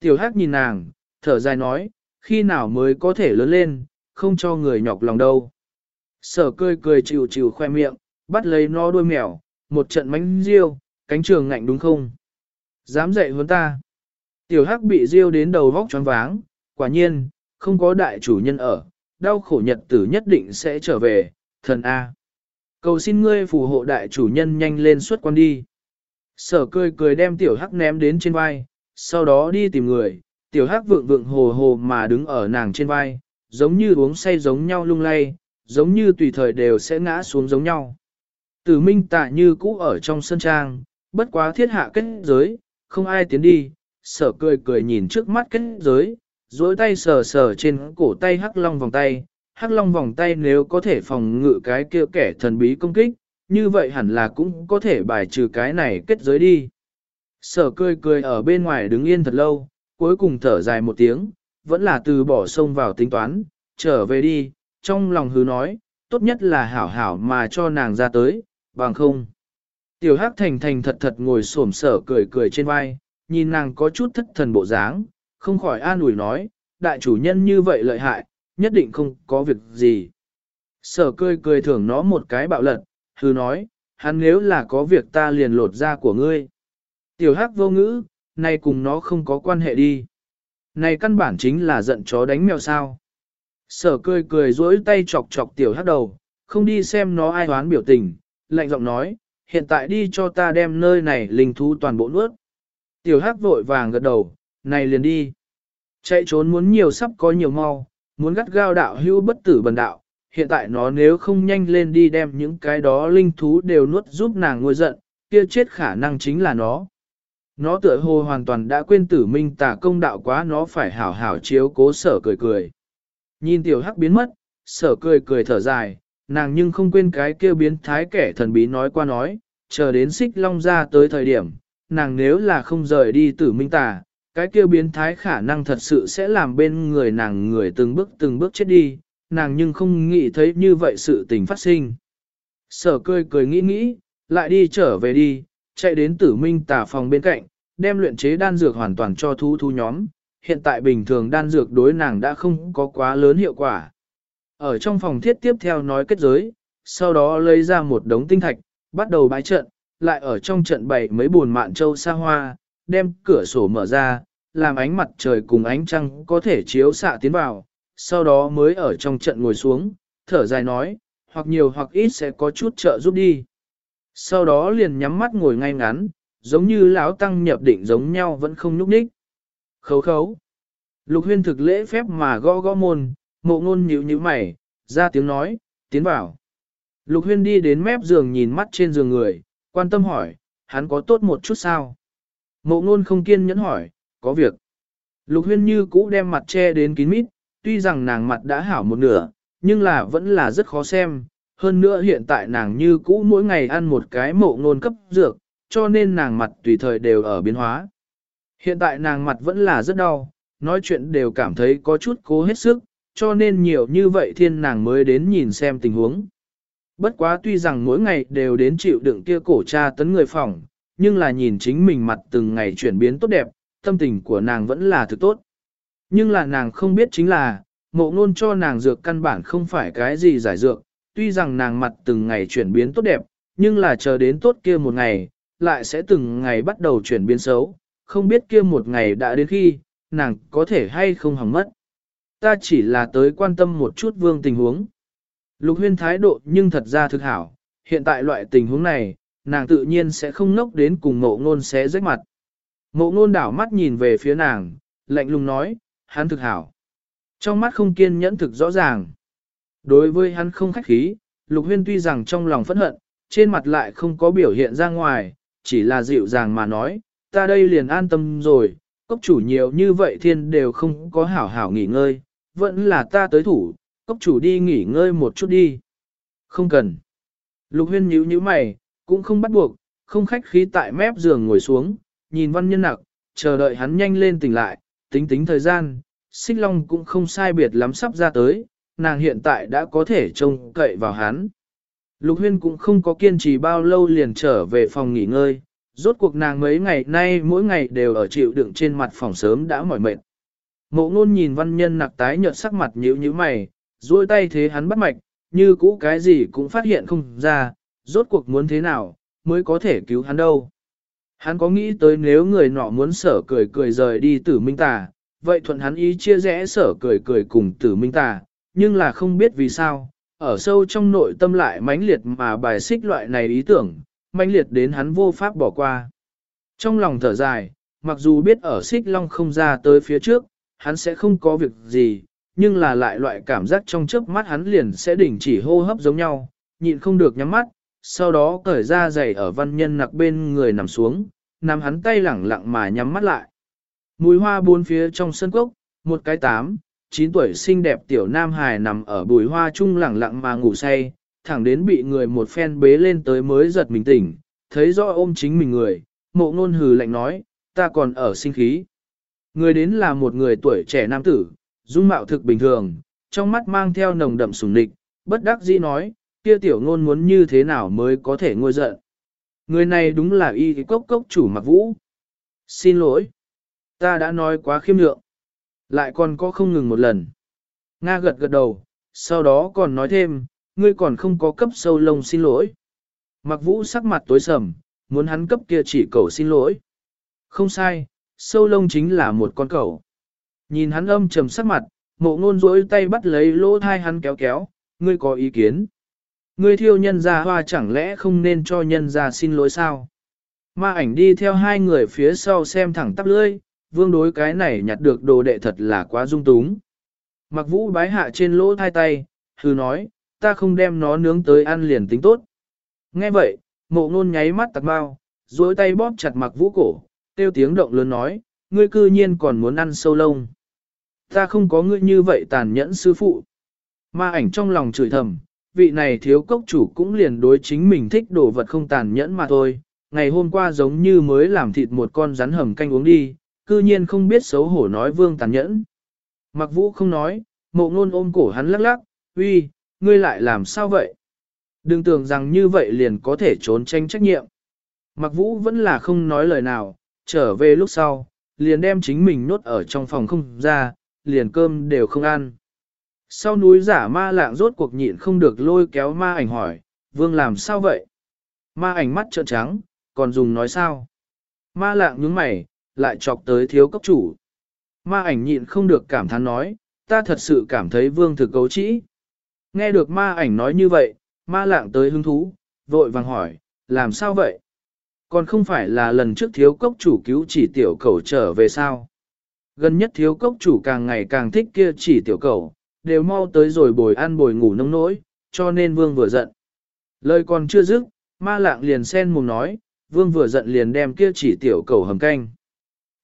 Tiểu hắc nhìn nàng, thở dài nói, khi nào mới có thể lớn lên, không cho người nhọc lòng đâu. Sở cười cười chịu chịu khoe miệng, bắt lấy nó đuôi mèo, một trận mánh riêu, cánh trường ngạnh đúng không? Dám dạy huấn ta. Tiểu hắc bị riêu đến đầu vóc choáng váng, quả nhiên, không có đại chủ nhân ở, đau khổ nhật tử nhất định sẽ trở về, thần A. Cầu xin ngươi phù hộ đại chủ nhân nhanh lên xuất quan đi. Sở cười cười đem tiểu hắc ném đến trên vai, sau đó đi tìm người, tiểu hắc vượng vượng hồ hồ mà đứng ở nàng trên vai, giống như uống say giống nhau lung lay, giống như tùy thời đều sẽ ngã xuống giống nhau. Tử minh tạ như cũ ở trong sân trang, bất quá thiết hạ kết giới, không ai tiến đi, sở cười cười nhìn trước mắt kết giới, duỗi tay sờ sờ trên cổ tay hắc long vòng tay, hắc long vòng tay nếu có thể phòng ngự cái kia kẻ thần bí công kích, như vậy hẳn là cũng có thể bài trừ cái này kết giới đi. Sở cười cười ở bên ngoài đứng yên thật lâu, cuối cùng thở dài một tiếng, vẫn là từ bỏ sông vào tính toán, trở về đi, trong lòng hứ nói, tốt nhất là hảo hảo mà cho nàng ra tới, bằng không. Tiểu Hắc thành thành thật thật ngồi xổm sở cười cười trên vai, nhìn nàng có chút thất thần bộ dáng, không khỏi an ủi nói, đại chủ nhân như vậy lợi hại, nhất định không có việc gì. Sở cười cười thưởng nó một cái bạo lật, hư nói, hắn nếu là có việc ta liền lột ra của ngươi. Tiểu hắc vô ngữ, này cùng nó không có quan hệ đi. Này căn bản chính là giận chó đánh mèo sao. Sở cười cười duỗi tay chọc chọc tiểu hắc đầu, không đi xem nó ai hoán biểu tình, lạnh giọng nói, hiện tại đi cho ta đem nơi này linh thú toàn bộ nuốt. Tiểu hắc vội vàng gật đầu, này liền đi. Chạy trốn muốn nhiều sắp có nhiều mau, muốn gắt gao đạo hưu bất tử bần đạo, hiện tại nó nếu không nhanh lên đi đem những cái đó linh thú đều nuốt giúp nàng ngôi giận, kia chết khả năng chính là nó. Nó tựa hồ hoàn toàn đã quên tử minh tà công đạo quá nó phải hảo hảo chiếu cố sở cười cười. Nhìn tiểu hắc biến mất, sở cười cười thở dài, nàng nhưng không quên cái kia biến thái kẻ thần bí nói qua nói, chờ đến xích long ra tới thời điểm, nàng nếu là không rời đi tử minh tà, cái kia biến thái khả năng thật sự sẽ làm bên người nàng người từng bước từng bước chết đi, nàng nhưng không nghĩ thấy như vậy sự tình phát sinh. Sở cười cười nghĩ nghĩ, lại đi trở về đi, chạy đến tử minh tà phòng bên cạnh, đem luyện chế đan dược hoàn toàn cho thu thu nhóm, hiện tại bình thường đan dược đối nàng đã không có quá lớn hiệu quả. Ở trong phòng thiết tiếp theo nói kết giới, sau đó lấy ra một đống tinh thạch, bắt đầu bãi trận, lại ở trong trận bày mấy buồn mạn châu xa hoa, đem cửa sổ mở ra, làm ánh mặt trời cùng ánh trăng có thể chiếu xạ tiến vào, sau đó mới ở trong trận ngồi xuống, thở dài nói, hoặc nhiều hoặc ít sẽ có chút trợ giúp đi. Sau đó liền nhắm mắt ngồi ngay ngắn, giống như lão tăng nhập định giống nhau vẫn không nhúc nhích, Khấu khấu. Lục huyên thực lễ phép mà gõ gõ môn, mộ ngôn nhíu nhíu mày, ra tiếng nói, tiến vào. Lục huyên đi đến mép giường nhìn mắt trên giường người, quan tâm hỏi, hắn có tốt một chút sao? Mộ ngôn không kiên nhẫn hỏi, có việc. Lục huyên như cũ đem mặt che đến kín mít, tuy rằng nàng mặt đã hảo một nửa, nhưng là vẫn là rất khó xem. Hơn nữa hiện tại nàng như cũ mỗi ngày ăn một cái mộ ngôn cấp dược, cho nên nàng mặt tùy thời đều ở biến hóa. Hiện tại nàng mặt vẫn là rất đau, nói chuyện đều cảm thấy có chút cố hết sức, cho nên nhiều như vậy thiên nàng mới đến nhìn xem tình huống. Bất quá tuy rằng mỗi ngày đều đến chịu đựng kia cổ cha tấn người phòng, nhưng là nhìn chính mình mặt từng ngày chuyển biến tốt đẹp, tâm tình của nàng vẫn là thực tốt. Nhưng là nàng không biết chính là, mộ ngôn cho nàng dược căn bản không phải cái gì giải dược, tuy rằng nàng mặt từng ngày chuyển biến tốt đẹp, nhưng là chờ đến tốt kia một ngày, lại sẽ từng ngày bắt đầu chuyển biến xấu, không biết kia một ngày đã đến khi, nàng có thể hay không hỏng mất. Ta chỉ là tới quan tâm một chút vương tình huống. Lục huyên thái độ nhưng thật ra thực hảo, hiện tại loại tình huống này, nàng tự nhiên sẽ không nốc đến cùng mộ ngôn xé rách mặt. Mộ ngôn đảo mắt nhìn về phía nàng, lạnh lùng nói, hắn thực hảo. Trong mắt không kiên nhẫn thực rõ ràng. Đối với hắn không khách khí, lục huyên tuy rằng trong lòng phẫn hận, trên mặt lại không có biểu hiện ra ngoài, chỉ là dịu dàng mà nói, ta đây liền an tâm rồi, cốc chủ nhiều như vậy thiên đều không có hảo hảo nghỉ ngơi, vẫn là ta tới thủ, cốc chủ đi nghỉ ngơi một chút đi. Không cần. Lục huyên nhíu nhíu mày, cũng không bắt buộc, không khách khí tại mép giường ngồi xuống, nhìn văn nhân nặc, chờ đợi hắn nhanh lên tỉnh lại, tính tính thời gian, xích long cũng không sai biệt lắm sắp ra tới, nàng hiện tại đã có thể trông cậy vào hắn. Lục huyên cũng không có kiên trì bao lâu liền trở về phòng nghỉ ngơi, rốt cuộc nàng mấy ngày nay mỗi ngày đều ở chịu đựng trên mặt phòng sớm đã mỏi mệt. Mộ ngôn nhìn văn nhân nặc tái nhợt sắc mặt nhíu nhíu mày, duỗi tay thế hắn bắt mạch, như cũ cái gì cũng phát hiện không ra, rốt cuộc muốn thế nào, mới có thể cứu hắn đâu. Hắn có nghĩ tới nếu người nọ muốn sở cười cười rời đi tử minh tà, vậy thuận hắn ý chia rẽ sở cười cười cùng tử minh tà, nhưng là không biết vì sao, ở sâu trong nội tâm lại mãnh liệt mà bài xích loại này ý tưởng, mãnh liệt đến hắn vô pháp bỏ qua. Trong lòng thở dài, mặc dù biết ở xích long không ra tới phía trước, hắn sẽ không có việc gì, nhưng là lại loại cảm giác trong chớp mắt hắn liền sẽ đình chỉ hô hấp giống nhau, nhịn không được nhắm mắt, sau đó cởi ra giày ở văn nhân nặc bên người nằm xuống, nằm hắn tay lẳng lặng mà nhắm mắt lại. Mùi hoa bốn phía trong sân cốc, một cái tám, chín tuổi xinh đẹp tiểu nam hài nằm ở bùi hoa chung lẳng lặng mà ngủ say, thẳng đến bị người một phen bế lên tới mới giật mình tỉnh, thấy rõ ôm chính mình người, mộ ngôn hừ lạnh nói, ta còn ở sinh khí. Người đến là một người tuổi trẻ nam tử, dung mạo thực bình thường, trong mắt mang theo nồng đậm sùng nịch, bất đắc dĩ nói, kia tiểu ngôn muốn như thế nào mới có thể ngôi giận. Người này đúng là y cốc cốc chủ mặc vũ. Xin lỗi. Ta đã nói quá khiêm lượng. Lại còn có không ngừng một lần. Nga gật gật đầu, sau đó còn nói thêm, ngươi còn không có cấp sâu lông xin lỗi. Mặc vũ sắc mặt tối sầm, muốn hắn cấp kia chỉ cầu xin lỗi. Không sai, sâu lông chính là một con cẩu. Nhìn hắn âm trầm sắc mặt, mộ ngôn rỗi tay bắt lấy lỗ thai hắn kéo kéo, ngươi có ý kiến. Ngươi thiêu nhân ra hoa chẳng lẽ không nên cho nhân ra xin lỗi sao? Ma ảnh đi theo hai người phía sau xem thẳng tắp lưỡi, vương đối cái này nhặt được đồ đệ thật là quá dung túng. Mặc vũ bái hạ trên lỗ thai tay, hư nói, ta không đem nó nướng tới ăn liền tính tốt. Nghe vậy, mộ ngôn nháy mắt tặc bao, duỗi tay bóp chặt mặc vũ cổ, tiêu tiếng động lớn nói, ngươi cư nhiên còn muốn ăn sâu lông. Ta không có ngươi như vậy tàn nhẫn sư phụ. Ma ảnh trong lòng chửi thầm, vị này thiếu cốc chủ cũng liền đối chính mình thích đồ vật không tàn nhẫn mà thôi. Ngày hôm qua giống như mới làm thịt một con rắn hầm canh uống đi, cư nhiên không biết xấu hổ nói vương tàn nhẫn. Mặc vũ không nói, mộ ngôn ôm cổ hắn lắc lắc, uy, ngươi lại làm sao vậy? Đừng tưởng rằng như vậy liền có thể trốn tranh trách nhiệm. Mặc vũ vẫn là không nói lời nào, trở về lúc sau, liền đem chính mình nốt ở trong phòng không ra, liền cơm đều không ăn. Sau núi giả ma lạng rốt cuộc nhịn không được lôi kéo ma ảnh hỏi, vương làm sao vậy? Ma ảnh mắt trợn trắng, còn dùng nói sao? Ma lạng nhướng mày, lại chọc tới thiếu cấp chủ. Ma ảnh nhịn không được cảm thán nói, ta thật sự cảm thấy vương thực cấu trĩ. Nghe được ma ảnh nói như vậy, ma lạng tới hứng thú, vội vàng hỏi, làm sao vậy? Còn không phải là lần trước thiếu cốc chủ cứu chỉ tiểu cầu trở về sao? gần nhất thiếu cốc chủ càng ngày càng thích kia chỉ tiểu cầu, đều mau tới rồi bồi ăn bồi ngủ nông nỗi, cho nên vương vừa giận. Lời còn chưa dứt, ma lạng liền sen mồm nói, vương vừa giận liền đem kia chỉ tiểu cầu hầm canh.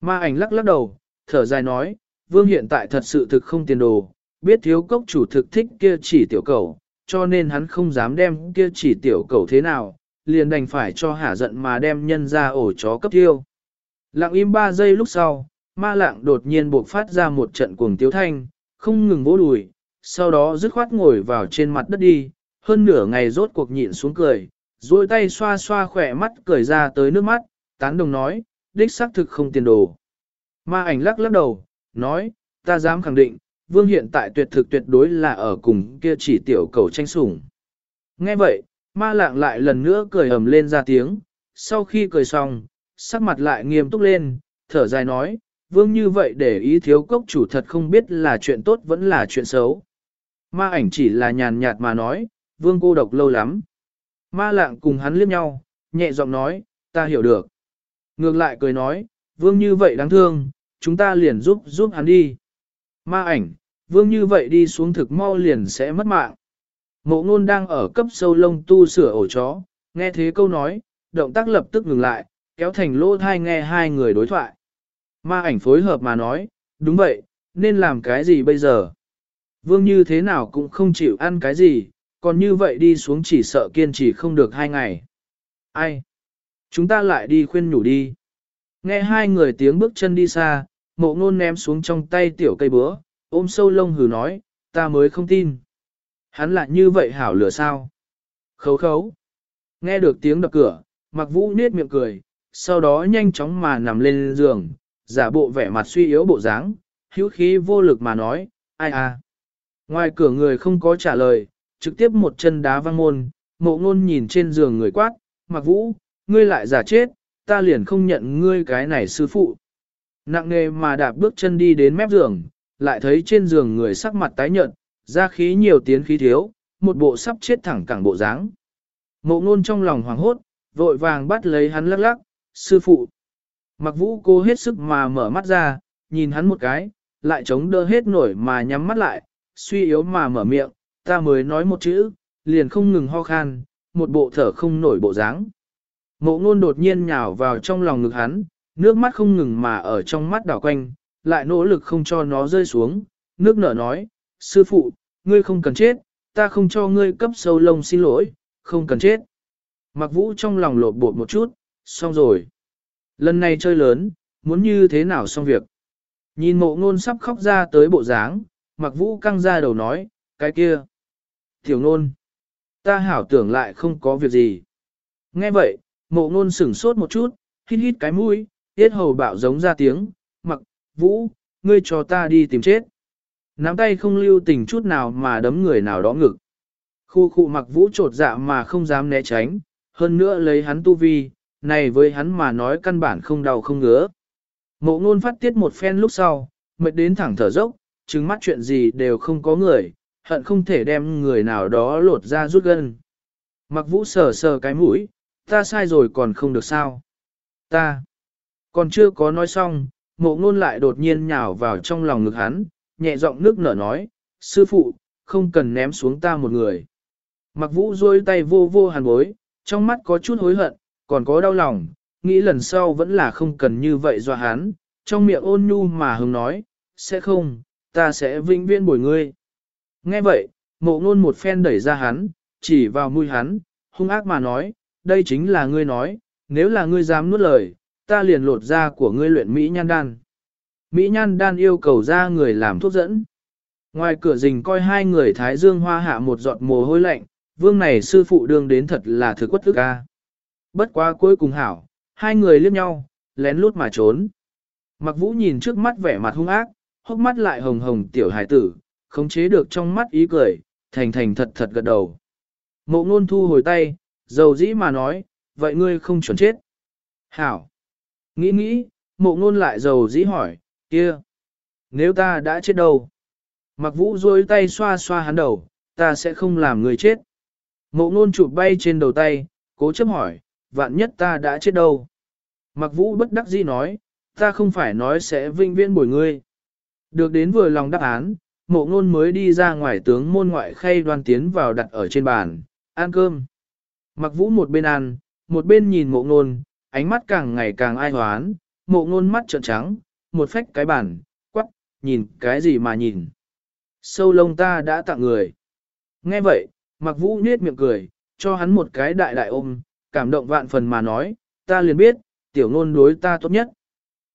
Ma ảnh lắc lắc đầu, thở dài nói, vương hiện tại thật sự thực không tiền đồ, biết thiếu cốc chủ thực thích kia chỉ tiểu cầu, cho nên hắn không dám đem kia chỉ tiểu cầu thế nào, liền đành phải cho hả giận mà đem nhân ra ổ chó cấp tiêu. Lặng im ba giây lúc sau, ma lạng đột nhiên buộc phát ra một trận cuồng tiếu thanh, không ngừng vỗ đùi, sau đó dứt khoát ngồi vào trên mặt đất đi, hơn nửa ngày rốt cuộc nhịn xuống cười, duỗi tay xoa xoa khỏe mắt cười ra tới nước mắt, tán đồng nói, đích xác thực không tiền đồ. Ma ảnh lắc lắc đầu, nói, ta dám khẳng định, vương hiện tại tuyệt thực tuyệt đối là ở cùng kia chỉ tiểu cầu tranh sủng. Nghe vậy, ma lạng lại lần nữa cười ầm lên ra tiếng, sau khi cười xong, sắc mặt lại nghiêm túc lên, thở dài nói, vương như vậy để ý thiếu cốc chủ thật không biết là chuyện tốt vẫn là chuyện xấu. Ma ảnh chỉ là nhàn nhạt mà nói, vương cô độc lâu lắm. Ma lạng cùng hắn liếc nhau, nhẹ giọng nói, ta hiểu được. Ngược lại cười nói, vương như vậy đáng thương, chúng ta liền giúp giúp hắn đi. Ma ảnh, vương như vậy đi xuống thực mau liền sẽ mất mạng. Mộ ngôn đang ở cấp sâu lông tu sửa ổ chó, nghe thế câu nói, động tác lập tức ngừng lại, kéo thành lỗ thai nghe hai người đối thoại. Ma ảnh phối hợp mà nói, đúng vậy, nên làm cái gì bây giờ? Vương như thế nào cũng không chịu ăn cái gì, còn như vậy đi xuống chỉ sợ kiên trì không được hai ngày. Ai? Chúng ta lại đi khuyên nhủ đi. Nghe hai người tiếng bước chân đi xa, mộ ngôn ném xuống trong tay tiểu cây búa, ôm sâu lông hừ nói, ta mới không tin. Hắn lại như vậy hảo lửa sao? Khấu khấu. Nghe được tiếng đập cửa, mặc vũ nết miệng cười, sau đó nhanh chóng mà nằm lên giường, giả bộ vẻ mặt suy yếu bộ dáng, hữu khí vô lực mà nói, ai à. Ngoài cửa người không có trả lời, trực tiếp một chân đá văng môn, mộ ngôn nhìn trên giường người quát, mặc vũ, ngươi lại giả chết, ta liền không nhận ngươi cái này sư phụ. Nặng nề mà đạp bước chân đi đến mép giường, lại thấy trên giường người sắc mặt tái nhợt, ra khí nhiều tiến khí thiếu, một bộ sắp chết thẳng cẳng bộ dáng. Mộ ngôn trong lòng hoảng hốt, vội vàng bắt lấy hắn lắc lắc, sư phụ. Mặc vũ cô hết sức mà mở mắt ra, nhìn hắn một cái, lại chống đỡ hết nổi mà nhắm mắt lại, suy yếu mà mở miệng, ta mới nói một chữ, liền không ngừng ho khan, một bộ thở không nổi bộ dáng. Mộ ngôn đột nhiên nhào vào trong lòng ngực hắn, nước mắt không ngừng mà ở trong mắt đảo quanh, lại nỗ lực không cho nó rơi xuống, nước nở nói, sư phụ, ngươi không cần chết, ta không cho ngươi cấp sâu lông xin lỗi, không cần chết. Mặc vũ trong lòng lột bột một chút, xong rồi. Lần này chơi lớn, muốn như thế nào xong việc. Nhìn mộ ngôn sắp khóc ra tới bộ dáng, mặc vũ căng ra đầu nói, cái kia. Tiểu ngôn, ta hảo tưởng lại không có việc gì. Nghe vậy, mộ ngôn sửng sốt một chút, hít hít cái mũi, tiết hầu bạo giống ra tiếng, mặc, vũ, ngươi cho ta đi tìm chết. Nắm tay không lưu tình chút nào mà đấm người nào đó ngực. Khu khu mặc vũ trột dạ mà không dám né tránh, hơn nữa lấy hắn tu vi, này với hắn mà nói căn bản không đau không ngứa. Mộ ngôn phát tiết một phen lúc sau, mệt đến thẳng thở dốc, trứng mắt chuyện gì đều không có người, hận không thể đem người nào đó lột ra rút gân. Mặc vũ sờ sờ cái mũi, ta sai rồi còn không được sao. Ta, còn chưa có nói xong, mộ ngôn lại đột nhiên nhào vào trong lòng ngực hắn, nhẹ giọng nước nở nói, sư phụ, không cần ném xuống ta một người. Mặc vũ rôi tay vô vô hàn bối, trong mắt có chút hối hận, còn có đau lòng, nghĩ lần sau vẫn là không cần như vậy dọa hắn, trong miệng ôn nhu mà hứng nói, sẽ không, ta sẽ vinh viên bồi ngươi. Nghe vậy, mộ ngôn một phen đẩy ra hắn, chỉ vào mũi hắn, hung ác mà nói, đây chính là ngươi nói, nếu là ngươi dám nuốt lời, ta liền lột da của ngươi luyện Mỹ nhan đan. Mỹ nhan đan yêu cầu ra người làm thuốc dẫn. Ngoài cửa rình coi hai người thái dương hoa hạ một giọt mồ hôi lạnh, vương này sư phụ đương đến thật là thực quất thức ca. Bất quá cuối cùng hảo, hai người liếc nhau, lén lút mà trốn. Mặc vũ nhìn trước mắt vẻ mặt hung ác, hốc mắt lại hồng hồng tiểu hải tử, khống chế được trong mắt ý cười, thành thành thật thật gật đầu. Mộ ngôn thu hồi tay, dầu dĩ mà nói, vậy ngươi không chuẩn chết. Hảo. Nghĩ nghĩ, mộ ngôn lại dầu dĩ hỏi, kia. Nếu ta đã chết đâu? Mặc vũ rôi tay xoa xoa hắn đầu, ta sẽ không làm người chết. Mộ ngôn chụp bay trên đầu tay, cố chấp hỏi, vạn nhất ta đã chết đâu? Mặc vũ bất đắc dĩ nói, Ta không phải nói sẽ vinh viễn bồi ngươi. Được đến vừa lòng đáp án, mộ ngôn mới đi ra ngoài tướng môn ngoại khay đoan tiến vào đặt ở trên bàn, ăn cơm. Mặc vũ một bên ăn, một bên nhìn mộ ngôn, ánh mắt càng ngày càng ai hoán, mộ ngôn mắt trợn trắng, một phách cái bàn, quắc, nhìn cái gì mà nhìn. Sâu lông ta đã tặng người. Nghe vậy, mặc vũ niết miệng cười, cho hắn một cái đại đại ôm, cảm động vạn phần mà nói, ta liền biết, tiểu ngôn đối ta tốt nhất.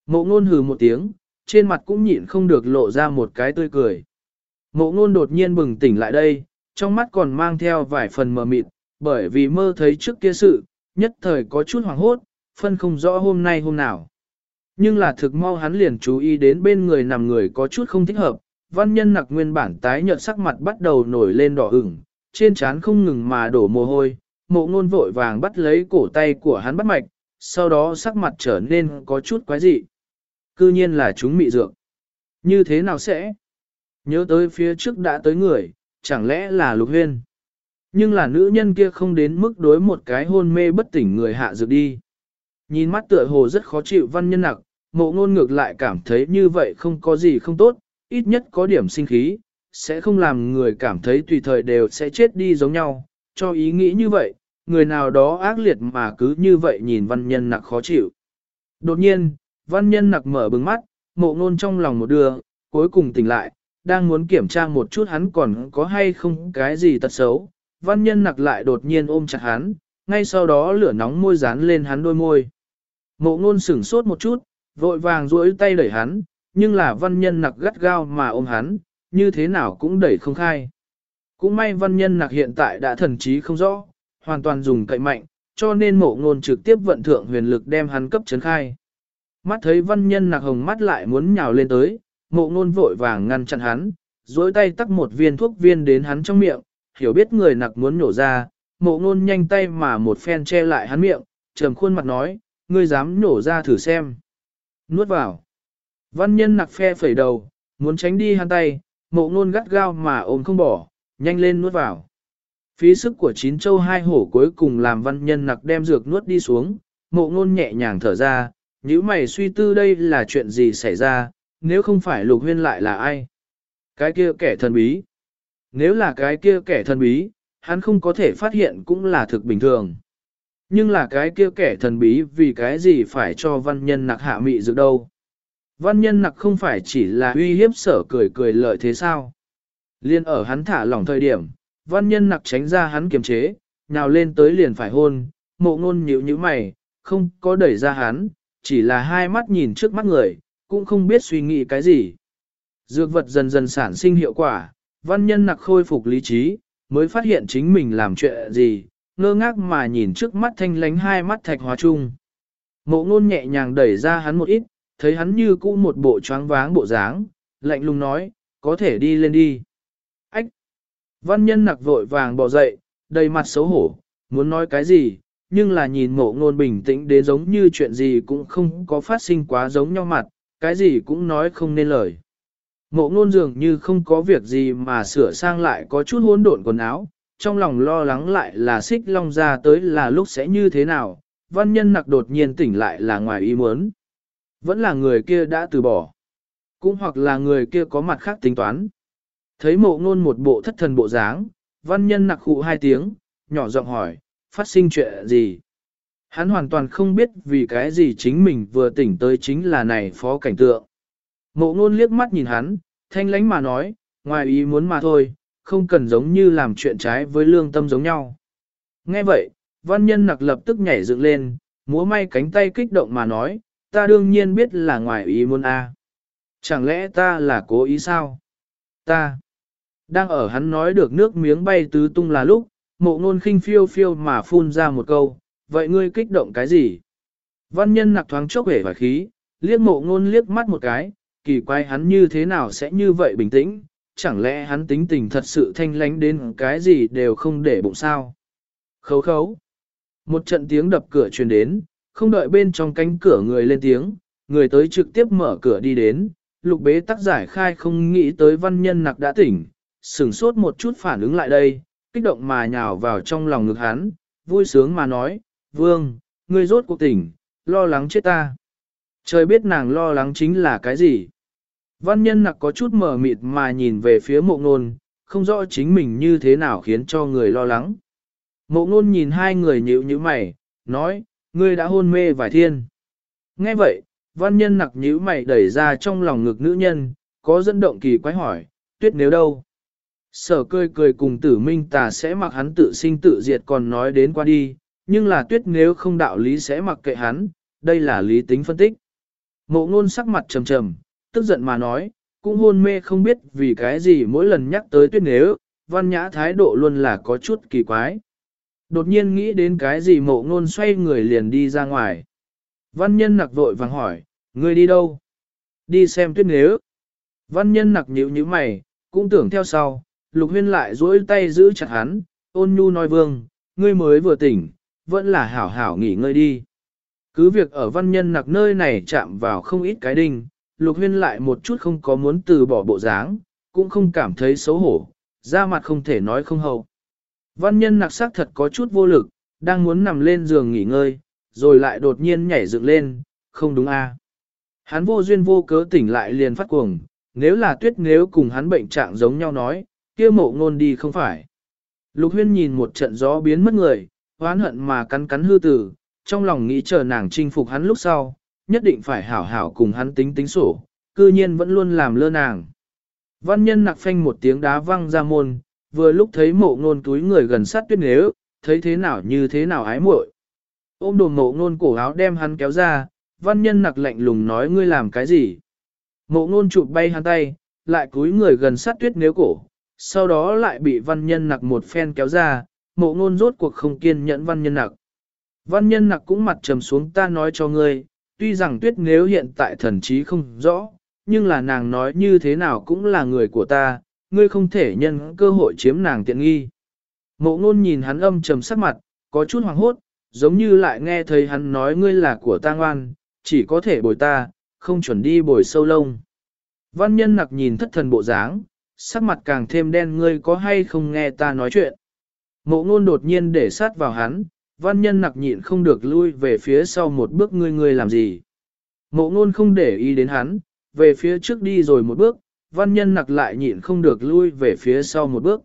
Mộ ngôn hừ một tiếng, trên mặt cũng nhịn không được lộ ra một cái tươi cười. Mộ ngôn đột nhiên bừng tỉnh lại đây, trong mắt còn mang theo vài phần mờ mịt, bởi vì mơ thấy trước kia sự, nhất thời có chút hoảng hốt, phân không rõ hôm nay hôm nào. Nhưng là thực mau hắn liền chú ý đến bên người nằm người có chút không thích hợp, văn nhân nặc nguyên bản tái nhợt sắc mặt bắt đầu nổi lên đỏ ửng, trên trán không ngừng mà đổ mồ hôi, mộ ngôn vội vàng bắt lấy cổ tay của hắn bắt mạch, sau đó sắc mặt trở nên có chút quái dị. Cư nhiên là chúng mị dược. Như thế nào sẽ? Nhớ tới phía trước đã tới người, chẳng lẽ là lục huyên? Nhưng là nữ nhân kia không đến mức đối một cái hôn mê bất tỉnh người hạ dược đi. Nhìn mắt tựa hồ rất khó chịu văn nhân nặc, mộ ngôn ngược lại cảm thấy như vậy không có gì không tốt, ít nhất có điểm sinh khí, sẽ không làm người cảm thấy tùy thời đều sẽ chết đi giống nhau, cho ý nghĩ như vậy, người nào đó ác liệt mà cứ như vậy nhìn văn nhân nặc khó chịu. Đột nhiên, văn nhân nặc mở bừng mắt, mộ ngôn trong lòng một đưa, cuối cùng tỉnh lại, đang muốn kiểm tra một chút hắn còn có hay không cái gì tật xấu. Văn nhân nặc lại đột nhiên ôm chặt hắn, ngay sau đó lửa nóng môi dán lên hắn đôi môi. Mộ ngôn sửng sốt một chút, vội vàng duỗi tay đẩy hắn, nhưng là văn nhân nặc gắt gao mà ôm hắn, như thế nào cũng đẩy không khai. Cũng may văn nhân nặc hiện tại đã thần trí không rõ, hoàn toàn dùng cậy mạnh, cho nên mộ ngôn trực tiếp vận thượng huyền lực đem hắn cấp chấn khai. Mắt thấy văn nhân nặc hồng mắt lại muốn nhào lên tới, mộ ngôn vội vàng ngăn chặn hắn, dối tay tắt một viên thuốc viên đến hắn trong miệng, hiểu biết người nặc muốn nổ ra, mộ ngôn nhanh tay mà một phen che lại hắn miệng, trầm khuôn mặt nói, ngươi dám nổ ra thử xem. Nuốt vào. Văn nhân nặc phe phẩy đầu, muốn tránh đi hắn tay, mộ ngôn gắt gao mà ôm không bỏ, nhanh lên nuốt vào. Phí sức của chín châu hai hổ cuối cùng làm văn nhân nặc đem dược nuốt đi xuống, mộ ngôn nhẹ nhàng thở ra, nếu mày suy tư đây là chuyện gì xảy ra, nếu không phải lục huyên lại là ai? Cái kia kẻ thần bí. Nếu là cái kia kẻ thần bí, hắn không có thể phát hiện cũng là thực bình thường. Nhưng là cái kia kẻ thần bí vì cái gì phải cho văn nhân nặc hạ mị dược đâu. Văn nhân nặc không phải chỉ là uy hiếp sở cười cười lợi thế sao. Liên ở hắn thả lỏng thời điểm, văn nhân nặc tránh ra hắn kiềm chế, nào lên tới liền phải hôn, mộ ngôn nhíu như mày, không có đẩy ra hắn, chỉ là hai mắt nhìn trước mắt người, cũng không biết suy nghĩ cái gì. Dược vật dần dần sản sinh hiệu quả, văn nhân nặc khôi phục lý trí, mới phát hiện chính mình làm chuyện gì, ngơ ngác mà nhìn trước mắt thanh lánh hai mắt thạch hóa chung. Mộ ngôn nhẹ nhàng đẩy ra hắn một ít, thấy hắn như cũ một bộ choáng váng bộ dáng, lạnh lùng nói, có thể đi lên đi. Ách! Văn nhân nặc vội vàng bỏ dậy, đầy mặt xấu hổ, muốn nói cái gì, nhưng là nhìn mộ ngôn bình tĩnh đến giống như chuyện gì cũng không có phát sinh quá giống nhau mặt, cái gì cũng nói không nên lời. Mộ ngôn dường như không có việc gì mà sửa sang lại có chút hỗn độn quần áo, trong lòng lo lắng lại là xích long ra tới là lúc sẽ như thế nào, văn nhân nặc đột nhiên tỉnh lại là ngoài ý muốn. Vẫn là người kia đã từ bỏ. Cũng hoặc là người kia có mặt khác tính toán. Thấy mộ ngôn một bộ thất thần bộ dáng, văn nhân nặc khụ hai tiếng, nhỏ giọng hỏi, phát sinh chuyện gì? Hắn hoàn toàn không biết vì cái gì chính mình vừa tỉnh tới chính là này phó cảnh tượng. Mộ ngôn liếc mắt nhìn hắn, thanh lánh mà nói, ngoài ý muốn mà thôi, không cần giống như làm chuyện trái với lương tâm giống nhau. Nghe vậy, văn nhân nặc lập tức nhảy dựng lên, múa may cánh tay kích động mà nói, ta đương nhiên biết là ngoài ý muốn a. Chẳng lẽ ta là cố ý sao? Ta. Đang ở hắn nói được nước miếng bay tứ tung là lúc, mộ ngôn khinh phiêu phiêu mà phun ra một câu, vậy ngươi kích động cái gì? Văn nhân nặc thoáng chốc hể và khí, liếc mộ ngôn liếc mắt một cái, kỳ quái hắn như thế nào sẽ như vậy bình tĩnh, chẳng lẽ hắn tính tình thật sự thanh lánh đến cái gì đều không để bụng sao? Khấu khấu. Một trận tiếng đập cửa truyền đến, không đợi bên trong cánh cửa người lên tiếng, người tới trực tiếp mở cửa đi đến, lục bế tắc giải khai không nghĩ tới văn nhân nặc đã tỉnh, sửng sốt một chút phản ứng lại đây, kích động mà nhào vào trong lòng ngực hắn, vui sướng mà nói, vương, ngươi rốt cuộc tỉnh, lo lắng chết ta. Trời biết nàng lo lắng chính là cái gì. Văn nhân nặc có chút mờ mịt mà nhìn về phía mộ ngôn, không rõ chính mình như thế nào khiến cho người lo lắng. Mộ ngôn nhìn hai người nhịu như mày, nói, ngươi đã hôn mê vài thiên. Nghe vậy, văn nhân nặc nhíu mày đẩy ra trong lòng ngực nữ nhân, có dẫn động kỳ quái hỏi, tuyết nếu đâu? Sở cười cười cùng tử minh tà sẽ mặc hắn tự sinh tự diệt còn nói đến qua đi, nhưng là tuyết nếu không đạo lý sẽ mặc kệ hắn, đây là lý tính phân tích. Mộ ngôn sắc mặt trầm trầm, tức giận mà nói, cũng hôn mê không biết vì cái gì mỗi lần nhắc tới tuyết nếu, văn nhã thái độ luôn là có chút kỳ quái. Đột nhiên nghĩ đến cái gì mộ ngôn xoay người liền đi ra ngoài. Văn nhân nặc vội vàng hỏi, ngươi đi đâu? Đi xem tuyết nếu. Văn nhân nặc nhíu như mày, cũng tưởng theo sau, lục huyên lại duỗi tay giữ chặt hắn, ôn nhu nói vương, ngươi mới vừa tỉnh, vẫn là hảo hảo nghỉ ngơi đi. Cứ việc ở văn nhân nặc nơi này chạm vào không ít cái đinh, lục huyên lại một chút không có muốn từ bỏ bộ dáng, cũng không cảm thấy xấu hổ, da mặt không thể nói không hậu. Văn nhân nặc sắc thật có chút vô lực, đang muốn nằm lên giường nghỉ ngơi, rồi lại đột nhiên nhảy dựng lên, không đúng a à. Hắn vô duyên vô cớ tỉnh lại liền phát cuồng, nếu là tuyết nếu cùng hắn bệnh trạng giống nhau nói, kia mộ ngôn đi không phải. Lục huyên nhìn một trận gió biến mất người, hoán hận mà cắn cắn hư tử, trong lòng nghĩ chờ nàng chinh phục hắn lúc sau, nhất định phải hảo hảo cùng hắn tính tính sổ, cư nhiên vẫn luôn làm lơ nàng. Văn nhân nặc phanh một tiếng đá văng ra môn, vừa lúc thấy mộ ngôn túi người gần sát tuyết nếu, thấy thế nào như thế nào ái muội. Ôm đồ mộ ngôn cổ áo đem hắn kéo ra, văn nhân nặc lạnh lùng nói ngươi làm cái gì. Mộ ngôn chụp bay hắn tay, lại cúi người gần sát tuyết nếu cổ, sau đó lại bị văn nhân nặc một phen kéo ra, mộ ngôn rốt cuộc không kiên nhẫn văn nhân nặc. Văn nhân nặc cũng mặt trầm xuống ta nói cho ngươi, tuy rằng tuyết nếu hiện tại thần trí không rõ, nhưng là nàng nói như thế nào cũng là người của ta, ngươi không thể nhân cơ hội chiếm nàng tiện nghi. Mộ ngôn nhìn hắn âm trầm sắc mặt, có chút hoàng hốt, giống như lại nghe thấy hắn nói ngươi là của ta ngoan, chỉ có thể bồi ta, không chuẩn đi bồi sâu lông. Văn nhân nặc nhìn thất thần bộ dáng, sắc mặt càng thêm đen ngươi có hay không nghe ta nói chuyện. Mộ ngôn đột nhiên để sát vào hắn, văn nhân nặc nhịn không được lui về phía sau một bước ngươi ngươi làm gì. Mộ ngôn không để ý đến hắn, về phía trước đi rồi một bước, văn nhân nặc lại nhịn không được lui về phía sau một bước.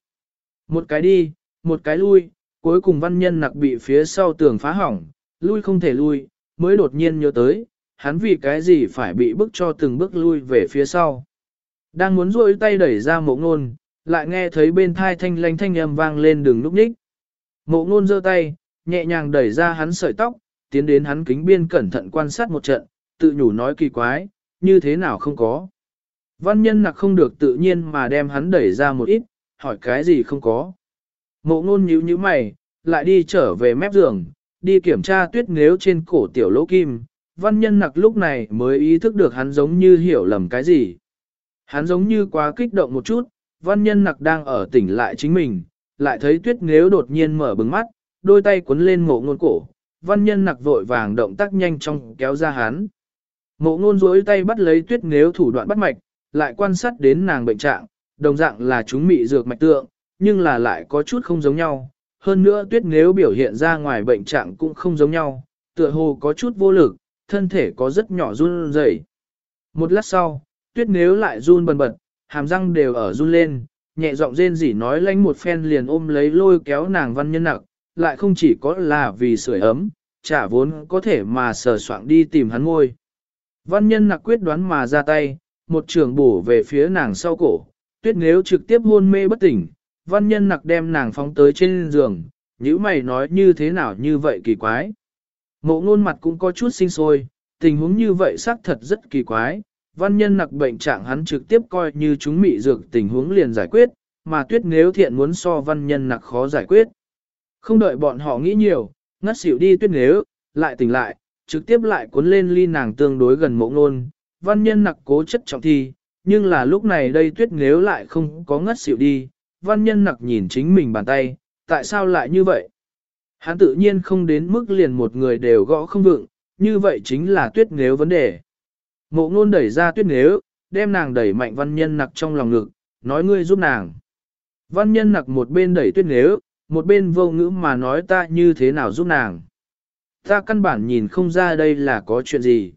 Một cái đi, một cái lui, cuối cùng văn nhân nặc bị phía sau tường phá hỏng, lui không thể lui, mới đột nhiên nhớ tới, hắn vì cái gì phải bị bức cho từng bước lui về phía sau. Đang muốn rôi tay đẩy ra mộ ngôn, lại nghe thấy bên thai thanh lanh thanh âm vang lên đường lúc ních. Mộ ngôn giơ tay, nhẹ nhàng đẩy ra hắn sợi tóc, tiến đến hắn kính biên cẩn thận quan sát một trận, tự nhủ nói kỳ quái, như thế nào không có. Văn nhân nặc không được tự nhiên mà đem hắn đẩy ra một ít, hỏi cái gì không có. Mộ ngôn nhíu như mày, lại đi trở về mép giường, đi kiểm tra tuyết nếu trên cổ tiểu lỗ kim. Văn nhân nặc lúc này mới ý thức được hắn giống như hiểu lầm cái gì. Hắn giống như quá kích động một chút, văn nhân nặc đang ở tỉnh lại chính mình, lại thấy tuyết nếu đột nhiên mở bừng mắt, đôi tay cuốn lên mộ ngôn cổ, văn nhân nặc vội vàng động tác nhanh trong kéo ra hắn. Mộ ngôn rối tay bắt lấy tuyết nếu thủ đoạn bắt mạch, lại quan sát đến nàng bệnh trạng, đồng dạng là chúng mị dược mạch tượng, nhưng là lại có chút không giống nhau. Hơn nữa tuyết nếu biểu hiện ra ngoài bệnh trạng cũng không giống nhau, tựa hồ có chút vô lực, thân thể có rất nhỏ run rẩy. Một lát sau, tuyết nếu lại run bần bật, hàm răng đều ở run lên, nhẹ giọng rên rỉ nói lánh một phen liền ôm lấy lôi kéo nàng văn nhân nặc, lại không chỉ có là vì sưởi ấm, trả vốn có thể mà sờ soạn đi tìm hắn ngôi. Văn nhân nặc quyết đoán mà ra tay, một trường bổ về phía nàng sau cổ, tuyết nếu trực tiếp hôn mê bất tỉnh, văn nhân nặc đem nàng phóng tới trên giường, nhữ mày nói như thế nào như vậy kỳ quái. Mộ ngôn mặt cũng có chút sinh sôi, tình huống như vậy xác thật rất kỳ quái, văn nhân nặc bệnh trạng hắn trực tiếp coi như chúng mị dược tình huống liền giải quyết, mà tuyết nếu thiện muốn so văn nhân nặc khó giải quyết. Không đợi bọn họ nghĩ nhiều, ngất xỉu đi tuyết nếu, lại tỉnh lại, trực tiếp lại cuốn lên ly nàng tương đối gần mộ ngôn, văn nhân nặc cố chất trọng thi, nhưng là lúc này đây tuyết nếu lại không có ngất xỉu đi, văn nhân nặc nhìn chính mình bàn tay, tại sao lại như vậy? Hắn tự nhiên không đến mức liền một người đều gõ không vựng, như vậy chính là tuyết nếu vấn đề. Mộ ngôn đẩy ra tuyết nếu, đem nàng đẩy mạnh văn nhân nặc trong lòng ngực, nói ngươi giúp nàng. Văn nhân nặc một bên đẩy tuyết nếu, một bên vô ngữ mà nói ta như thế nào giúp nàng. Ta căn bản nhìn không ra đây là có chuyện gì.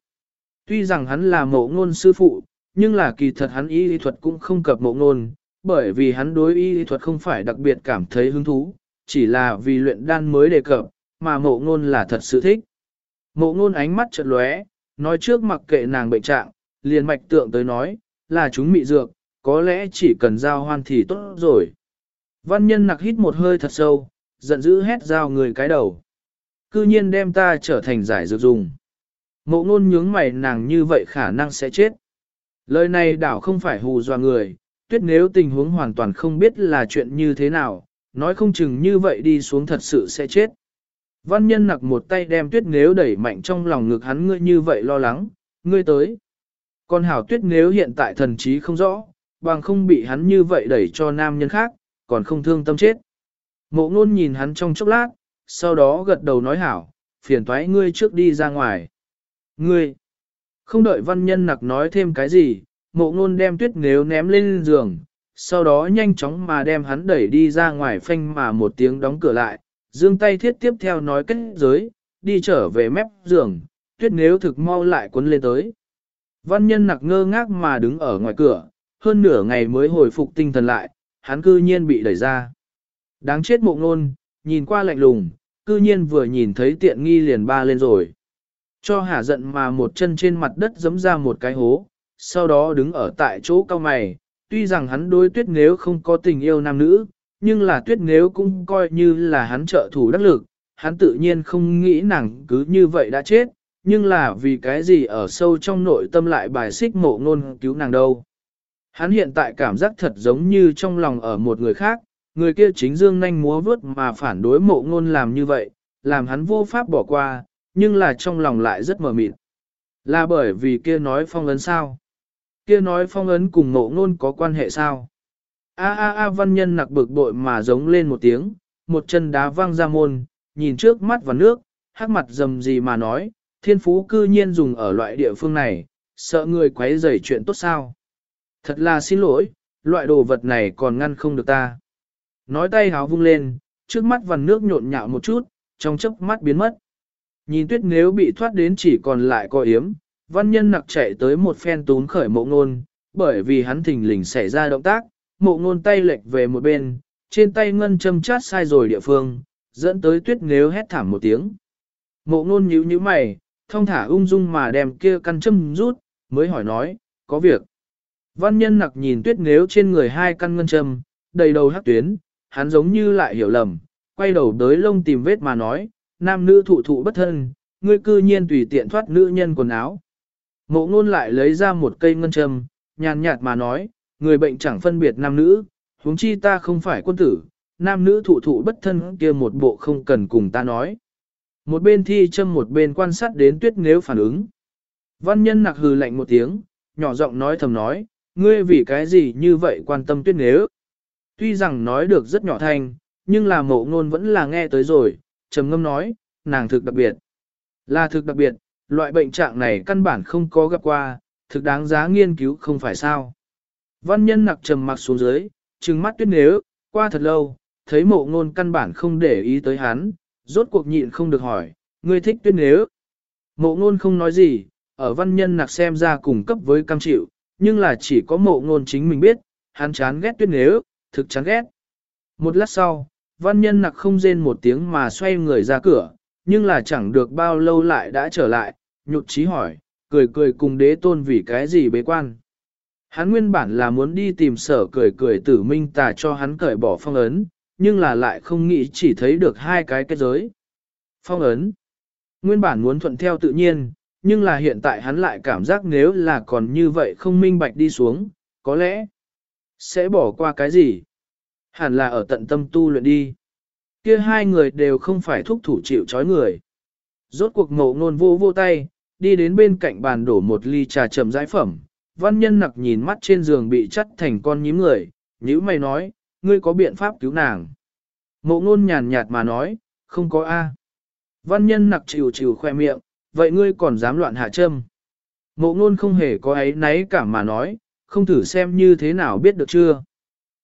Tuy rằng hắn là mộ ngôn sư phụ, nhưng là kỳ thật hắn y lý thuật cũng không cập mộ ngôn, bởi vì hắn đối y lý thuật không phải đặc biệt cảm thấy hứng thú, chỉ là vì luyện đan mới đề cập, mà mộ ngôn là thật sự thích. Mộ ngôn ánh mắt chợt lóe, nói trước mặc kệ nàng bệnh trạng, liền mạch tượng tới nói, là chúng mị dược, có lẽ chỉ cần giao hoan thì tốt rồi. Văn nhân nặc hít một hơi thật sâu, giận dữ hét giao người cái đầu. Cư nhiên đem ta trở thành giải dược dùng. Mộ ngôn nhướng mày nàng như vậy khả năng sẽ chết. Lời này đảo không phải hù dọa người, tuyết nếu tình huống hoàn toàn không biết là chuyện như thế nào, nói không chừng như vậy đi xuống thật sự sẽ chết. Văn nhân nặc một tay đem tuyết nếu đẩy mạnh trong lòng ngực hắn ngươi như vậy lo lắng, ngươi tới. Còn hảo tuyết nếu hiện tại thần trí không rõ, bằng không bị hắn như vậy đẩy cho nam nhân khác, còn không thương tâm chết. Mộ ngôn nhìn hắn trong chốc lát, sau đó gật đầu nói hảo, phiền thoái ngươi trước đi ra ngoài. Ngươi, không đợi văn nhân nặc nói thêm cái gì, mộ ngôn đem tuyết nếu ném lên giường, sau đó nhanh chóng mà đem hắn đẩy đi ra ngoài phanh mà một tiếng đóng cửa lại, dương tay thiết tiếp theo nói kết giới, đi trở về mép giường, tuyết nếu thực mau lại cuốn lên tới. Văn nhân nặc ngơ ngác mà đứng ở ngoài cửa, hơn nửa ngày mới hồi phục tinh thần lại, hắn cư nhiên bị đẩy ra. Đáng chết mộ ngôn, nhìn qua lạnh lùng, cư nhiên vừa nhìn thấy tiện nghi liền ba lên rồi. Cho hả giận mà một chân trên mặt đất giấm ra một cái hố, sau đó đứng ở tại chỗ cao mày, tuy rằng hắn đối tuyết nếu không có tình yêu nam nữ, nhưng là tuyết nếu cũng coi như là hắn trợ thủ đắc lực, hắn tự nhiên không nghĩ nàng cứ như vậy đã chết, nhưng là vì cái gì ở sâu trong nội tâm lại bài xích mộ ngôn cứu nàng đâu. Hắn hiện tại cảm giác thật giống như trong lòng ở một người khác, người kia chính dương nanh múa vướt mà phản đối mộ ngôn làm như vậy, làm hắn vô pháp bỏ qua, nhưng là trong lòng lại rất mờ mịt. Là bởi vì kia nói phong ấn sao? Kia nói phong ấn cùng mộ ngôn có quan hệ sao? A a a văn nhân nặc bực bội mà giống lên một tiếng, một chân đá văng ra môn, nhìn trước mắt vào nước, hắc mặt dầm gì mà nói, thiên phú cư nhiên dùng ở loại địa phương này, sợ người quấy rầy chuyện tốt sao. Thật là xin lỗi, loại đồ vật này còn ngăn không được ta. Nói tay háo vung lên, trước mắt vằn nước nhộn nhạo một chút, trong chớp mắt biến mất. Nhìn tuyết nếu bị thoát đến chỉ còn lại có yếm, văn nhân nặc chạy tới một phen tún khởi mộ ngôn, bởi vì hắn thình lình xảy ra động tác, mộ ngôn tay lệch về một bên, trên tay ngân châm chát sai rồi địa phương, dẫn tới tuyết nếu hét thảm một tiếng. Mộ ngôn nhíu nhíu mày, thông thả ung dung mà đem kia căn châm rút, mới hỏi nói, có việc. Văn nhân nặc nhìn tuyết nếu trên người hai căn ngân châm, đầy đầu hắc tuyến, hắn giống như lại hiểu lầm, quay đầu tới lông tìm vết mà nói, nam nữ thụ thụ bất thân, ngươi cư nhiên tùy tiện thoát nữ nhân quần áo. Mộ ngôn lại lấy ra một cây ngân châm, nhàn nhạt mà nói, người bệnh chẳng phân biệt nam nữ, huống chi ta không phải quân tử, nam nữ thụ thụ bất thân kia một bộ không cần cùng ta nói. Một bên thi châm một bên quan sát đến tuyết nếu phản ứng. Văn nhân nặc hừ lạnh một tiếng, nhỏ giọng nói thầm nói, ngươi vì cái gì như vậy quan tâm tuyết nếu. Tuy rằng nói được rất nhỏ thanh, nhưng là mộ ngôn vẫn là nghe tới rồi, trầm ngâm nói, nàng thực đặc biệt. Là thực đặc biệt, loại bệnh trạng này căn bản không có gặp qua, thực đáng giá nghiên cứu không phải sao. Văn nhân nặc trầm mặc xuống dưới, trừng mắt tuyết nếu, qua thật lâu, thấy mộ ngôn căn bản không để ý tới hắn, rốt cuộc nhịn không được hỏi, ngươi thích tuyết nếu. Mộ ngôn không nói gì, ở văn nhân nặc xem ra cùng cấp với cam chịu, nhưng là chỉ có mộ ngôn chính mình biết, hắn chán ghét tuyết nếu, thực chán ghét. Một lát sau, văn nhân nặc không rên một tiếng mà xoay người ra cửa, nhưng là chẳng được bao lâu lại đã trở lại, nhụt chí hỏi, cười cười cùng đế tôn vì cái gì bế quan. Hắn nguyên bản là muốn đi tìm sở cười cười tử minh tà cho hắn cởi bỏ phong ấn, nhưng là lại không nghĩ chỉ thấy được hai cái kết giới. Phong ấn. Nguyên bản muốn thuận theo tự nhiên, nhưng là hiện tại hắn lại cảm giác nếu là còn như vậy không minh bạch đi xuống, có lẽ sẽ bỏ qua cái gì. Hẳn là ở tận tâm tu luyện đi. Kia hai người đều không phải thúc thủ chịu chói người. Rốt cuộc ngộ ngôn vô vô tay, đi đến bên cạnh bàn đổ một ly trà chậm giải phẩm. Văn nhân nặc nhìn mắt trên giường bị chắt thành con nhím người, nhữ mày nói, ngươi có biện pháp cứu nàng. ngộ ngôn nhàn nhạt mà nói, không có A. Văn nhân nặc chịu chịu khoe miệng, vậy ngươi còn dám loạn hạ châm. Mộ ngôn không hề có ấy náy cả mà nói, không thử xem như thế nào biết được chưa.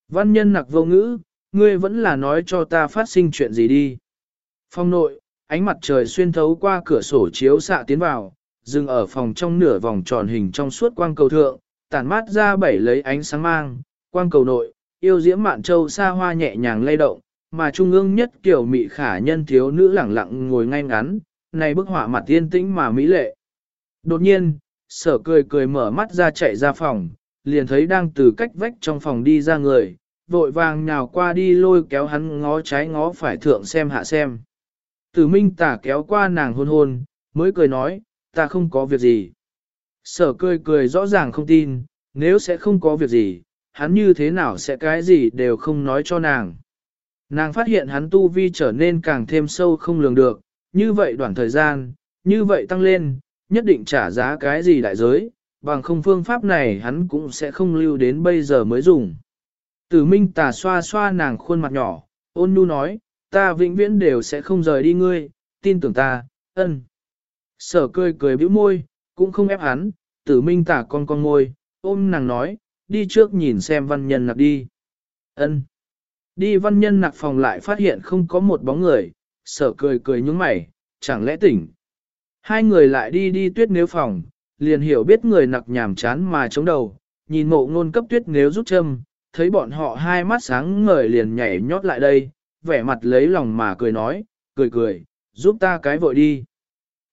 Văn nhân nặc vô ngữ, ngươi vẫn là nói cho ta phát sinh chuyện gì đi. Phong nội, ánh mặt trời xuyên thấu qua cửa sổ chiếu xạ tiến vào, dừng ở phòng trong nửa vòng tròn hình trong suốt quang cầu thượng, tản mát ra bảy lấy ánh sáng mang, quang cầu nội, yêu diễm mạn châu xa hoa nhẹ nhàng lay động, mà trung ương nhất kiểu mị khả nhân thiếu nữ lẳng lặng ngồi ngay ngắn, này bức họa mặt tiên tĩnh mà mỹ lệ. Đột nhiên, sở cười cười mở mắt ra chạy ra phòng, liền thấy đang từ cách vách trong phòng đi ra người, vội vàng nhào qua đi lôi kéo hắn ngó trái ngó phải thượng xem hạ xem. Tử minh tả kéo qua nàng hôn hôn, mới cười nói, ta không có việc gì. Sở cười cười rõ ràng không tin, nếu sẽ không có việc gì, hắn như thế nào sẽ cái gì đều không nói cho nàng. Nàng phát hiện hắn tu vi trở nên càng thêm sâu không lường được, như vậy đoạn thời gian, như vậy tăng lên, nhất định trả giá cái gì đại giới, bằng không phương pháp này hắn cũng sẽ không lưu đến bây giờ mới dùng. Tử minh tà xoa xoa nàng khuôn mặt nhỏ, ôn nhu nói, ta vĩnh viễn đều sẽ không rời đi ngươi, tin tưởng ta, ân. Sở cười cười bĩu môi, cũng không ép hắn, tử minh tả con con ngôi, ôm nàng nói, đi trước nhìn xem văn nhân nặc đi. ân. Đi văn nhân nặc phòng lại phát hiện không có một bóng người, sở cười cười nhúng mày, chẳng lẽ tỉnh. Hai người lại đi đi tuyết nếu phòng, liền hiểu biết người nặc nhàm chán mà chống đầu, nhìn mộ ngôn cấp tuyết nếu rút châm, thấy bọn họ hai mắt sáng ngời liền nhảy nhót lại đây, vẻ mặt lấy lòng mà cười nói, cười cười, giúp ta cái vội đi.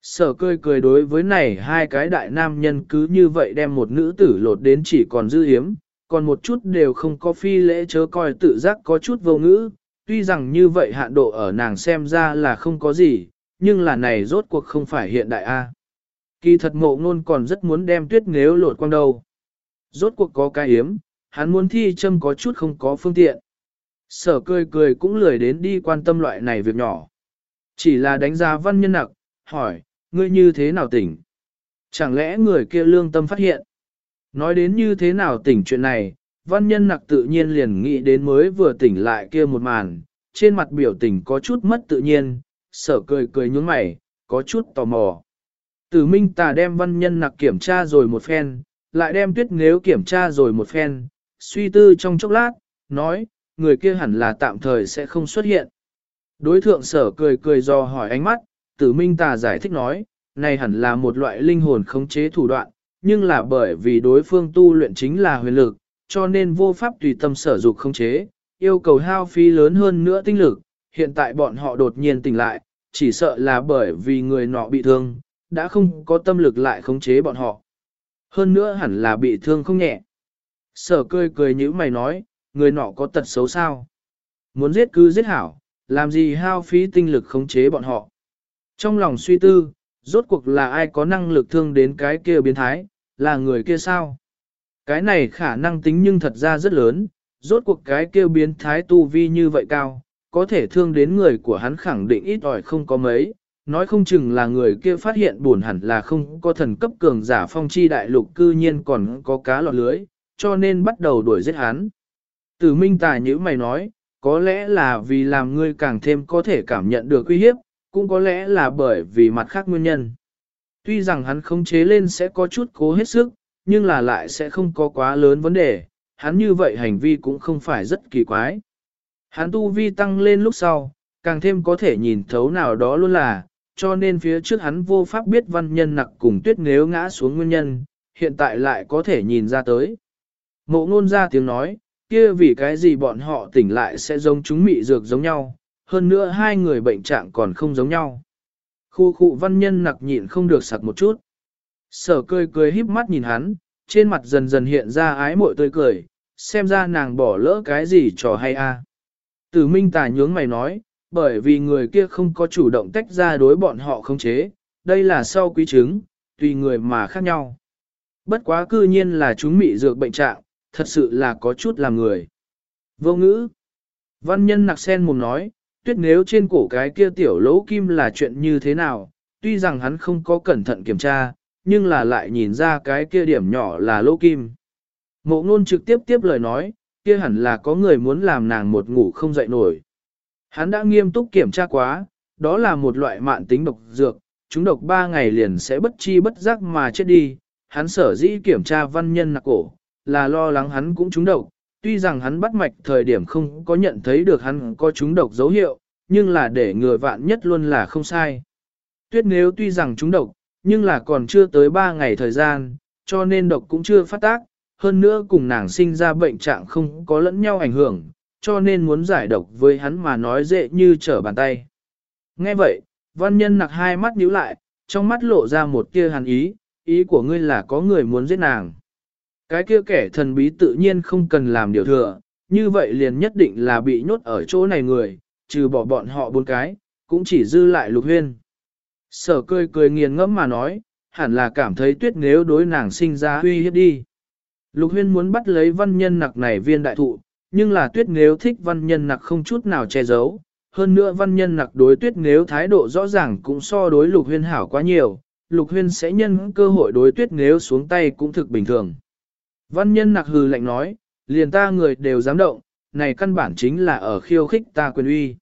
Sở cười cười đối với này hai cái đại nam nhân cứ như vậy đem một nữ tử lột đến chỉ còn dư hiếm, còn một chút đều không có phi lễ chớ coi tự giác có chút vô ngữ, tuy rằng như vậy hạn độ ở nàng xem ra là không có gì, nhưng là này rốt cuộc không phải hiện đại A. Kỳ thật ngộ ngôn còn rất muốn đem tuyết nếu lột quang đầu. Rốt cuộc có cái hiếm, hắn muốn thi châm có chút không có phương tiện. Sở cười cười cũng lười đến đi quan tâm loại này việc nhỏ. Chỉ là đánh giá văn nhân nặc, hỏi, ngươi như thế nào tỉnh? Chẳng lẽ người kia lương tâm phát hiện? Nói đến như thế nào tỉnh chuyện này, văn nhân nặc tự nhiên liền nghĩ đến mới vừa tỉnh lại kia một màn, trên mặt biểu tình có chút mất tự nhiên, sở cười cười nhướng mày, có chút tò mò. Tử Minh Tà đem văn nhân nặc kiểm tra rồi một phen, lại đem tuyết nếu kiểm tra rồi một phen, suy tư trong chốc lát, nói, người kia hẳn là tạm thời sẽ không xuất hiện. Đối thượng sở cười cười do hỏi ánh mắt, tử minh tà giải thích nói, này hẳn là một loại linh hồn khống chế thủ đoạn, nhưng là bởi vì đối phương tu luyện chính là huyền lực, cho nên vô pháp tùy tâm sở dục không chế, yêu cầu hao phí lớn hơn nữa tinh lực, hiện tại bọn họ đột nhiên tỉnh lại, chỉ sợ là bởi vì người nọ bị thương, đã không có tâm lực lại khống chế bọn họ. Hơn nữa hẳn là bị thương không nhẹ. Sở cười cười như mày nói, người nọ có tật xấu sao? Muốn giết cứ giết hảo, làm gì hao phí tinh lực khống chế bọn họ? Trong lòng suy tư, rốt cuộc là ai có năng lực thương đến cái kia biến thái, là người kia sao? Cái này khả năng tính nhưng thật ra rất lớn, rốt cuộc cái kêu biến thái tu vi như vậy cao, có thể thương đến người của hắn khẳng định ít ỏi không có mấy, nói không chừng là người kia phát hiện buồn hẳn là không có thần cấp cường giả phong chi đại lục cư nhiên còn có cá lọt lưới, cho nên bắt đầu đuổi giết hắn. Tử minh tài như mày nói, có lẽ là vì làm ngươi càng thêm có thể cảm nhận được uy hiếp, cũng có lẽ là bởi vì mặt khác nguyên nhân. Tuy rằng hắn không chế lên sẽ có chút cố hết sức, nhưng là lại sẽ không có quá lớn vấn đề, hắn như vậy hành vi cũng không phải rất kỳ quái. Hắn tu vi tăng lên lúc sau, càng thêm có thể nhìn thấu nào đó luôn là, cho nên phía trước hắn vô pháp biết văn nhân nặc cùng tuyết nếu ngã xuống nguyên nhân, hiện tại lại có thể nhìn ra tới. Mộ ngôn ra tiếng nói, kia vì cái gì bọn họ tỉnh lại sẽ giống chúng mị dược giống nhau, hơn nữa hai người bệnh trạng còn không giống nhau. Khu khu văn nhân nặc nhịn không được sặc một chút. Sở cười cười híp mắt nhìn hắn, trên mặt dần dần hiện ra ái mội tươi cười, xem ra nàng bỏ lỡ cái gì trò hay a. Tử minh tài nhướng mày nói, bởi vì người kia không có chủ động tách ra đối bọn họ không chế, đây là sau quý chứng, tùy người mà khác nhau. Bất quá cư nhiên là chúng mị dược bệnh trạng, thật sự là có chút làm người. Vô ngữ. Văn nhân nặc sen mồm nói, tuyết nếu trên cổ cái kia tiểu lỗ kim là chuyện như thế nào, tuy rằng hắn không có cẩn thận kiểm tra, nhưng là lại nhìn ra cái kia điểm nhỏ là lỗ kim. Mộ ngôn trực tiếp tiếp lời nói, kia hẳn là có người muốn làm nàng một ngủ không dậy nổi. Hắn đã nghiêm túc kiểm tra quá, đó là một loại mạn tính độc dược, chúng độc ba ngày liền sẽ bất chi bất giác mà chết đi. Hắn sở dĩ kiểm tra văn nhân nặc cổ, là lo lắng hắn cũng trúng độc, tuy rằng hắn bắt mạch thời điểm không có nhận thấy được hắn có trúng độc dấu hiệu, nhưng là để người vạn nhất luôn là không sai. Tuyết nếu tuy rằng trúng độc, nhưng là còn chưa tới 3 ngày thời gian, cho nên độc cũng chưa phát tác, hơn nữa cùng nàng sinh ra bệnh trạng không có lẫn nhau ảnh hưởng, cho nên muốn giải độc với hắn mà nói dễ như trở bàn tay. Nghe vậy, văn nhân nặc hai mắt nhíu lại, trong mắt lộ ra một tia hàn ý, ý của ngươi là có người muốn giết nàng. Cái kia kẻ thần bí tự nhiên không cần làm điều thừa, như vậy liền nhất định là bị nhốt ở chỗ này người, trừ bỏ bọn họ bốn cái, cũng chỉ dư lại lục huyên. Sở cười cười nghiền ngẫm mà nói, hẳn là cảm thấy tuyết nếu đối nàng sinh ra uy hiếp đi. Lục huyên muốn bắt lấy văn nhân nặc này viên đại thụ, nhưng là tuyết nếu thích văn nhân nặc không chút nào che giấu. Hơn nữa văn nhân nặc đối tuyết nếu thái độ rõ ràng cũng so đối lục huyên hảo quá nhiều, lục huyên sẽ nhân cơ hội đối tuyết nếu xuống tay cũng thực bình thường. Văn nhân nặc hừ lạnh nói, liền ta người đều dám động, này căn bản chính là ở khiêu khích ta quyền uy.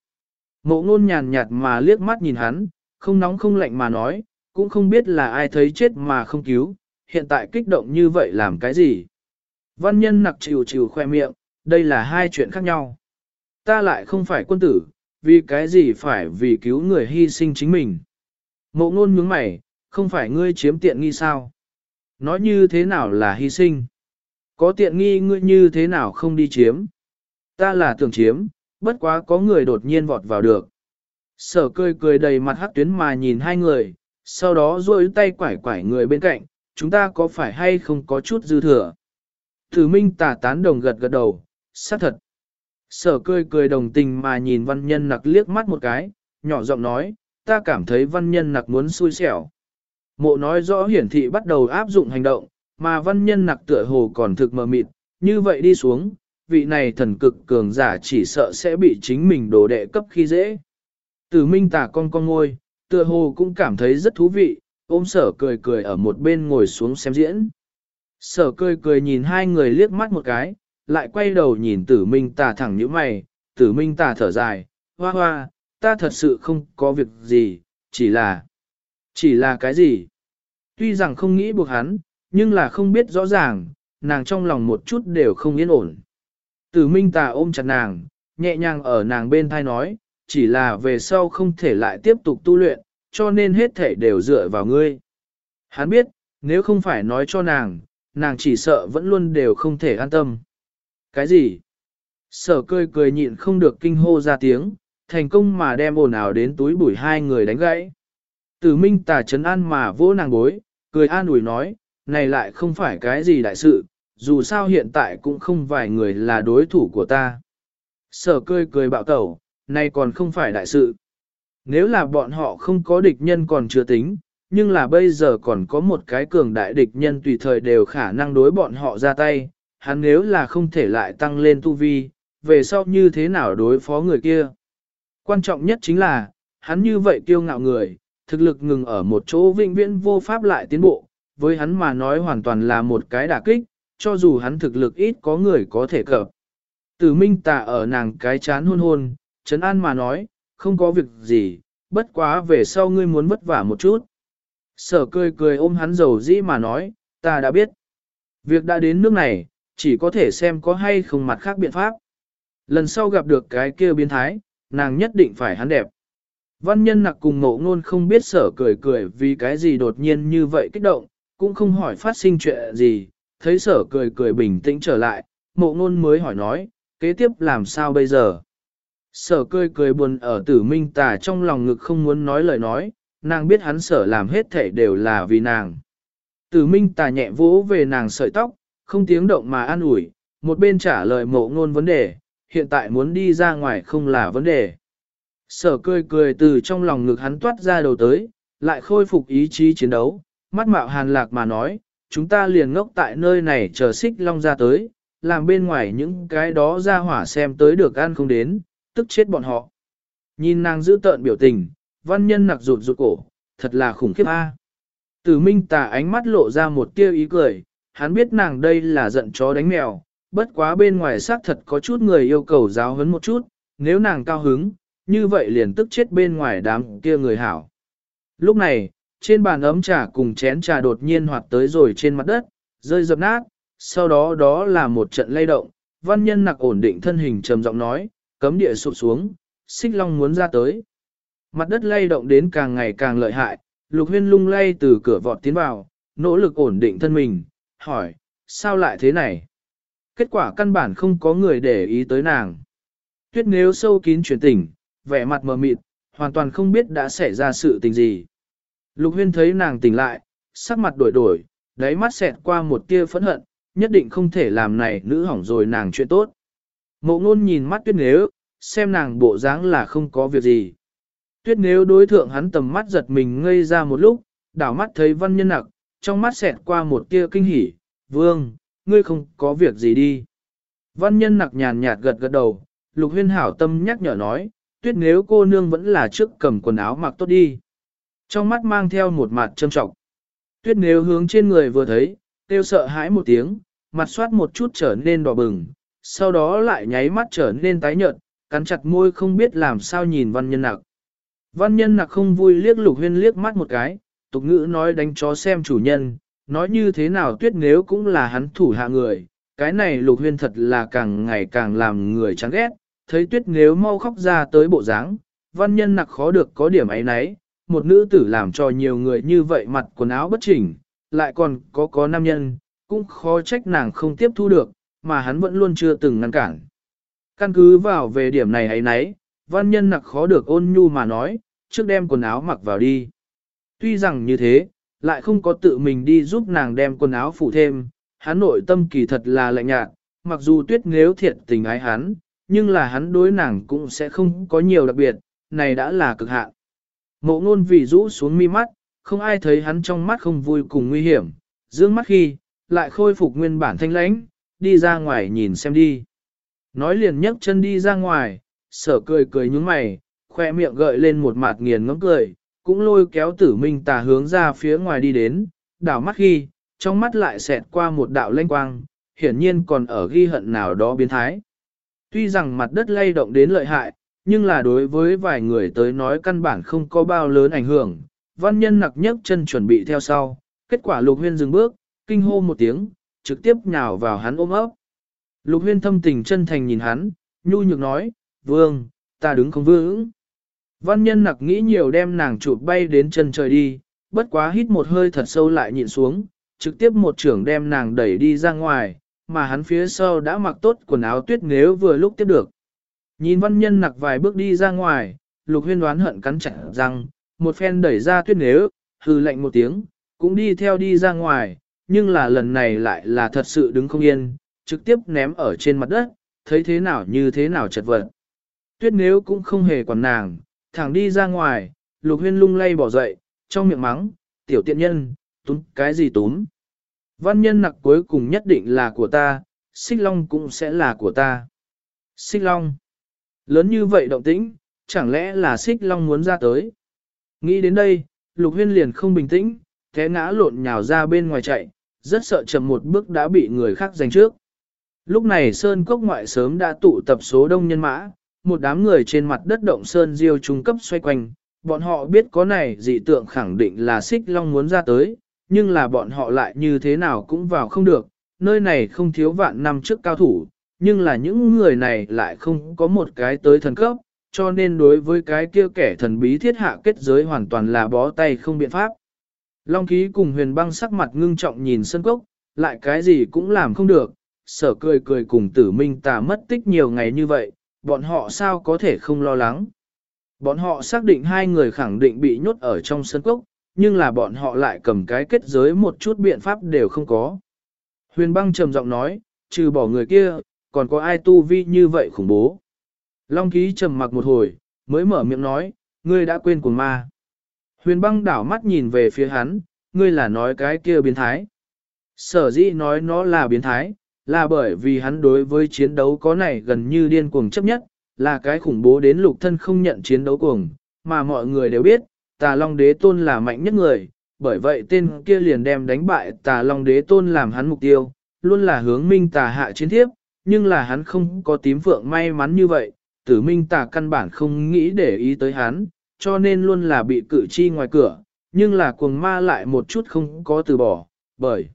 Mộ ngôn nhàn nhạt mà liếc mắt nhìn hắn, không nóng không lạnh mà nói, cũng không biết là ai thấy chết mà không cứu, hiện tại kích động như vậy làm cái gì. Văn nhân nặc chịu chịu khoe miệng, đây là hai chuyện khác nhau. Ta lại không phải quân tử, vì cái gì phải vì cứu người hy sinh chính mình. Mộ ngôn nhướng mày, không phải ngươi chiếm tiện nghi sao? Nói như thế nào là hy sinh? Có tiện nghi ngươi như thế nào không đi chiếm? Ta là tưởng chiếm, bất quá có người đột nhiên vọt vào được. Sở cười cười đầy mặt hắc tuyến mà nhìn hai người, sau đó duỗi tay quải quải người bên cạnh, chúng ta có phải hay không có chút dư thừa. Thử minh tà tán đồng gật gật đầu, xác thật. Sở cười cười đồng tình mà nhìn văn nhân nặc liếc mắt một cái, nhỏ giọng nói, ta cảm thấy văn nhân nặc muốn xui xẻo. Mộ nói rõ hiển thị bắt đầu áp dụng hành động, mà văn nhân nặc tựa hồ còn thực mờ mịt, như vậy đi xuống, vị này thần cực cường giả chỉ sợ sẽ bị chính mình đổ đệ cấp khi dễ. Tử minh tà con con ngôi, tựa hồ cũng cảm thấy rất thú vị, ôm sở cười cười ở một bên ngồi xuống xem diễn. Sở cười cười nhìn hai người liếc mắt một cái, lại quay đầu nhìn tử minh tà thẳng như mày, tử minh tà thở dài, hoa hoa, ta thật sự không có việc gì, chỉ là, chỉ là cái gì? Tuy rằng không nghĩ buộc hắn, nhưng là không biết rõ ràng, nàng trong lòng một chút đều không yên ổn. Tử minh tà ôm chặt nàng, nhẹ nhàng ở nàng bên thai nói, chỉ là về sau không thể lại tiếp tục tu luyện, cho nên hết thể đều dựa vào ngươi. Hắn biết, nếu không phải nói cho nàng, nàng chỉ sợ vẫn luôn đều không thể an tâm. Cái gì? Sở cười cười nhịn không được kinh hô ra tiếng, thành công mà đem ồn ào đến túi bụi hai người đánh gãy. Tử minh tà chấn an mà vỗ nàng bối, cười an ủi nói, này lại không phải cái gì đại sự, dù sao hiện tại cũng không vài người là đối thủ của ta. Sở cười cười bạo tẩu, này còn không phải đại sự. Nếu là bọn họ không có địch nhân còn chưa tính, nhưng là bây giờ còn có một cái cường đại địch nhân tùy thời đều khả năng đối bọn họ ra tay, hắn nếu là không thể lại tăng lên tu vi, về sau như thế nào đối phó người kia. Quan trọng nhất chính là, hắn như vậy kiêu ngạo người, thực lực ngừng ở một chỗ vĩnh viễn vô pháp lại tiến bộ, với hắn mà nói hoàn toàn là một cái đả kích, cho dù hắn thực lực ít có người có thể cập. Tử minh tà ở nàng cái chán hôn hôn, Trấn An mà nói, không có việc gì, bất quá về sau ngươi muốn vất vả một chút. Sở cười cười ôm hắn dầu dĩ mà nói, ta đã biết. Việc đã đến nước này, chỉ có thể xem có hay không mặt khác biện pháp. Lần sau gặp được cái kia biến thái, nàng nhất định phải hắn đẹp. Văn nhân nặc cùng ngộ ngôn không biết sở cười cười vì cái gì đột nhiên như vậy kích động, cũng không hỏi phát sinh chuyện gì, thấy sở cười cười bình tĩnh trở lại, mộ ngôn mới hỏi nói, kế tiếp làm sao bây giờ? Sở cười cười buồn ở tử minh tà trong lòng ngực không muốn nói lời nói, nàng biết hắn sở làm hết thể đều là vì nàng. Tử minh tà nhẹ vỗ về nàng sợi tóc, không tiếng động mà an ủi, một bên trả lời mộ ngôn vấn đề, hiện tại muốn đi ra ngoài không là vấn đề. Sở cười cười từ trong lòng ngực hắn toát ra đầu tới, lại khôi phục ý chí chiến đấu, mắt mạo hàn lạc mà nói, chúng ta liền ngốc tại nơi này chờ xích long ra tới, làm bên ngoài những cái đó ra hỏa xem tới được ăn không đến, tức chết bọn họ. Nhìn nàng giữ tợn biểu tình, văn nhân nặc rụt rụt cổ, thật là khủng khiếp a. Tử minh tà ánh mắt lộ ra một tia ý cười, hắn biết nàng đây là giận chó đánh mèo, bất quá bên ngoài xác thật có chút người yêu cầu giáo huấn một chút, nếu nàng cao hứng, như vậy liền tức chết bên ngoài đám kia người hảo. Lúc này, trên bàn ấm trà cùng chén trà đột nhiên hoạt tới rồi trên mặt đất, rơi dập nát, sau đó đó là một trận lay động, văn nhân nặc ổn định thân hình trầm giọng nói, cấm địa sụp xuống, xích long muốn ra tới. Mặt đất lay động đến càng ngày càng lợi hại, Lục Huyên lung lay từ cửa vọt tiến vào, nỗ lực ổn định thân mình, hỏi, sao lại thế này? Kết quả căn bản không có người để ý tới nàng. Tuyết nếu sâu kín chuyển tỉnh, vẻ mặt mờ mịt, hoàn toàn không biết đã xảy ra sự tình gì. Lục Huyên thấy nàng tỉnh lại, sắc mặt đổi đổi, đáy mắt xẹt qua một tia phẫn hận, nhất định không thể làm này nữ hỏng rồi nàng chuyện tốt. Mộ ngôn nhìn mắt tuyết nếu, xem nàng bộ dáng là không có việc gì. Tuyết nếu đối thượng hắn tầm mắt giật mình ngây ra một lúc, đảo mắt thấy văn nhân nặc, trong mắt xẹt qua một tia kinh hỉ, vương, ngươi không có việc gì đi. Văn nhân nặc nhàn nhạt gật gật đầu, lục huyên hảo tâm nhắc nhở nói, tuyết nếu cô nương vẫn là trước cầm quần áo mặc tốt đi. Trong mắt mang theo một mặt trâm trọng. Tuyết nếu hướng trên người vừa thấy, tiêu sợ hãi một tiếng, mặt soát một chút trở nên đỏ bừng, sau đó lại nháy mắt trở nên tái nhợt, cắn chặt môi không biết làm sao nhìn văn nhân nặc. Văn nhân nặc không vui liếc lục huyên liếc mắt một cái, tục ngữ nói đánh chó xem chủ nhân, nói như thế nào tuyết nếu cũng là hắn thủ hạ người, cái này lục huyên thật là càng ngày càng làm người chán ghét, thấy tuyết nếu mau khóc ra tới bộ dáng, văn nhân nặc khó được có điểm ấy nấy, một nữ tử làm cho nhiều người như vậy mặt quần áo bất chỉnh, lại còn có có nam nhân, cũng khó trách nàng không tiếp thu được, mà hắn vẫn luôn chưa từng ngăn cản. Căn cứ vào về điểm này ấy nấy, văn nhân nặc khó được ôn nhu mà nói, trước đem quần áo mặc vào đi. Tuy rằng như thế, lại không có tự mình đi giúp nàng đem quần áo phủ thêm, hắn nội tâm kỳ thật là lạnh nhạt, mặc dù tuyết nếu thiệt tình ái hắn, nhưng là hắn đối nàng cũng sẽ không có nhiều đặc biệt, này đã là cực hạn. Mộ ngôn vì rũ xuống mi mắt, không ai thấy hắn trong mắt không vui cùng nguy hiểm, dương mắt khi, lại khôi phục nguyên bản thanh lãnh, đi ra ngoài nhìn xem đi. Nói liền nhấc chân đi ra ngoài, sở cười cười nhúng mày, khoe miệng gợi lên một mạt nghiền ngấm cười, cũng lôi kéo tử minh tà hướng ra phía ngoài đi đến, đảo mắt ghi, trong mắt lại xẹt qua một đạo lanh quang, hiển nhiên còn ở ghi hận nào đó biến thái. Tuy rằng mặt đất lay động đến lợi hại, nhưng là đối với vài người tới nói căn bản không có bao lớn ảnh hưởng. Văn nhân nặc nhấc chân chuẩn bị theo sau, kết quả lục huyên dừng bước, kinh hô một tiếng, trực tiếp nhào vào hắn ôm ấp. Lục huyên thâm tình chân thành nhìn hắn, nhu nhược nói, vương, ta đứng không vững. Văn nhân nặc nghĩ nhiều đem nàng chụp bay đến chân trời đi, bất quá hít một hơi thật sâu lại nhịn xuống, trực tiếp một trưởng đem nàng đẩy đi ra ngoài, mà hắn phía sau đã mặc tốt quần áo tuyết nếu vừa lúc tiếp được. Nhìn văn nhân nặc vài bước đi ra ngoài, lục huyên đoán hận cắn chặt răng, một phen đẩy ra tuyết nếu, hư lạnh một tiếng, cũng đi theo đi ra ngoài, nhưng là lần này lại là thật sự đứng không yên, trực tiếp ném ở trên mặt đất, thấy thế nào như thế nào chật vật. Tuyết nếu cũng không hề quản nàng, thẳng đi ra ngoài, lục huyên lung lay bỏ dậy, trong miệng mắng, tiểu tiện nhân, túm cái gì túm. Văn nhân nặc cuối cùng nhất định là của ta, xích long cũng sẽ là của ta. Xích long. Lớn như vậy động tĩnh, chẳng lẽ là xích long muốn ra tới. Nghĩ đến đây, lục huyên liền không bình tĩnh, té ngã lộn nhào ra bên ngoài chạy, rất sợ chậm một bước đã bị người khác giành trước. Lúc này Sơn Cốc ngoại sớm đã tụ tập số đông nhân mã, một đám người trên mặt đất động Sơn Diêu trung cấp xoay quanh, bọn họ biết có này dị tượng khẳng định là xích long muốn ra tới, nhưng là bọn họ lại như thế nào cũng vào không được, nơi này không thiếu vạn năm trước cao thủ, nhưng là những người này lại không có một cái tới thần cấp, cho nên đối với cái kia kẻ thần bí thiết hạ kết giới hoàn toàn là bó tay không biện pháp. Long ký cùng huyền băng sắc mặt ngưng trọng nhìn sân cốc, lại cái gì cũng làm không được, sở cười cười cùng tử minh tà mất tích nhiều ngày như vậy, bọn họ sao có thể không lo lắng. Bọn họ xác định hai người khẳng định bị nhốt ở trong sân cốc, nhưng là bọn họ lại cầm cái kết giới một chút biện pháp đều không có. Huyền băng trầm giọng nói, trừ bỏ người kia, còn có ai tu vi như vậy khủng bố. Long ký trầm mặc một hồi, mới mở miệng nói, ngươi đã quên của ma. Huyền băng đảo mắt nhìn về phía hắn, ngươi là nói cái kia biến thái. Sở dĩ nói nó là biến thái, là bởi vì hắn đối với chiến đấu có này gần như điên cuồng chấp nhất, là cái khủng bố đến lục thân không nhận chiến đấu cuồng, mà mọi người đều biết, tà long đế tôn là mạnh nhất người, bởi vậy tên kia liền đem đánh bại tà long đế tôn làm hắn mục tiêu, luôn là hướng minh tà hạ chiến thiếp, nhưng là hắn không có tím phượng may mắn như vậy, tử minh tà căn bản không nghĩ để ý tới hắn, cho nên luôn là bị cử chi ngoài cửa, nhưng là cuồng ma lại một chút không có từ bỏ, bởi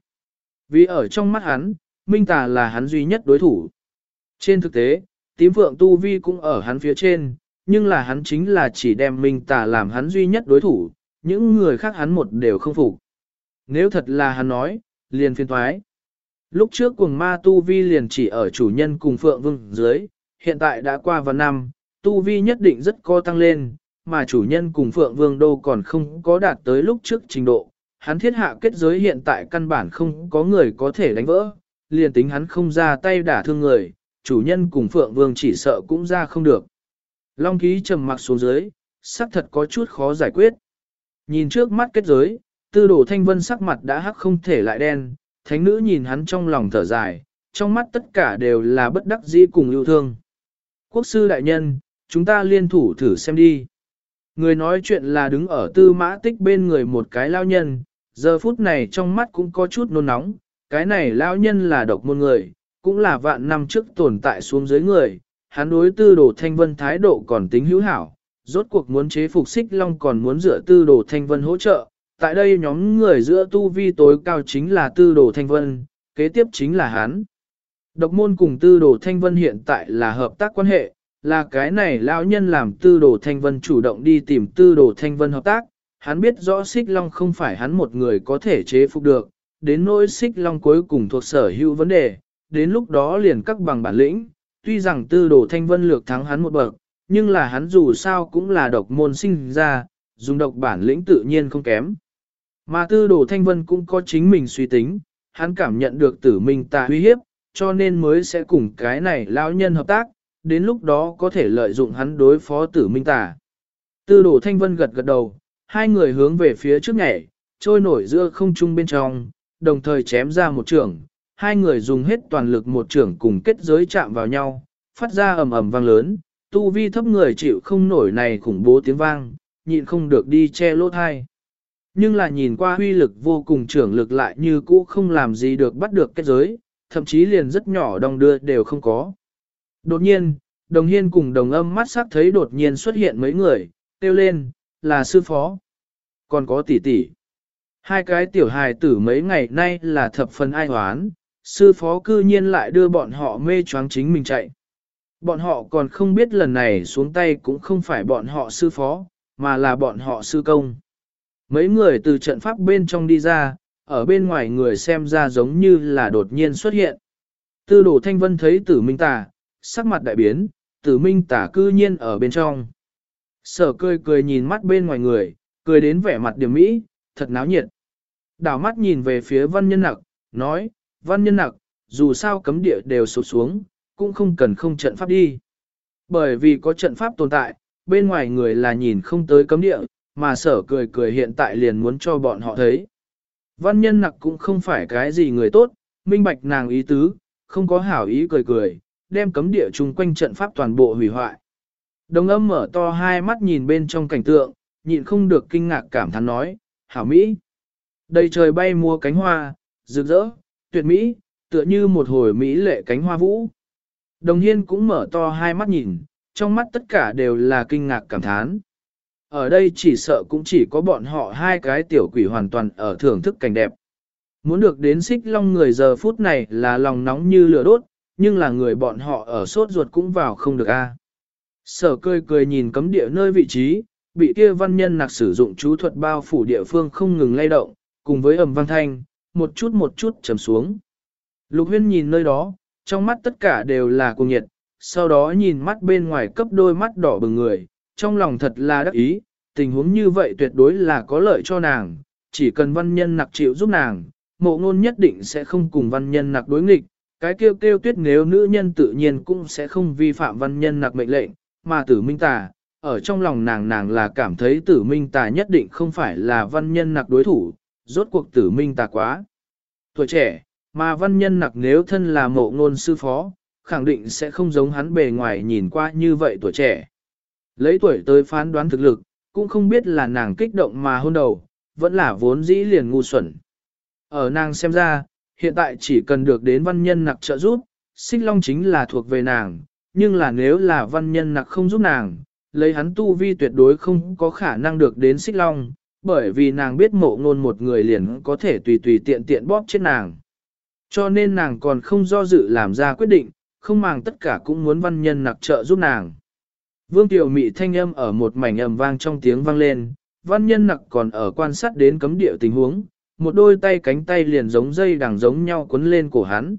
vì ở trong mắt hắn, minh tà là hắn duy nhất đối thủ. Trên thực tế, tím Vượng tu vi cũng ở hắn phía trên, nhưng là hắn chính là chỉ đem minh tà làm hắn duy nhất đối thủ, những người khác hắn một đều không phục. Nếu thật là hắn nói, liền phiên thoái. Lúc trước cuồng ma tu vi liền chỉ ở chủ nhân cùng phượng vương dưới, hiện tại đã qua vào năm, tu vi nhất định rất co tăng lên, mà chủ nhân cùng phượng vương đô còn không có đạt tới lúc trước trình độ. Hắn thiết hạ kết giới hiện tại căn bản không có người có thể đánh vỡ, liền tính hắn không ra tay đả thương người, chủ nhân cùng phượng vương chỉ sợ cũng ra không được. Long ký trầm mặc xuống dưới, sắc thật có chút khó giải quyết. Nhìn trước mắt kết giới, tư đồ thanh vân sắc mặt đã hắc không thể lại đen, thánh nữ nhìn hắn trong lòng thở dài, trong mắt tất cả đều là bất đắc dĩ cùng yêu thương. Quốc sư đại nhân, chúng ta liên thủ thử xem đi. Người nói chuyện là đứng ở tư mã tích bên người một cái lao nhân, giờ phút này trong mắt cũng có chút nôn nóng, cái này lao nhân là độc môn người, cũng là vạn năm trước tồn tại xuống dưới người, hắn đối tư đồ thanh vân thái độ còn tính hữu hảo, rốt cuộc muốn chế phục xích long còn muốn dựa tư đồ thanh vân hỗ trợ. Tại đây nhóm người giữa tu vi tối cao chính là tư đồ thanh vân, kế tiếp chính là hắn. Độc môn cùng tư đồ thanh vân hiện tại là hợp tác quan hệ, là cái này lão nhân làm tư đồ thanh vân chủ động đi tìm tư đồ thanh vân hợp tác. Hắn biết rõ xích long không phải hắn một người có thể chế phục được, đến nỗi xích long cuối cùng thuộc sở hữu vấn đề, đến lúc đó liền các bằng bản lĩnh, tuy rằng tư đồ thanh vân lược thắng hắn một bậc, nhưng là hắn dù sao cũng là độc môn sinh ra, dùng độc bản lĩnh tự nhiên không kém. Mà tư đồ thanh vân cũng có chính mình suy tính, hắn cảm nhận được tử minh tà uy hiếp, cho nên mới sẽ cùng cái này lão nhân hợp tác, đến lúc đó có thể lợi dụng hắn đối phó tử minh tà. Tư đồ thanh vân gật gật đầu, hai người hướng về phía trước nhảy, trôi nổi giữa không trung bên trong, đồng thời chém ra một trường, hai người dùng hết toàn lực một trường cùng kết giới chạm vào nhau, phát ra ầm ầm vang lớn, tu vi thấp người chịu không nổi này khủng bố tiếng vang, nhịn không được đi che lỗ thai. Nhưng là nhìn qua huy lực vô cùng trưởng lực lại như cũ không làm gì được bắt được kết giới, thậm chí liền rất nhỏ đồng đưa đều không có. Đột nhiên, đồng hiên cùng đồng âm mắt sắc thấy đột nhiên xuất hiện mấy người, kêu lên, là sư phó. Còn có tỷ tỷ. Hai cái tiểu hài tử mấy ngày nay là thập phần ai hoán, sư phó cư nhiên lại đưa bọn họ mê choáng chính mình chạy. Bọn họ còn không biết lần này xuống tay cũng không phải bọn họ sư phó, mà là bọn họ sư công. Mấy người từ trận pháp bên trong đi ra, ở bên ngoài người xem ra giống như là đột nhiên xuất hiện. Tư đồ thanh vân thấy tử minh tà, sắc mặt đại biến, tử minh tả cư nhiên ở bên trong. Sở cười cười nhìn mắt bên ngoài người, cười đến vẻ mặt điểm mỹ, thật náo nhiệt. Đảo mắt nhìn về phía văn nhân nặc, nói, văn nhân nặc, dù sao cấm địa đều sụt xuống, cũng không cần không trận pháp đi. Bởi vì có trận pháp tồn tại, bên ngoài người là nhìn không tới cấm địa, mà sở cười cười hiện tại liền muốn cho bọn họ thấy. Văn nhân nặc cũng không phải cái gì người tốt, minh bạch nàng ý tứ, không có hảo ý cười cười, đem cấm địa chung quanh trận pháp toàn bộ hủy hoại. Đồng âm mở to hai mắt nhìn bên trong cảnh tượng, nhịn không được kinh ngạc cảm thán nói, hảo Mỹ. Đầy trời bay mua cánh hoa, rực rỡ, tuyệt Mỹ, tựa như một hồi Mỹ lệ cánh hoa vũ. Đồng hiên cũng mở to hai mắt nhìn, trong mắt tất cả đều là kinh ngạc cảm thán. Ở đây chỉ sợ cũng chỉ có bọn họ hai cái tiểu quỷ hoàn toàn ở thưởng thức cảnh đẹp. Muốn được đến xích long người giờ phút này là lòng nóng như lửa đốt, nhưng là người bọn họ ở sốt ruột cũng vào không được a. Sở cười cười nhìn cấm địa nơi vị trí, bị kia văn nhân nặc sử dụng chú thuật bao phủ địa phương không ngừng lay động, cùng với ầm văn thanh, một chút một chút trầm xuống. Lục huyên nhìn nơi đó, trong mắt tất cả đều là cuồng nhiệt, sau đó nhìn mắt bên ngoài cấp đôi mắt đỏ bừng người, trong lòng thật là đắc ý, tình huống như vậy tuyệt đối là có lợi cho nàng, chỉ cần văn nhân nặc chịu giúp nàng, mộ ngôn nhất định sẽ không cùng văn nhân nặc đối nghịch, cái kêu kêu tuyết nếu nữ nhân tự nhiên cũng sẽ không vi phạm văn nhân nặc mệnh lệnh, mà tử minh tà, ở trong lòng nàng nàng là cảm thấy tử minh tà nhất định không phải là văn nhân nặc đối thủ, rốt cuộc tử minh tà quá. Tuổi trẻ, mà văn nhân nặc nếu thân là mộ ngôn sư phó, khẳng định sẽ không giống hắn bề ngoài nhìn qua như vậy tuổi trẻ. Lấy tuổi tới phán đoán thực lực, cũng không biết là nàng kích động mà hôn đầu, vẫn là vốn dĩ liền ngu xuẩn. Ở nàng xem ra, hiện tại chỉ cần được đến văn nhân nặc trợ giúp, xích long chính là thuộc về nàng, nhưng là nếu là văn nhân nặc không giúp nàng, lấy hắn tu vi tuyệt đối không có khả năng được đến xích long, bởi vì nàng biết mộ ngôn một người liền có thể tùy tùy tiện tiện bóp chết nàng. Cho nên nàng còn không do dự làm ra quyết định, không màng tất cả cũng muốn văn nhân nặc trợ giúp nàng. Vương Tiểu Mị thanh âm ở một mảnh ầm vang trong tiếng vang lên, văn nhân nặc còn ở quan sát đến cấm địa tình huống, một đôi tay cánh tay liền giống dây đằng giống nhau cuốn lên cổ hắn.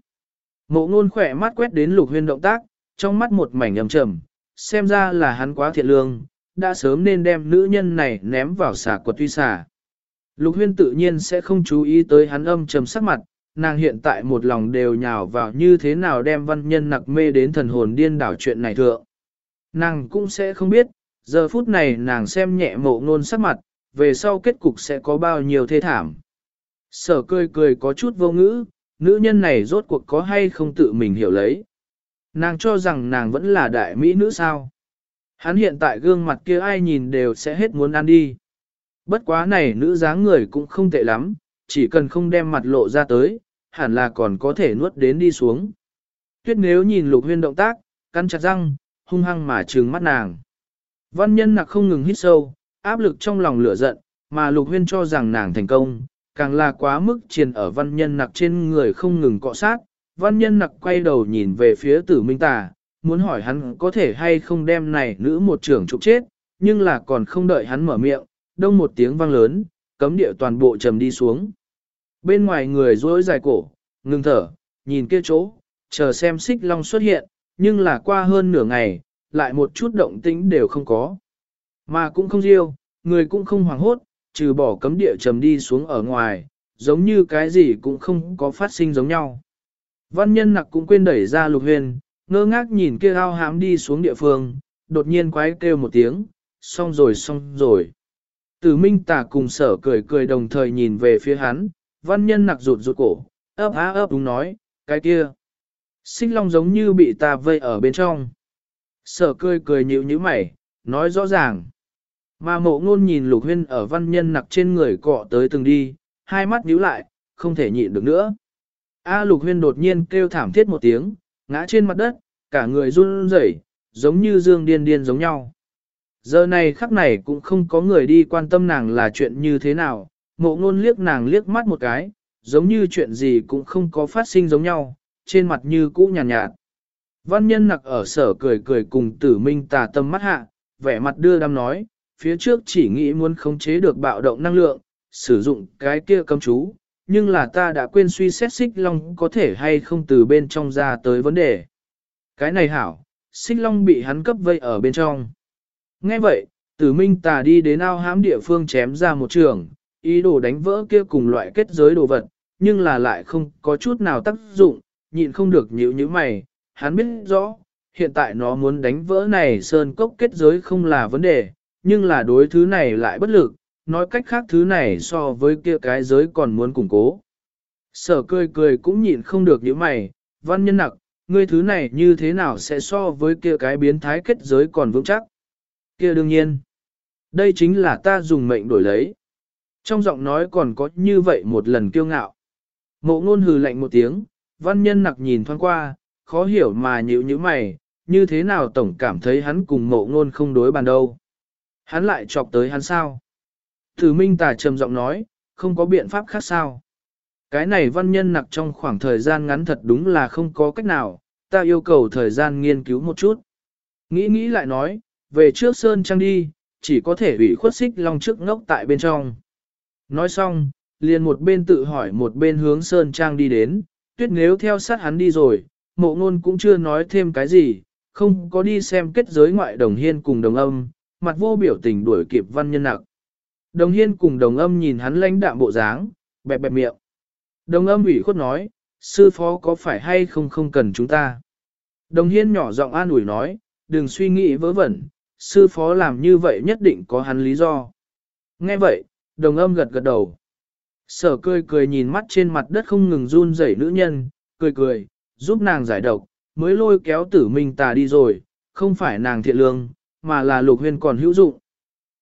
Mộ ngôn khỏe mắt quét đến lục huyên động tác, trong mắt một mảnh ầm trầm, xem ra là hắn quá thiện lương, đã sớm nên đem nữ nhân này ném vào xà quật tuy xà. Lục huyên tự nhiên sẽ không chú ý tới hắn âm trầm sắc mặt, nàng hiện tại một lòng đều nhào vào như thế nào đem văn nhân nặc mê đến thần hồn điên đảo chuyện này thượng. Nàng cũng sẽ không biết, giờ phút này nàng xem nhẹ mộ ngôn sắc mặt, về sau kết cục sẽ có bao nhiêu thê thảm. Sở cười cười có chút vô ngữ, nữ nhân này rốt cuộc có hay không tự mình hiểu lấy. Nàng cho rằng nàng vẫn là đại mỹ nữ sao. Hắn hiện tại gương mặt kia ai nhìn đều sẽ hết muốn ăn đi. Bất quá này nữ dáng người cũng không tệ lắm, chỉ cần không đem mặt lộ ra tới, hẳn là còn có thể nuốt đến đi xuống. Tuyết nếu nhìn lục huyên động tác, cắn chặt răng, hung hăng mà trừng mắt nàng. Văn nhân nặc không ngừng hít sâu, áp lực trong lòng lửa giận, mà lục huyên cho rằng nàng thành công, càng là quá mức triền ở văn nhân nặc trên người không ngừng cọ sát. Văn nhân nặc quay đầu nhìn về phía tử minh tà, muốn hỏi hắn có thể hay không đem này nữ một trưởng trục chết, nhưng là còn không đợi hắn mở miệng, đông một tiếng vang lớn, cấm địa toàn bộ trầm đi xuống. Bên ngoài người rối dài cổ, ngừng thở, nhìn kia chỗ, chờ xem xích long xuất hiện, nhưng là qua hơn nửa ngày, lại một chút động tĩnh đều không có. Mà cũng không riêu, người cũng không hoảng hốt, trừ bỏ cấm địa trầm đi xuống ở ngoài, giống như cái gì cũng không có phát sinh giống nhau. Văn nhân nặc cũng quên đẩy ra lục huyền, ngơ ngác nhìn kia ao hám đi xuống địa phương, đột nhiên quái kêu một tiếng, xong rồi xong rồi. Tử minh tả cùng sở cười cười đồng thời nhìn về phía hắn, văn nhân nặc rụt rụt cổ, ấp á ấp đúng nói, cái kia. Xích long giống như bị ta vây ở bên trong. Sở cười cười nhịu như mày, nói rõ ràng. Mà mộ ngôn nhìn lục huyên ở văn nhân nặc trên người cọ tới từng đi, hai mắt nhíu lại, không thể nhịn được nữa. A lục huyên đột nhiên kêu thảm thiết một tiếng, ngã trên mặt đất, cả người run rẩy, giống như dương điên điên giống nhau. Giờ này khắc này cũng không có người đi quan tâm nàng là chuyện như thế nào, mộ ngôn liếc nàng liếc mắt một cái, giống như chuyện gì cũng không có phát sinh giống nhau, trên mặt như cũ nhàn nhạt, nhạt. Văn nhân nặc ở sở cười cười cùng tử minh tà tâm mắt hạ, vẻ mặt đưa đam nói, phía trước chỉ nghĩ muốn khống chế được bạo động năng lượng, sử dụng cái kia cấm chú, nhưng là ta đã quên suy xét xích long có thể hay không từ bên trong ra tới vấn đề. Cái này hảo, xích long bị hắn cấp vây ở bên trong. Nghe vậy, tử minh tà đi đến ao hám địa phương chém ra một trường, ý đồ đánh vỡ kia cùng loại kết giới đồ vật, nhưng là lại không có chút nào tác dụng, nhịn không được nhíu như mày, hắn biết rõ, hiện tại nó muốn đánh vỡ này sơn cốc kết giới không là vấn đề, nhưng là đối thứ này lại bất lực, nói cách khác thứ này so với kia cái giới còn muốn củng cố. Sở cười cười cũng nhịn không được những mày, văn nhân nặc, ngươi thứ này như thế nào sẽ so với kia cái biến thái kết giới còn vững chắc. Kia đương nhiên, đây chính là ta dùng mệnh đổi lấy. Trong giọng nói còn có như vậy một lần kiêu ngạo. Mộ ngôn hừ lạnh một tiếng, văn nhân nặc nhìn thoáng qua, khó hiểu mà nhịu như mày, như thế nào tổng cảm thấy hắn cùng mộ ngôn không đối bàn đâu. Hắn lại chọc tới hắn sao? Thử minh tà trầm giọng nói, không có biện pháp khác sao? Cái này văn nhân nặc trong khoảng thời gian ngắn thật đúng là không có cách nào, ta yêu cầu thời gian nghiên cứu một chút. Nghĩ nghĩ lại nói, về trước Sơn Trang đi, chỉ có thể bị khuất xích long trước ngốc tại bên trong. Nói xong, liền một bên tự hỏi một bên hướng Sơn Trang đi đến, tuyết nếu theo sát hắn đi rồi, mộ ngôn cũng chưa nói thêm cái gì, không có đi xem kết giới ngoại đồng hiên cùng đồng âm, mặt vô biểu tình đuổi kịp văn nhân nặc. Đồng hiên cùng đồng âm nhìn hắn lãnh đạm bộ dáng, bẹp bẹp miệng. Đồng âm ủy khuất nói, sư phó có phải hay không không cần chúng ta. Đồng hiên nhỏ giọng an ủi nói, đừng suy nghĩ vớ vẩn, sư phó làm như vậy nhất định có hắn lý do. Nghe vậy, đồng âm gật gật đầu. Sở cười cười nhìn mắt trên mặt đất không ngừng run rẩy nữ nhân, cười cười, giúp nàng giải độc, mới lôi kéo tử minh tà đi rồi, không phải nàng thiện lương, mà là lục huyên còn hữu dụng.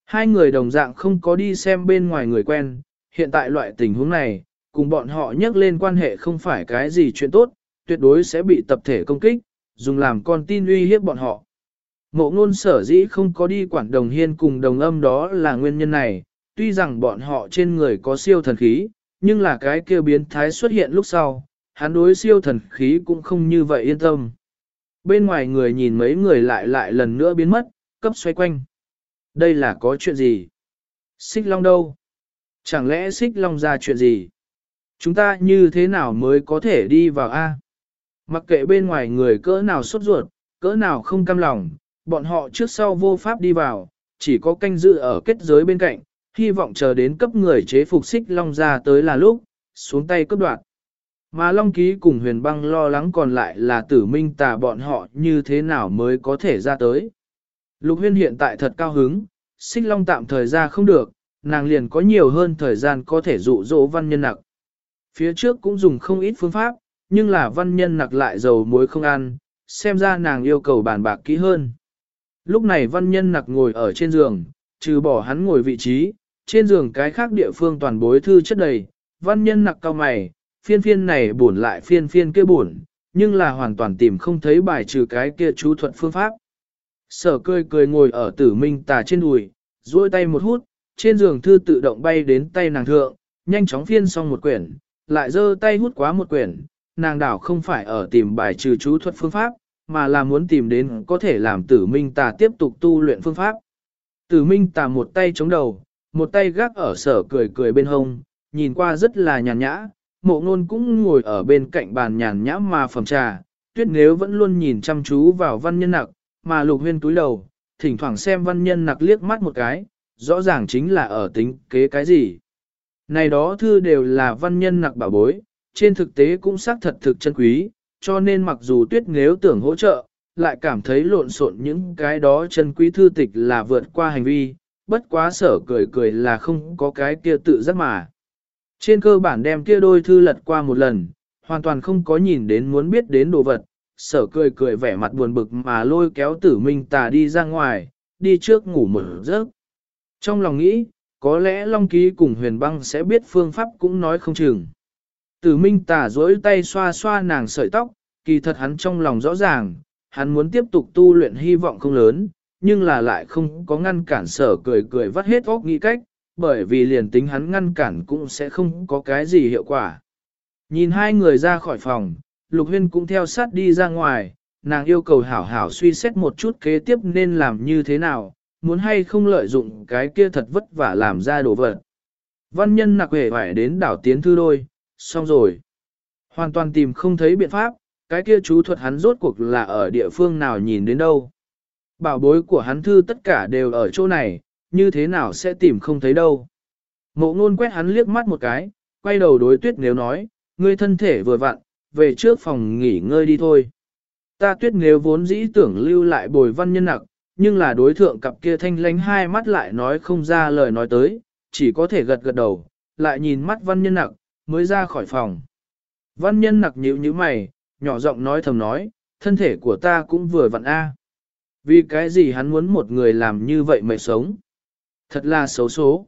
Hai người đồng dạng không có đi xem bên ngoài người quen, hiện tại loại tình huống này, cùng bọn họ nhắc lên quan hệ không phải cái gì chuyện tốt, tuyệt đối sẽ bị tập thể công kích, dùng làm con tin uy hiếp bọn họ. Mộ ngôn sở dĩ không có đi quản đồng hiên cùng đồng âm đó là nguyên nhân này, tuy rằng bọn họ trên người có siêu thần khí, nhưng là cái kêu biến thái xuất hiện lúc sau, hắn đối siêu thần khí cũng không như vậy yên tâm. Bên ngoài người nhìn mấy người lại lại lần nữa biến mất, cấp xoay quanh. Đây là có chuyện gì? Xích long đâu? Chẳng lẽ xích long ra chuyện gì? Chúng ta như thế nào mới có thể đi vào A? Mặc kệ bên ngoài người cỡ nào sốt ruột, cỡ nào không cam lòng, bọn họ trước sau vô pháp đi vào, chỉ có canh dự ở kết giới bên cạnh, hy vọng chờ đến cấp người chế phục xích long ra tới là lúc, xuống tay cấp đoạt. Mà Long Ký cùng huyền băng lo lắng còn lại là tử minh tà bọn họ như thế nào mới có thể ra tới. Lục huyên hiện tại thật cao hứng, xích long tạm thời ra không được, nàng liền có nhiều hơn thời gian có thể dụ dỗ văn nhân nặc. Phía trước cũng dùng không ít phương pháp, nhưng là văn nhân nặc lại dầu muối không ăn, xem ra nàng yêu cầu bàn bạc kỹ hơn. Lúc này văn nhân nặc ngồi ở trên giường, trừ bỏ hắn ngồi vị trí, trên giường cái khác địa phương toàn bối thư chất đầy, văn nhân nặc cao mày, phiên phiên này buồn lại phiên phiên kia buồn, nhưng là hoàn toàn tìm không thấy bài trừ cái kia chú thuận phương pháp. Sở cười cười ngồi ở tử minh tà trên đùi, duỗi tay một hút, trên giường thư tự động bay đến tay nàng thượng, nhanh chóng phiên xong một quyển, lại giơ tay hút quá một quyển, nàng đảo không phải ở tìm bài trừ chú thuật phương pháp, mà là muốn tìm đến có thể làm tử minh tà tiếp tục tu luyện phương pháp. Tử minh tà một tay chống đầu, một tay gác ở sở cười cười bên hông, nhìn qua rất là nhàn nhã, mộ ngôn cũng ngồi ở bên cạnh bàn nhàn nhã mà phẩm trà, tuyết nếu vẫn luôn nhìn chăm chú vào văn nhân nặc, mà lục huyên túi đầu, thỉnh thoảng xem văn nhân nặc liếc mắt một cái, rõ ràng chính là ở tính kế cái gì. Này đó thư đều là văn nhân nặc bảo bối, trên thực tế cũng xác thật thực chân quý, cho nên mặc dù tuyết nếu tưởng hỗ trợ, lại cảm thấy lộn xộn những cái đó chân quý thư tịch là vượt qua hành vi, bất quá sở cười cười là không có cái kia tự giác mà. Trên cơ bản đem kia đôi thư lật qua một lần, hoàn toàn không có nhìn đến muốn biết đến đồ vật, sở cười cười vẻ mặt buồn bực mà lôi kéo tử minh tà đi ra ngoài, đi trước ngủ một giấc. Trong lòng nghĩ, có lẽ Long Ký cùng huyền băng sẽ biết phương pháp cũng nói không chừng. Tử minh tà dối tay xoa xoa nàng sợi tóc, kỳ thật hắn trong lòng rõ ràng, hắn muốn tiếp tục tu luyện hy vọng không lớn, nhưng là lại không có ngăn cản sở cười cười vắt hết óc nghĩ cách, bởi vì liền tính hắn ngăn cản cũng sẽ không có cái gì hiệu quả. Nhìn hai người ra khỏi phòng, Lục Huyên cũng theo sát đi ra ngoài, nàng yêu cầu hảo hảo suy xét một chút kế tiếp nên làm như thế nào, muốn hay không lợi dụng cái kia thật vất vả làm ra đồ vật. Văn nhân nặc hề phải đến đảo tiến thư đôi, xong rồi. Hoàn toàn tìm không thấy biện pháp, cái kia chú thuật hắn rốt cuộc là ở địa phương nào nhìn đến đâu. Bảo bối của hắn thư tất cả đều ở chỗ này, như thế nào sẽ tìm không thấy đâu. Mộ ngôn quét hắn liếc mắt một cái, quay đầu đối tuyết nếu nói, ngươi thân thể vừa vặn, về trước phòng nghỉ ngơi đi thôi. Ta tuyết nếu vốn dĩ tưởng lưu lại bồi văn nhân nặc, nhưng là đối thượng cặp kia thanh lánh hai mắt lại nói không ra lời nói tới, chỉ có thể gật gật đầu, lại nhìn mắt văn nhân nặc, mới ra khỏi phòng. Văn nhân nặc nhíu như mày, nhỏ giọng nói thầm nói, thân thể của ta cũng vừa vặn a. Vì cái gì hắn muốn một người làm như vậy mệt sống? Thật là xấu số.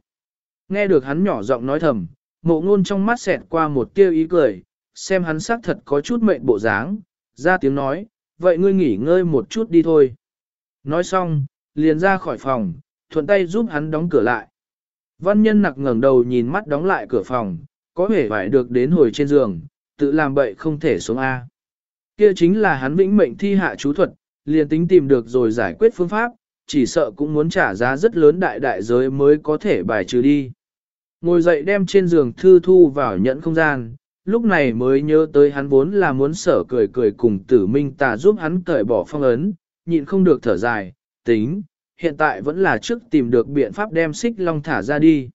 Nghe được hắn nhỏ giọng nói thầm, mộ ngôn trong mắt xẹt qua một tiêu ý cười, xem hắn xác thật có chút mệnh bộ dáng, ra tiếng nói, vậy ngươi nghỉ ngơi một chút đi thôi. Nói xong, liền ra khỏi phòng, thuận tay giúp hắn đóng cửa lại. Văn nhân nặc ngẩng đầu nhìn mắt đóng lại cửa phòng, có vẻ phải được đến hồi trên giường, tự làm bậy không thể xuống A. Kia chính là hắn vĩnh mệnh thi hạ chú thuật, liền tính tìm được rồi giải quyết phương pháp, chỉ sợ cũng muốn trả giá rất lớn đại đại giới mới có thể bài trừ đi. Ngồi dậy đem trên giường thư thu vào nhẫn không gian, lúc này mới nhớ tới hắn vốn là muốn sở cười cười cùng tử minh tà giúp hắn cởi bỏ phong ấn, nhịn không được thở dài, tính, hiện tại vẫn là trước tìm được biện pháp đem xích long thả ra đi.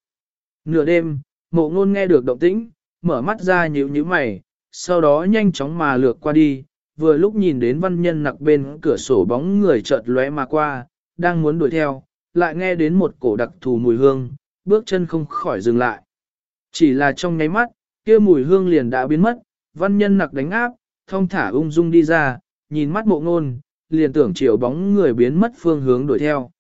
Nửa đêm, mộ ngôn nghe được động tĩnh, mở mắt ra nhíu nhíu mày, sau đó nhanh chóng mà lược qua đi, vừa lúc nhìn đến văn nhân nặc bên cửa sổ bóng người chợt lóe mà qua, đang muốn đuổi theo, lại nghe đến một cổ đặc thù mùi hương, bước chân không khỏi dừng lại. Chỉ là trong nháy mắt, kia mùi hương liền đã biến mất, văn nhân nặc đánh áp, thông thả ung dung đi ra, nhìn mắt mộ ngôn, liền tưởng chiều bóng người biến mất phương hướng đuổi theo.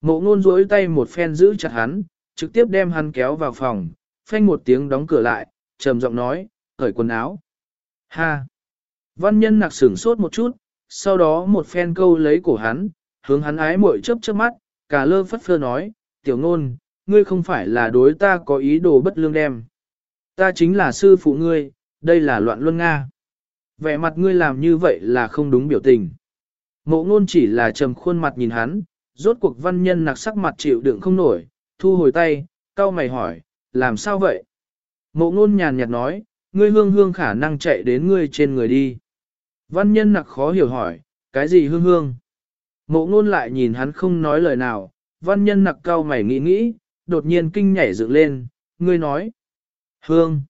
Mộ ngôn duỗi tay một phen giữ chặt hắn, trực tiếp đem hắn kéo vào phòng, phanh một tiếng đóng cửa lại, trầm giọng nói, cởi quần áo. Ha! Văn nhân nặc sửng sốt một chút, sau đó một phen câu lấy cổ hắn, hướng hắn ái muội chớp chớp mắt, cả lơ phất phơ nói, tiểu ngôn, ngươi không phải là đối ta có ý đồ bất lương đem. Ta chính là sư phụ ngươi, đây là loạn luân Nga. Vẻ mặt ngươi làm như vậy là không đúng biểu tình. Mộ ngôn chỉ là trầm khuôn mặt nhìn hắn, rốt cuộc văn nhân nặc sắc mặt chịu đựng không nổi, thu hồi tay, cao mày hỏi, làm sao vậy? Mộ ngôn nhàn nhạt nói, ngươi hương hương khả năng chạy đến ngươi trên người đi. Văn nhân nặc khó hiểu hỏi, cái gì hương hương? Mộ ngôn lại nhìn hắn không nói lời nào, văn nhân nặc cao mày nghĩ nghĩ, đột nhiên kinh nhảy dựng lên, ngươi nói. Hương.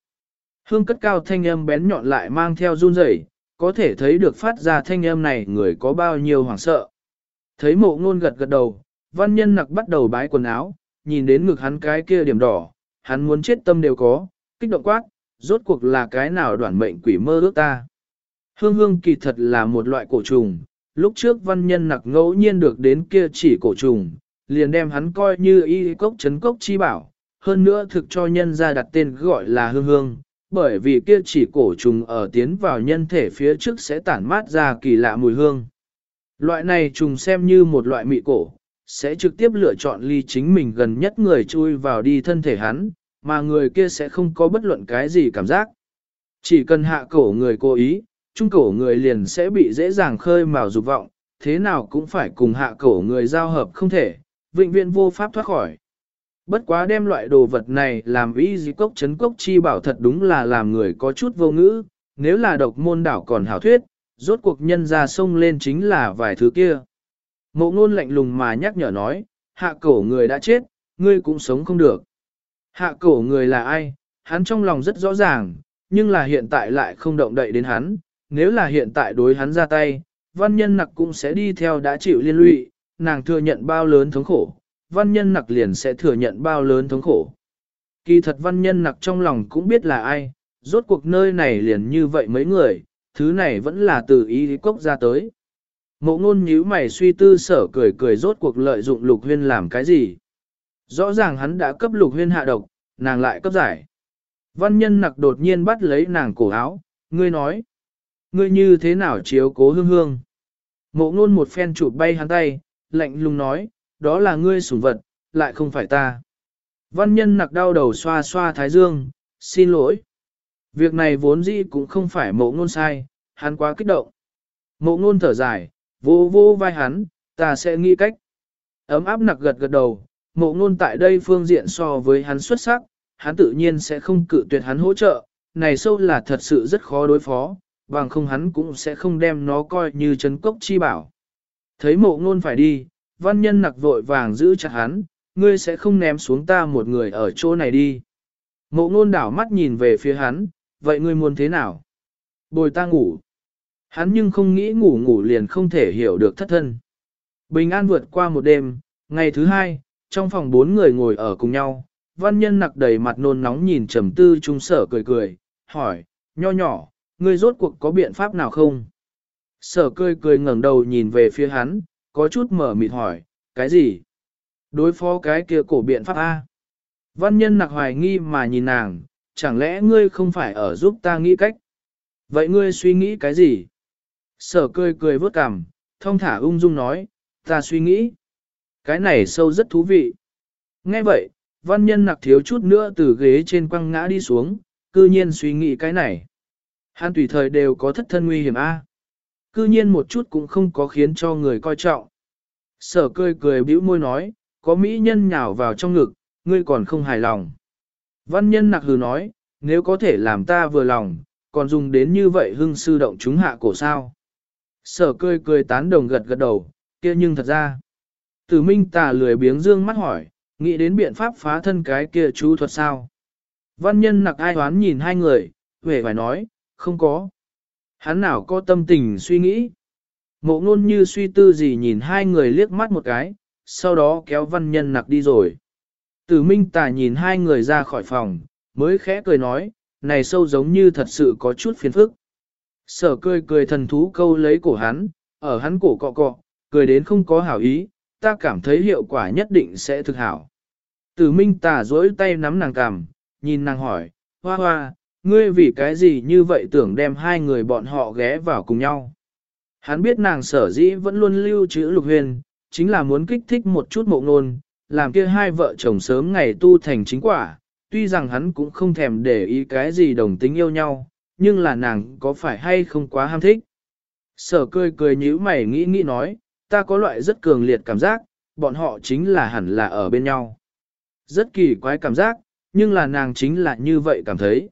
Hương cất cao thanh âm bén nhọn lại mang theo run rẩy, có thể thấy được phát ra thanh âm này người có bao nhiêu hoảng sợ. Thấy mộ ngôn gật gật đầu, văn nhân nặc bắt đầu bái quần áo, nhìn đến ngực hắn cái kia điểm đỏ, hắn muốn chết tâm đều có, kích động quát, rốt cuộc là cái nào đoạn mệnh quỷ mơ ước ta. Hương hương kỳ thật là một loại cổ trùng, lúc trước văn nhân nặc ngẫu nhiên được đến kia chỉ cổ trùng, liền đem hắn coi như y cốc chấn cốc chi bảo, hơn nữa thực cho nhân ra đặt tên gọi là hương hương, bởi vì kia chỉ cổ trùng ở tiến vào nhân thể phía trước sẽ tản mát ra kỳ lạ mùi hương. Loại này trùng xem như một loại mị cổ, sẽ trực tiếp lựa chọn ly chính mình gần nhất người chui vào đi thân thể hắn, mà người kia sẽ không có bất luận cái gì cảm giác. Chỉ cần hạ cổ người cố ý, trung cổ người liền sẽ bị dễ dàng khơi mào dục vọng, thế nào cũng phải cùng hạ cổ người giao hợp không thể, vĩnh viễn vô pháp thoát khỏi. Bất quá đem loại đồ vật này làm ý gì cốc chấn cốc chi bảo thật đúng là làm người có chút vô ngữ, nếu là độc môn đảo còn hảo thuyết, rốt cuộc nhân ra sông lên chính là vài thứ kia. Mộ ngôn lạnh lùng mà nhắc nhở nói, hạ cổ người đã chết, ngươi cũng sống không được. Hạ cổ người là ai, hắn trong lòng rất rõ ràng, nhưng là hiện tại lại không động đậy đến hắn, nếu là hiện tại đối hắn ra tay, văn nhân nặc cũng sẽ đi theo đã chịu liên lụy, nàng thừa nhận bao lớn thống khổ, văn nhân nặc liền sẽ thừa nhận bao lớn thống khổ. Kỳ thật văn nhân nặc trong lòng cũng biết là ai, rốt cuộc nơi này liền như vậy mấy người, thứ này vẫn là từ ý cốc ra tới. Mộ ngôn nhíu mày suy tư sở cười cười rốt cuộc lợi dụng lục huyên làm cái gì. Rõ ràng hắn đã cấp lục huyên hạ độc, nàng lại cấp giải. Văn nhân nặc đột nhiên bắt lấy nàng cổ áo, ngươi nói. Ngươi như thế nào chiếu cố hương hương? Mộ ngôn một phen chụp bay hắn tay, lạnh lùng nói, đó là ngươi sủng vật, lại không phải ta. Văn nhân nặc đau đầu xoa xoa thái dương, xin lỗi. Việc này vốn dĩ cũng không phải mộ ngôn sai, hắn quá kích động. Mộ ngôn thở dài, vô vô vai hắn, ta sẽ nghĩ cách. Ấm áp nặc gật gật đầu, mộ ngôn tại đây phương diện so với hắn xuất sắc, hắn tự nhiên sẽ không cự tuyệt hắn hỗ trợ, này sâu là thật sự rất khó đối phó, bằng không hắn cũng sẽ không đem nó coi như chấn cốc chi bảo. Thấy mộ ngôn phải đi, văn nhân nặc vội vàng giữ chặt hắn, ngươi sẽ không ném xuống ta một người ở chỗ này đi. Mộ ngôn đảo mắt nhìn về phía hắn, vậy ngươi muốn thế nào? Bồi ta ngủ. Hắn nhưng không nghĩ ngủ ngủ liền không thể hiểu được thất thân. Bình an vượt qua một đêm, ngày thứ hai, trong phòng bốn người ngồi ở cùng nhau, văn nhân nặc đầy mặt nôn nóng nhìn trầm tư trung sở cười cười, hỏi, nho nhỏ, ngươi rốt cuộc có biện pháp nào không? Sở cười cười ngẩng đầu nhìn về phía hắn, có chút mở mịt hỏi, cái gì? Đối phó cái kia cổ biện pháp A. Văn nhân nặc hoài nghi mà nhìn nàng, chẳng lẽ ngươi không phải ở giúp ta nghĩ cách? Vậy ngươi suy nghĩ cái gì? Sở cười cười vớt cằm, thông thả ung dung nói, ta suy nghĩ. Cái này sâu rất thú vị. Nghe vậy, văn nhân nặc thiếu chút nữa từ ghế trên quăng ngã đi xuống, cư nhiên suy nghĩ cái này. Hắn tùy thời đều có thất thân nguy hiểm a. Cư nhiên một chút cũng không có khiến cho người coi trọng. Sở cười cười bĩu môi nói, có mỹ nhân nhào vào trong ngực, ngươi còn không hài lòng. Văn nhân nặc hừ nói, nếu có thể làm ta vừa lòng, còn dùng đến như vậy hưng sư động chúng hạ cổ sao. Sở cười cười tán đồng gật gật đầu, kia nhưng thật ra. Tử minh tà lười biếng dương mắt hỏi, nghĩ đến biện pháp phá thân cái kia chú thuật sao. Văn nhân nặc ai hoán nhìn hai người, về phải nói, không có. Hắn nào có tâm tình suy nghĩ. Mộ ngôn như suy tư gì nhìn hai người liếc mắt một cái, sau đó kéo văn nhân nặc đi rồi. Tử minh tà nhìn hai người ra khỏi phòng, mới khẽ cười nói, này sâu giống như thật sự có chút phiền phức. Sở cười cười thần thú câu lấy cổ hắn, ở hắn cổ cọ cọ, cười đến không có hảo ý, ta cảm thấy hiệu quả nhất định sẽ thực hảo. Tử minh tà dối tay nắm nàng cằm, nhìn nàng hỏi, hoa hoa, ngươi vì cái gì như vậy tưởng đem hai người bọn họ ghé vào cùng nhau. Hắn biết nàng sở dĩ vẫn luôn lưu trữ lục huyền, chính là muốn kích thích một chút mộ ngôn, làm kia hai vợ chồng sớm ngày tu thành chính quả, tuy rằng hắn cũng không thèm để ý cái gì đồng tính yêu nhau, nhưng là nàng có phải hay không quá ham thích. Sở cười cười nhíu mày nghĩ nghĩ nói, ta có loại rất cường liệt cảm giác, bọn họ chính là hẳn là ở bên nhau. Rất kỳ quái cảm giác, nhưng là nàng chính là như vậy cảm thấy.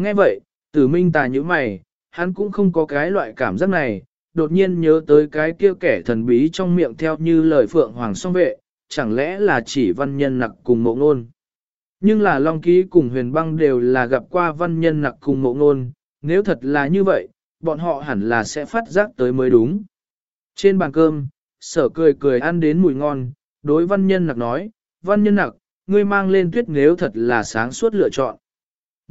Nghe vậy, tử minh tà như mày, hắn cũng không có cái loại cảm giác này, đột nhiên nhớ tới cái kia kẻ thần bí trong miệng theo như lời phượng hoàng song vệ, chẳng lẽ là chỉ văn nhân nặc cùng mộ ngôn. Nhưng là Long Ký cùng huyền băng đều là gặp qua văn nhân nặc cùng mộ ngôn, nếu thật là như vậy, bọn họ hẳn là sẽ phát giác tới mới đúng. Trên bàn cơm, sở cười cười ăn đến mùi ngon, đối văn nhân nặc nói, văn nhân nặc, ngươi mang lên tuyết nếu thật là sáng suốt lựa chọn.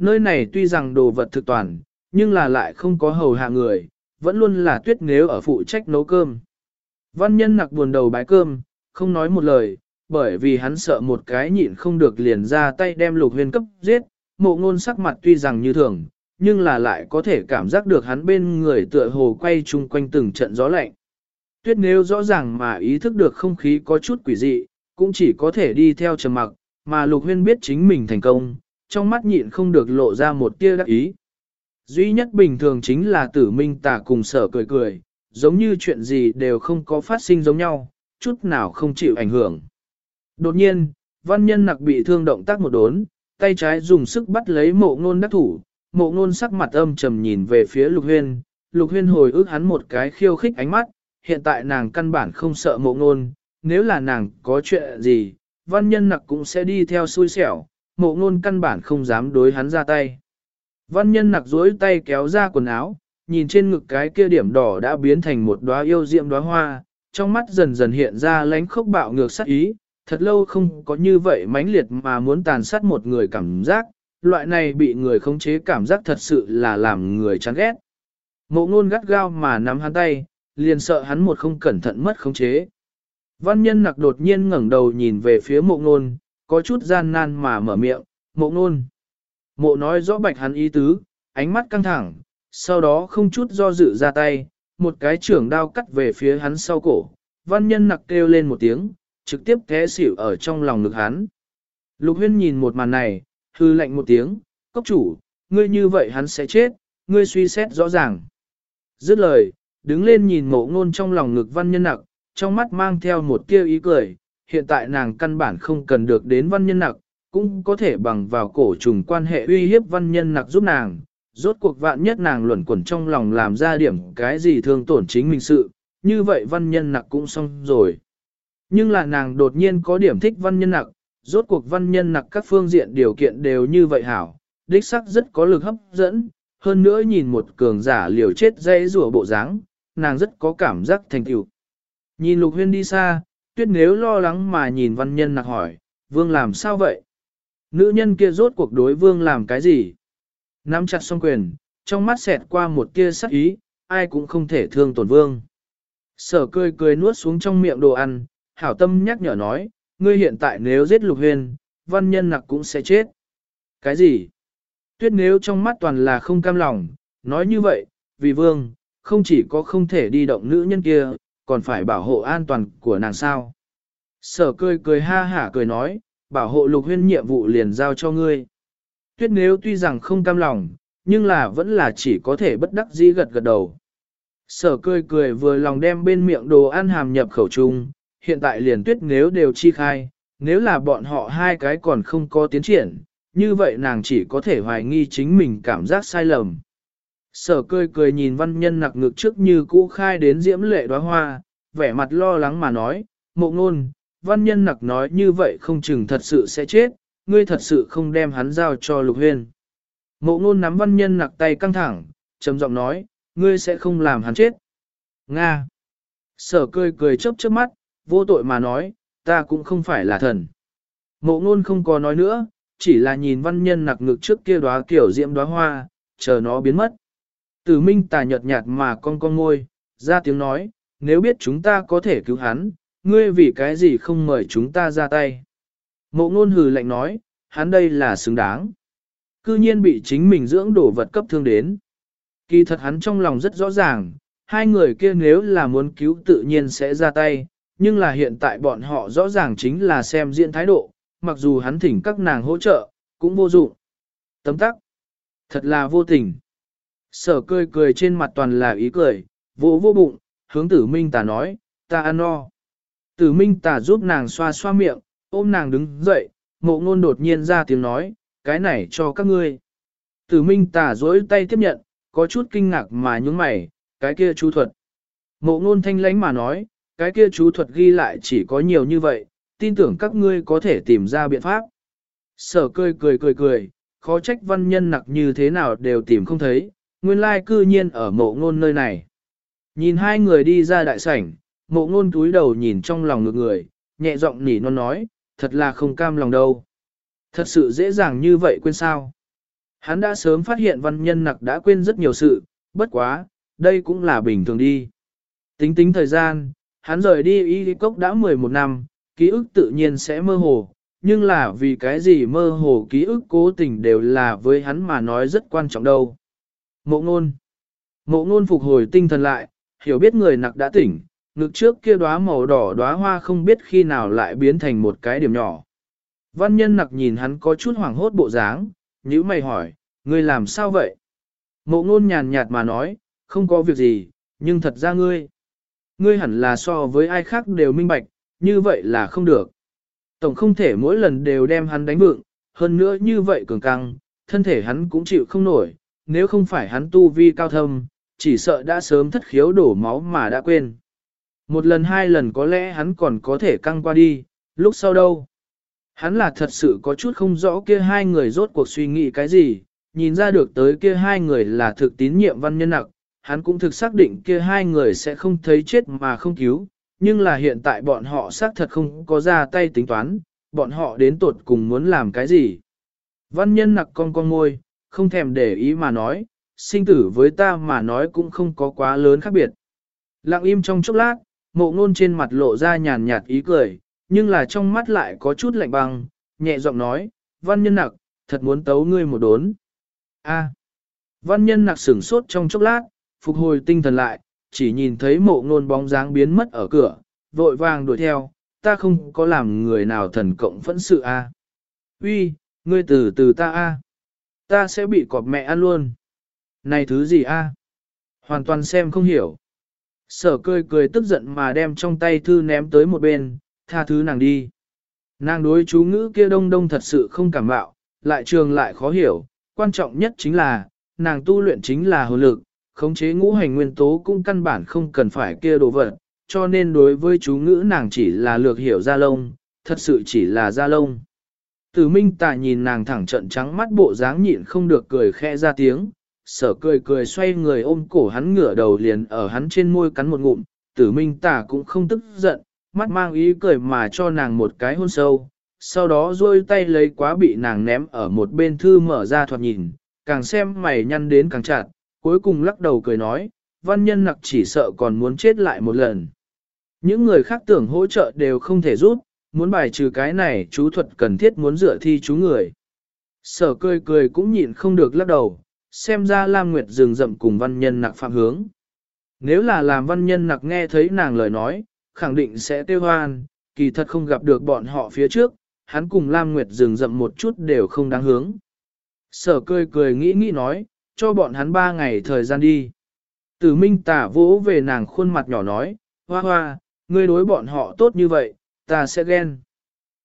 Nơi này tuy rằng đồ vật thực toàn, nhưng là lại không có hầu hạ người, vẫn luôn là tuyết nếu ở phụ trách nấu cơm. Văn nhân nặc buồn đầu bái cơm, không nói một lời, bởi vì hắn sợ một cái nhịn không được liền ra tay đem lục huyền cấp giết, mộ ngôn sắc mặt tuy rằng như thường, nhưng là lại có thể cảm giác được hắn bên người tựa hồ quay chung quanh từng trận gió lạnh. Tuyết nếu rõ ràng mà ý thức được không khí có chút quỷ dị, cũng chỉ có thể đi theo trầm mặc, mà lục huyên biết chính mình thành công, trong mắt nhịn không được lộ ra một tia đắc ý. Duy nhất bình thường chính là tử minh tà cùng sở cười cười, giống như chuyện gì đều không có phát sinh giống nhau, chút nào không chịu ảnh hưởng. Đột nhiên, văn nhân nặc bị thương động tác một đốn, tay trái dùng sức bắt lấy mộ ngôn đắc thủ, mộ ngôn sắc mặt âm trầm nhìn về phía lục huyên, lục huyên hồi ức hắn một cái khiêu khích ánh mắt, hiện tại nàng căn bản không sợ mộ ngôn, nếu là nàng có chuyện gì, văn nhân nặc cũng sẽ đi theo xui xẻo, mộ ngôn căn bản không dám đối hắn ra tay. Văn nhân nặc dối tay kéo ra quần áo, nhìn trên ngực cái kia điểm đỏ đã biến thành một đóa yêu diệm đóa hoa, trong mắt dần dần hiện ra lánh khốc bạo ngược sát ý, thật lâu không có như vậy mãnh liệt mà muốn tàn sát một người cảm giác, loại này bị người khống chế cảm giác thật sự là làm người chán ghét. Mộ ngôn gắt gao mà nắm hắn tay, liền sợ hắn một không cẩn thận mất khống chế. Văn nhân nặc đột nhiên ngẩng đầu nhìn về phía mộ ngôn, có chút gian nan mà mở miệng, mộ ngôn. Mộ nói rõ bạch hắn ý tứ, ánh mắt căng thẳng, sau đó không chút do dự ra tay, một cái trưởng đao cắt về phía hắn sau cổ. Văn nhân nặc kêu lên một tiếng, trực tiếp té xỉu ở trong lòng ngực hắn. Lục huyên nhìn một màn này, hư lạnh một tiếng, cốc chủ, ngươi như vậy hắn sẽ chết, ngươi suy xét rõ ràng. Dứt lời, đứng lên nhìn mộ ngôn trong lòng ngực văn nhân nặc, trong mắt mang theo một tia ý cười, hiện tại nàng căn bản không cần được đến văn nhân nặc, cũng có thể bằng vào cổ trùng quan hệ uy hiếp văn nhân nặc giúp nàng. Rốt cuộc vạn nhất nàng luẩn quẩn trong lòng làm ra điểm cái gì thương tổn chính mình sự, như vậy văn nhân nặc cũng xong rồi. Nhưng là nàng đột nhiên có điểm thích văn nhân nặc, rốt cuộc văn nhân nặc các phương diện điều kiện đều như vậy hảo, đích sắc rất có lực hấp dẫn, hơn nữa nhìn một cường giả liều chết dây rùa bộ dáng, nàng rất có cảm giác thành tựu. Nhìn lục huyên đi xa, tuyết nếu lo lắng mà nhìn văn nhân nặc hỏi, vương làm sao vậy? Nữ nhân kia rốt cuộc đối vương làm cái gì? Nắm chặt song quyền, trong mắt xẹt qua một tia sắc ý, ai cũng không thể thương tổn vương. Sở cười cười nuốt xuống trong miệng đồ ăn, hảo tâm nhắc nhở nói, ngươi hiện tại nếu giết lục huyền, văn nhân nặc cũng sẽ chết. Cái gì? Tuyết nếu trong mắt toàn là không cam lòng, nói như vậy, vì vương, không chỉ có không thể đi động nữ nhân kia, còn phải bảo hộ an toàn của nàng sao. Sở cười cười ha hả cười nói, bảo hộ lục huyên nhiệm vụ liền giao cho ngươi. Tuyết nếu tuy rằng không cam lòng, nhưng là vẫn là chỉ có thể bất đắc dĩ gật gật đầu. Sở cười cười vừa lòng đem bên miệng đồ ăn hàm nhập khẩu trung, hiện tại liền tuyết nếu đều chi khai, nếu là bọn họ hai cái còn không có tiến triển, như vậy nàng chỉ có thể hoài nghi chính mình cảm giác sai lầm. Sở cười cười nhìn văn nhân nặc ngực trước như cũ khai đến diễm lệ đóa hoa, vẻ mặt lo lắng mà nói, mộ ngôn, văn nhân nặc nói như vậy không chừng thật sự sẽ chết, ngươi thật sự không đem hắn giao cho lục huyên. Mộ ngôn nắm văn nhân nặc tay căng thẳng, trầm giọng nói, ngươi sẽ không làm hắn chết. Nga. Sở cười cười chớp chớp mắt, vô tội mà nói, ta cũng không phải là thần. Mộ ngôn không có nói nữa, chỉ là nhìn văn nhân nặc ngực trước kia đóa kiểu diễm đóa hoa, chờ nó biến mất. Tử minh tà nhợt nhạt mà con con ngôi, ra tiếng nói, nếu biết chúng ta có thể cứu hắn, ngươi vì cái gì không mời chúng ta ra tay. Mộ ngôn hừ lạnh nói, hắn đây là xứng đáng. Cư nhiên bị chính mình dưỡng đổ vật cấp thương đến. Kỳ thật hắn trong lòng rất rõ ràng, hai người kia nếu là muốn cứu tự nhiên sẽ ra tay, nhưng là hiện tại bọn họ rõ ràng chính là xem diễn thái độ, mặc dù hắn thỉnh các nàng hỗ trợ, cũng vô dụng. Tấm tắc. Thật là vô tình. Sở cười cười trên mặt toàn là ý cười, vô vô bụng, hướng tử minh tà nói, ta ăn no. Tử minh tà giúp nàng xoa xoa miệng, ôm nàng đứng dậy, mộ ngôn đột nhiên ra tiếng nói, cái này cho các ngươi. Tử minh tà dối tay tiếp nhận, có chút kinh ngạc mà nhúng mày, cái kia chú thuật. Mộ ngôn thanh lánh mà nói, cái kia chú thuật ghi lại chỉ có nhiều như vậy, tin tưởng các ngươi có thể tìm ra biện pháp. Sở cười cười cười cười, khó trách văn nhân nặc như thế nào đều tìm không thấy, nguyên lai cư nhiên ở mộ ngôn nơi này. Nhìn hai người đi ra đại sảnh, mộ ngôn túi đầu nhìn trong lòng ngược người, nhẹ giọng nỉ non nói, thật là không cam lòng đâu. Thật sự dễ dàng như vậy quên sao. Hắn đã sớm phát hiện văn nhân nặc đã quên rất nhiều sự, bất quá, đây cũng là bình thường đi. Tính tính thời gian, hắn rời đi y cốc đã 11 năm, ký ức tự nhiên sẽ mơ hồ, nhưng là vì cái gì mơ hồ ký ức cố tình đều là với hắn mà nói rất quan trọng đâu. Mộ ngôn Mộ ngôn phục hồi tinh thần lại, hiểu biết người nặc đã tỉnh, ngực trước kia đóa màu đỏ đóa hoa không biết khi nào lại biến thành một cái điểm nhỏ. Văn nhân nặc nhìn hắn có chút hoảng hốt bộ dáng, nhữ mày hỏi, ngươi làm sao vậy? Mộ ngôn nhàn nhạt mà nói, không có việc gì, nhưng thật ra ngươi. Ngươi hẳn là so với ai khác đều minh bạch, như vậy là không được. Tổng không thể mỗi lần đều đem hắn đánh vượng, hơn nữa như vậy cường căng, thân thể hắn cũng chịu không nổi, nếu không phải hắn tu vi cao thâm, chỉ sợ đã sớm thất khiếu đổ máu mà đã quên. Một lần hai lần có lẽ hắn còn có thể căng qua đi, lúc sau đâu. Hắn là thật sự có chút không rõ kia hai người rốt cuộc suy nghĩ cái gì, nhìn ra được tới kia hai người là thực tín nhiệm văn nhân nặc, hắn cũng thực xác định kia hai người sẽ không thấy chết mà không cứu, nhưng là hiện tại bọn họ xác thật không có ra tay tính toán, bọn họ đến tột cùng muốn làm cái gì. Văn nhân nặc con con ngôi, không thèm để ý mà nói, sinh tử với ta mà nói cũng không có quá lớn khác biệt. Lặng im trong chốc lát, mộ ngôn trên mặt lộ ra nhàn nhạt ý cười, nhưng là trong mắt lại có chút lạnh băng, nhẹ giọng nói, văn nhân nặc, thật muốn tấu ngươi một đốn. A. Văn nhân nặc sửng sốt trong chốc lát, phục hồi tinh thần lại, chỉ nhìn thấy mộ ngôn bóng dáng biến mất ở cửa, vội vàng đuổi theo, ta không có làm người nào thần cộng phẫn sự a. Uy, ngươi từ từ ta a. Ta sẽ bị cọp mẹ ăn luôn. Này thứ gì a? Hoàn toàn xem không hiểu. Sở cười cười tức giận mà đem trong tay thư ném tới một bên, tha thứ nàng đi. Nàng đối chú ngữ kia đông đông thật sự không cảm bạo, lại trường lại khó hiểu, quan trọng nhất chính là, nàng tu luyện chính là hồn lực, khống chế ngũ hành nguyên tố cũng căn bản không cần phải kia đồ vật, cho nên đối với chú ngữ nàng chỉ là lược hiểu ra lông, thật sự chỉ là ra lông. Tử minh tạ nhìn nàng thẳng trận trắng mắt bộ dáng nhịn không được cười khẽ ra tiếng, sở cười cười xoay người ôm cổ hắn ngửa đầu liền ở hắn trên môi cắn một ngụm, tử minh Tà cũng không tức giận, mắt mang ý cười mà cho nàng một cái hôn sâu, sau đó duỗi tay lấy quá bị nàng ném ở một bên thư mở ra thoạt nhìn, càng xem mày nhăn đến càng chặt, cuối cùng lắc đầu cười nói, văn nhân nặc chỉ sợ còn muốn chết lại một lần. Những người khác tưởng hỗ trợ đều không thể giúp, muốn bài trừ cái này chú thuật cần thiết muốn dựa thi chú người. Sở cười cười cũng nhịn không được lắc đầu, xem ra Lam Nguyệt rừng rậm cùng văn nhân nặc phạm hướng. Nếu là làm văn nhân nặc nghe thấy nàng lời nói, khẳng định sẽ tiêu hoan, kỳ thật không gặp được bọn họ phía trước, hắn cùng Lam Nguyệt rừng rậm một chút đều không đáng hướng. Sở cười cười nghĩ nghĩ nói, cho bọn hắn ba ngày thời gian đi. Tử Minh tả vỗ về nàng khuôn mặt nhỏ nói, hoa hoa, ngươi đối bọn họ tốt như vậy, ta sẽ ghen.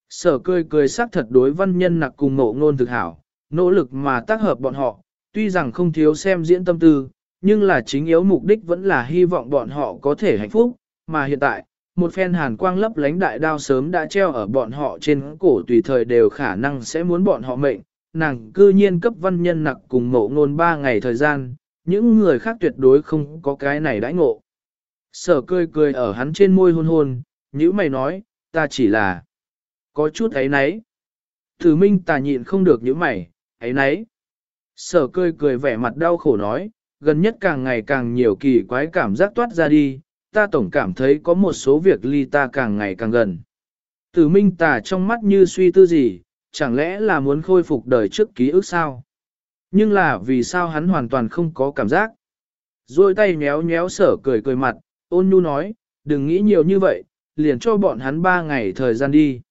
Sở cười cười sắc thật đối văn nhân nặc cùng mộ ngôn thực hảo, nỗ lực mà tác hợp bọn họ, tuy rằng không thiếu xem diễn tâm tư, nhưng là chính yếu mục đích vẫn là hy vọng bọn họ có thể hạnh phúc, mà hiện tại, một phen hàn quang lấp lánh đại đao sớm đã treo ở bọn họ trên cổ tùy thời đều khả năng sẽ muốn bọn họ mệnh, nàng cư nhiên cấp văn nhân nặc cùng mộ ngôn ba ngày thời gian, những người khác tuyệt đối không có cái này đãi ngộ. Sở cười cười ở hắn trên môi hôn hôn, như mày nói, ta chỉ là có chút ấy nấy. Thử minh tà nhịn không được những mày, ấy nấy. Sở cười cười vẻ mặt đau khổ nói, gần nhất càng ngày càng nhiều kỳ quái cảm giác toát ra đi, ta tổng cảm thấy có một số việc ly ta càng ngày càng gần. Tử minh tà trong mắt như suy tư gì, chẳng lẽ là muốn khôi phục đời trước ký ức sao? Nhưng là vì sao hắn hoàn toàn không có cảm giác? Rồi tay nhéo nhéo sở cười cười mặt, ôn nhu nói, đừng nghĩ nhiều như vậy, liền cho bọn hắn ba ngày thời gian đi.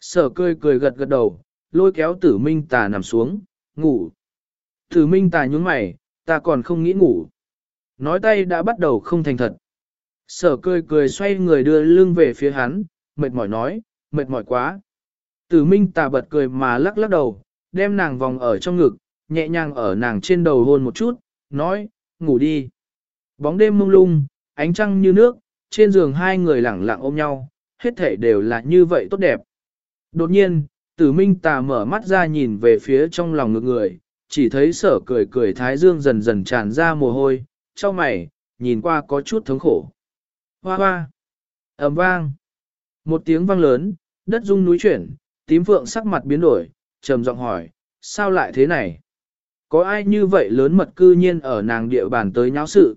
Sở cười cười gật gật đầu, lôi kéo tử minh tà nằm xuống, ngủ. Tử minh tà nhún mày, ta còn không nghĩ ngủ. Nói tay đã bắt đầu không thành thật. Sở cười cười xoay người đưa lưng về phía hắn, mệt mỏi nói, mệt mỏi quá. Tử minh tà bật cười mà lắc lắc đầu, đem nàng vòng ở trong ngực, nhẹ nhàng ở nàng trên đầu hôn một chút, nói, ngủ đi. Bóng đêm mông lung, ánh trăng như nước, trên giường hai người lẳng lặng ôm nhau, hết thể đều là như vậy tốt đẹp. Đột nhiên, tử minh tà mở mắt ra nhìn về phía trong lòng ngực người, chỉ thấy sở cười cười thái dương dần dần tràn ra mồ hôi, cho mày, nhìn qua có chút thống khổ. Hoa hoa, ầm vang, một tiếng vang lớn, đất rung núi chuyển, tím phượng sắc mặt biến đổi, trầm giọng hỏi, sao lại thế này? Có ai như vậy lớn mật cư nhiên ở nàng địa bàn tới nháo sự?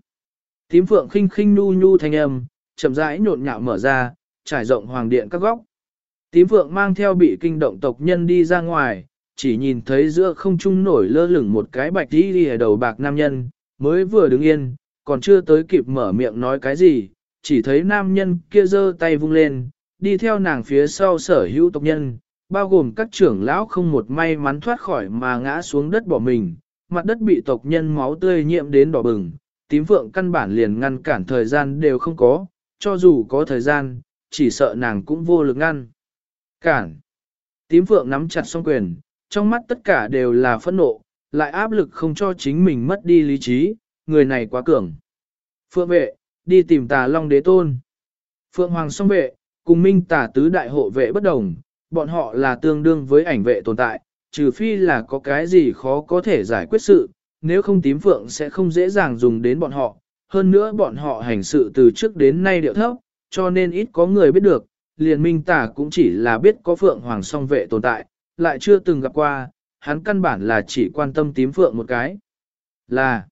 Tím phượng khinh khinh nu nhu thanh âm, chậm rãi nhộn nhạo mở ra, trải rộng hoàng điện các góc. Tím Vượng mang theo bị kinh động tộc nhân đi ra ngoài, chỉ nhìn thấy giữa không trung nổi lơ lửng một cái bạch đi đi ở đầu bạc nam nhân, mới vừa đứng yên, còn chưa tới kịp mở miệng nói cái gì, chỉ thấy nam nhân kia giơ tay vung lên, đi theo nàng phía sau sở hữu tộc nhân, bao gồm các trưởng lão không một may mắn thoát khỏi mà ngã xuống đất bỏ mình, mặt đất bị tộc nhân máu tươi nhiễm đến đỏ bừng, tím Vượng căn bản liền ngăn cản thời gian đều không có, cho dù có thời gian, chỉ sợ nàng cũng vô lực ngăn. Cản. Tím phượng nắm chặt song quyền, trong mắt tất cả đều là phẫn nộ, lại áp lực không cho chính mình mất đi lý trí, người này quá cường. Phượng vệ, đi tìm tà long đế tôn. Phượng hoàng song vệ, cùng minh tà tứ đại hộ vệ bất đồng, bọn họ là tương đương với ảnh vệ tồn tại, trừ phi là có cái gì khó có thể giải quyết sự, nếu không tím phượng sẽ không dễ dàng dùng đến bọn họ. Hơn nữa bọn họ hành sự từ trước đến nay điệu thấp, cho nên ít có người biết được, liền minh Tả cũng chỉ là biết có phượng hoàng song vệ tồn tại, lại chưa từng gặp qua, hắn căn bản là chỉ quan tâm tím phượng một cái. Là,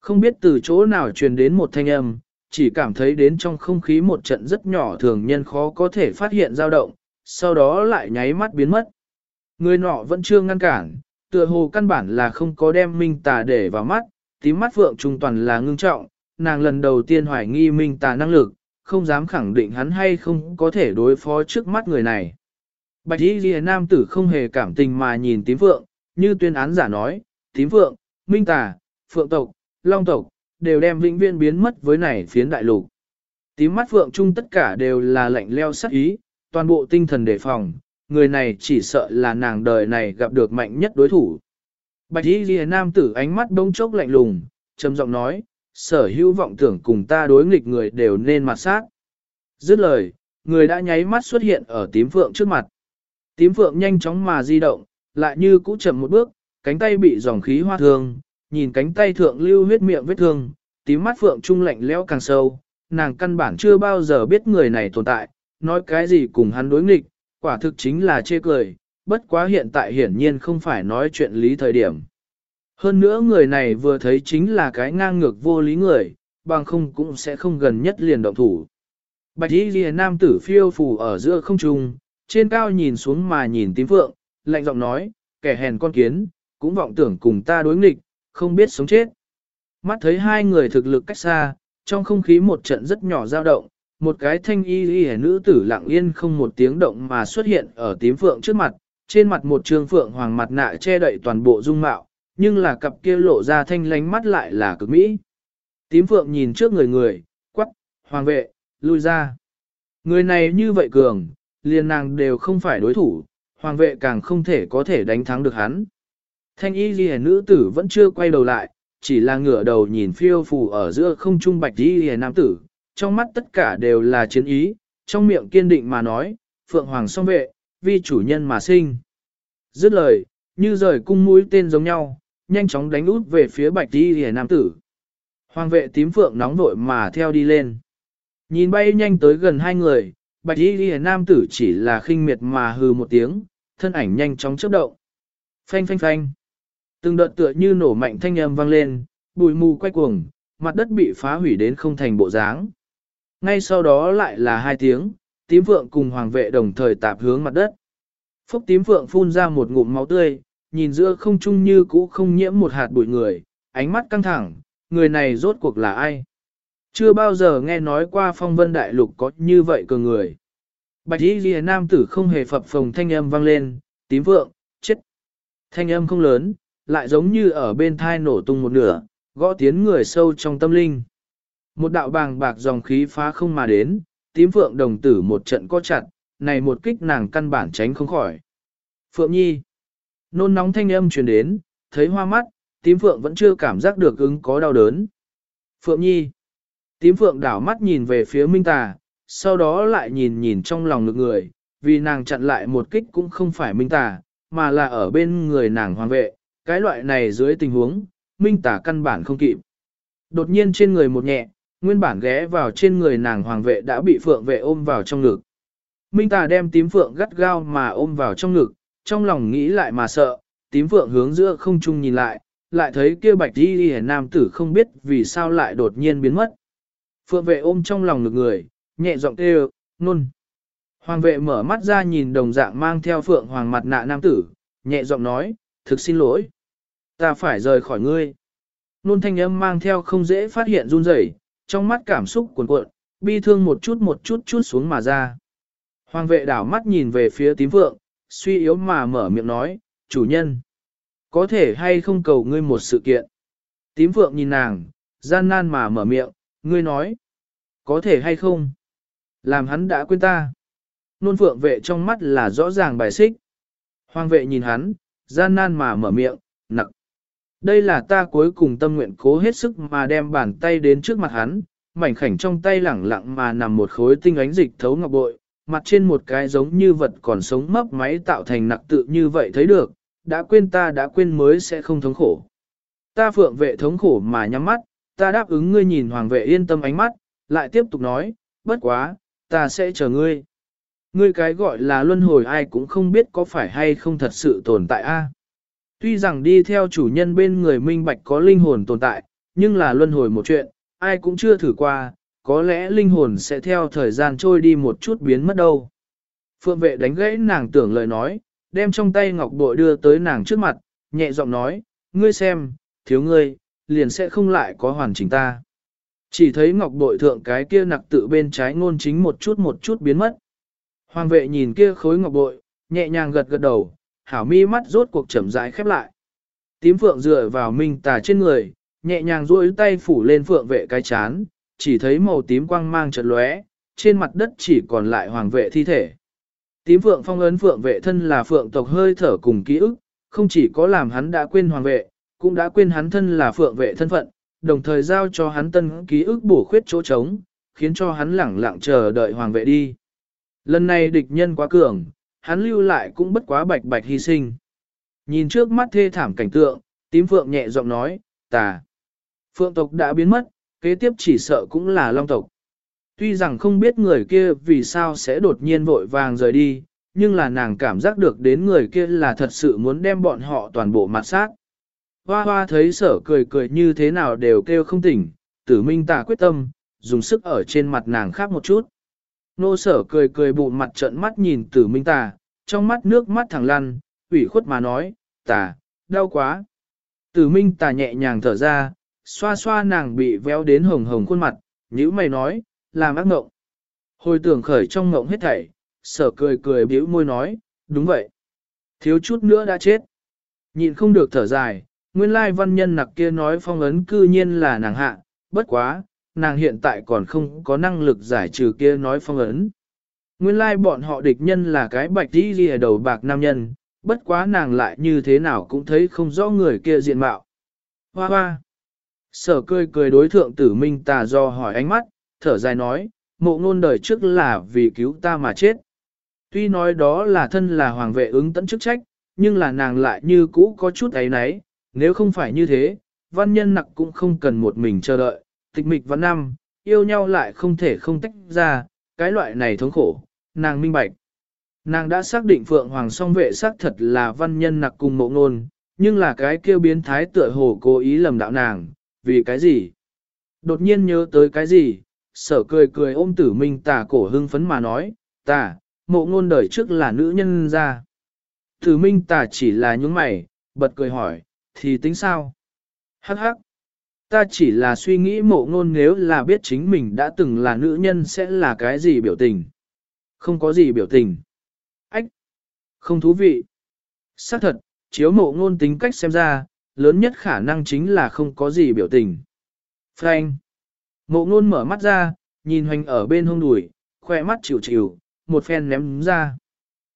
không biết từ chỗ nào truyền đến một thanh âm, chỉ cảm thấy đến trong không khí một trận rất nhỏ thường nhân khó có thể phát hiện dao động, sau đó lại nháy mắt biến mất. Người nọ vẫn chưa ngăn cản, tựa hồ căn bản là không có đem minh tà để vào mắt, tím mắt phượng trung toàn là ngưng trọng, nàng lần đầu tiên hoài nghi minh tà năng lực, không dám khẳng định hắn hay không có thể đối phó trước mắt người này. Bạch y ghi nam tử không hề cảm tình mà nhìn tím vượng, như tuyên án giả nói, tím vượng, minh tà, phượng tộc, long tộc, đều đem vĩnh viên biến mất với này phiến đại lục. Tím mắt phượng trung tất cả đều là lạnh leo sắc ý, toàn bộ tinh thần đề phòng, người này chỉ sợ là nàng đời này gặp được mạnh nhất đối thủ. Bạch y ghi nam tử ánh mắt đông chốc lạnh lùng, trầm giọng nói, sở hữu vọng tưởng cùng ta đối nghịch người đều nên mặt sát. Dứt lời, người đã nháy mắt xuất hiện ở tím phượng trước mặt. Tím phượng nhanh chóng mà di động, lại như cũ chậm một bước, cánh tay bị dòng khí hoa thương, nhìn cánh tay thượng lưu huyết miệng vết thương, tím mắt phượng trung lạnh lẽo càng sâu, nàng căn bản chưa bao giờ biết người này tồn tại, nói cái gì cùng hắn đối nghịch, quả thực chính là chê cười, bất quá hiện tại hiển nhiên không phải nói chuyện lý thời điểm. Hơn nữa người này vừa thấy chính là cái ngang ngược vô lý người, bằng không cũng sẽ không gần nhất liền động thủ. Bạch y lìa nam tử phiêu phù ở giữa không trung, trên cao nhìn xuống mà nhìn tím phượng, lạnh giọng nói, kẻ hèn con kiến, cũng vọng tưởng cùng ta đối nghịch, không biết sống chết. Mắt thấy hai người thực lực cách xa, trong không khí một trận rất nhỏ dao động, một cái thanh y y nữ tử lặng yên không một tiếng động mà xuất hiện ở tím phượng trước mặt, trên mặt một trường phượng hoàng mặt nạ che đậy toàn bộ dung mạo, nhưng là cặp kia lộ ra thanh lánh mắt lại là cực mỹ. Tím phượng nhìn trước người người, quắc, hoàng vệ, lui ra. Người này như vậy cường, liền nàng đều không phải đối thủ, hoàng vệ càng không thể có thể đánh thắng được hắn. Thanh y ghi nữ tử vẫn chưa quay đầu lại, chỉ là ngửa đầu nhìn phiêu phù ở giữa không trung bạch y ghi nam tử, trong mắt tất cả đều là chiến ý, trong miệng kiên định mà nói, phượng hoàng song vệ, vì chủ nhân mà sinh. Dứt lời, như rời cung mũi tên giống nhau, nhanh chóng đánh út về phía bạch đi hề nam tử. Hoàng vệ tím phượng nóng vội mà theo đi lên. Nhìn bay nhanh tới gần hai người, bạch đi hề nam tử chỉ là khinh miệt mà hừ một tiếng, thân ảnh nhanh chóng chớp động. Phanh phanh phanh. Từng đợt tựa như nổ mạnh thanh âm vang lên, bụi mù quay cuồng, mặt đất bị phá hủy đến không thành bộ dáng. Ngay sau đó lại là hai tiếng, tím phượng cùng hoàng vệ đồng thời tạp hướng mặt đất. Phúc tím phượng phun ra một ngụm máu tươi, nhìn giữa không trung như cũ không nhiễm một hạt bụi người, ánh mắt căng thẳng, người này rốt cuộc là ai? Chưa bao giờ nghe nói qua phong vân đại lục có như vậy cường người. Bạch y ghi nam tử không hề phập phồng thanh âm vang lên, tím vượng, chết. Thanh âm không lớn, lại giống như ở bên thai nổ tung một nửa, gõ tiến người sâu trong tâm linh. Một đạo bàng bạc dòng khí phá không mà đến, tím vượng đồng tử một trận co chặt, này một kích nàng căn bản tránh không khỏi. Phượng Nhi. Nôn nóng thanh âm truyền đến, thấy hoa mắt, tím phượng vẫn chưa cảm giác được ứng có đau đớn. Phượng Nhi. Tím phượng đảo mắt nhìn về phía Minh Tà, sau đó lại nhìn nhìn trong lòng ngực người, vì nàng chặn lại một kích cũng không phải Minh Tà, mà là ở bên người nàng hoàng vệ, cái loại này dưới tình huống, Minh Tà căn bản không kịp. Đột nhiên trên người một nhẹ, nguyên bản ghé vào trên người nàng hoàng vệ đã bị phượng vệ ôm vào trong ngực. Minh Tà đem tím phượng gắt gao mà ôm vào trong ngực, trong lòng nghĩ lại mà sợ, tím vượng hướng giữa không trung nhìn lại, lại thấy kia bạch đi đi nam tử không biết vì sao lại đột nhiên biến mất. Phượng vệ ôm trong lòng ngực người, nhẹ giọng kêu, nôn. Hoàng vệ mở mắt ra nhìn đồng dạng mang theo phượng hoàng mặt nạ nam tử, nhẹ giọng nói, thực xin lỗi. Ta phải rời khỏi ngươi. Nôn thanh âm mang theo không dễ phát hiện run rẩy, trong mắt cảm xúc cuồn cuộn, bi thương một chút một chút chút xuống mà ra. Hoàng vệ đảo mắt nhìn về phía tím vượng suy yếu mà mở miệng nói, chủ nhân. Có thể hay không cầu ngươi một sự kiện. Tím phượng nhìn nàng, gian nan mà mở miệng, ngươi nói. Có thể hay không? Làm hắn đã quên ta. Nôn phượng vệ trong mắt là rõ ràng bài xích. Hoàng vệ nhìn hắn, gian nan mà mở miệng, nặng. Đây là ta cuối cùng tâm nguyện cố hết sức mà đem bàn tay đến trước mặt hắn, mảnh khảnh trong tay lẳng lặng mà nằm một khối tinh ánh dịch thấu ngọc bội, mặt trên một cái giống như vật còn sống mấp máy tạo thành nặc tự như vậy thấy được, đã quên ta đã quên mới sẽ không thống khổ. Ta phượng vệ thống khổ mà nhắm mắt, ta đáp ứng ngươi nhìn hoàng vệ yên tâm ánh mắt, lại tiếp tục nói, bất quá, ta sẽ chờ ngươi. Ngươi cái gọi là luân hồi ai cũng không biết có phải hay không thật sự tồn tại a. Tuy rằng đi theo chủ nhân bên người minh bạch có linh hồn tồn tại, nhưng là luân hồi một chuyện, ai cũng chưa thử qua, có lẽ linh hồn sẽ theo thời gian trôi đi một chút biến mất đâu. Phượng vệ đánh gãy nàng tưởng lời nói, đem trong tay ngọc bội đưa tới nàng trước mặt, nhẹ giọng nói, ngươi xem, thiếu ngươi, liền sẽ không lại có hoàn chỉnh ta. Chỉ thấy ngọc bội thượng cái kia nặc tự bên trái ngôn chính một chút một chút biến mất. Hoàng vệ nhìn kia khối ngọc bội, nhẹ nhàng gật gật đầu, hảo mi mắt rốt cuộc chậm rãi khép lại. Tím phượng dựa vào minh tà trên người, nhẹ nhàng duỗi tay phủ lên phượng vệ cái chán, chỉ thấy màu tím quang mang chợt lóe, trên mặt đất chỉ còn lại hoàng vệ thi thể. Tím phượng phong ấn phượng vệ thân là phượng tộc hơi thở cùng ký ức, không chỉ có làm hắn đã quên hoàng vệ, cũng đã quên hắn thân là phượng vệ thân phận, đồng thời giao cho hắn tân ký ức bổ khuyết chỗ trống, khiến cho hắn lẳng lặng chờ đợi hoàng vệ đi. Lần này địch nhân quá cường, hắn lưu lại cũng bất quá bạch bạch hy sinh. Nhìn trước mắt thê thảm cảnh tượng, tím phượng nhẹ giọng nói, tà. Phượng tộc đã biến mất, kế tiếp chỉ sợ cũng là long tộc. Tuy rằng không biết người kia vì sao sẽ đột nhiên vội vàng rời đi, nhưng là nàng cảm giác được đến người kia là thật sự muốn đem bọn họ toàn bộ mặt sát. Hoa hoa thấy sở cười cười như thế nào đều kêu không tỉnh, tử minh tà quyết tâm, dùng sức ở trên mặt nàng khác một chút. Nô sở cười cười bụng mặt trợn mắt nhìn tử minh tà, trong mắt nước mắt thẳng lăn, ủy khuất mà nói, tà, đau quá. Tử minh tà nhẹ nhàng thở ra, xoa xoa nàng bị véo đến hồng hồng khuôn mặt, nhữ mày nói, làm ác ngộng. Hồi tưởng khởi trong ngộng hết thảy, sở cười cười bĩu môi nói, đúng vậy. Thiếu chút nữa đã chết. Nhìn không được thở dài, nguyên lai văn nhân nặc kia nói phong ấn cư nhiên là nàng hạ, bất quá, nàng hiện tại còn không có năng lực giải trừ kia nói phong ấn. Nguyên lai bọn họ địch nhân là cái bạch đi ghi đầu bạc nam nhân, bất quá nàng lại như thế nào cũng thấy không rõ người kia diện mạo. Hoa hoa! Sở cười cười đối thượng tử minh tà do hỏi ánh mắt, thở dài nói, mộ ngôn đời trước là vì cứu ta mà chết. Tuy nói đó là thân là hoàng vệ ứng tận chức trách, nhưng là nàng lại như cũ có chút ấy nấy, nếu không phải như thế, văn nhân nặc cũng không cần một mình chờ đợi, tịch mịch văn năm, yêu nhau lại không thể không tách ra, cái loại này thống khổ, nàng minh bạch. Nàng đã xác định Phượng Hoàng song vệ xác thật là văn nhân nặc cùng mộ ngôn, nhưng là cái kêu biến thái tựa hồ cố ý lầm đạo nàng, vì cái gì? Đột nhiên nhớ tới cái gì? Sở cười cười ôm tử minh tà cổ hưng phấn mà nói, tà, mộ ngôn đời trước là nữ nhân ra. Tử minh tà chỉ là những mày, bật cười hỏi, thì tính sao? Hắc hắc. Ta chỉ là suy nghĩ mộ ngôn nếu là biết chính mình đã từng là nữ nhân sẽ là cái gì biểu tình. Không có gì biểu tình. Ách. Không thú vị. xác thật, chiếu mộ ngôn tính cách xem ra, lớn nhất khả năng chính là không có gì biểu tình. Frank. Mộ ngôn mở mắt ra, nhìn hoành ở bên hông đùi, khoe mắt chịu chịu, một phen ném ra.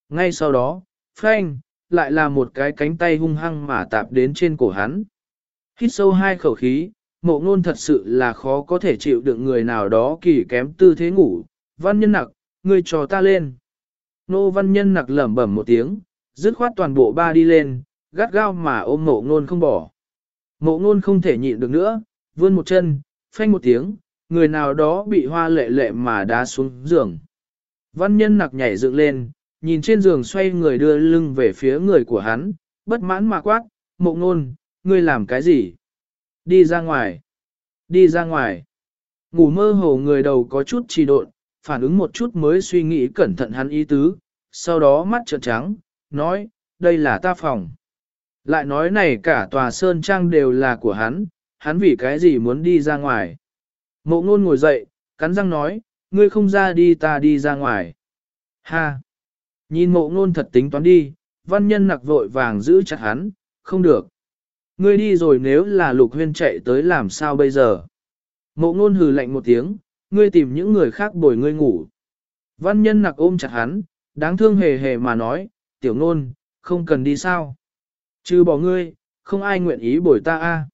Ngay sau đó, Frank, lại là một cái cánh tay hung hăng mà tạp đến trên cổ hắn. Hít sâu hai khẩu khí, mộ ngôn thật sự là khó có thể chịu đựng người nào đó kỳ kém tư thế ngủ. Văn nhân nặc, ngươi trò ta lên. Nô văn nhân nặc lẩm bẩm một tiếng, dứt khoát toàn bộ ba đi lên, gắt gao mà ôm mộ ngôn không bỏ. Mộ ngôn không thể nhịn được nữa, vươn một chân, phanh một tiếng, người nào đó bị hoa lệ lệ mà đá xuống giường. Văn nhân nặc nhảy dựng lên, nhìn trên giường xoay người đưa lưng về phía người của hắn, bất mãn mà quát, mộ ngôn, ngươi làm cái gì? Đi ra ngoài. Đi ra ngoài. Ngủ mơ hồ người đầu có chút trì độn, phản ứng một chút mới suy nghĩ cẩn thận hắn ý tứ, sau đó mắt trợn trắng, nói, đây là ta phòng. Lại nói này cả tòa sơn trang đều là của hắn, hắn vì cái gì muốn đi ra ngoài. Mộ ngôn ngồi dậy, cắn răng nói, ngươi không ra đi ta đi ra ngoài. Ha! Nhìn mộ ngôn thật tính toán đi, văn nhân nặc vội vàng giữ chặt hắn, không được. Ngươi đi rồi nếu là lục huyên chạy tới làm sao bây giờ? Mộ ngôn hừ lạnh một tiếng, ngươi tìm những người khác bồi ngươi ngủ. Văn nhân nặc ôm chặt hắn, đáng thương hề hề mà nói, tiểu ngôn, không cần đi sao? Chứ bỏ ngươi, không ai nguyện ý bồi ta a.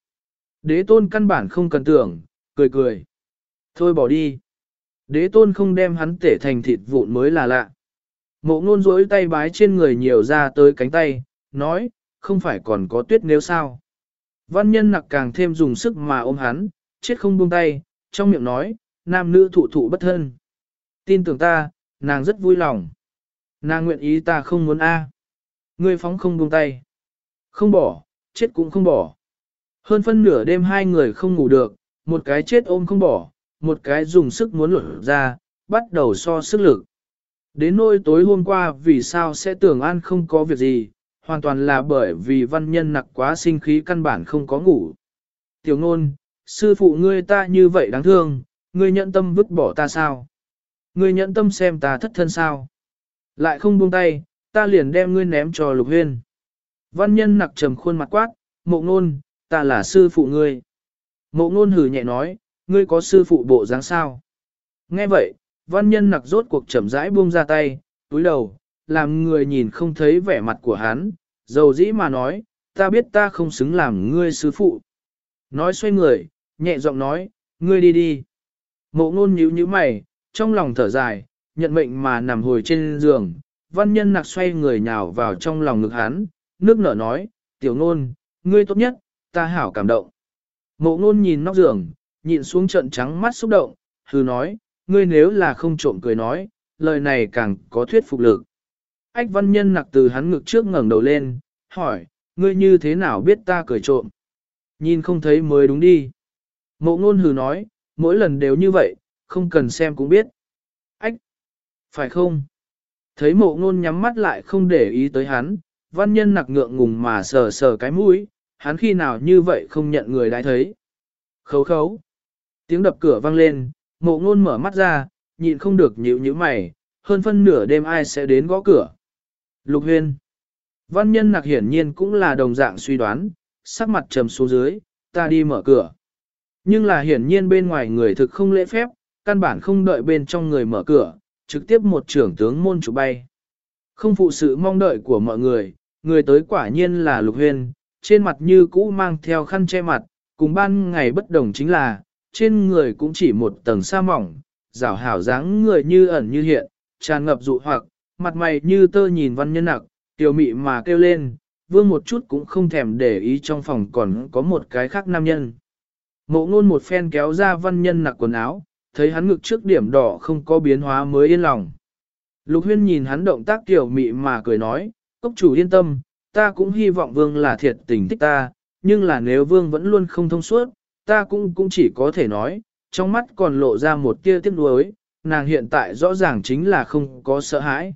Đế tôn căn bản không cần tưởng, cười cười. Thôi bỏ đi. Đế tôn không đem hắn tể thành thịt vụn mới là lạ. Mộ ngôn rỗi tay bái trên người nhiều ra tới cánh tay, nói, không phải còn có tuyết nếu sao. Văn nhân nặc càng thêm dùng sức mà ôm hắn, chết không buông tay, trong miệng nói, nam nữ thụ thụ bất thân. Tin tưởng ta, nàng rất vui lòng. Nàng nguyện ý ta không muốn a. Ngươi phóng không buông tay. Không bỏ, chết cũng không bỏ. Hơn phân nửa đêm hai người không ngủ được, một cái chết ôm không bỏ, một cái dùng sức muốn lột ra, bắt đầu so sức lực. Đến nỗi tối hôm qua vì sao sẽ tưởng an không có việc gì, hoàn toàn là bởi vì văn nhân nặc quá sinh khí căn bản không có ngủ. Tiểu ngôn, sư phụ ngươi ta như vậy đáng thương, ngươi nhận tâm vứt bỏ ta sao? Ngươi nhận tâm xem ta thất thân sao? Lại không buông tay, ta liền đem ngươi ném cho lục huyên. Văn nhân nặc trầm khuôn mặt quát, mộ ngôn, ta là sư phụ ngươi. Mộ ngôn hử nhẹ nói, ngươi có sư phụ bộ dáng sao? Nghe vậy, văn nhân nặc rốt cuộc chậm rãi buông ra tay, túi đầu, làm người nhìn không thấy vẻ mặt của hắn, dầu dĩ mà nói, ta biết ta không xứng làm ngươi sư phụ. Nói xoay người, nhẹ giọng nói, ngươi đi đi. Mộ ngôn nhíu nhíu mày, trong lòng thở dài, nhận mệnh mà nằm hồi trên giường, văn nhân nặc xoay người nhào vào trong lòng ngực hắn, nước nở nói, tiểu ngôn, ngươi tốt nhất, ta hảo cảm động. Mộ ngôn nhìn nóc giường, nhịn xuống trận trắng mắt xúc động, hừ nói, ngươi nếu là không trộm cười nói, lời này càng có thuyết phục lực. Ách văn nhân nặc từ hắn ngực trước ngẩng đầu lên, hỏi, ngươi như thế nào biết ta cười trộm? Nhìn không thấy mới đúng đi. Mộ ngôn hừ nói, mỗi lần đều như vậy, không cần xem cũng biết. Ách! Phải không? Thấy mộ ngôn nhắm mắt lại không để ý tới hắn, văn nhân nặc ngượng ngùng mà sờ sờ cái mũi, hắn khi nào như vậy không nhận người đã thấy. Khấu khấu. Tiếng đập cửa vang lên, mộ ngôn mở mắt ra, nhịn không được nhíu nhíu mày, hơn phân nửa đêm ai sẽ đến gõ cửa. Lục huyên. Văn nhân nặc hiển nhiên cũng là đồng dạng suy đoán, sắc mặt trầm xuống dưới, ta đi mở cửa. Nhưng là hiển nhiên bên ngoài người thực không lễ phép, căn bản không đợi bên trong người mở cửa, trực tiếp một trưởng tướng môn chủ bay. Không phụ sự mong đợi của mọi người, người tới quả nhiên là lục huyên, trên mặt như cũ mang theo khăn che mặt, cùng ban ngày bất đồng chính là, trên người cũng chỉ một tầng sa mỏng, rảo hảo dáng người như ẩn như hiện, tràn ngập dụ hoặc, mặt mày như tơ nhìn văn nhân nặc, tiểu mị mà kêu lên, vương một chút cũng không thèm để ý trong phòng còn có một cái khác nam nhân. Mộ ngôn một phen kéo ra văn nhân nặc quần áo, thấy hắn ngực trước điểm đỏ không có biến hóa mới yên lòng. Lục huyên nhìn hắn động tác tiểu mị mà cười nói, cốc chủ yên tâm, ta cũng hy vọng vương là thiệt tình thích ta, nhưng là nếu vương vẫn luôn không thông suốt, ta cũng cũng chỉ có thể nói, trong mắt còn lộ ra một tia tiếc nuối, nàng hiện tại rõ ràng chính là không có sợ hãi.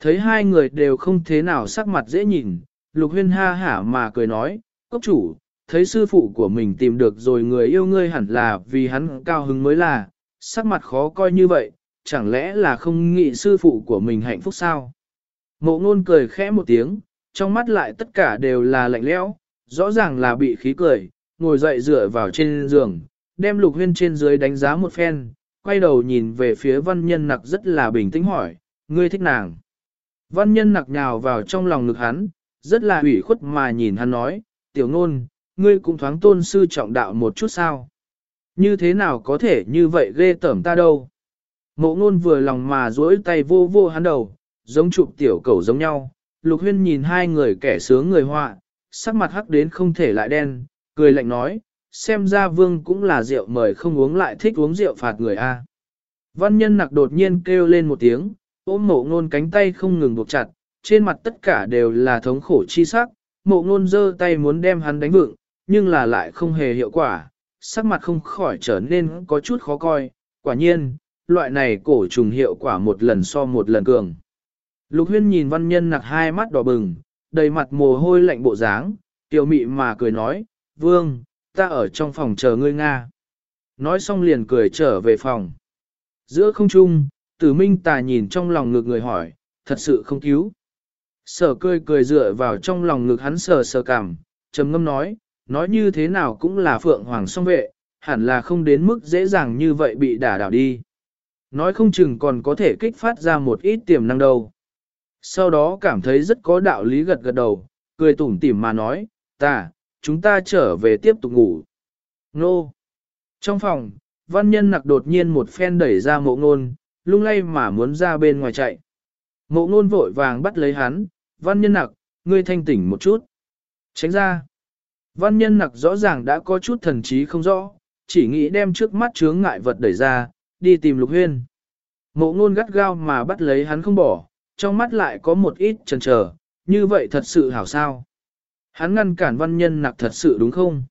Thấy hai người đều không thế nào sắc mặt dễ nhìn, lục huyên ha hả mà cười nói, cốc chủ, thấy sư phụ của mình tìm được rồi người yêu ngươi hẳn là vì hắn cao hứng mới là, sắc mặt khó coi như vậy, chẳng lẽ là không nghĩ sư phụ của mình hạnh phúc sao? Mộ ngôn cười khẽ một tiếng, trong mắt lại tất cả đều là lạnh lẽo, rõ ràng là bị khí cười, ngồi dậy dựa vào trên giường, đem lục huyên trên dưới đánh giá một phen, quay đầu nhìn về phía văn nhân nặc rất là bình tĩnh hỏi, ngươi thích nàng. Văn nhân nặc nhào vào trong lòng ngực hắn, rất là ủy khuất mà nhìn hắn nói, tiểu ngôn, ngươi cũng thoáng tôn sư trọng đạo một chút sao. Như thế nào có thể như vậy ghê tởm ta đâu. Mộ ngôn vừa lòng mà duỗi tay vô vô hắn đầu, giống chụp tiểu cầu giống nhau. Lục huyên nhìn hai người kẻ sướng người họa, sắc mặt hắc đến không thể lại đen, cười lạnh nói, xem ra vương cũng là rượu mời không uống lại thích uống rượu phạt người a. Văn nhân nặc đột nhiên kêu lên một tiếng, ôm mộ ngôn cánh tay không ngừng buộc chặt, trên mặt tất cả đều là thống khổ chi sắc, mộ ngôn giơ tay muốn đem hắn đánh vựng, nhưng là lại không hề hiệu quả, sắc mặt không khỏi trở nên có chút khó coi, quả nhiên, loại này cổ trùng hiệu quả một lần so một lần cường. Lục huyên nhìn văn nhân nặc hai mắt đỏ bừng, đầy mặt mồ hôi lạnh bộ dáng, tiểu mị mà cười nói, vương, ta ở trong phòng chờ ngươi Nga. Nói xong liền cười trở về phòng. Giữa không trung, tử minh tà nhìn trong lòng ngực người hỏi, thật sự không cứu. Sở cười cười dựa vào trong lòng ngực hắn sờ sờ cảm, trầm ngâm nói, nói như thế nào cũng là phượng hoàng song vệ, hẳn là không đến mức dễ dàng như vậy bị đả đảo đi. Nói không chừng còn có thể kích phát ra một ít tiềm năng đâu. Sau đó cảm thấy rất có đạo lý gật gật đầu, cười tủm tỉm mà nói, ta, chúng ta trở về tiếp tục ngủ. Nô! Trong phòng, văn nhân nặc đột nhiên một phen đẩy ra mộ ngôn, lung lay mà muốn ra bên ngoài chạy. Mộ ngôn vội vàng bắt lấy hắn, văn nhân nặc, ngươi thanh tỉnh một chút. Tránh ra. Văn nhân nặc rõ ràng đã có chút thần trí không rõ, chỉ nghĩ đem trước mắt chướng ngại vật đẩy ra, đi tìm lục huyên. Mộ ngôn gắt gao mà bắt lấy hắn không bỏ, trong mắt lại có một ít chần chờ, như vậy thật sự hảo sao. Hắn ngăn cản văn nhân nặc thật sự đúng không?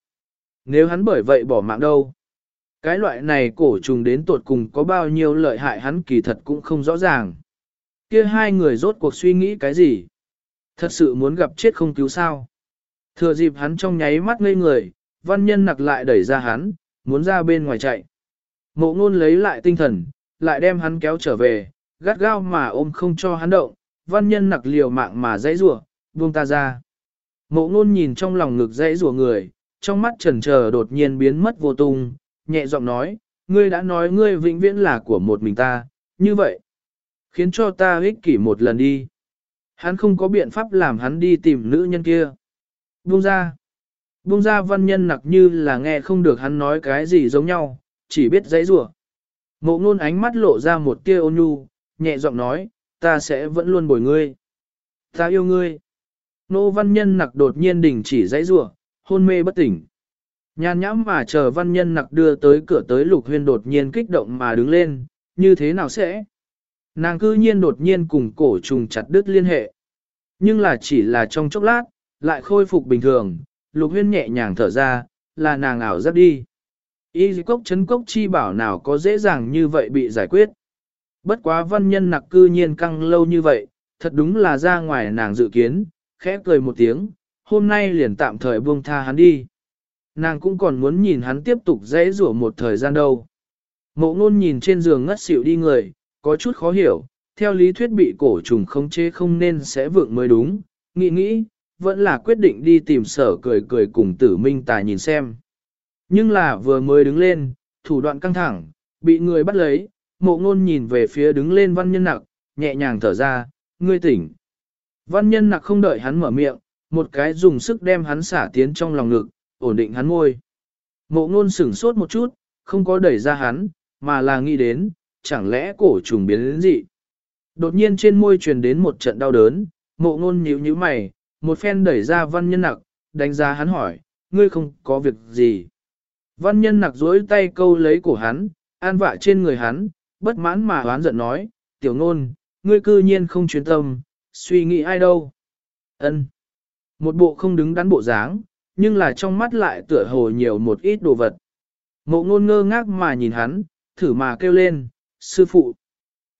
Nếu hắn bởi vậy bỏ mạng đâu? Cái loại này cổ trùng đến tột cùng có bao nhiêu lợi hại hắn kỳ thật cũng không rõ ràng. Kia hai người rốt cuộc suy nghĩ cái gì? Thật sự muốn gặp chết không cứu sao? Thừa dịp hắn trong nháy mắt ngây người, văn nhân nặc lại đẩy ra hắn, muốn ra bên ngoài chạy. Mộ ngôn lấy lại tinh thần, lại đem hắn kéo trở về, gắt gao mà ôm không cho hắn động, văn nhân nặc liều mạng mà dãy rủa buông ta ra. Mộ ngôn nhìn trong lòng ngực dãy rủa người, trong mắt trần chờ đột nhiên biến mất vô tung, nhẹ giọng nói, ngươi đã nói ngươi vĩnh viễn là của một mình ta, như vậy. Khiến cho ta ích kỷ một lần đi. Hắn không có biện pháp làm hắn đi tìm nữ nhân kia. Buông ra. Buông ra văn nhân nặc như là nghe không được hắn nói cái gì giống nhau, chỉ biết dãy rủa. Mộ ngôn ánh mắt lộ ra một tia ôn nhu, nhẹ giọng nói, ta sẽ vẫn luôn bồi ngươi. Ta yêu ngươi. Nô văn nhân nặc đột nhiên đình chỉ dãy rủa, hôn mê bất tỉnh. Nhàn nhãm mà chờ văn nhân nặc đưa tới cửa tới lục huyên đột nhiên kích động mà đứng lên, như thế nào sẽ? Nàng cư nhiên đột nhiên cùng cổ trùng chặt đứt liên hệ. Nhưng là chỉ là trong chốc lát, lại khôi phục bình thường, lục huyên nhẹ nhàng thở ra, là nàng ảo giáp đi. Y cốc chấn cốc chi bảo nào có dễ dàng như vậy bị giải quyết. Bất quá văn nhân nặc cư nhiên căng lâu như vậy, thật đúng là ra ngoài nàng dự kiến, khẽ cười một tiếng, hôm nay liền tạm thời buông tha hắn đi. Nàng cũng còn muốn nhìn hắn tiếp tục dễ rủa một thời gian đâu. Mộ ngôn nhìn trên giường ngất xỉu đi người, có chút khó hiểu, theo lý thuyết bị cổ trùng không chế không nên sẽ vượng mới đúng, nghĩ nghĩ, vẫn là quyết định đi tìm sở cười cười cùng tử minh tài nhìn xem. Nhưng là vừa mới đứng lên, thủ đoạn căng thẳng, bị người bắt lấy, mộ ngôn nhìn về phía đứng lên văn nhân nặc, nhẹ nhàng thở ra, ngươi tỉnh. Văn nhân nặc không đợi hắn mở miệng, một cái dùng sức đem hắn xả tiến trong lòng ngực, ổn định hắn môi. Mộ ngôn sửng sốt một chút, không có đẩy ra hắn, mà là nghĩ đến, chẳng lẽ cổ trùng biến đến gì. Đột nhiên trên môi truyền đến một trận đau đớn, mộ ngôn nhíu nhíu mày, một phen đẩy ra văn nhân nặc, đánh giá hắn hỏi, ngươi không có việc gì. Văn nhân nặc dối tay câu lấy cổ hắn, an vạ trên người hắn, bất mãn mà oán giận nói, tiểu ngôn, ngươi cư nhiên không chuyên tâm, suy nghĩ ai đâu. ân Một bộ không đứng đắn bộ dáng, nhưng là trong mắt lại tựa hồ nhiều một ít đồ vật. Mộ ngôn ngơ ngác mà nhìn hắn, thử mà kêu lên, sư phụ.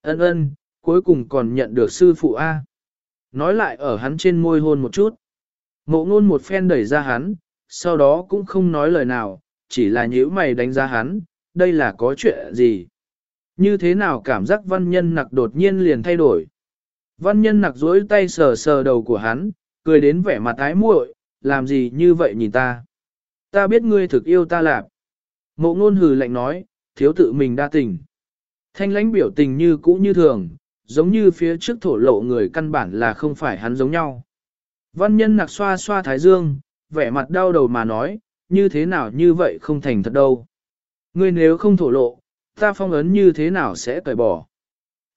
Ân ân, cuối cùng còn nhận được sư phụ A. Nói lại ở hắn trên môi hôn một chút. Mộ ngôn một phen đẩy ra hắn, sau đó cũng không nói lời nào, chỉ là nhíu mày đánh giá hắn, đây là có chuyện gì. Như thế nào cảm giác văn nhân nặc đột nhiên liền thay đổi. Văn nhân nặc duỗi tay sờ sờ đầu của hắn, cười đến vẻ mặt ái muội, làm gì như vậy nhìn ta. Ta biết ngươi thực yêu ta lạp. Mộ ngôn hừ lạnh nói, thiếu tự mình đa tình. Thanh lãnh biểu tình như cũ như thường, giống như phía trước thổ lộ người căn bản là không phải hắn giống nhau. Văn nhân nặc xoa xoa thái dương, vẻ mặt đau đầu mà nói, như thế nào như vậy không thành thật đâu. Ngươi nếu không thổ lộ, ta phong ấn như thế nào sẽ cởi bỏ.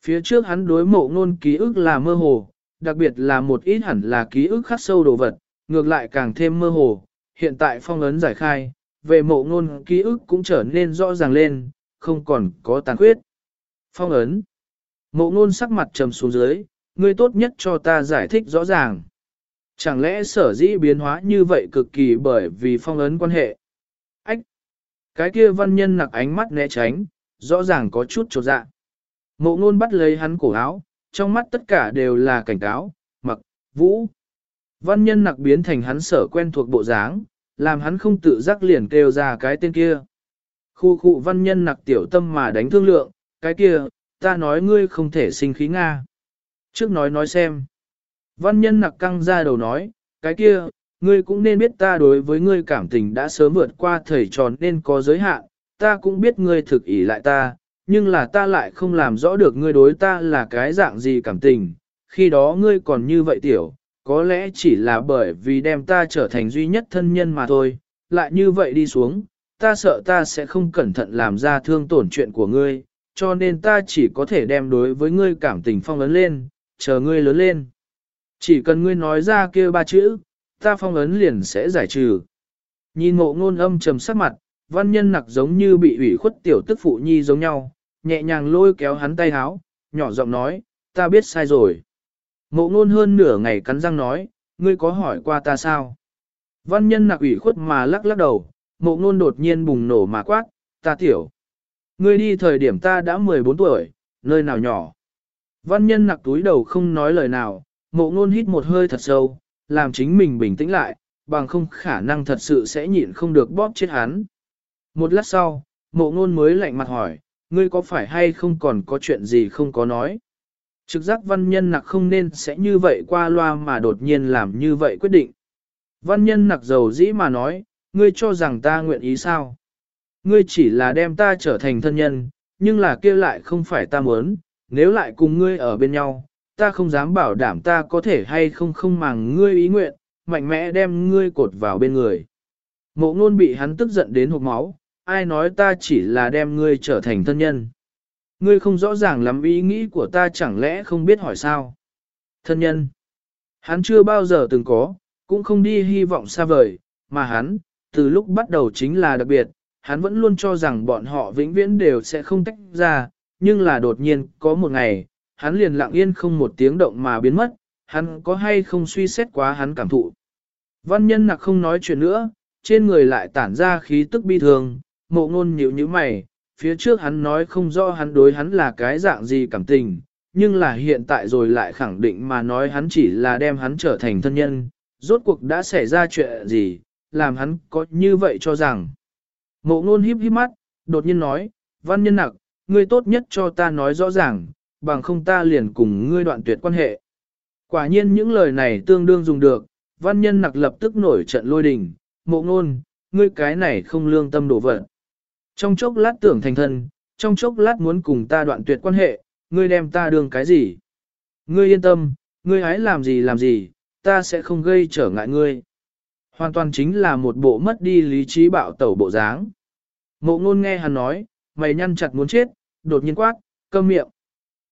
Phía trước hắn đối mộ ngôn ký ức là mơ hồ, đặc biệt là một ít hẳn là ký ức khắc sâu đồ vật, ngược lại càng thêm mơ hồ. Hiện tại phong ấn giải khai, về mộ ngôn ký ức cũng trở nên rõ ràng lên, không còn có tàn khuyết. Phong ấn. Mộ ngôn sắc mặt trầm xuống dưới, ngươi tốt nhất cho ta giải thích rõ ràng. Chẳng lẽ sở dĩ biến hóa như vậy cực kỳ bởi vì phong ấn quan hệ? Ách! Cái kia văn nhân nặc ánh mắt né tránh, rõ ràng có chút trột dạ. Mộ ngôn bắt lấy hắn cổ áo, trong mắt tất cả đều là cảnh cáo, mặc, vũ. Văn nhân nặc biến thành hắn sở quen thuộc bộ dáng, làm hắn không tự giác liền kêu ra cái tên kia. Khu khu văn nhân nặc tiểu tâm mà đánh thương lượng, cái kia, ta nói ngươi không thể sinh khí Nga. Trước nói nói xem. Văn nhân nặc căng ra đầu nói, cái kia, ngươi cũng nên biết ta đối với ngươi cảm tình đã sớm vượt qua thời tròn nên có giới hạn, ta cũng biết ngươi thực ý lại ta, nhưng là ta lại không làm rõ được ngươi đối ta là cái dạng gì cảm tình, khi đó ngươi còn như vậy tiểu, có lẽ chỉ là bởi vì đem ta trở thành duy nhất thân nhân mà thôi, lại như vậy đi xuống, ta sợ ta sẽ không cẩn thận làm ra thương tổn chuyện của ngươi, cho nên ta chỉ có thể đem đối với ngươi cảm tình phong ấn lên, chờ ngươi lớn lên. Chỉ cần ngươi nói ra kia ba chữ, ta phong ấn liền sẽ giải trừ. Nhìn ngộ ngôn âm trầm sắc mặt, văn nhân nặc giống như bị ủy khuất tiểu tức phụ nhi giống nhau, nhẹ nhàng lôi kéo hắn tay háo, nhỏ giọng nói, ta biết sai rồi. Mộ ngôn hơn nửa ngày cắn răng nói, ngươi có hỏi qua ta sao? Văn nhân nặc ủy khuất mà lắc lắc đầu, mộ ngôn đột nhiên bùng nổ mà quát, ta tiểu. Ngươi đi thời điểm ta đã 14 tuổi, nơi nào nhỏ. Văn nhân nặc túi đầu không nói lời nào, mộ ngôn hít một hơi thật sâu, làm chính mình bình tĩnh lại, bằng không khả năng thật sự sẽ nhịn không được bóp chết hắn. Một lát sau, mộ ngôn mới lạnh mặt hỏi, ngươi có phải hay không còn có chuyện gì không có nói? Trực giác văn nhân nặc không nên sẽ như vậy qua loa mà đột nhiên làm như vậy quyết định. Văn nhân nặc dầu dĩ mà nói, ngươi cho rằng ta nguyện ý sao? Ngươi chỉ là đem ta trở thành thân nhân, nhưng là kia lại không phải ta muốn, nếu lại cùng ngươi ở bên nhau, ta không dám bảo đảm ta có thể hay không không màng ngươi ý nguyện, mạnh mẽ đem ngươi cột vào bên người. Mộ ngôn bị hắn tức giận đến hộp máu, ai nói ta chỉ là đem ngươi trở thành thân nhân. Ngươi không rõ ràng lắm ý nghĩ của ta chẳng lẽ không biết hỏi sao. Thân nhân. Hắn chưa bao giờ từng có, cũng không đi hy vọng xa vời, mà hắn, từ lúc bắt đầu chính là đặc biệt, hắn vẫn luôn cho rằng bọn họ vĩnh viễn đều sẽ không tách ra, nhưng là đột nhiên, có một ngày, hắn liền lặng yên không một tiếng động mà biến mất, hắn có hay không suy xét quá hắn cảm thụ. Văn nhân nặc không nói chuyện nữa, trên người lại tản ra khí tức bi thường, mộ ngôn nhíu nhíu mày, phía trước hắn nói không rõ hắn đối hắn là cái dạng gì cảm tình, nhưng là hiện tại rồi lại khẳng định mà nói hắn chỉ là đem hắn trở thành thân nhân, rốt cuộc đã xảy ra chuyện gì, làm hắn có như vậy cho rằng. Mộ ngôn híp híp mắt, đột nhiên nói, văn nhân nặc, ngươi tốt nhất cho ta nói rõ ràng, bằng không ta liền cùng ngươi đoạn tuyệt quan hệ. Quả nhiên những lời này tương đương dùng được, văn nhân nặc lập tức nổi trận lôi đình, mộ ngôn, ngươi cái này không lương tâm đổ vật. Trong chốc lát tưởng thành thân, trong chốc lát muốn cùng ta đoạn tuyệt quan hệ, ngươi đem ta đường cái gì? Ngươi yên tâm, ngươi hãy làm gì làm gì, ta sẽ không gây trở ngại ngươi. Hoàn toàn chính là một bộ mất đi lý trí bạo tẩu bộ dáng. Mộ ngôn nghe hắn nói, mày nhăn chặt muốn chết, đột nhiên quát, câm miệng.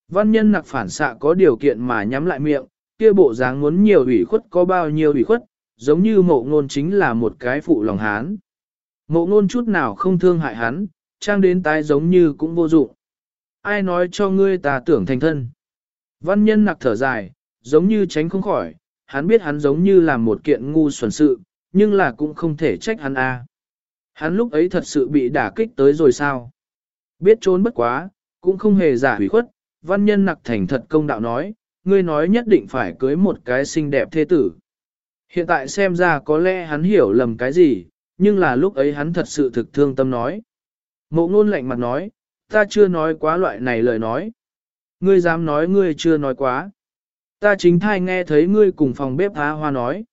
Văn nhân nặc phản xạ có điều kiện mà nhắm lại miệng, kia bộ dáng muốn nhiều ủy khuất có bao nhiêu ủy khuất, giống như mộ ngôn chính là một cái phụ lòng hán. Mộ ngôn chút nào không thương hại hắn, trang đến tái giống như cũng vô dụng. Ai nói cho ngươi ta tưởng thành thân. Văn nhân nặc thở dài, giống như tránh không khỏi, hắn biết hắn giống như là một kiện ngu xuẩn sự, nhưng là cũng không thể trách hắn a. À. Hắn lúc ấy thật sự bị đả kích tới rồi sao? Biết trốn bất quá, cũng không hề giả hủy khuất, văn nhân nặc thành thật công đạo nói, ngươi nói nhất định phải cưới một cái xinh đẹp thế tử. Hiện tại xem ra có lẽ hắn hiểu lầm cái gì, nhưng là lúc ấy hắn thật sự thực thương tâm nói. Mộ ngôn lạnh mặt nói, ta chưa nói quá loại này lời nói. Ngươi dám nói ngươi chưa nói quá. Ta chính thai nghe thấy ngươi cùng phòng bếp há hoa nói.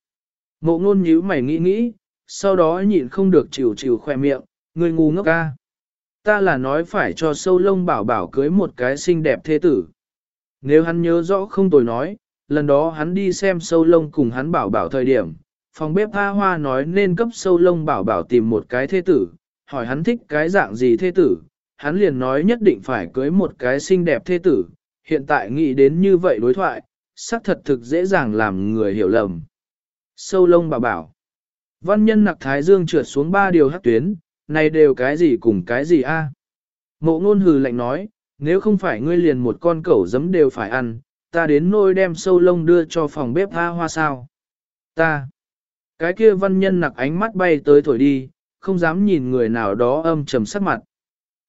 Mộ ngôn nhíu mày nghĩ nghĩ, sau đó nhịn không được chịu chịu khoe miệng, ngươi ngu ngốc ca. Ta là nói phải cho sâu lông bảo bảo cưới một cái xinh đẹp thế tử. Nếu hắn nhớ rõ không tồi nói, lần đó hắn đi xem sâu lông cùng hắn bảo bảo thời điểm, phòng bếp tha hoa nói nên cấp sâu lông bảo bảo tìm một cái thê tử, hỏi hắn thích cái dạng gì thê tử, hắn liền nói nhất định phải cưới một cái xinh đẹp thê tử, hiện tại nghĩ đến như vậy đối thoại, xác thật thực dễ dàng làm người hiểu lầm. Sâu lông bảo bảo. Văn nhân nặc thái dương trượt xuống ba điều hắc tuyến, này đều cái gì cùng cái gì a? Mộ ngôn hừ lạnh nói, nếu không phải ngươi liền một con cẩu giấm đều phải ăn, ta đến nôi đem sâu lông đưa cho phòng bếp tha hoa sao. Ta. Cái kia văn nhân nặc ánh mắt bay tới thổi đi, không dám nhìn người nào đó âm trầm sắc mặt.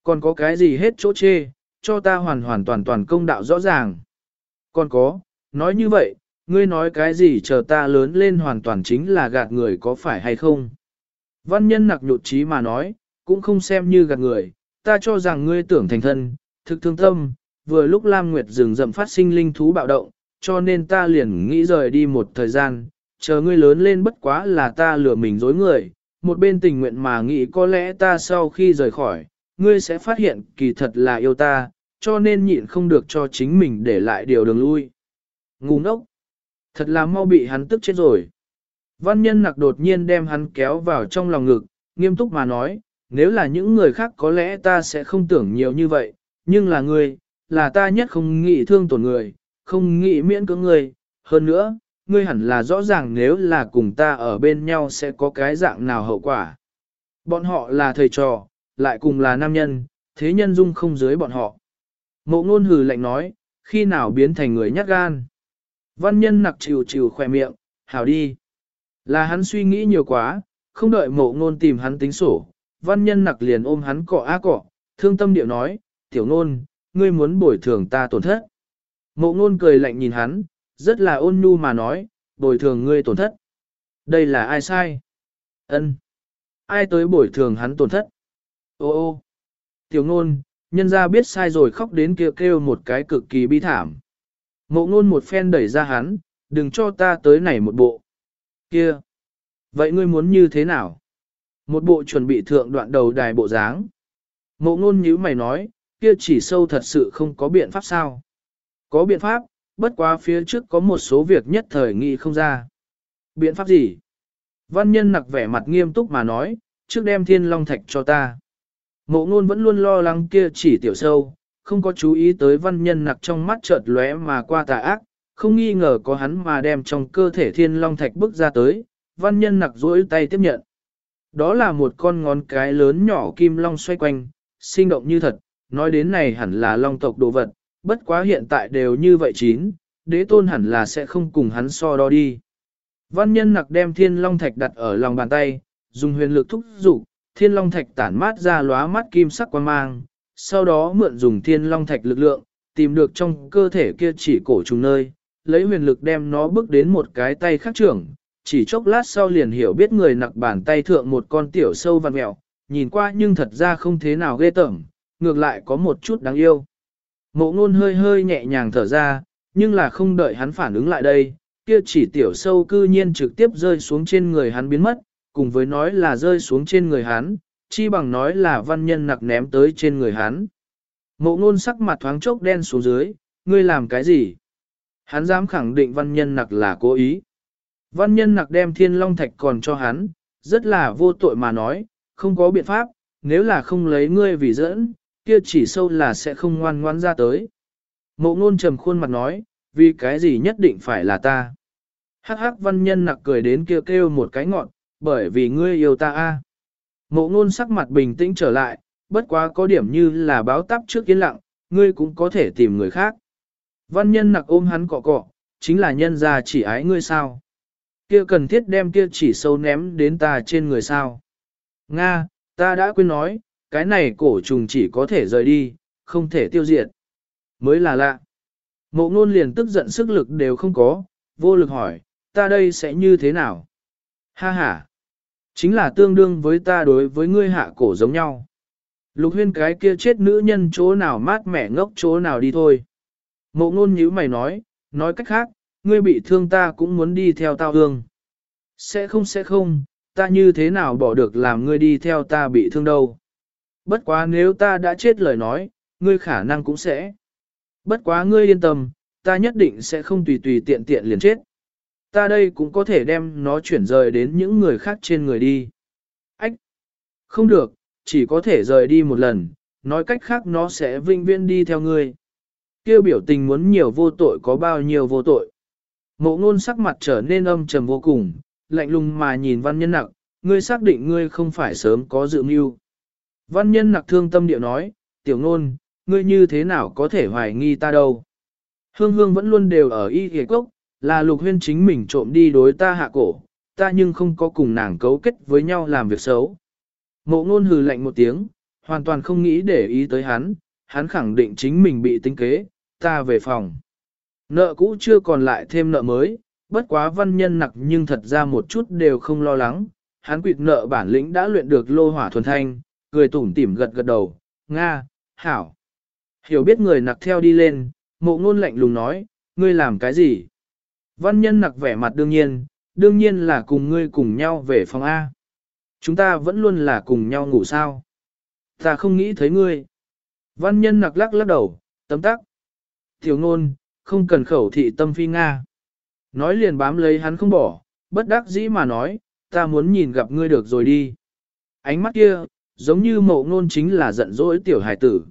Còn có cái gì hết chỗ chê, cho ta hoàn hoàn toàn toàn công đạo rõ ràng. Còn có, nói như vậy, ngươi nói cái gì chờ ta lớn lên hoàn toàn chính là gạt người có phải hay không? Văn nhân nặc nhụt chí mà nói, cũng không xem như gạt người, ta cho rằng ngươi tưởng thành thân, thực thương tâm, vừa lúc Lam Nguyệt rừng rậm phát sinh linh thú bạo động, cho nên ta liền nghĩ rời đi một thời gian, chờ ngươi lớn lên bất quá là ta lừa mình dối người, một bên tình nguyện mà nghĩ có lẽ ta sau khi rời khỏi, ngươi sẽ phát hiện kỳ thật là yêu ta, cho nên nhịn không được cho chính mình để lại điều đường lui. Ngu ngốc! Thật là mau bị hắn tức chết rồi. Văn nhân nặc đột nhiên đem hắn kéo vào trong lòng ngực, nghiêm túc mà nói, nếu là những người khác có lẽ ta sẽ không tưởng nhiều như vậy, nhưng là ngươi, là ta nhất không nghĩ thương tổn người, không nghĩ miễn cưỡng người, hơn nữa, ngươi hẳn là rõ ràng nếu là cùng ta ở bên nhau sẽ có cái dạng nào hậu quả. Bọn họ là thầy trò, lại cùng là nam nhân, thế nhân dung không dưới bọn họ. Mộ ngôn hừ lạnh nói, khi nào biến thành người nhát gan. Văn nhân nặc chịu chịu khỏe miệng, hảo đi. Là hắn suy nghĩ nhiều quá, không đợi mộ ngôn tìm hắn tính sổ. Văn nhân nặc liền ôm hắn cọ á cọ, thương tâm điệu nói, tiểu ngôn, ngươi muốn bồi thường ta tổn thất. Mộ ngôn cười lạnh nhìn hắn, rất là ôn nhu mà nói, bồi thường ngươi tổn thất. Đây là ai sai? Ân, Ai tới bồi thường hắn tổn thất? Ô ô! Tiểu ngôn, nhân ra biết sai rồi khóc đến kêu kêu một cái cực kỳ bi thảm. Mộ ngôn một phen đẩy ra hắn, đừng cho ta tới này một bộ. Kia! Vậy ngươi muốn như thế nào? Một bộ chuẩn bị thượng đoạn đầu đài bộ dáng. Mộ ngôn nhíu mày nói, kia chỉ sâu thật sự không có biện pháp sao? Có biện pháp, bất quá phía trước có một số việc nhất thời nghị không ra. Biện pháp gì? Văn nhân nặc vẻ mặt nghiêm túc mà nói, trước đem thiên long thạch cho ta. Mộ ngôn vẫn luôn lo lắng kia chỉ tiểu sâu, không có chú ý tới văn nhân nặc trong mắt chợt lóe mà qua tà ác, không nghi ngờ có hắn mà đem trong cơ thể thiên long thạch bước ra tới, văn nhân nặc duỗi tay tiếp nhận. Đó là một con ngón cái lớn nhỏ kim long xoay quanh, sinh động như thật, nói đến này hẳn là long tộc đồ vật, bất quá hiện tại đều như vậy chín, đế tôn hẳn là sẽ không cùng hắn so đo đi. Văn nhân nặc đem thiên long thạch đặt ở lòng bàn tay, dùng huyền lực thúc dục thiên long thạch tản mát ra lóa mắt kim sắc quang mang, sau đó mượn dùng thiên long thạch lực lượng, tìm được trong cơ thể kia chỉ cổ trùng nơi, lấy huyền lực đem nó bước đến một cái tay khác trưởng, chỉ chốc lát sau liền hiểu biết người nặc bàn tay thượng một con tiểu sâu văn mẹo, nhìn qua nhưng thật ra không thế nào ghê tởm, ngược lại có một chút đáng yêu. Mộ ngôn hơi hơi nhẹ nhàng thở ra, nhưng là không đợi hắn phản ứng lại đây, kia chỉ tiểu sâu cư nhiên trực tiếp rơi xuống trên người hắn biến mất, cùng với nói là rơi xuống trên người hắn, chi bằng nói là văn nhân nặc ném tới trên người hắn. Mộ ngôn sắc mặt thoáng chốc đen xuống dưới, ngươi làm cái gì? Hắn dám khẳng định văn nhân nặc là cố ý. Văn nhân nặc đem thiên long thạch còn cho hắn, rất là vô tội mà nói, không có biện pháp, nếu là không lấy ngươi vì dẫn, kia chỉ sâu là sẽ không ngoan ngoan ra tới. Mộ ngôn trầm khuôn mặt nói, vì cái gì nhất định phải là ta. Hắc hắc văn nhân nặc cười đến kêu kêu một cái ngọn, bởi vì ngươi yêu ta a. Mộ ngôn sắc mặt bình tĩnh trở lại, bất quá có điểm như là báo tắp trước yên lặng, ngươi cũng có thể tìm người khác. Văn nhân nặc ôm hắn cọ cọ, chính là nhân gia chỉ ái ngươi sao. Kia cần thiết đem kia chỉ sâu ném đến ta trên người sao. Nga, ta đã quên nói, cái này cổ trùng chỉ có thể rời đi, không thể tiêu diệt. Mới là lạ. Mộ ngôn liền tức giận sức lực đều không có, vô lực hỏi, ta đây sẽ như thế nào? Ha ha! Chính là tương đương với ta đối với ngươi hạ cổ giống nhau. Lục huyên cái kia chết nữ nhân chỗ nào mát mẻ ngốc chỗ nào đi thôi. Mộ ngôn nhíu mày nói, nói cách khác, ngươi bị thương ta cũng muốn đi theo tao hương. Sẽ không sẽ không, ta như thế nào bỏ được làm ngươi đi theo ta bị thương đâu. Bất quá nếu ta đã chết lời nói, ngươi khả năng cũng sẽ. Bất quá ngươi yên tâm, ta nhất định sẽ không tùy tùy tiện tiện liền chết. Ta đây cũng có thể đem nó chuyển rời đến những người khác trên người đi. Ách! Không được, chỉ có thể rời đi một lần, nói cách khác nó sẽ vinh viên đi theo ngươi. Kêu biểu tình muốn nhiều vô tội có bao nhiêu vô tội. Mộ ngôn sắc mặt trở nên âm trầm vô cùng, lạnh lùng mà nhìn văn nhân nặng. ngươi xác định ngươi không phải sớm có dự mưu. Văn nhân nặc thương tâm điệu nói, tiểu ngôn, ngươi như thế nào có thể hoài nghi ta đâu. Hương hương vẫn luôn đều ở y ghề cốc, là lục huyên chính mình trộm đi đối ta hạ cổ, ta nhưng không có cùng nàng cấu kết với nhau làm việc xấu. Mộ ngôn hừ lạnh một tiếng, hoàn toàn không nghĩ để ý tới hắn, hắn khẳng định chính mình bị tính kế, ta về phòng. Nợ cũ chưa còn lại thêm nợ mới, bất quá văn nhân nặc nhưng thật ra một chút đều không lo lắng, hắn quỵt nợ bản lĩnh đã luyện được lô hỏa thuần thanh, cười tủm tỉm gật gật đầu, Nga, Hảo. Hiểu biết người nặc theo đi lên, mộ ngôn lạnh lùng nói, ngươi làm cái gì? Văn nhân nặc vẻ mặt đương nhiên, đương nhiên là cùng ngươi cùng nhau về phòng A. Chúng ta vẫn luôn là cùng nhau ngủ sao? Ta không nghĩ thấy ngươi. Văn nhân nặc lắc lắc đầu, tấm tắc. Tiểu ngôn, không cần khẩu thị tâm phi Nga. Nói liền bám lấy hắn không bỏ, bất đắc dĩ mà nói, ta muốn nhìn gặp ngươi được rồi đi. Ánh mắt kia, giống như mộ ngôn chính là giận dỗi tiểu hải tử.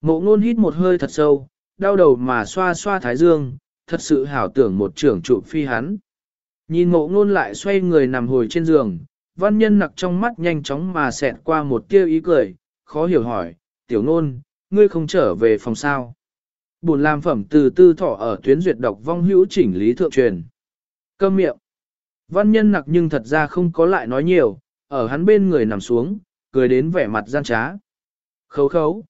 Mộ ngôn hít một hơi thật sâu, đau đầu mà xoa xoa thái dương, thật sự hảo tưởng một trưởng trụ phi hắn. Nhìn mộ ngôn lại xoay người nằm hồi trên giường, văn nhân nặc trong mắt nhanh chóng mà xẹt qua một tia ý cười, khó hiểu hỏi, tiểu ngôn, ngươi không trở về phòng sao. Buồn làm phẩm từ tư thọ ở tuyến duyệt đọc vong hữu chỉnh lý thượng truyền. Câm miệng. Văn nhân nặc nhưng thật ra không có lại nói nhiều, ở hắn bên người nằm xuống, cười đến vẻ mặt gian trá. Khấu khấu.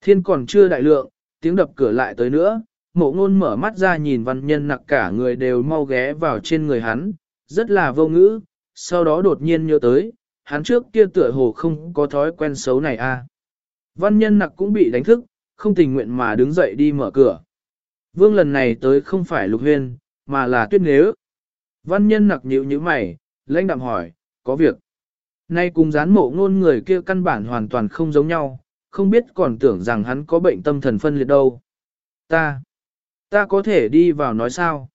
Thiên còn chưa đại lượng, tiếng đập cửa lại tới nữa, mộ ngôn mở mắt ra nhìn văn nhân nặc cả người đều mau ghé vào trên người hắn, rất là vô ngữ, sau đó đột nhiên nhớ tới, hắn trước kia tựa hồ không có thói quen xấu này a. À. Văn nhân nặc cũng bị đánh thức, không tình nguyện mà đứng dậy đi mở cửa. Vương lần này tới không phải lục huyên, mà là tuyết nếu. Văn nhân nặc nhíu như mày, lãnh đạm hỏi, có việc. Nay cùng gián mộ ngôn người kia căn bản hoàn toàn không giống nhau, không biết còn tưởng rằng hắn có bệnh tâm thần phân liệt đâu. Ta, ta có thể đi vào nói sao?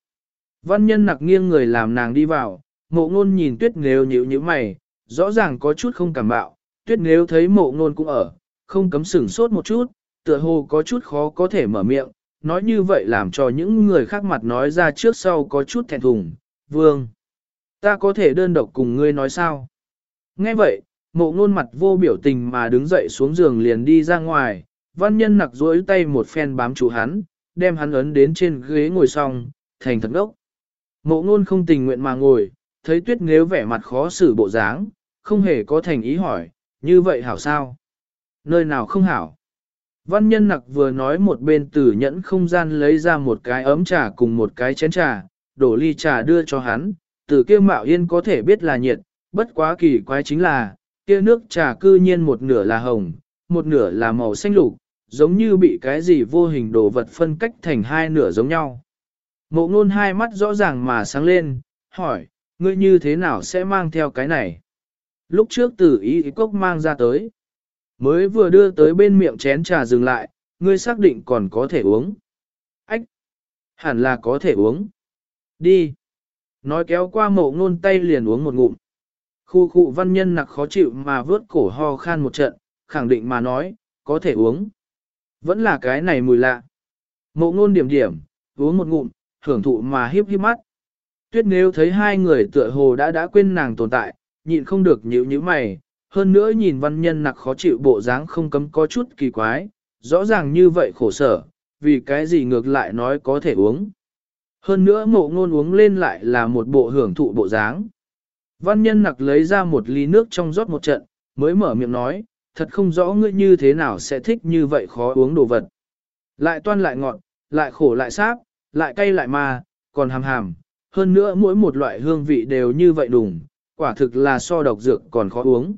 Văn nhân nặc nghiêng người làm nàng đi vào, mộ ngôn nhìn tuyết nếu nhíu như mày, rõ ràng có chút không cảm bạo, tuyết nếu thấy mộ ngôn cũng ở, không cấm sửng sốt một chút, tựa hồ có chút khó có thể mở miệng, nói như vậy làm cho những người khác mặt nói ra trước sau có chút thẹn thùng, vương. Ta có thể đơn độc cùng ngươi nói sao? Nghe vậy, mộ ngôn mặt vô biểu tình mà đứng dậy xuống giường liền đi ra ngoài, văn nhân nặc duỗi tay một phen bám chủ hắn, đem hắn ấn đến trên ghế ngồi xong, thành thật đốc. Mộ ngôn không tình nguyện mà ngồi, thấy tuyết nếu vẻ mặt khó xử bộ dáng, không hề có thành ý hỏi, như vậy hảo sao? Nơi nào không hảo? Văn nhân nặc vừa nói một bên tử nhẫn không gian lấy ra một cái ấm trà cùng một cái chén trà, đổ ly trà đưa cho hắn, từ kia mạo yên có thể biết là nhiệt, bất quá kỳ quái chính là, kia nước trà cư nhiên một nửa là hồng, một nửa là màu xanh lục, giống như bị cái gì vô hình đồ vật phân cách thành hai nửa giống nhau. Mộ ngôn hai mắt rõ ràng mà sáng lên, hỏi, ngươi như thế nào sẽ mang theo cái này? Lúc trước tử ý, ý cốc mang ra tới. Mới vừa đưa tới bên miệng chén trà dừng lại, ngươi xác định còn có thể uống. Ách! Hẳn là có thể uống. Đi! Nói kéo qua mộ ngôn tay liền uống một ngụm. Khu khu văn nhân nặc khó chịu mà vớt cổ ho khan một trận, khẳng định mà nói, có thể uống. Vẫn là cái này mùi lạ. Mộ ngôn điểm điểm, uống một ngụm, hưởng thụ mà hiếp hiếp mắt. Tuyết nếu thấy hai người tựa hồ đã đã quên nàng tồn tại, nhịn không được nhíu nhíu mày, hơn nữa nhìn văn nhân nặc khó chịu bộ dáng không cấm có chút kỳ quái, rõ ràng như vậy khổ sở, vì cái gì ngược lại nói có thể uống. Hơn nữa mộ ngôn uống lên lại là một bộ hưởng thụ bộ dáng. Văn nhân nặc lấy ra một ly nước trong rót một trận, mới mở miệng nói, thật không rõ ngươi như thế nào sẽ thích như vậy khó uống đồ vật. Lại toan lại ngọt, lại khổ lại sáp, lại cay lại ma, còn hàm hàm, hơn nữa mỗi một loại hương vị đều như vậy đủng, quả thực là so độc dược còn khó uống.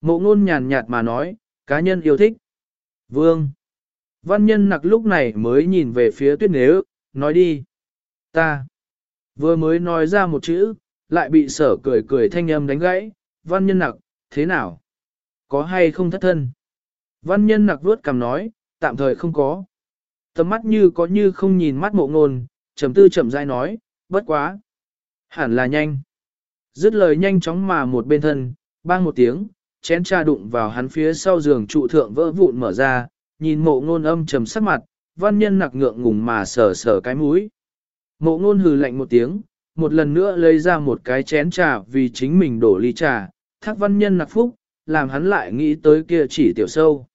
Mộ ngôn nhàn nhạt mà nói, cá nhân yêu thích. Vương. Văn nhân nặc lúc này mới nhìn về phía tuyết nếu, nói đi. Ta. Vừa mới nói ra một chữ, lại bị sở cười cười thanh âm đánh gãy. Văn nhân nặc, thế nào? Có hay không thất thân? Văn nhân nặc vuốt cằm nói, tạm thời không có. Tầm mắt như có như không nhìn mắt mộ ngôn, trầm tư chậm rãi nói, bất quá. Hẳn là nhanh. Dứt lời nhanh chóng mà một bên thân, bang một tiếng, chén trà đụng vào hắn phía sau giường trụ thượng vỡ vụn mở ra, nhìn mộ ngôn âm trầm sắc mặt, văn nhân nặc ngượng ngùng mà sờ sờ cái mũi. Mộ ngôn hừ lạnh một tiếng, một lần nữa lấy ra một cái chén trà vì chính mình đổ ly trà, thác văn nhân nặc phúc, làm hắn lại nghĩ tới kia chỉ tiểu sâu.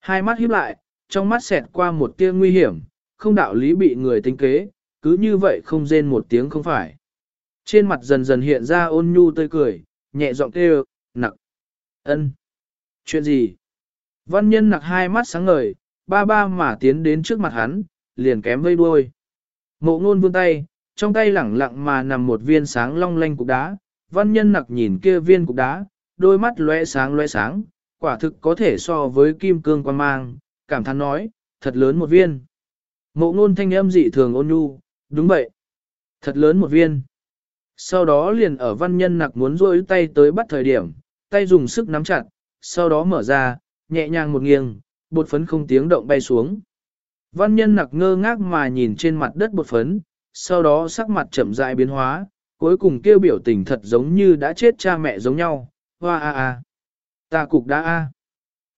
Hai mắt híp lại, trong mắt xẹt qua một tia nguy hiểm, không đạo lý bị người tính kế, cứ như vậy không rên một tiếng không phải. Trên mặt dần dần hiện ra ôn nhu tươi cười, nhẹ giọng kêu, nặc. ân, Chuyện gì? Văn nhân nặc hai mắt sáng ngời, ba ba mà tiến đến trước mặt hắn, liền kém vây đuôi. Mộ ngôn vươn tay, trong tay lẳng lặng mà nằm một viên sáng long lanh cục đá, văn nhân nặc nhìn kia viên cục đá, đôi mắt lóe sáng lóe sáng, quả thực có thể so với kim cương quan mang, cảm thán nói, thật lớn một viên. Mộ ngôn thanh âm dị thường ôn nhu, đúng vậy, thật lớn một viên. Sau đó liền ở văn nhân nặc muốn rôi tay tới bắt thời điểm, tay dùng sức nắm chặt, sau đó mở ra, nhẹ nhàng một nghiêng, bột phấn không tiếng động bay xuống. Văn nhân nặc ngơ ngác mà nhìn trên mặt đất bột phấn, sau đó sắc mặt chậm rãi biến hóa, cuối cùng kêu biểu tình thật giống như đã chết cha mẹ giống nhau, hoa a a. Ta cục đã a.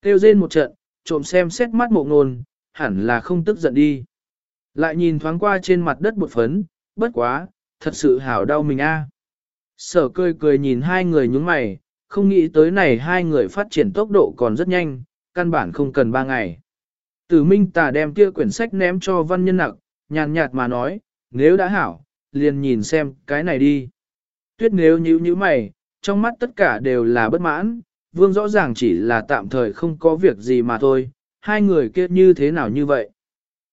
Kêu rên một trận, trộm xem xét mắt mộ ngôn, hẳn là không tức giận đi. Lại nhìn thoáng qua trên mặt đất bột phấn, bất quá, thật sự hảo đau mình a. Sở cười cười nhìn hai người nhúng mày, không nghĩ tới này hai người phát triển tốc độ còn rất nhanh, căn bản không cần ba ngày. Tử Minh Tà đem kia quyển sách ném cho văn nhân nặc, nhàn nhạt mà nói, nếu đã hảo, liền nhìn xem cái này đi. Tuyết nếu nhíu nhíu mày, trong mắt tất cả đều là bất mãn, vương rõ ràng chỉ là tạm thời không có việc gì mà thôi, hai người kia như thế nào như vậy.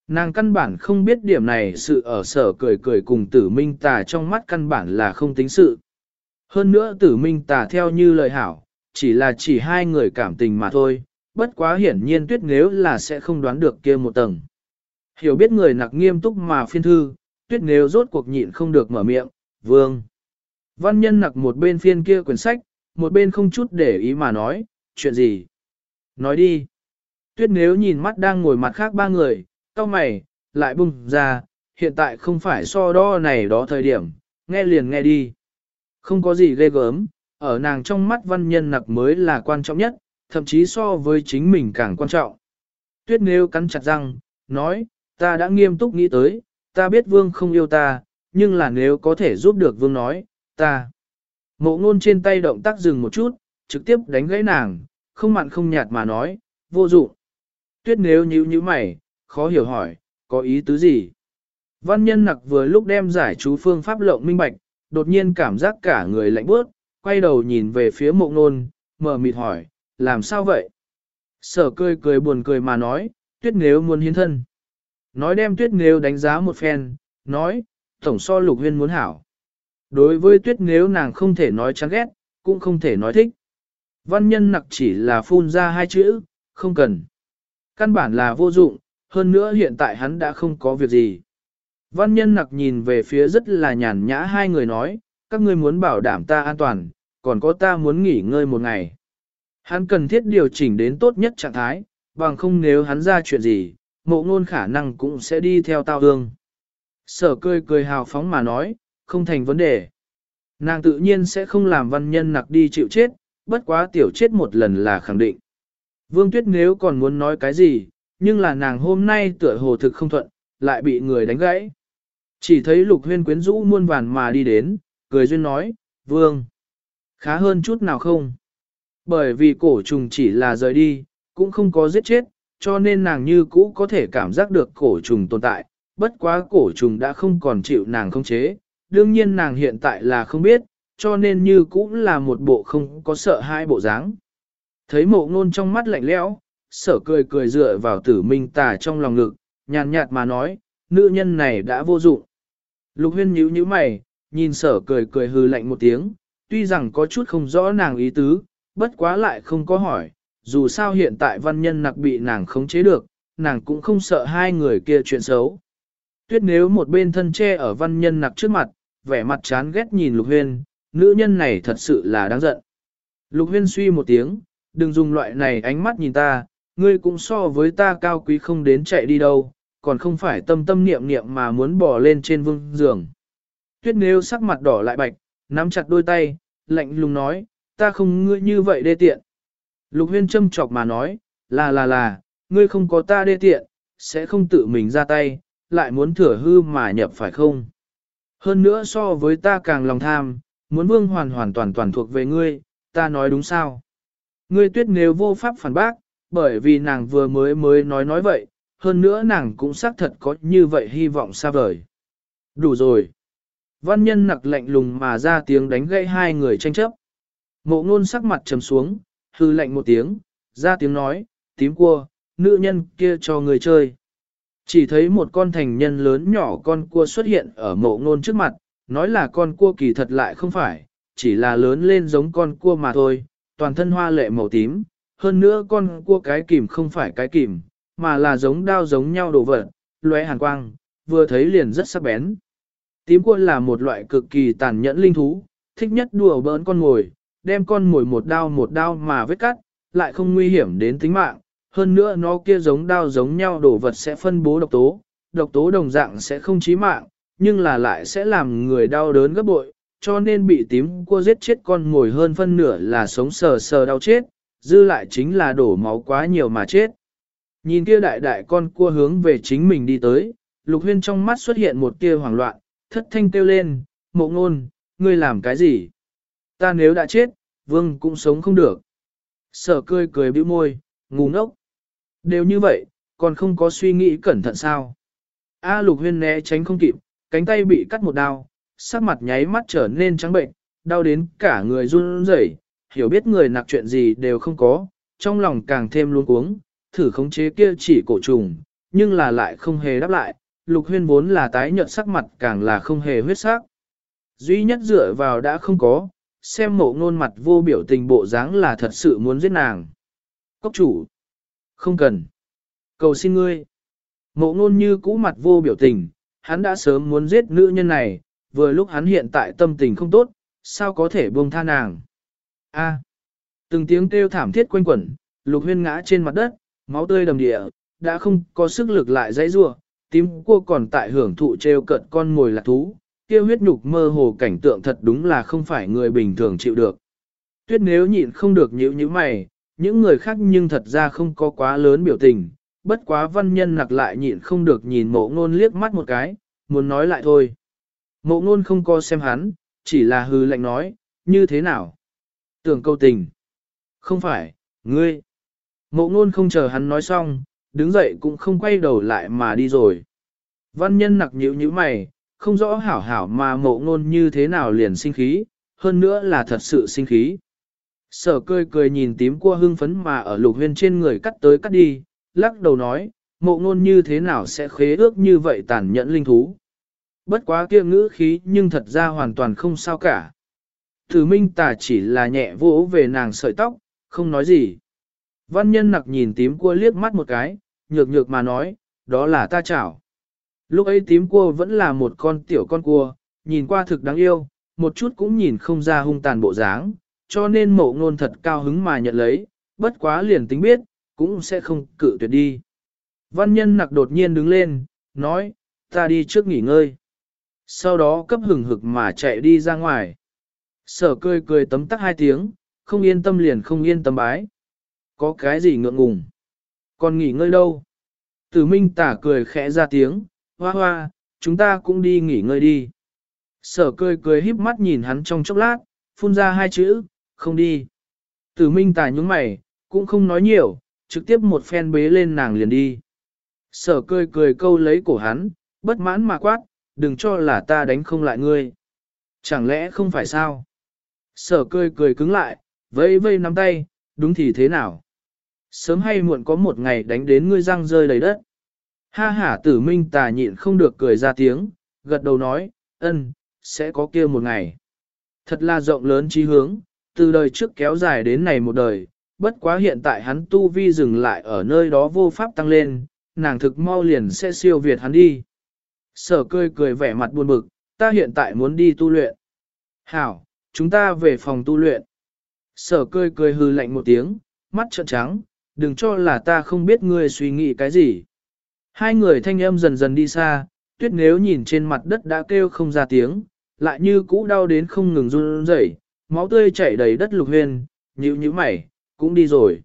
Nàng căn bản không biết điểm này sự ở sở cười cười cùng tử minh tà trong mắt căn bản là không tính sự. Hơn nữa tử minh tà theo như lời hảo, chỉ là chỉ hai người cảm tình mà thôi, bất quá hiển nhiên tuyết nếu là sẽ không đoán được kia một tầng. Hiểu biết người nặc nghiêm túc mà phiên thư, tuyết nếu rốt cuộc nhịn không được mở miệng, vương. Văn nhân nặc một bên phiên kia quyển sách, một bên không chút để ý mà nói, chuyện gì? Nói đi. Tuyết nếu nhìn mắt đang ngồi mặt khác ba người, cau mày, lại bung ra, hiện tại không phải so đo này đó thời điểm, nghe liền nghe đi. Không có gì ghê gớm, ở nàng trong mắt văn nhân nặc mới là quan trọng nhất, thậm chí so với chính mình càng quan trọng. Tuyết nếu cắn chặt răng, nói, ta đã nghiêm túc nghĩ tới, ta biết vương không yêu ta, nhưng là nếu có thể giúp được vương nói, ta. Mộ ngôn trên tay động tác dừng một chút, trực tiếp đánh gãy nàng, không mặn không nhạt mà nói, vô dụng. Tuyết nếu nhíu nhíu mày, khó hiểu hỏi, có ý tứ gì? Văn nhân nặc vừa lúc đem giải chú phương pháp lộng minh bạch, đột nhiên cảm giác cả người lạnh bước, quay đầu nhìn về phía mộ ngôn, mở mịt hỏi, làm sao vậy? Sở cười cười buồn cười mà nói, tuyết nếu muốn hiến thân. Nói đem tuyết nếu đánh giá một phen, nói, tổng so lục huyên muốn hảo. Đối với tuyết nếu nàng không thể nói chán ghét, cũng không thể nói thích. Văn nhân nặc chỉ là phun ra hai chữ, không cần. Căn bản là vô dụng, hơn nữa hiện tại hắn đã không có việc gì. Văn nhân nặc nhìn về phía rất là nhàn nhã hai người nói, các ngươi muốn bảo đảm ta an toàn, còn có ta muốn nghỉ ngơi một ngày. Hắn cần thiết điều chỉnh đến tốt nhất trạng thái, bằng không nếu hắn ra chuyện gì, mộ ngôn khả năng cũng sẽ đi theo tao hương. Sở cười cười hào phóng mà nói, không thành vấn đề. Nàng tự nhiên sẽ không làm văn nhân nặc đi chịu chết, bất quá tiểu chết một lần là khẳng định. Vương Tuyết nếu còn muốn nói cái gì, nhưng là nàng hôm nay tựa hồ thực không thuận, lại bị người đánh gãy. Chỉ thấy lục huyên quyến rũ muôn vàn mà đi đến, cười duyên nói, Vương, khá hơn chút nào không? Bởi vì cổ trùng chỉ là rời đi, cũng không có giết chết, cho nên nàng như cũ có thể cảm giác được cổ trùng tồn tại, bất quá cổ trùng đã không còn chịu nàng không chế, đương nhiên nàng hiện tại là không biết, cho nên như cũ là một bộ không có sợ hai bộ dáng. Thấy mộ ngôn trong mắt lạnh lẽo, sở cười cười dựa vào tử minh tà trong lòng ngực, nhàn nhạt mà nói, nữ nhân này đã vô dụng. Lục huyên nhíu nhíu mày, nhìn sở cười cười hư lạnh một tiếng, tuy rằng có chút không rõ nàng ý tứ, bất quá lại không có hỏi, dù sao hiện tại văn nhân nặc bị nàng khống chế được, nàng cũng không sợ hai người kia chuyện xấu. Tuyết nếu một bên thân che ở văn nhân nặc trước mặt, vẻ mặt chán ghét nhìn lục huyên, nữ nhân này thật sự là đáng giận. Lục huyên suy một tiếng, đừng dùng loại này ánh mắt nhìn ta, ngươi cũng so với ta cao quý không đến chạy đi đâu, còn không phải tâm tâm niệm niệm mà muốn bỏ lên trên vương giường. Tuyết nếu sắc mặt đỏ lại bạch, nắm chặt đôi tay, lạnh lùng nói, ta không ngươi như vậy đê tiện. Lục huyên châm chọc mà nói, là là là, ngươi không có ta đê tiện, sẽ không tự mình ra tay, lại muốn thừa hư mà nhập phải không. Hơn nữa so với ta càng lòng tham, muốn vương hoàn hoàn toàn toàn thuộc về ngươi, ta nói đúng sao. Ngươi tuyết nếu vô pháp phản bác, bởi vì nàng vừa mới mới nói nói vậy, hơn nữa nàng cũng xác thật có như vậy hy vọng xa vời. Đủ rồi. Văn nhân nặc lạnh lùng mà ra tiếng đánh gãy hai người tranh chấp. Mộ ngôn sắc mặt trầm xuống, hư lạnh một tiếng, ra tiếng nói, tím cua, nữ nhân kia cho người chơi. Chỉ thấy một con thành nhân lớn nhỏ con cua xuất hiện ở mộ ngôn trước mặt, nói là con cua kỳ thật lại không phải, chỉ là lớn lên giống con cua mà thôi, toàn thân hoa lệ màu tím, hơn nữa con cua cái kìm không phải cái kìm, mà là giống đao giống nhau đồ vật, lóe hàn quang, vừa thấy liền rất sắc bén. Tím cua là một loại cực kỳ tàn nhẫn linh thú, thích nhất đùa bỡn con ngồi, đem con mồi một đao một đao mà vết cắt, lại không nguy hiểm đến tính mạng, hơn nữa nó kia giống đao giống nhau đổ vật sẽ phân bố độc tố, độc tố đồng dạng sẽ không chí mạng, nhưng là lại sẽ làm người đau đớn gấp bội, cho nên bị tím cua giết chết con mồi hơn phân nửa là sống sờ sờ đau chết, dư lại chính là đổ máu quá nhiều mà chết. Nhìn kia đại đại con cua hướng về chính mình đi tới, lục huyên trong mắt xuất hiện một tia hoảng loạn, thất thanh kêu lên, mộ ngôn, ngươi làm cái gì? Ta nếu đã chết, vương cũng sống không được. Sở cười cười bĩu môi, ngu ngốc. Đều như vậy, còn không có suy nghĩ cẩn thận sao. A lục huyên né tránh không kịp, cánh tay bị cắt một đao, sắc mặt nháy mắt trở nên trắng bệnh, đau đến cả người run rẩy, hiểu biết người nặc chuyện gì đều không có, trong lòng càng thêm luôn cuống, thử khống chế kia chỉ cổ trùng, nhưng là lại không hề đáp lại, lục huyên vốn là tái nhợt sắc mặt càng là không hề huyết sắc. Duy nhất dựa vào đã không có, xem mộ ngôn mặt vô biểu tình bộ dáng là thật sự muốn giết nàng. Cốc chủ. Không cần. Cầu xin ngươi. Mộ ngôn như cũ mặt vô biểu tình, hắn đã sớm muốn giết nữ nhân này, vừa lúc hắn hiện tại tâm tình không tốt, sao có thể buông tha nàng. A. Từng tiếng kêu thảm thiết quanh quẩn, lục huyên ngã trên mặt đất, máu tươi đầm địa, đã không có sức lực lại dãy rua, tím cua còn tại hưởng thụ treo cận con ngồi lạc thú, kia huyết nhục mơ hồ cảnh tượng thật đúng là không phải người bình thường chịu được. Tuyết nếu nhịn không được nhíu như mày, những người khác nhưng thật ra không có quá lớn biểu tình, bất quá văn nhân nặc lại nhịn không được nhìn mộ ngôn liếc mắt một cái, muốn nói lại thôi. Mộ ngôn không co xem hắn, chỉ là hư lệnh nói, như thế nào? Tưởng câu tình. Không phải, ngươi. Mộ ngôn không chờ hắn nói xong, đứng dậy cũng không quay đầu lại mà đi rồi. Văn nhân nặc nhíu như mày, không rõ hảo hảo mà mộ ngôn như thế nào liền sinh khí, hơn nữa là thật sự sinh khí. Sở cười cười nhìn tím cua hưng phấn mà ở lục huyên trên người cắt tới cắt đi, lắc đầu nói, mộ ngôn như thế nào sẽ khế ước như vậy tàn nhẫn linh thú. Bất quá kia ngữ khí nhưng thật ra hoàn toàn không sao cả. Thử minh tà chỉ là nhẹ vỗ về nàng sợi tóc, không nói gì. Văn nhân nặc nhìn tím cua liếc mắt một cái, nhược nhược mà nói, đó là ta chảo. Lúc ấy tím cua vẫn là một con tiểu con cua, nhìn qua thực đáng yêu, một chút cũng nhìn không ra hung tàn bộ dáng, cho nên mộ ngôn thật cao hứng mà nhận lấy, bất quá liền tính biết, cũng sẽ không cự tuyệt đi. Văn nhân nặc đột nhiên đứng lên, nói, ta đi trước nghỉ ngơi. Sau đó cấp hừng hực mà chạy đi ra ngoài. Sở cười cười tấm tắc hai tiếng, không yên tâm liền không yên tâm bái. Có cái gì ngượng ngùng? Còn nghỉ ngơi đâu? Tử Minh tả cười khẽ ra tiếng, hoa hoa, chúng ta cũng đi nghỉ ngơi đi. Sở cười cười híp mắt nhìn hắn trong chốc lát, phun ra hai chữ, không đi. Tử Minh Tài nhúng mày, cũng không nói nhiều, trực tiếp một phen bế lên nàng liền đi. Sở cười cười câu lấy cổ hắn, bất mãn mà quát, đừng cho là ta đánh không lại ngươi. Chẳng lẽ không phải sao? Sở cười cười cứng lại, vây vây nắm tay, đúng thì thế nào? Sớm hay muộn có một ngày đánh đến ngươi răng rơi đầy đất. Ha ha tử minh tà nhịn không được cười ra tiếng, gật đầu nói, ân, sẽ có kia một ngày. Thật là rộng lớn trí hướng, từ đời trước kéo dài đến này một đời, bất quá hiện tại hắn tu vi dừng lại ở nơi đó vô pháp tăng lên, nàng thực mau liền sẽ siêu việt hắn đi. Sở cười cười vẻ mặt buồn bực, ta hiện tại muốn đi tu luyện. Hảo, chúng ta về phòng tu luyện. Sở cười cười hư lạnh một tiếng, mắt trợn trắng, đừng cho là ta không biết ngươi suy nghĩ cái gì. Hai người thanh âm dần dần đi xa, tuyết nếu nhìn trên mặt đất đã kêu không ra tiếng, lại như cũ đau đến không ngừng run rẩy, máu tươi chảy đầy đất lục huyên, nhíu nhíu mày, cũng đi rồi.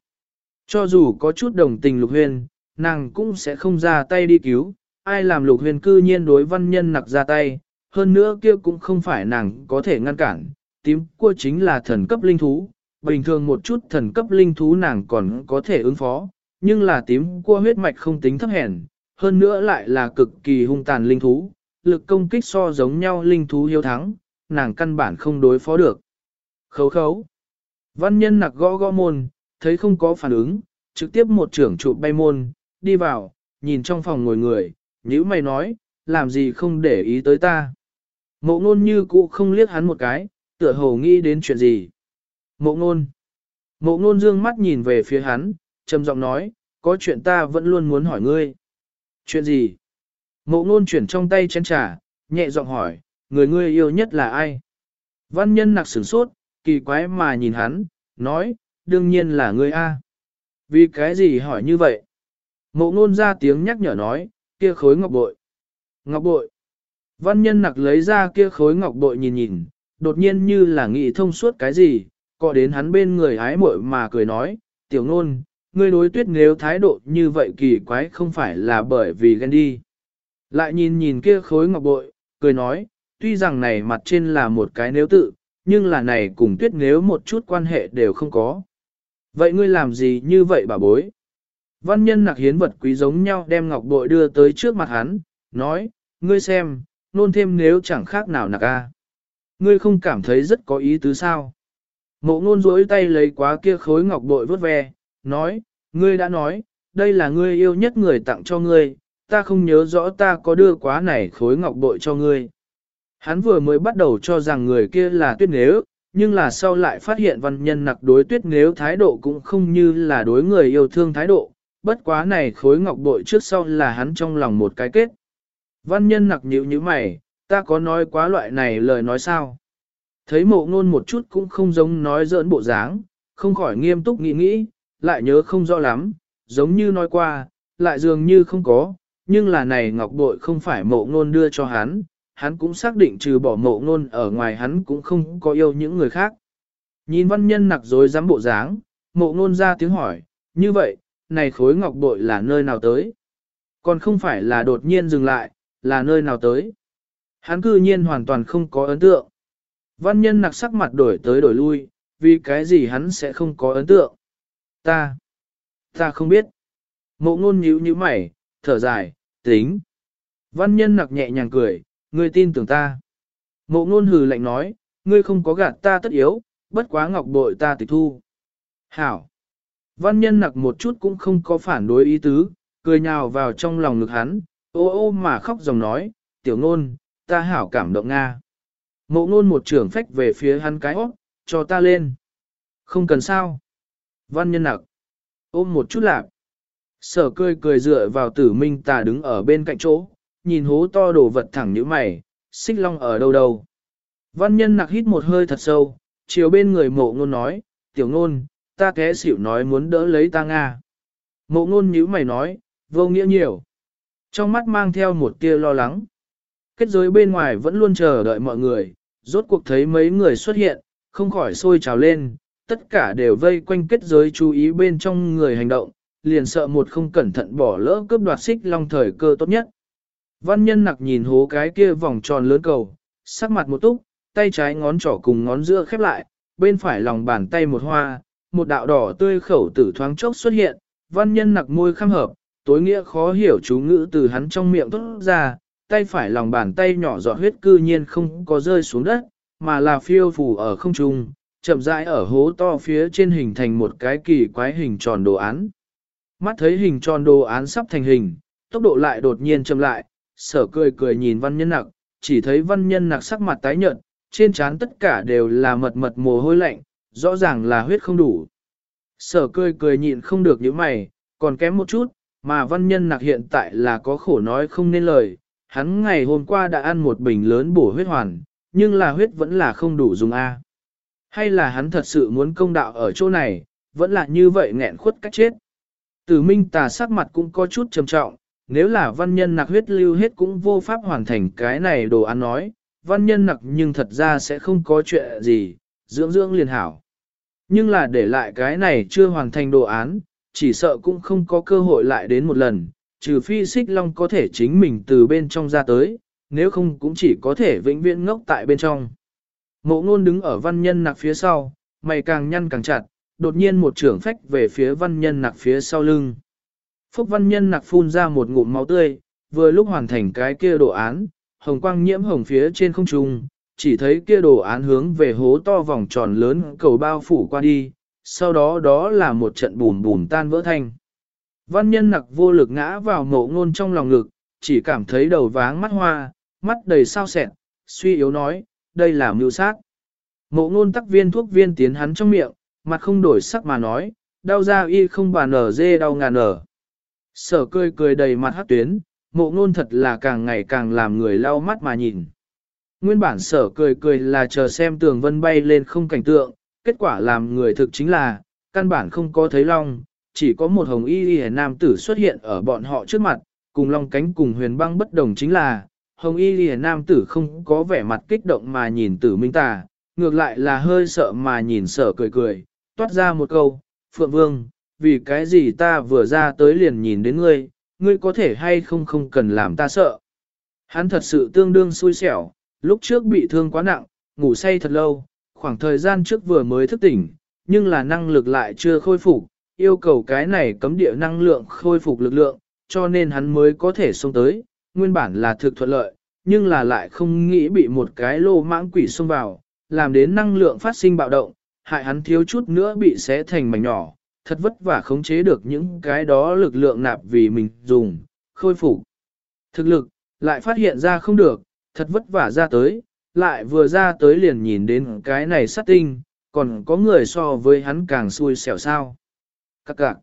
Cho dù có chút đồng tình lục huyên, nàng cũng sẽ không ra tay đi cứu, ai làm lục huyên cư nhiên đối văn nhân nặc ra tay, hơn nữa kia cũng không phải nàng có thể ngăn cản, tím cua chính là thần cấp linh thú, bình thường một chút thần cấp linh thú nàng còn có thể ứng phó, nhưng là tím cua huyết mạch không tính thấp hèn, hơn nữa lại là cực kỳ hung tàn linh thú, lực công kích so giống nhau linh thú hiếu thắng, nàng căn bản không đối phó được. Khấu khấu. Văn nhân nặc gõ gõ môn, thấy không có phản ứng, trực tiếp một trưởng trụ bay môn, đi vào, nhìn trong phòng ngồi người, nhữ mày nói, làm gì không để ý tới ta. Mộ ngôn như cũ không liếc hắn một cái, tựa hồ nghĩ đến chuyện gì. Mộ ngôn. Mộ ngôn dương mắt nhìn về phía hắn, trầm giọng nói, có chuyện ta vẫn luôn muốn hỏi ngươi. Chuyện gì? Mộ ngôn chuyển trong tay chén trà, nhẹ giọng hỏi, người ngươi yêu nhất là ai? Văn nhân nặc sửng sốt, kỳ quái mà nhìn hắn, nói, đương nhiên là ngươi A. Vì cái gì hỏi như vậy? Mộ ngôn ra tiếng nhắc nhở nói, kia khối ngọc bội. Ngọc bội. Văn nhân nặc lấy ra kia khối ngọc bội nhìn nhìn, đột nhiên như là nghĩ thông suốt cái gì, cọ đến hắn bên người ái muội mà cười nói, tiểu ngôn, ngươi đối tuyết nếu thái độ như vậy kỳ quái không phải là bởi vì ghen đi. Lại nhìn nhìn kia khối ngọc bội, cười nói, tuy rằng này mặt trên là một cái nếu tự, nhưng là này cùng tuyết nếu một chút quan hệ đều không có. Vậy ngươi làm gì như vậy bà bối? Văn nhân nặc hiến vật quý giống nhau đem ngọc bội đưa tới trước mặt hắn, nói, ngươi xem, nôn thêm nếu chẳng khác nào nặc a. Ngươi không cảm thấy rất có ý tứ sao? Mộ ngôn rỗi tay lấy quá kia khối ngọc bội vớt ve, nói, ngươi đã nói, đây là ngươi yêu nhất người tặng cho ngươi, ta không nhớ rõ ta có đưa quá này khối ngọc bội cho ngươi. Hắn vừa mới bắt đầu cho rằng người kia là tuyết nếu, nhưng là sau lại phát hiện văn nhân nặc đối tuyết nếu thái độ cũng không như là đối người yêu thương thái độ, bất quá này khối ngọc bội trước sau là hắn trong lòng một cái kết. Văn nhân nặc nhíu như mày, ta có nói quá loại này lời nói sao? Thấy mộ ngôn một chút cũng không giống nói giỡn bộ dáng, không khỏi nghiêm túc nghĩ nghĩ, lại nhớ không rõ lắm, giống như nói qua, lại dường như không có, nhưng là này ngọc bội không phải mộ ngôn đưa cho hắn, hắn cũng xác định trừ bỏ mộ ngôn ở ngoài hắn cũng không có yêu những người khác. Nhìn văn nhân nặc dối dám bộ dáng, mộ ngôn ra tiếng hỏi, như vậy, này khối ngọc bội là nơi nào tới? Còn không phải là đột nhiên dừng lại, là nơi nào tới? Hắn cư nhiên hoàn toàn không có ấn tượng. Văn nhân nặc sắc mặt đổi tới đổi lui, vì cái gì hắn sẽ không có ấn tượng. Ta, ta không biết. Mộ ngôn nhíu nhíu mày, thở dài, tính. Văn nhân nặc nhẹ nhàng cười, ngươi tin tưởng ta. Mộ ngôn hừ lạnh nói, ngươi không có gạt ta tất yếu, bất quá ngọc bội ta tịch thu. Hảo. Văn nhân nặc một chút cũng không có phản đối ý tứ, cười nhào vào trong lòng ngực hắn, ô ô mà khóc dòng nói, tiểu ngôn, ta hảo cảm động Nga. Mộ ngôn một trưởng phách về phía hắn cái óc, cho ta lên. Không cần sao. Văn nhân nặc. Ôm một chút lạc. Sở cười cười dựa vào tử minh tà đứng ở bên cạnh chỗ, nhìn hố to đổ vật thẳng như mày, xích long ở đâu đâu. Văn nhân nặc hít một hơi thật sâu, chiều bên người mộ ngôn nói, tiểu ngôn, ta té xỉu nói muốn đỡ lấy ta Nga. Mộ ngôn nhíu mày nói, vô nghĩa nhiều. Trong mắt mang theo một tia lo lắng. Kết giới bên ngoài vẫn luôn chờ đợi mọi người, rốt cuộc thấy mấy người xuất hiện, không khỏi sôi trào lên, tất cả đều vây quanh kết giới chú ý bên trong người hành động, liền sợ một không cẩn thận bỏ lỡ cướp đoạt xích long thời cơ tốt nhất. Văn nhân nặc nhìn hố cái kia vòng tròn lớn cầu, sắc mặt một túc, tay trái ngón trỏ cùng ngón giữa khép lại, bên phải lòng bàn tay một hoa, một đạo đỏ tươi khẩu tử thoáng chốc xuất hiện, văn nhân nặc môi khăm hợp, tối nghĩa khó hiểu chú ngữ từ hắn trong miệng tốt ra, tay phải lòng bàn tay nhỏ giọt huyết cư nhiên không có rơi xuống đất, mà là phiêu phù ở không trung, chậm rãi ở hố to phía trên hình thành một cái kỳ quái hình tròn đồ án. Mắt thấy hình tròn đồ án sắp thành hình, tốc độ lại đột nhiên chậm lại, sở cười cười nhìn văn nhân nặc, chỉ thấy văn nhân nặc sắc mặt tái nhợt, trên trán tất cả đều là mật mật mồ hôi lạnh, rõ ràng là huyết không đủ. Sở cười cười nhịn không được những mày, còn kém một chút, mà văn nhân nặc hiện tại là có khổ nói không nên lời, hắn ngày hôm qua đã ăn một bình lớn bổ huyết hoàn, nhưng là huyết vẫn là không đủ dùng A. Hay là hắn thật sự muốn công đạo ở chỗ này, vẫn là như vậy nghẹn khuất cách chết. Tử minh tà sắc mặt cũng có chút trầm trọng, nếu là văn nhân nặc huyết lưu hết cũng vô pháp hoàn thành cái này đồ ăn nói, văn nhân nặc nhưng thật ra sẽ không có chuyện gì, dưỡng dưỡng liền hảo. Nhưng là để lại cái này chưa hoàn thành đồ án, chỉ sợ cũng không có cơ hội lại đến một lần, trừ phi xích long có thể chính mình từ bên trong ra tới, nếu không cũng chỉ có thể vĩnh viễn ngốc tại bên trong. Mộ ngôn đứng ở văn nhân nặc phía sau, mày càng nhăn càng chặt, đột nhiên một trưởng phách về phía văn nhân nặc phía sau lưng. Phúc văn nhân nặc phun ra một ngụm máu tươi, vừa lúc hoàn thành cái kia đồ án, hồng quang nhiễm hồng phía trên không trung, chỉ thấy kia đồ án hướng về hố to vòng tròn lớn cầu bao phủ qua đi, sau đó đó là một trận bùn bùn tan vỡ thanh. Văn nhân nặc vô lực ngã vào mộ ngôn trong lòng ngực, chỉ cảm thấy đầu váng mắt hoa, mắt đầy sao sẹn, suy yếu nói, đây là mưu sát. Mộ ngôn tắc viên thuốc viên tiến hắn trong miệng, mặt không đổi sắc mà nói, đau da y không bà nở dê đau ngàn nở. Sở cười cười đầy mặt hát tuyến, mộ ngôn thật là càng ngày càng làm người lau mắt mà nhìn. Nguyên bản sở cười cười là chờ xem tường vân bay lên không cảnh tượng, kết quả làm người thực chính là, căn bản không có thấy long, chỉ có một hồng y y nam tử xuất hiện ở bọn họ trước mặt, cùng long cánh cùng huyền băng bất đồng chính là, hồng y Lìa nam tử không có vẻ mặt kích động mà nhìn tử minh tà, ngược lại là hơi sợ mà nhìn sở cười cười, toát ra một câu, Phượng Vương, vì cái gì ta vừa ra tới liền nhìn đến ngươi, ngươi có thể hay không không cần làm ta sợ. Hắn thật sự tương đương xui xẻo, lúc trước bị thương quá nặng, ngủ say thật lâu, khoảng thời gian trước vừa mới thức tỉnh, nhưng là năng lực lại chưa khôi phục, yêu cầu cái này cấm địa năng lượng khôi phục lực lượng, cho nên hắn mới có thể xông tới, nguyên bản là thực thuận lợi, nhưng là lại không nghĩ bị một cái lô mãng quỷ xông vào, làm đến năng lượng phát sinh bạo động, hại hắn thiếu chút nữa bị xé thành mảnh nhỏ, thật vất vả khống chế được những cái đó lực lượng nạp vì mình dùng, khôi phục. Thực lực, lại phát hiện ra không được, thật vất vả ra tới, lại vừa ra tới liền nhìn đến cái này sát tinh, còn có người so với hắn càng xui xẻo sao. Các cạc.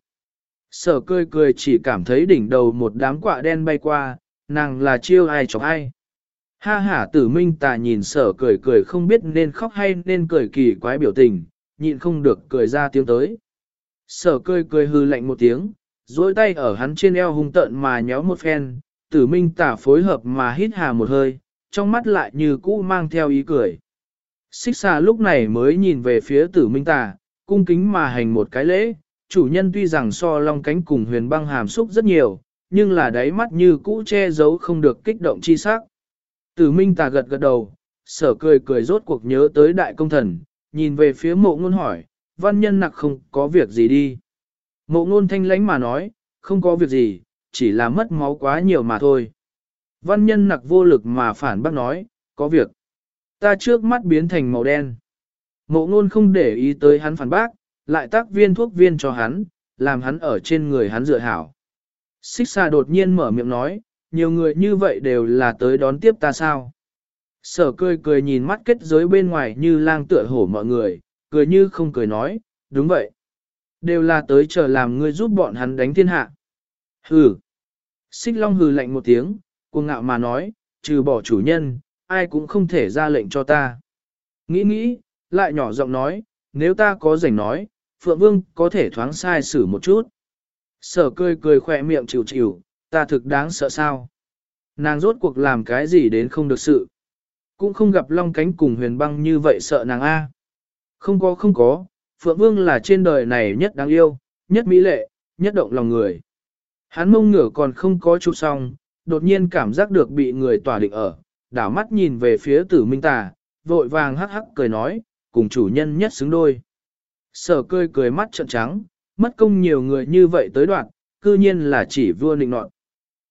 Sở cười cười chỉ cảm thấy đỉnh đầu một đám quạ đen bay qua, nàng là chiêu ai chọc ai. Ha ha tử minh tà nhìn sở cười cười không biết nên khóc hay nên cười kỳ quái biểu tình, nhịn không được cười ra tiếng tới. Sở cười cười hư lạnh một tiếng, duỗi tay ở hắn trên eo hung tợn mà nhéo một phen, tử minh tả phối hợp mà hít hà một hơi, trong mắt lại như cũ mang theo ý cười. Xích xà lúc này mới nhìn về phía tử minh tả, cung kính mà hành một cái lễ, chủ nhân tuy rằng so long cánh cùng huyền băng hàm xúc rất nhiều, nhưng là đáy mắt như cũ che giấu không được kích động chi sắc. Tử minh tà gật gật đầu, sở cười cười rốt cuộc nhớ tới đại công thần, nhìn về phía mộ ngôn hỏi, văn nhân nặc không có việc gì đi. Mộ ngôn thanh lánh mà nói, không có việc gì, chỉ là mất máu quá nhiều mà thôi. Văn nhân nặc vô lực mà phản bác nói, có việc. Ta trước mắt biến thành màu đen. Mộ ngôn không để ý tới hắn phản bác, lại tác viên thuốc viên cho hắn, làm hắn ở trên người hắn dựa hảo. Xích xà đột nhiên mở miệng nói, nhiều người như vậy đều là tới đón tiếp ta sao. Sở cười cười nhìn mắt kết giới bên ngoài như lang tựa hổ mọi người, cười như không cười nói, đúng vậy. Đều là tới chờ làm ngươi giúp bọn hắn đánh thiên hạ. Hừ. Xích Long hừ lạnh một tiếng, cuồng ngạo mà nói, trừ bỏ chủ nhân, ai cũng không thể ra lệnh cho ta. Nghĩ nghĩ, lại nhỏ giọng nói, nếu ta có rảnh nói, Phượng Vương có thể thoáng sai xử một chút. Sở cười cười khỏe miệng chịu chịu, ta thực đáng sợ sao. Nàng rốt cuộc làm cái gì đến không được sự. Cũng không gặp long cánh cùng huyền băng như vậy sợ nàng A. Không có không có, Phượng Vương là trên đời này nhất đáng yêu, nhất mỹ lệ, nhất động lòng người. Hắn mông ngửa còn không có chụp xong, đột nhiên cảm giác được bị người tỏa định ở, đảo mắt nhìn về phía tử minh tà, vội vàng hắc hắc cười nói, cùng chủ nhân nhất xứng đôi. Sở cười cười mắt trợn trắng, mất công nhiều người như vậy tới đoạn, cư nhiên là chỉ vua nịnh nọt.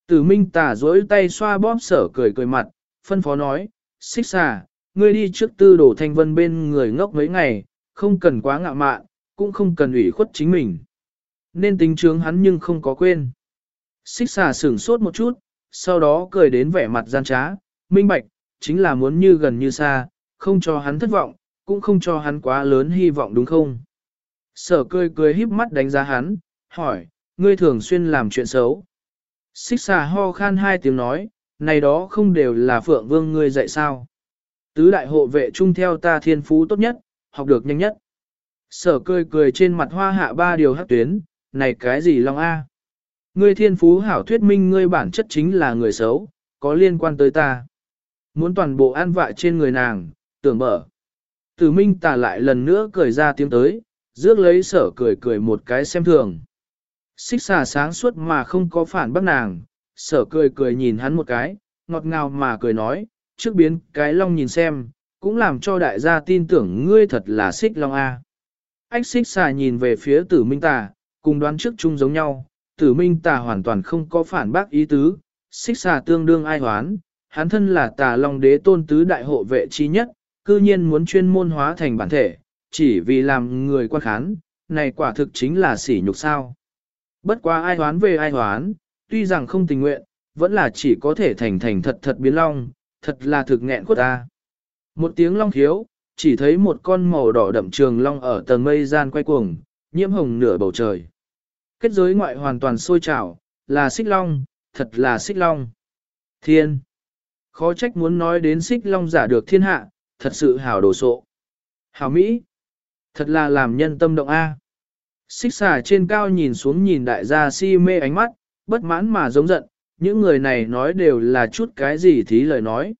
Tử minh tà dối tay xoa bóp sở cười cười mặt, phân phó nói, xích xà, ngươi đi trước tư đổ thanh vân bên người ngốc mấy ngày, không cần quá ngạo mạn, cũng không cần ủy khuất chính mình. Nên tính trướng hắn nhưng không có quên. Xích xà sửng sốt một chút, sau đó cười đến vẻ mặt gian trá, minh bạch, chính là muốn như gần như xa, không cho hắn thất vọng, cũng không cho hắn quá lớn hy vọng đúng không? Sở cười cười híp mắt đánh giá hắn, hỏi, ngươi thường xuyên làm chuyện xấu. Xích xà ho khan hai tiếng nói, này đó không đều là phượng vương ngươi dạy sao. Tứ đại hộ vệ chung theo ta thiên phú tốt nhất, học được nhanh nhất. Sở cười cười trên mặt hoa hạ ba điều hắc tuyến, này cái gì long A. Ngươi thiên phú hảo thuyết minh ngươi bản chất chính là người xấu, có liên quan tới ta. Muốn toàn bộ an vạ trên người nàng, tưởng mở. Tử minh tà lại lần nữa cười ra tiếng tới, rước lấy sở cười cười một cái xem thường. Xích xà sáng suốt mà không có phản bác nàng, sở cười cười nhìn hắn một cái, ngọt ngào mà cười nói, trước biến cái long nhìn xem, cũng làm cho đại gia tin tưởng ngươi thật là xích long A. Ách xích xà nhìn về phía tử minh tà, cùng đoán trước chung giống nhau, tử minh tà hoàn toàn không có phản bác ý tứ, xích xà tương đương ai hoán, hắn thân là tà long đế tôn tứ đại hộ vệ chi nhất, cư nhiên muốn chuyên môn hóa thành bản thể, chỉ vì làm người quan khán, này quả thực chính là sỉ nhục sao. Bất quá ai hoán về ai hoán, tuy rằng không tình nguyện, vẫn là chỉ có thể thành thành thật thật biến long, thật là thực nghẹn khuất ta. Một tiếng long khiếu, chỉ thấy một con màu đỏ đậm trường long ở tầng mây gian quay cuồng, nhiễm hồng nửa bầu trời. Kết giới ngoại hoàn toàn sôi trào, là xích long, thật là xích long. Thiên! Khó trách muốn nói đến xích long giả được thiên hạ, thật sự hảo đồ sộ. Hảo Mỹ! Thật là làm nhân tâm động A. Xích xà trên cao nhìn xuống nhìn đại gia si mê ánh mắt, bất mãn mà giống giận, những người này nói đều là chút cái gì thí lời nói.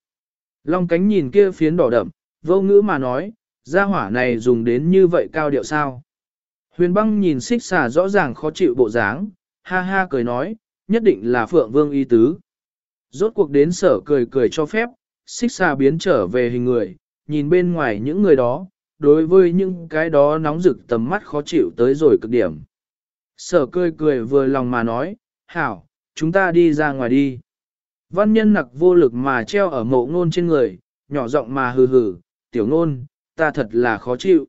Long cánh nhìn kia phiến đỏ đậm, vô ngữ mà nói, gia hỏa này dùng đến như vậy cao điệu sao. Huyền băng nhìn xích xà rõ ràng khó chịu bộ dáng, ha ha cười nói, nhất định là phượng vương y tứ. Rốt cuộc đến sở cười cười cho phép, xích xà biến trở về hình người, nhìn bên ngoài những người đó, đối với những cái đó nóng rực tầm mắt khó chịu tới rồi cực điểm. Sở cười cười vừa lòng mà nói, hảo, chúng ta đi ra ngoài đi. Văn nhân nặc vô lực mà treo ở mộ ngôn trên người, nhỏ giọng mà hừ hừ, tiểu ngôn, ta thật là khó chịu.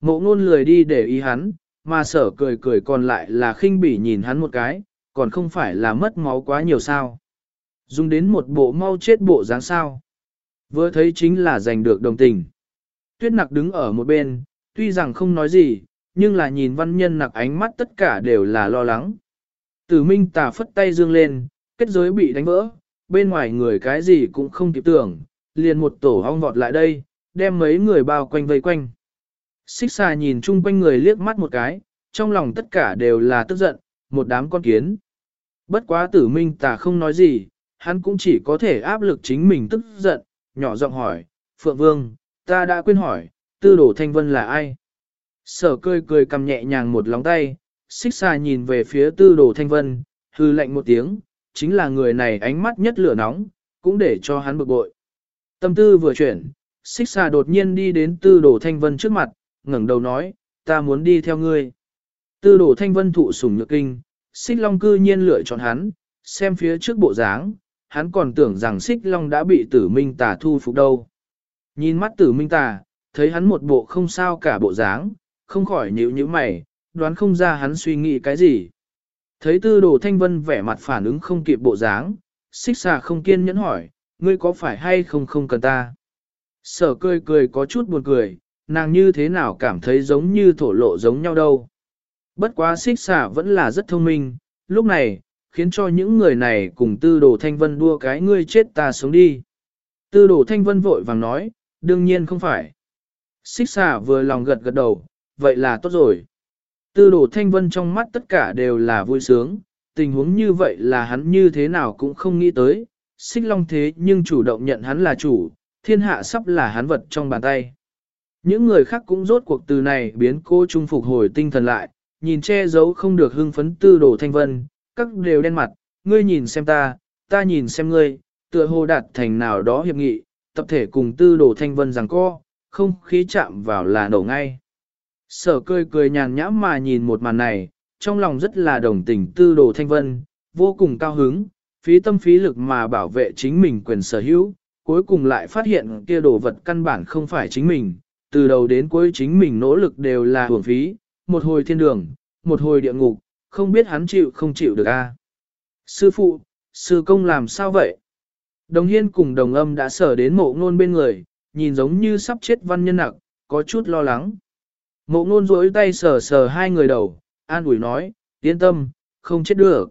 Mộ ngôn lười đi để ý hắn, mà sở cười cười còn lại là khinh bỉ nhìn hắn một cái, còn không phải là mất máu quá nhiều sao. Dùng đến một bộ mau chết bộ dáng sao. Vừa thấy chính là giành được đồng tình. Tuyết nặc đứng ở một bên, tuy rằng không nói gì, nhưng là nhìn văn nhân nặc ánh mắt tất cả đều là lo lắng. Tử minh tà phất tay dương lên, kết giới bị đánh vỡ, bên ngoài người cái gì cũng không kịp tưởng, liền một tổ hong vọt lại đây, đem mấy người bao quanh vây quanh. Xích xà nhìn chung quanh người liếc mắt một cái, trong lòng tất cả đều là tức giận, một đám con kiến. Bất quá tử minh tà không nói gì, hắn cũng chỉ có thể áp lực chính mình tức giận, nhỏ giọng hỏi, Phượng Vương, ta đã quên hỏi, tư đồ thanh vân là ai? Sở cười cười cầm nhẹ nhàng một lóng tay, xích xà nhìn về phía tư đồ thanh vân, hư lạnh một tiếng, chính là người này ánh mắt nhất lửa nóng, cũng để cho hắn bực bội. Tâm tư vừa chuyển, xích xà đột nhiên đi đến tư đồ thanh vân trước mặt, ngẩng đầu nói, ta muốn đi theo ngươi. Tư đồ thanh vân thụ sủng nhược kinh, xích long cư nhiên lựa chọn hắn, xem phía trước bộ dáng, hắn còn tưởng rằng xích long đã bị tử minh tà thu phục đâu. Nhìn mắt tử minh tà, thấy hắn một bộ không sao cả bộ dáng, không khỏi nhíu nhíu mày, đoán không ra hắn suy nghĩ cái gì. Thấy tư đồ thanh vân vẻ mặt phản ứng không kịp bộ dáng, xích xà không kiên nhẫn hỏi, ngươi có phải hay không không cần ta? Sở cười cười có chút buồn cười, nàng như thế nào cảm thấy giống như thổ lộ giống nhau đâu. Bất quá xích xà vẫn là rất thông minh, lúc này, khiến cho những người này cùng tư đồ thanh vân đua cái ngươi chết ta sống đi. Tư đồ thanh vân vội vàng nói, đương nhiên không phải. Xích xà vừa lòng gật gật đầu, vậy là tốt rồi. Tư đồ thanh vân trong mắt tất cả đều là vui sướng, tình huống như vậy là hắn như thế nào cũng không nghĩ tới, xích long thế nhưng chủ động nhận hắn là chủ, thiên hạ sắp là hắn vật trong bàn tay. Những người khác cũng rốt cuộc từ này biến cô trung phục hồi tinh thần lại, nhìn che giấu không được hưng phấn tư đồ thanh vân, các đều đen mặt, ngươi nhìn xem ta, ta nhìn xem ngươi, tựa hồ đạt thành nào đó hiệp nghị, tập thể cùng tư đồ thanh vân rằng co, không khí chạm vào là nổ ngay. Sở cười cười nhàn nhãm mà nhìn một màn này, trong lòng rất là đồng tình tư đồ thanh vân, vô cùng cao hứng, phí tâm phí lực mà bảo vệ chính mình quyền sở hữu, cuối cùng lại phát hiện kia đồ vật căn bản không phải chính mình, từ đầu đến cuối chính mình nỗ lực đều là hưởng phí, một hồi thiên đường, một hồi địa ngục, không biết hắn chịu không chịu được a. Sư phụ, sư công làm sao vậy? Đồng hiên cùng đồng âm đã sở đến mộ ngôn bên người, nhìn giống như sắp chết văn nhân nặc, có chút lo lắng. Mộ ngôn rỗi tay sờ sờ hai người đầu, an ủi nói, yên tâm, không chết được.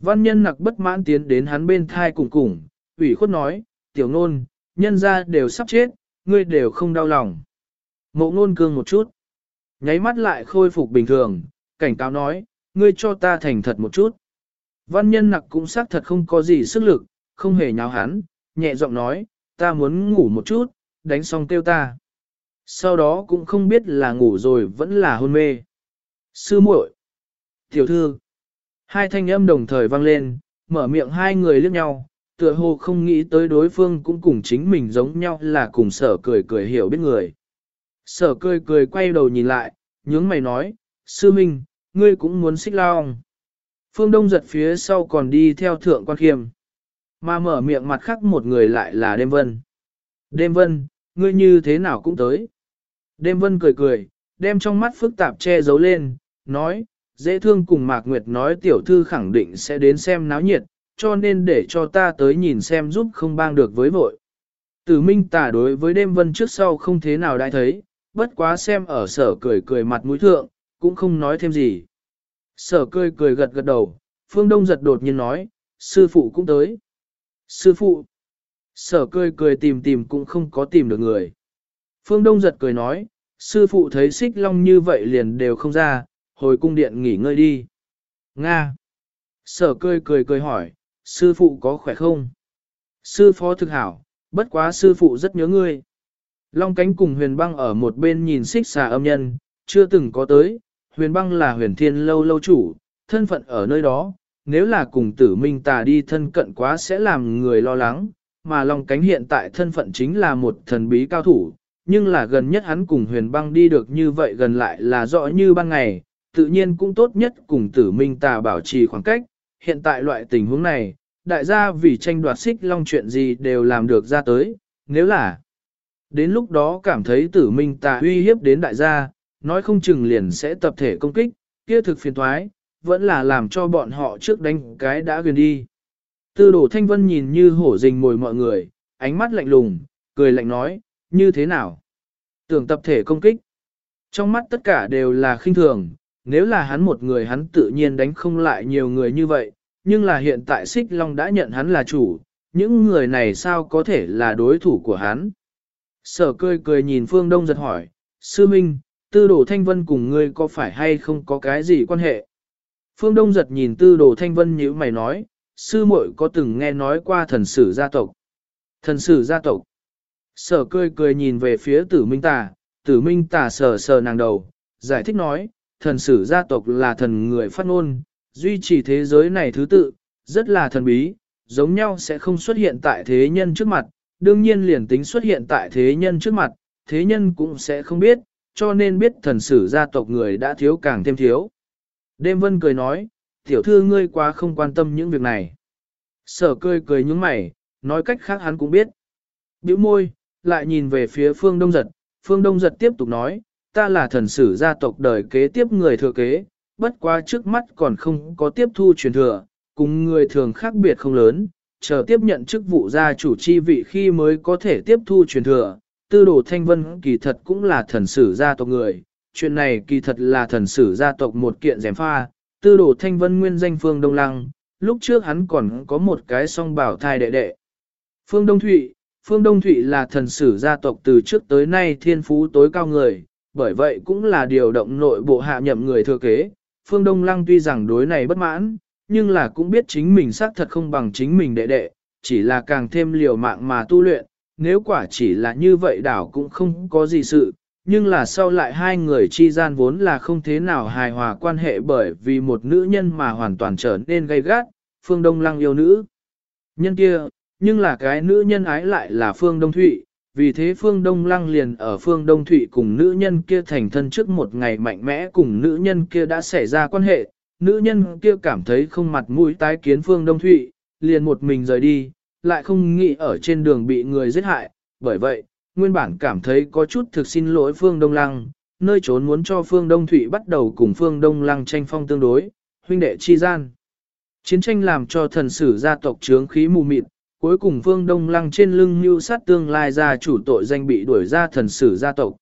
Văn nhân nặc bất mãn tiến đến hắn bên thai cùng cùng, ủy khuất nói, tiểu ngôn, nhân ra đều sắp chết, ngươi đều không đau lòng. Mộ ngôn cương một chút, nháy mắt lại khôi phục bình thường, cảnh cáo nói, ngươi cho ta thành thật một chút. Văn nhân nặc cũng xác thật không có gì sức lực, không hề nháo hắn, nhẹ giọng nói, ta muốn ngủ một chút, đánh xong kêu ta. Sau đó cũng không biết là ngủ rồi vẫn là hôn mê. Sư muội, tiểu thư, hai thanh âm đồng thời vang lên, mở miệng hai người liếc nhau, tựa hồ không nghĩ tới đối phương cũng cùng chính mình giống nhau là cùng sở cười cười hiểu biết người. Sở cười cười quay đầu nhìn lại, nhướng mày nói, sư minh, ngươi cũng muốn xích lao Phương Đông giật phía sau còn đi theo thượng quan khiêm. Mà mở miệng mặt khác một người lại là Đêm Vân. Đêm Vân, ngươi như thế nào cũng tới. Đêm Vân cười cười, đem trong mắt phức tạp che giấu lên, nói, dễ thương cùng Mạc Nguyệt nói tiểu thư khẳng định sẽ đến xem náo nhiệt, cho nên để cho ta tới nhìn xem giúp không bang được với vội. Tử Minh tả đối với đêm vân trước sau không thế nào đã thấy, bất quá xem ở sở cười cười mặt mũi thượng, cũng không nói thêm gì. Sở cười cười gật gật đầu, Phương Đông giật đột nhiên nói, sư phụ cũng tới. Sư phụ. Sở cười cười tìm tìm cũng không có tìm được người. Phương Đông giật cười nói, sư phụ thấy xích long như vậy liền đều không ra, hồi cung điện nghỉ ngơi đi. Nga. Sở cười cười cười hỏi, sư phụ có khỏe không? Sư phó thực hảo, bất quá sư phụ rất nhớ ngươi. Long cánh cùng huyền băng ở một bên nhìn xích xà âm nhân, chưa từng có tới, huyền băng là huyền thiên lâu lâu chủ, thân phận ở nơi đó, nếu là cùng tử minh tà đi thân cận quá sẽ làm người lo lắng, mà Long cánh hiện tại thân phận chính là một thần bí cao thủ, nhưng là gần nhất hắn cùng huyền băng đi được như vậy gần lại là rõ như ban ngày, tự nhiên cũng tốt nhất cùng tử minh tà bảo trì khoảng cách, hiện tại loại tình huống này, đại gia vì tranh đoạt xích long chuyện gì đều làm được ra tới, nếu là đến lúc đó cảm thấy tử minh tà uy hiếp đến đại gia, nói không chừng liền sẽ tập thể công kích, kia thực phiền thoái, vẫn là làm cho bọn họ trước đánh cái đã gần đi. Tư đổ thanh vân nhìn như hổ rình mồi mọi người, ánh mắt lạnh lùng, cười lạnh nói, như thế nào? Tưởng tập thể công kích. Trong mắt tất cả đều là khinh thường, nếu là hắn một người hắn tự nhiên đánh không lại nhiều người như vậy, nhưng là hiện tại Xích Long đã nhận hắn là chủ, những người này sao có thể là đối thủ của hắn. Sở cười cười nhìn Phương Đông giật hỏi, Sư Minh, tư đồ thanh vân cùng ngươi có phải hay không có cái gì quan hệ? Phương Đông giật nhìn tư đồ thanh vân như mày nói, sư muội có từng nghe nói qua thần sử gia tộc. Thần sử gia tộc. Sở cười cười nhìn về phía tử minh tà, tử minh tà sờ sờ nàng đầu, giải thích nói, thần sử gia tộc là thần người phát ngôn, duy trì thế giới này thứ tự, rất là thần bí, giống nhau sẽ không xuất hiện tại thế nhân trước mặt, đương nhiên liền tính xuất hiện tại thế nhân trước mặt, thế nhân cũng sẽ không biết, cho nên biết thần sử gia tộc người đã thiếu càng thêm thiếu. Đêm vân cười nói, tiểu thư ngươi quá không quan tâm những việc này. Sở cười cười nhúng mày, nói cách khác hắn cũng biết. Biểu môi, lại nhìn về phía phương đông giật, phương đông giật tiếp tục nói, ta là thần sử gia tộc đời kế tiếp người thừa kế, bất quá trước mắt còn không có tiếp thu truyền thừa, cùng người thường khác biệt không lớn, chờ tiếp nhận chức vụ gia chủ chi vị khi mới có thể tiếp thu truyền thừa. Tư đồ thanh vân kỳ thật cũng là thần sử gia tộc người, chuyện này kỳ thật là thần sử gia tộc một kiện dèm pha, tư đồ thanh vân nguyên danh phương Đông Lăng, lúc trước hắn còn có một cái song bảo thai đệ đệ. Phương Đông Thụy, Phương Đông Thụy là thần sử gia tộc từ trước tới nay thiên phú tối cao người, bởi vậy cũng là điều động nội bộ hạ nhậm người thừa kế. Phương Đông Lăng tuy rằng đối này bất mãn, nhưng là cũng biết chính mình xác thật không bằng chính mình đệ đệ, chỉ là càng thêm liều mạng mà tu luyện, nếu quả chỉ là như vậy đảo cũng không có gì sự, nhưng là sau lại hai người chi gian vốn là không thế nào hài hòa quan hệ bởi vì một nữ nhân mà hoàn toàn trở nên gay gắt, Phương Đông Lăng yêu nữ. Nhân kia, nhưng là cái nữ nhân ái lại là Phương Đông Thụy, vì thế Phương Đông Lăng liền ở Phương Đông Thụy cùng nữ nhân kia thành thân trước một ngày mạnh mẽ cùng nữ nhân kia đã xảy ra quan hệ, nữ nhân kia cảm thấy không mặt mũi tái kiến Phương Đông Thụy, liền một mình rời đi, lại không nghĩ ở trên đường bị người giết hại, bởi vậy, nguyên bản cảm thấy có chút thực xin lỗi Phương Đông Lăng, nơi trốn muốn cho Phương Đông Thụy bắt đầu cùng Phương Đông Lăng tranh phong tương đối, huynh đệ chi gian. Chiến tranh làm cho thần sử gia tộc trướng khí mù mịt, cuối cùng Phương Đông Lăng trên lưng mưu sát tương lai gia chủ tội danh bị đuổi ra thần sử gia tộc.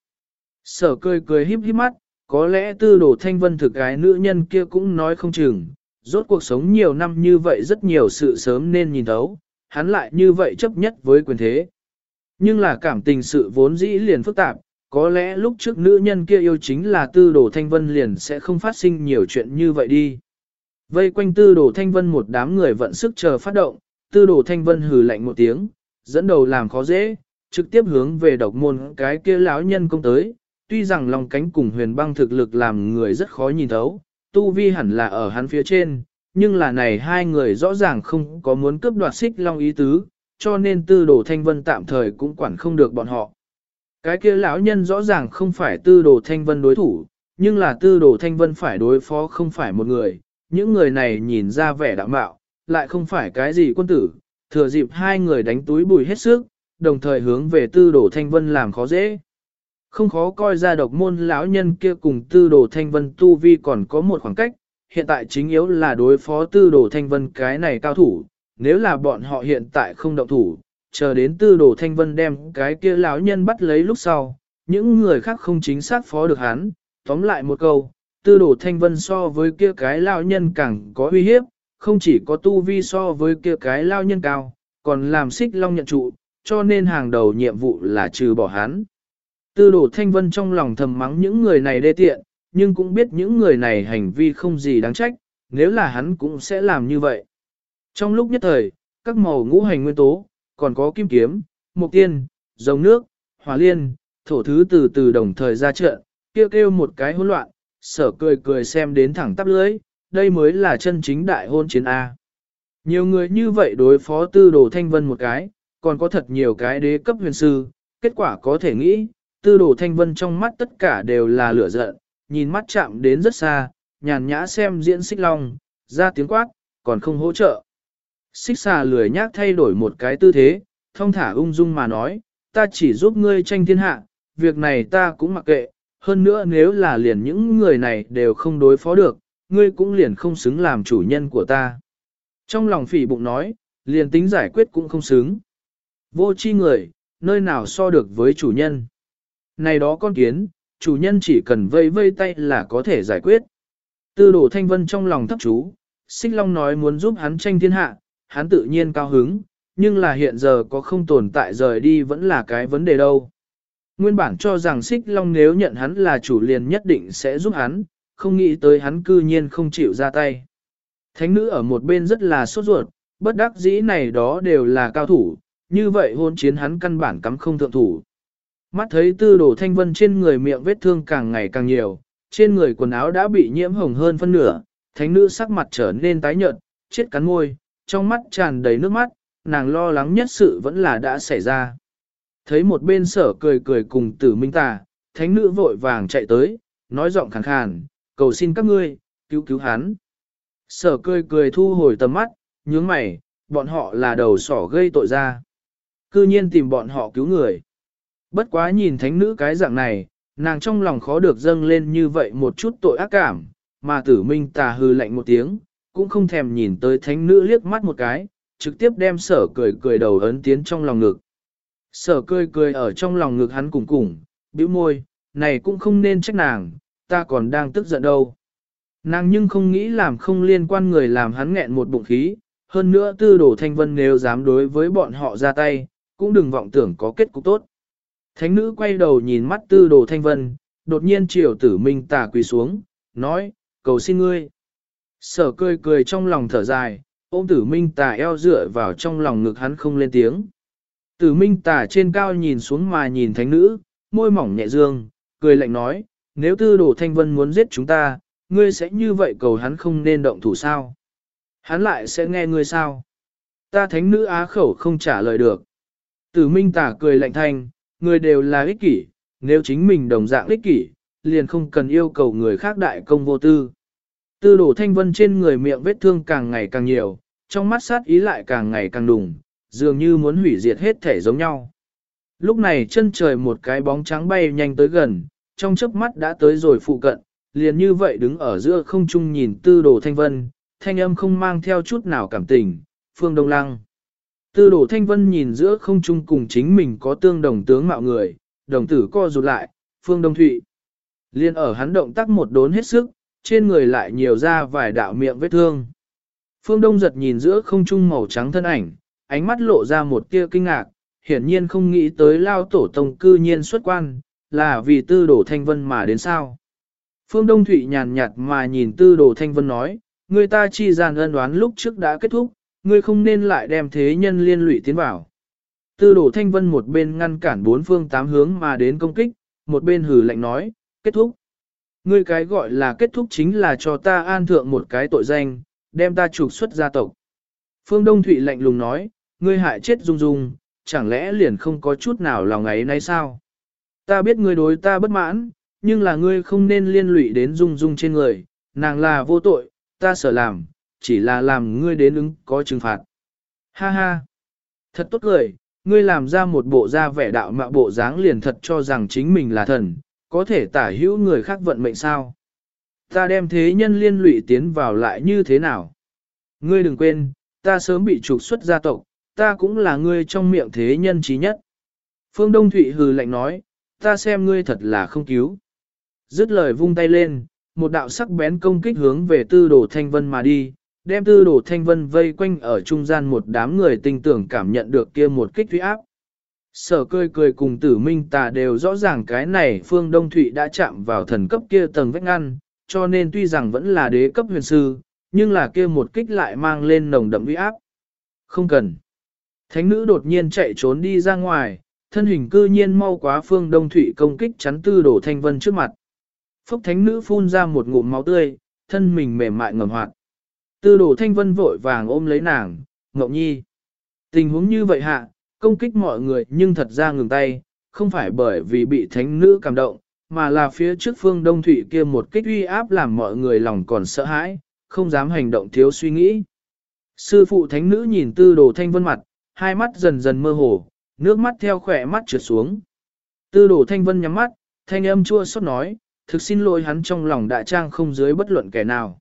Sở cười cười híp híp mắt, có lẽ tư đồ thanh vân thực cái nữ nhân kia cũng nói không chừng, rốt cuộc sống nhiều năm như vậy rất nhiều sự sớm nên nhìn thấu, hắn lại như vậy chấp nhất với quyền thế. Nhưng là cảm tình sự vốn dĩ liền phức tạp, có lẽ lúc trước nữ nhân kia yêu chính là tư đồ thanh vân liền sẽ không phát sinh nhiều chuyện như vậy đi. Vây quanh tư đồ thanh vân một đám người vận sức chờ phát động, tư đồ thanh vân hừ lạnh một tiếng, dẫn đầu làm khó dễ, trực tiếp hướng về độc môn cái kia lão nhân công tới. Tuy rằng lòng cánh cùng huyền băng thực lực làm người rất khó nhìn thấu, tu vi hẳn là ở hắn phía trên, nhưng là này hai người rõ ràng không có muốn cướp đoạt xích long ý tứ, cho nên tư đồ thanh vân tạm thời cũng quản không được bọn họ. Cái kia lão nhân rõ ràng không phải tư đồ thanh vân đối thủ, nhưng là tư đồ thanh vân phải đối phó không phải một người, những người này nhìn ra vẻ đạm mạo, lại không phải cái gì quân tử, thừa dịp hai người đánh túi bùi hết sức, đồng thời hướng về tư đồ thanh vân làm khó dễ. Không khó coi ra độc môn lão nhân kia cùng tư đồ thanh vân tu vi còn có một khoảng cách, hiện tại chính yếu là đối phó tư đồ thanh vân cái này cao thủ, nếu là bọn họ hiện tại không động thủ, chờ đến tư đồ thanh vân đem cái kia lão nhân bắt lấy lúc sau, những người khác không chính xác phó được hắn, tóm lại một câu, tư đồ thanh vân so với kia cái lão nhân càng có uy hiếp, không chỉ có tu vi so với kia cái lão nhân cao, còn làm xích long nhận trụ, cho nên hàng đầu nhiệm vụ là trừ bỏ hắn. Tư đồ thanh vân trong lòng thầm mắng những người này đê tiện, nhưng cũng biết những người này hành vi không gì đáng trách, nếu là hắn cũng sẽ làm như vậy. Trong lúc nhất thời, các màu ngũ hành nguyên tố, còn có kim kiếm, mục tiên, dòng nước, hỏa liên, thổ thứ từ từ đồng thời ra trận, kêu kêu một cái hỗn loạn, sở cười cười xem đến thẳng tắp lưới, đây mới là chân chính đại hôn chiến A. Nhiều người như vậy đối phó tư đồ thanh vân một cái, còn có thật nhiều cái đế cấp huyền sư, kết quả có thể nghĩ, tư đồ thanh vân trong mắt tất cả đều là lửa giận, nhìn mắt chạm đến rất xa, nhàn nhã xem diễn xích long, ra tiếng quát, còn không hỗ trợ. Xích xà lười nhác thay đổi một cái tư thế, thông thả ung dung mà nói, ta chỉ giúp ngươi tranh thiên hạ, việc này ta cũng mặc kệ, hơn nữa nếu là liền những người này đều không đối phó được, ngươi cũng liền không xứng làm chủ nhân của ta. Trong lòng phỉ bụng nói, liền tính giải quyết cũng không xứng. Vô chi người, nơi nào so được với chủ nhân. Này đó con kiến, chủ nhân chỉ cần vây vây tay là có thể giải quyết. Tư đồ thanh vân trong lòng thấp chú, xích long nói muốn giúp hắn tranh thiên hạ, hắn tự nhiên cao hứng, nhưng là hiện giờ có không tồn tại rời đi vẫn là cái vấn đề đâu. Nguyên bản cho rằng xích long nếu nhận hắn là chủ liền nhất định sẽ giúp hắn, không nghĩ tới hắn cư nhiên không chịu ra tay. Thánh nữ ở một bên rất là sốt ruột, bất đắc dĩ này đó đều là cao thủ, như vậy hôn chiến hắn căn bản cắm không thượng thủ. Mắt thấy tư đồ thanh vân trên người miệng vết thương càng ngày càng nhiều, trên người quần áo đã bị nhiễm hồng hơn phân nửa, thánh nữ sắc mặt trở nên tái nhợt, chết cắn môi, trong mắt tràn đầy nước mắt, nàng lo lắng nhất sự vẫn là đã xảy ra. Thấy một bên sở cười cười cùng tử minh tà, thánh nữ vội vàng chạy tới, nói giọng khàn khàn, cầu xin các ngươi, cứu cứu hắn. Sở cười cười thu hồi tầm mắt, nhướng mày, bọn họ là đầu sỏ gây tội ra. Cư nhiên tìm bọn họ cứu người. Bất quá nhìn thánh nữ cái dạng này, nàng trong lòng khó được dâng lên như vậy một chút tội ác cảm, mà tử minh tà hư lạnh một tiếng, cũng không thèm nhìn tới thánh nữ liếc mắt một cái, trực tiếp đem sở cười cười đầu ấn tiến trong lòng ngực. Sở cười cười ở trong lòng ngực hắn cùng cùng, bĩu môi, này cũng không nên trách nàng, ta còn đang tức giận đâu. Nàng nhưng không nghĩ làm không liên quan người làm hắn nghẹn một bụng khí, hơn nữa tư đổ thanh vân nếu dám đối với bọn họ ra tay, cũng đừng vọng tưởng có kết cục tốt. Thánh nữ quay đầu nhìn mắt tư đồ thanh vân, đột nhiên triều tử minh tà quỳ xuống, nói, cầu xin ngươi. Sở cười cười trong lòng thở dài, ôm tử minh tà eo dựa vào trong lòng ngực hắn không lên tiếng. Tử minh tà trên cao nhìn xuống mà nhìn thánh nữ, môi mỏng nhẹ dương, cười lạnh nói, nếu tư đồ thanh vân muốn giết chúng ta, ngươi sẽ như vậy cầu hắn không nên động thủ sao? Hắn lại sẽ nghe ngươi sao? Ta thánh nữ á khẩu không trả lời được. Tử minh tà cười lạnh thanh, người đều là ích kỷ, nếu chính mình đồng dạng ích kỷ, liền không cần yêu cầu người khác đại công vô tư. Tư đổ thanh vân trên người miệng vết thương càng ngày càng nhiều, trong mắt sát ý lại càng ngày càng đùng, dường như muốn hủy diệt hết thể giống nhau. Lúc này chân trời một cái bóng trắng bay nhanh tới gần, trong chớp mắt đã tới rồi phụ cận, liền như vậy đứng ở giữa không trung nhìn tư đồ thanh vân, thanh âm không mang theo chút nào cảm tình, phương đông lăng. Tư đồ thanh vân nhìn giữa không trung cùng chính mình có tương đồng tướng mạo người, đồng tử co rụt lại, phương đông thụy. Liên ở hắn động tác một đốn hết sức, trên người lại nhiều ra vài đạo miệng vết thương. Phương Đông giật nhìn giữa không trung màu trắng thân ảnh, ánh mắt lộ ra một tia kinh ngạc, hiển nhiên không nghĩ tới lao tổ tông cư nhiên xuất quan, là vì tư đồ thanh vân mà đến sao. Phương Đông Thụy nhàn nhạt mà nhìn tư đồ thanh vân nói, người ta chi gian ân đoán lúc trước đã kết thúc, ngươi không nên lại đem thế nhân liên lụy tiến vào. Tư Đồ thanh vân một bên ngăn cản bốn phương tám hướng mà đến công kích, một bên hừ lạnh nói, kết thúc. Ngươi cái gọi là kết thúc chính là cho ta an thượng một cái tội danh, đem ta trục xuất gia tộc. Phương Đông Thụy lạnh lùng nói, ngươi hại chết Dung Dung, chẳng lẽ liền không có chút nào lòng ấy nay sao? Ta biết ngươi đối ta bất mãn, nhưng là ngươi không nên liên lụy đến Dung Dung trên người, nàng là vô tội, ta sợ làm, chỉ là làm ngươi đến ứng có trừng phạt. Ha ha! Thật tốt cười, ngươi làm ra một bộ da vẻ đạo mạo bộ dáng liền thật cho rằng chính mình là thần, có thể tả hữu người khác vận mệnh sao? Ta đem thế nhân liên lụy tiến vào lại như thế nào? Ngươi đừng quên, ta sớm bị trục xuất gia tộc, ta cũng là ngươi trong miệng thế nhân trí nhất. Phương Đông Thụy hừ lạnh nói, ta xem ngươi thật là không cứu. Dứt lời vung tay lên, một đạo sắc bén công kích hướng về tư đồ thanh vân mà đi, đem tư đồ thanh vân vây quanh ở trung gian một đám người tinh tưởng cảm nhận được kia một kích thủy áp. Sở cười cười cùng tử minh tà đều rõ ràng cái này phương Đông Thụy đã chạm vào thần cấp kia tầng vách ngăn, cho nên tuy rằng vẫn là đế cấp huyền sư, nhưng là kia một kích lại mang lên nồng đậm uy áp. Không cần. Thánh nữ đột nhiên chạy trốn đi ra ngoài, thân hình cư nhiên mau quá phương Đông Thụy công kích chắn tư đổ thanh vân trước mặt. Phúc thánh nữ phun ra một ngụm máu tươi, thân mình mềm mại ngầm hoạt. Tư đổ thanh vân vội vàng ôm lấy nàng, ngọc nhi. Tình huống như vậy hạ, công kích mọi người nhưng thật ra ngừng tay, không phải bởi vì bị thánh nữ cảm động, mà là phía trước phương đông thủy kia một kích uy áp làm mọi người lòng còn sợ hãi, không dám hành động thiếu suy nghĩ. Sư phụ thánh nữ nhìn tư đồ thanh vân mặt, hai mắt dần dần mơ hồ, nước mắt theo khỏe mắt trượt xuống. Tư đồ thanh vân nhắm mắt, thanh âm chua xót nói, thực xin lỗi hắn trong lòng đại trang không dưới bất luận kẻ nào.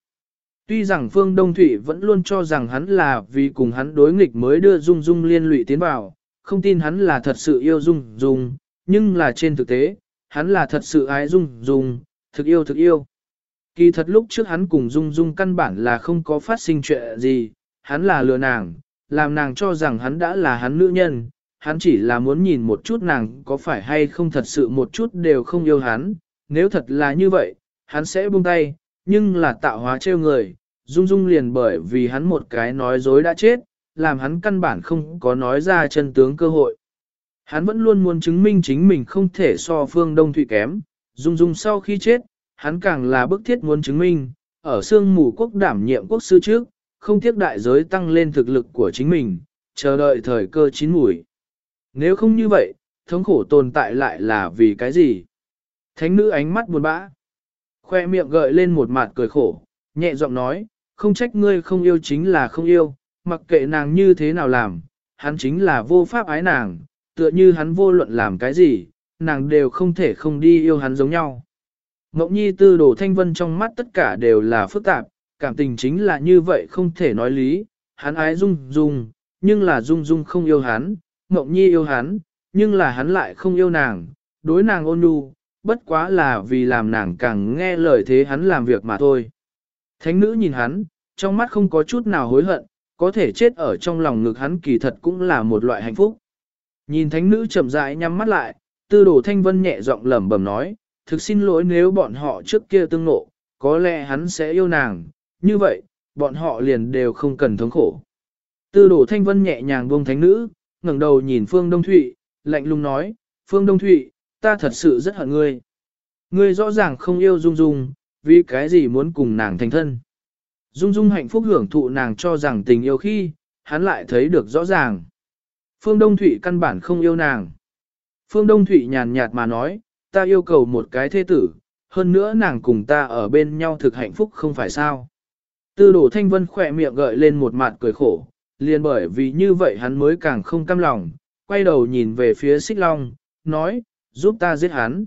Tuy rằng Phương Đông Thụy vẫn luôn cho rằng hắn là vì cùng hắn đối nghịch mới đưa Dung Dung liên lụy tiến vào, không tin hắn là thật sự yêu Dung Dung, nhưng là trên thực tế, hắn là thật sự ái Dung Dung, thực yêu thực yêu. Kỳ thật lúc trước hắn cùng Dung Dung căn bản là không có phát sinh chuyện gì, hắn là lừa nàng, làm nàng cho rằng hắn đã là hắn nữ nhân, hắn chỉ là muốn nhìn một chút nàng có phải hay không thật sự một chút đều không yêu hắn, nếu thật là như vậy, hắn sẽ buông tay, nhưng là tạo hóa trêu người, Dung Dung liền bởi vì hắn một cái nói dối đã chết, làm hắn căn bản không có nói ra chân tướng cơ hội. Hắn vẫn luôn muốn chứng minh chính mình không thể so phương Đông Thụy kém, Dung Dung sau khi chết, hắn càng là bức thiết muốn chứng minh, ở xương mù quốc đảm nhiệm quốc sư trước, không tiếc đại giới tăng lên thực lực của chính mình, chờ đợi thời cơ chín mùi. Nếu không như vậy, thống khổ tồn tại lại là vì cái gì? Thánh nữ ánh mắt buồn bã, khoe miệng gợi lên một mặt cười khổ, nhẹ giọng nói, không trách ngươi không yêu chính là không yêu, mặc kệ nàng như thế nào làm, hắn chính là vô pháp ái nàng, tựa như hắn vô luận làm cái gì, nàng đều không thể không đi yêu hắn giống nhau. Ngọc Nhi tư đồ thanh vân trong mắt tất cả đều là phức tạp, cảm tình chính là như vậy không thể nói lý, hắn ái dung dung, nhưng là dung dung không yêu hắn, Ngọc Nhi yêu hắn, nhưng là hắn lại không yêu nàng, đối nàng ôn nhu, bất quá là vì làm nàng càng nghe lời thế hắn làm việc mà thôi. Thánh nữ nhìn hắn, trong mắt không có chút nào hối hận, có thể chết ở trong lòng ngực hắn kỳ thật cũng là một loại hạnh phúc. Nhìn thánh nữ chậm rãi nhắm mắt lại, tư đồ thanh vân nhẹ giọng lẩm bẩm nói, thực xin lỗi nếu bọn họ trước kia tương nộ, có lẽ hắn sẽ yêu nàng, như vậy, bọn họ liền đều không cần thống khổ. Tư đồ thanh vân nhẹ nhàng buông thánh nữ, ngẩng đầu nhìn Phương Đông Thụy, lạnh lùng nói, Phương Đông Thụy, ta thật sự rất hận ngươi. Ngươi rõ ràng không yêu Dung Dung, vì cái gì muốn cùng nàng thành thân. Dung Dung hạnh phúc hưởng thụ nàng cho rằng tình yêu khi, hắn lại thấy được rõ ràng. Phương Đông Thụy căn bản không yêu nàng. Phương Đông Thụy nhàn nhạt mà nói, ta yêu cầu một cái thế tử, hơn nữa nàng cùng ta ở bên nhau thực hạnh phúc không phải sao. Tư đổ thanh vân khỏe miệng gợi lên một mặt cười khổ, liền bởi vì như vậy hắn mới càng không cam lòng, quay đầu nhìn về phía xích long, nói, giúp ta giết hắn.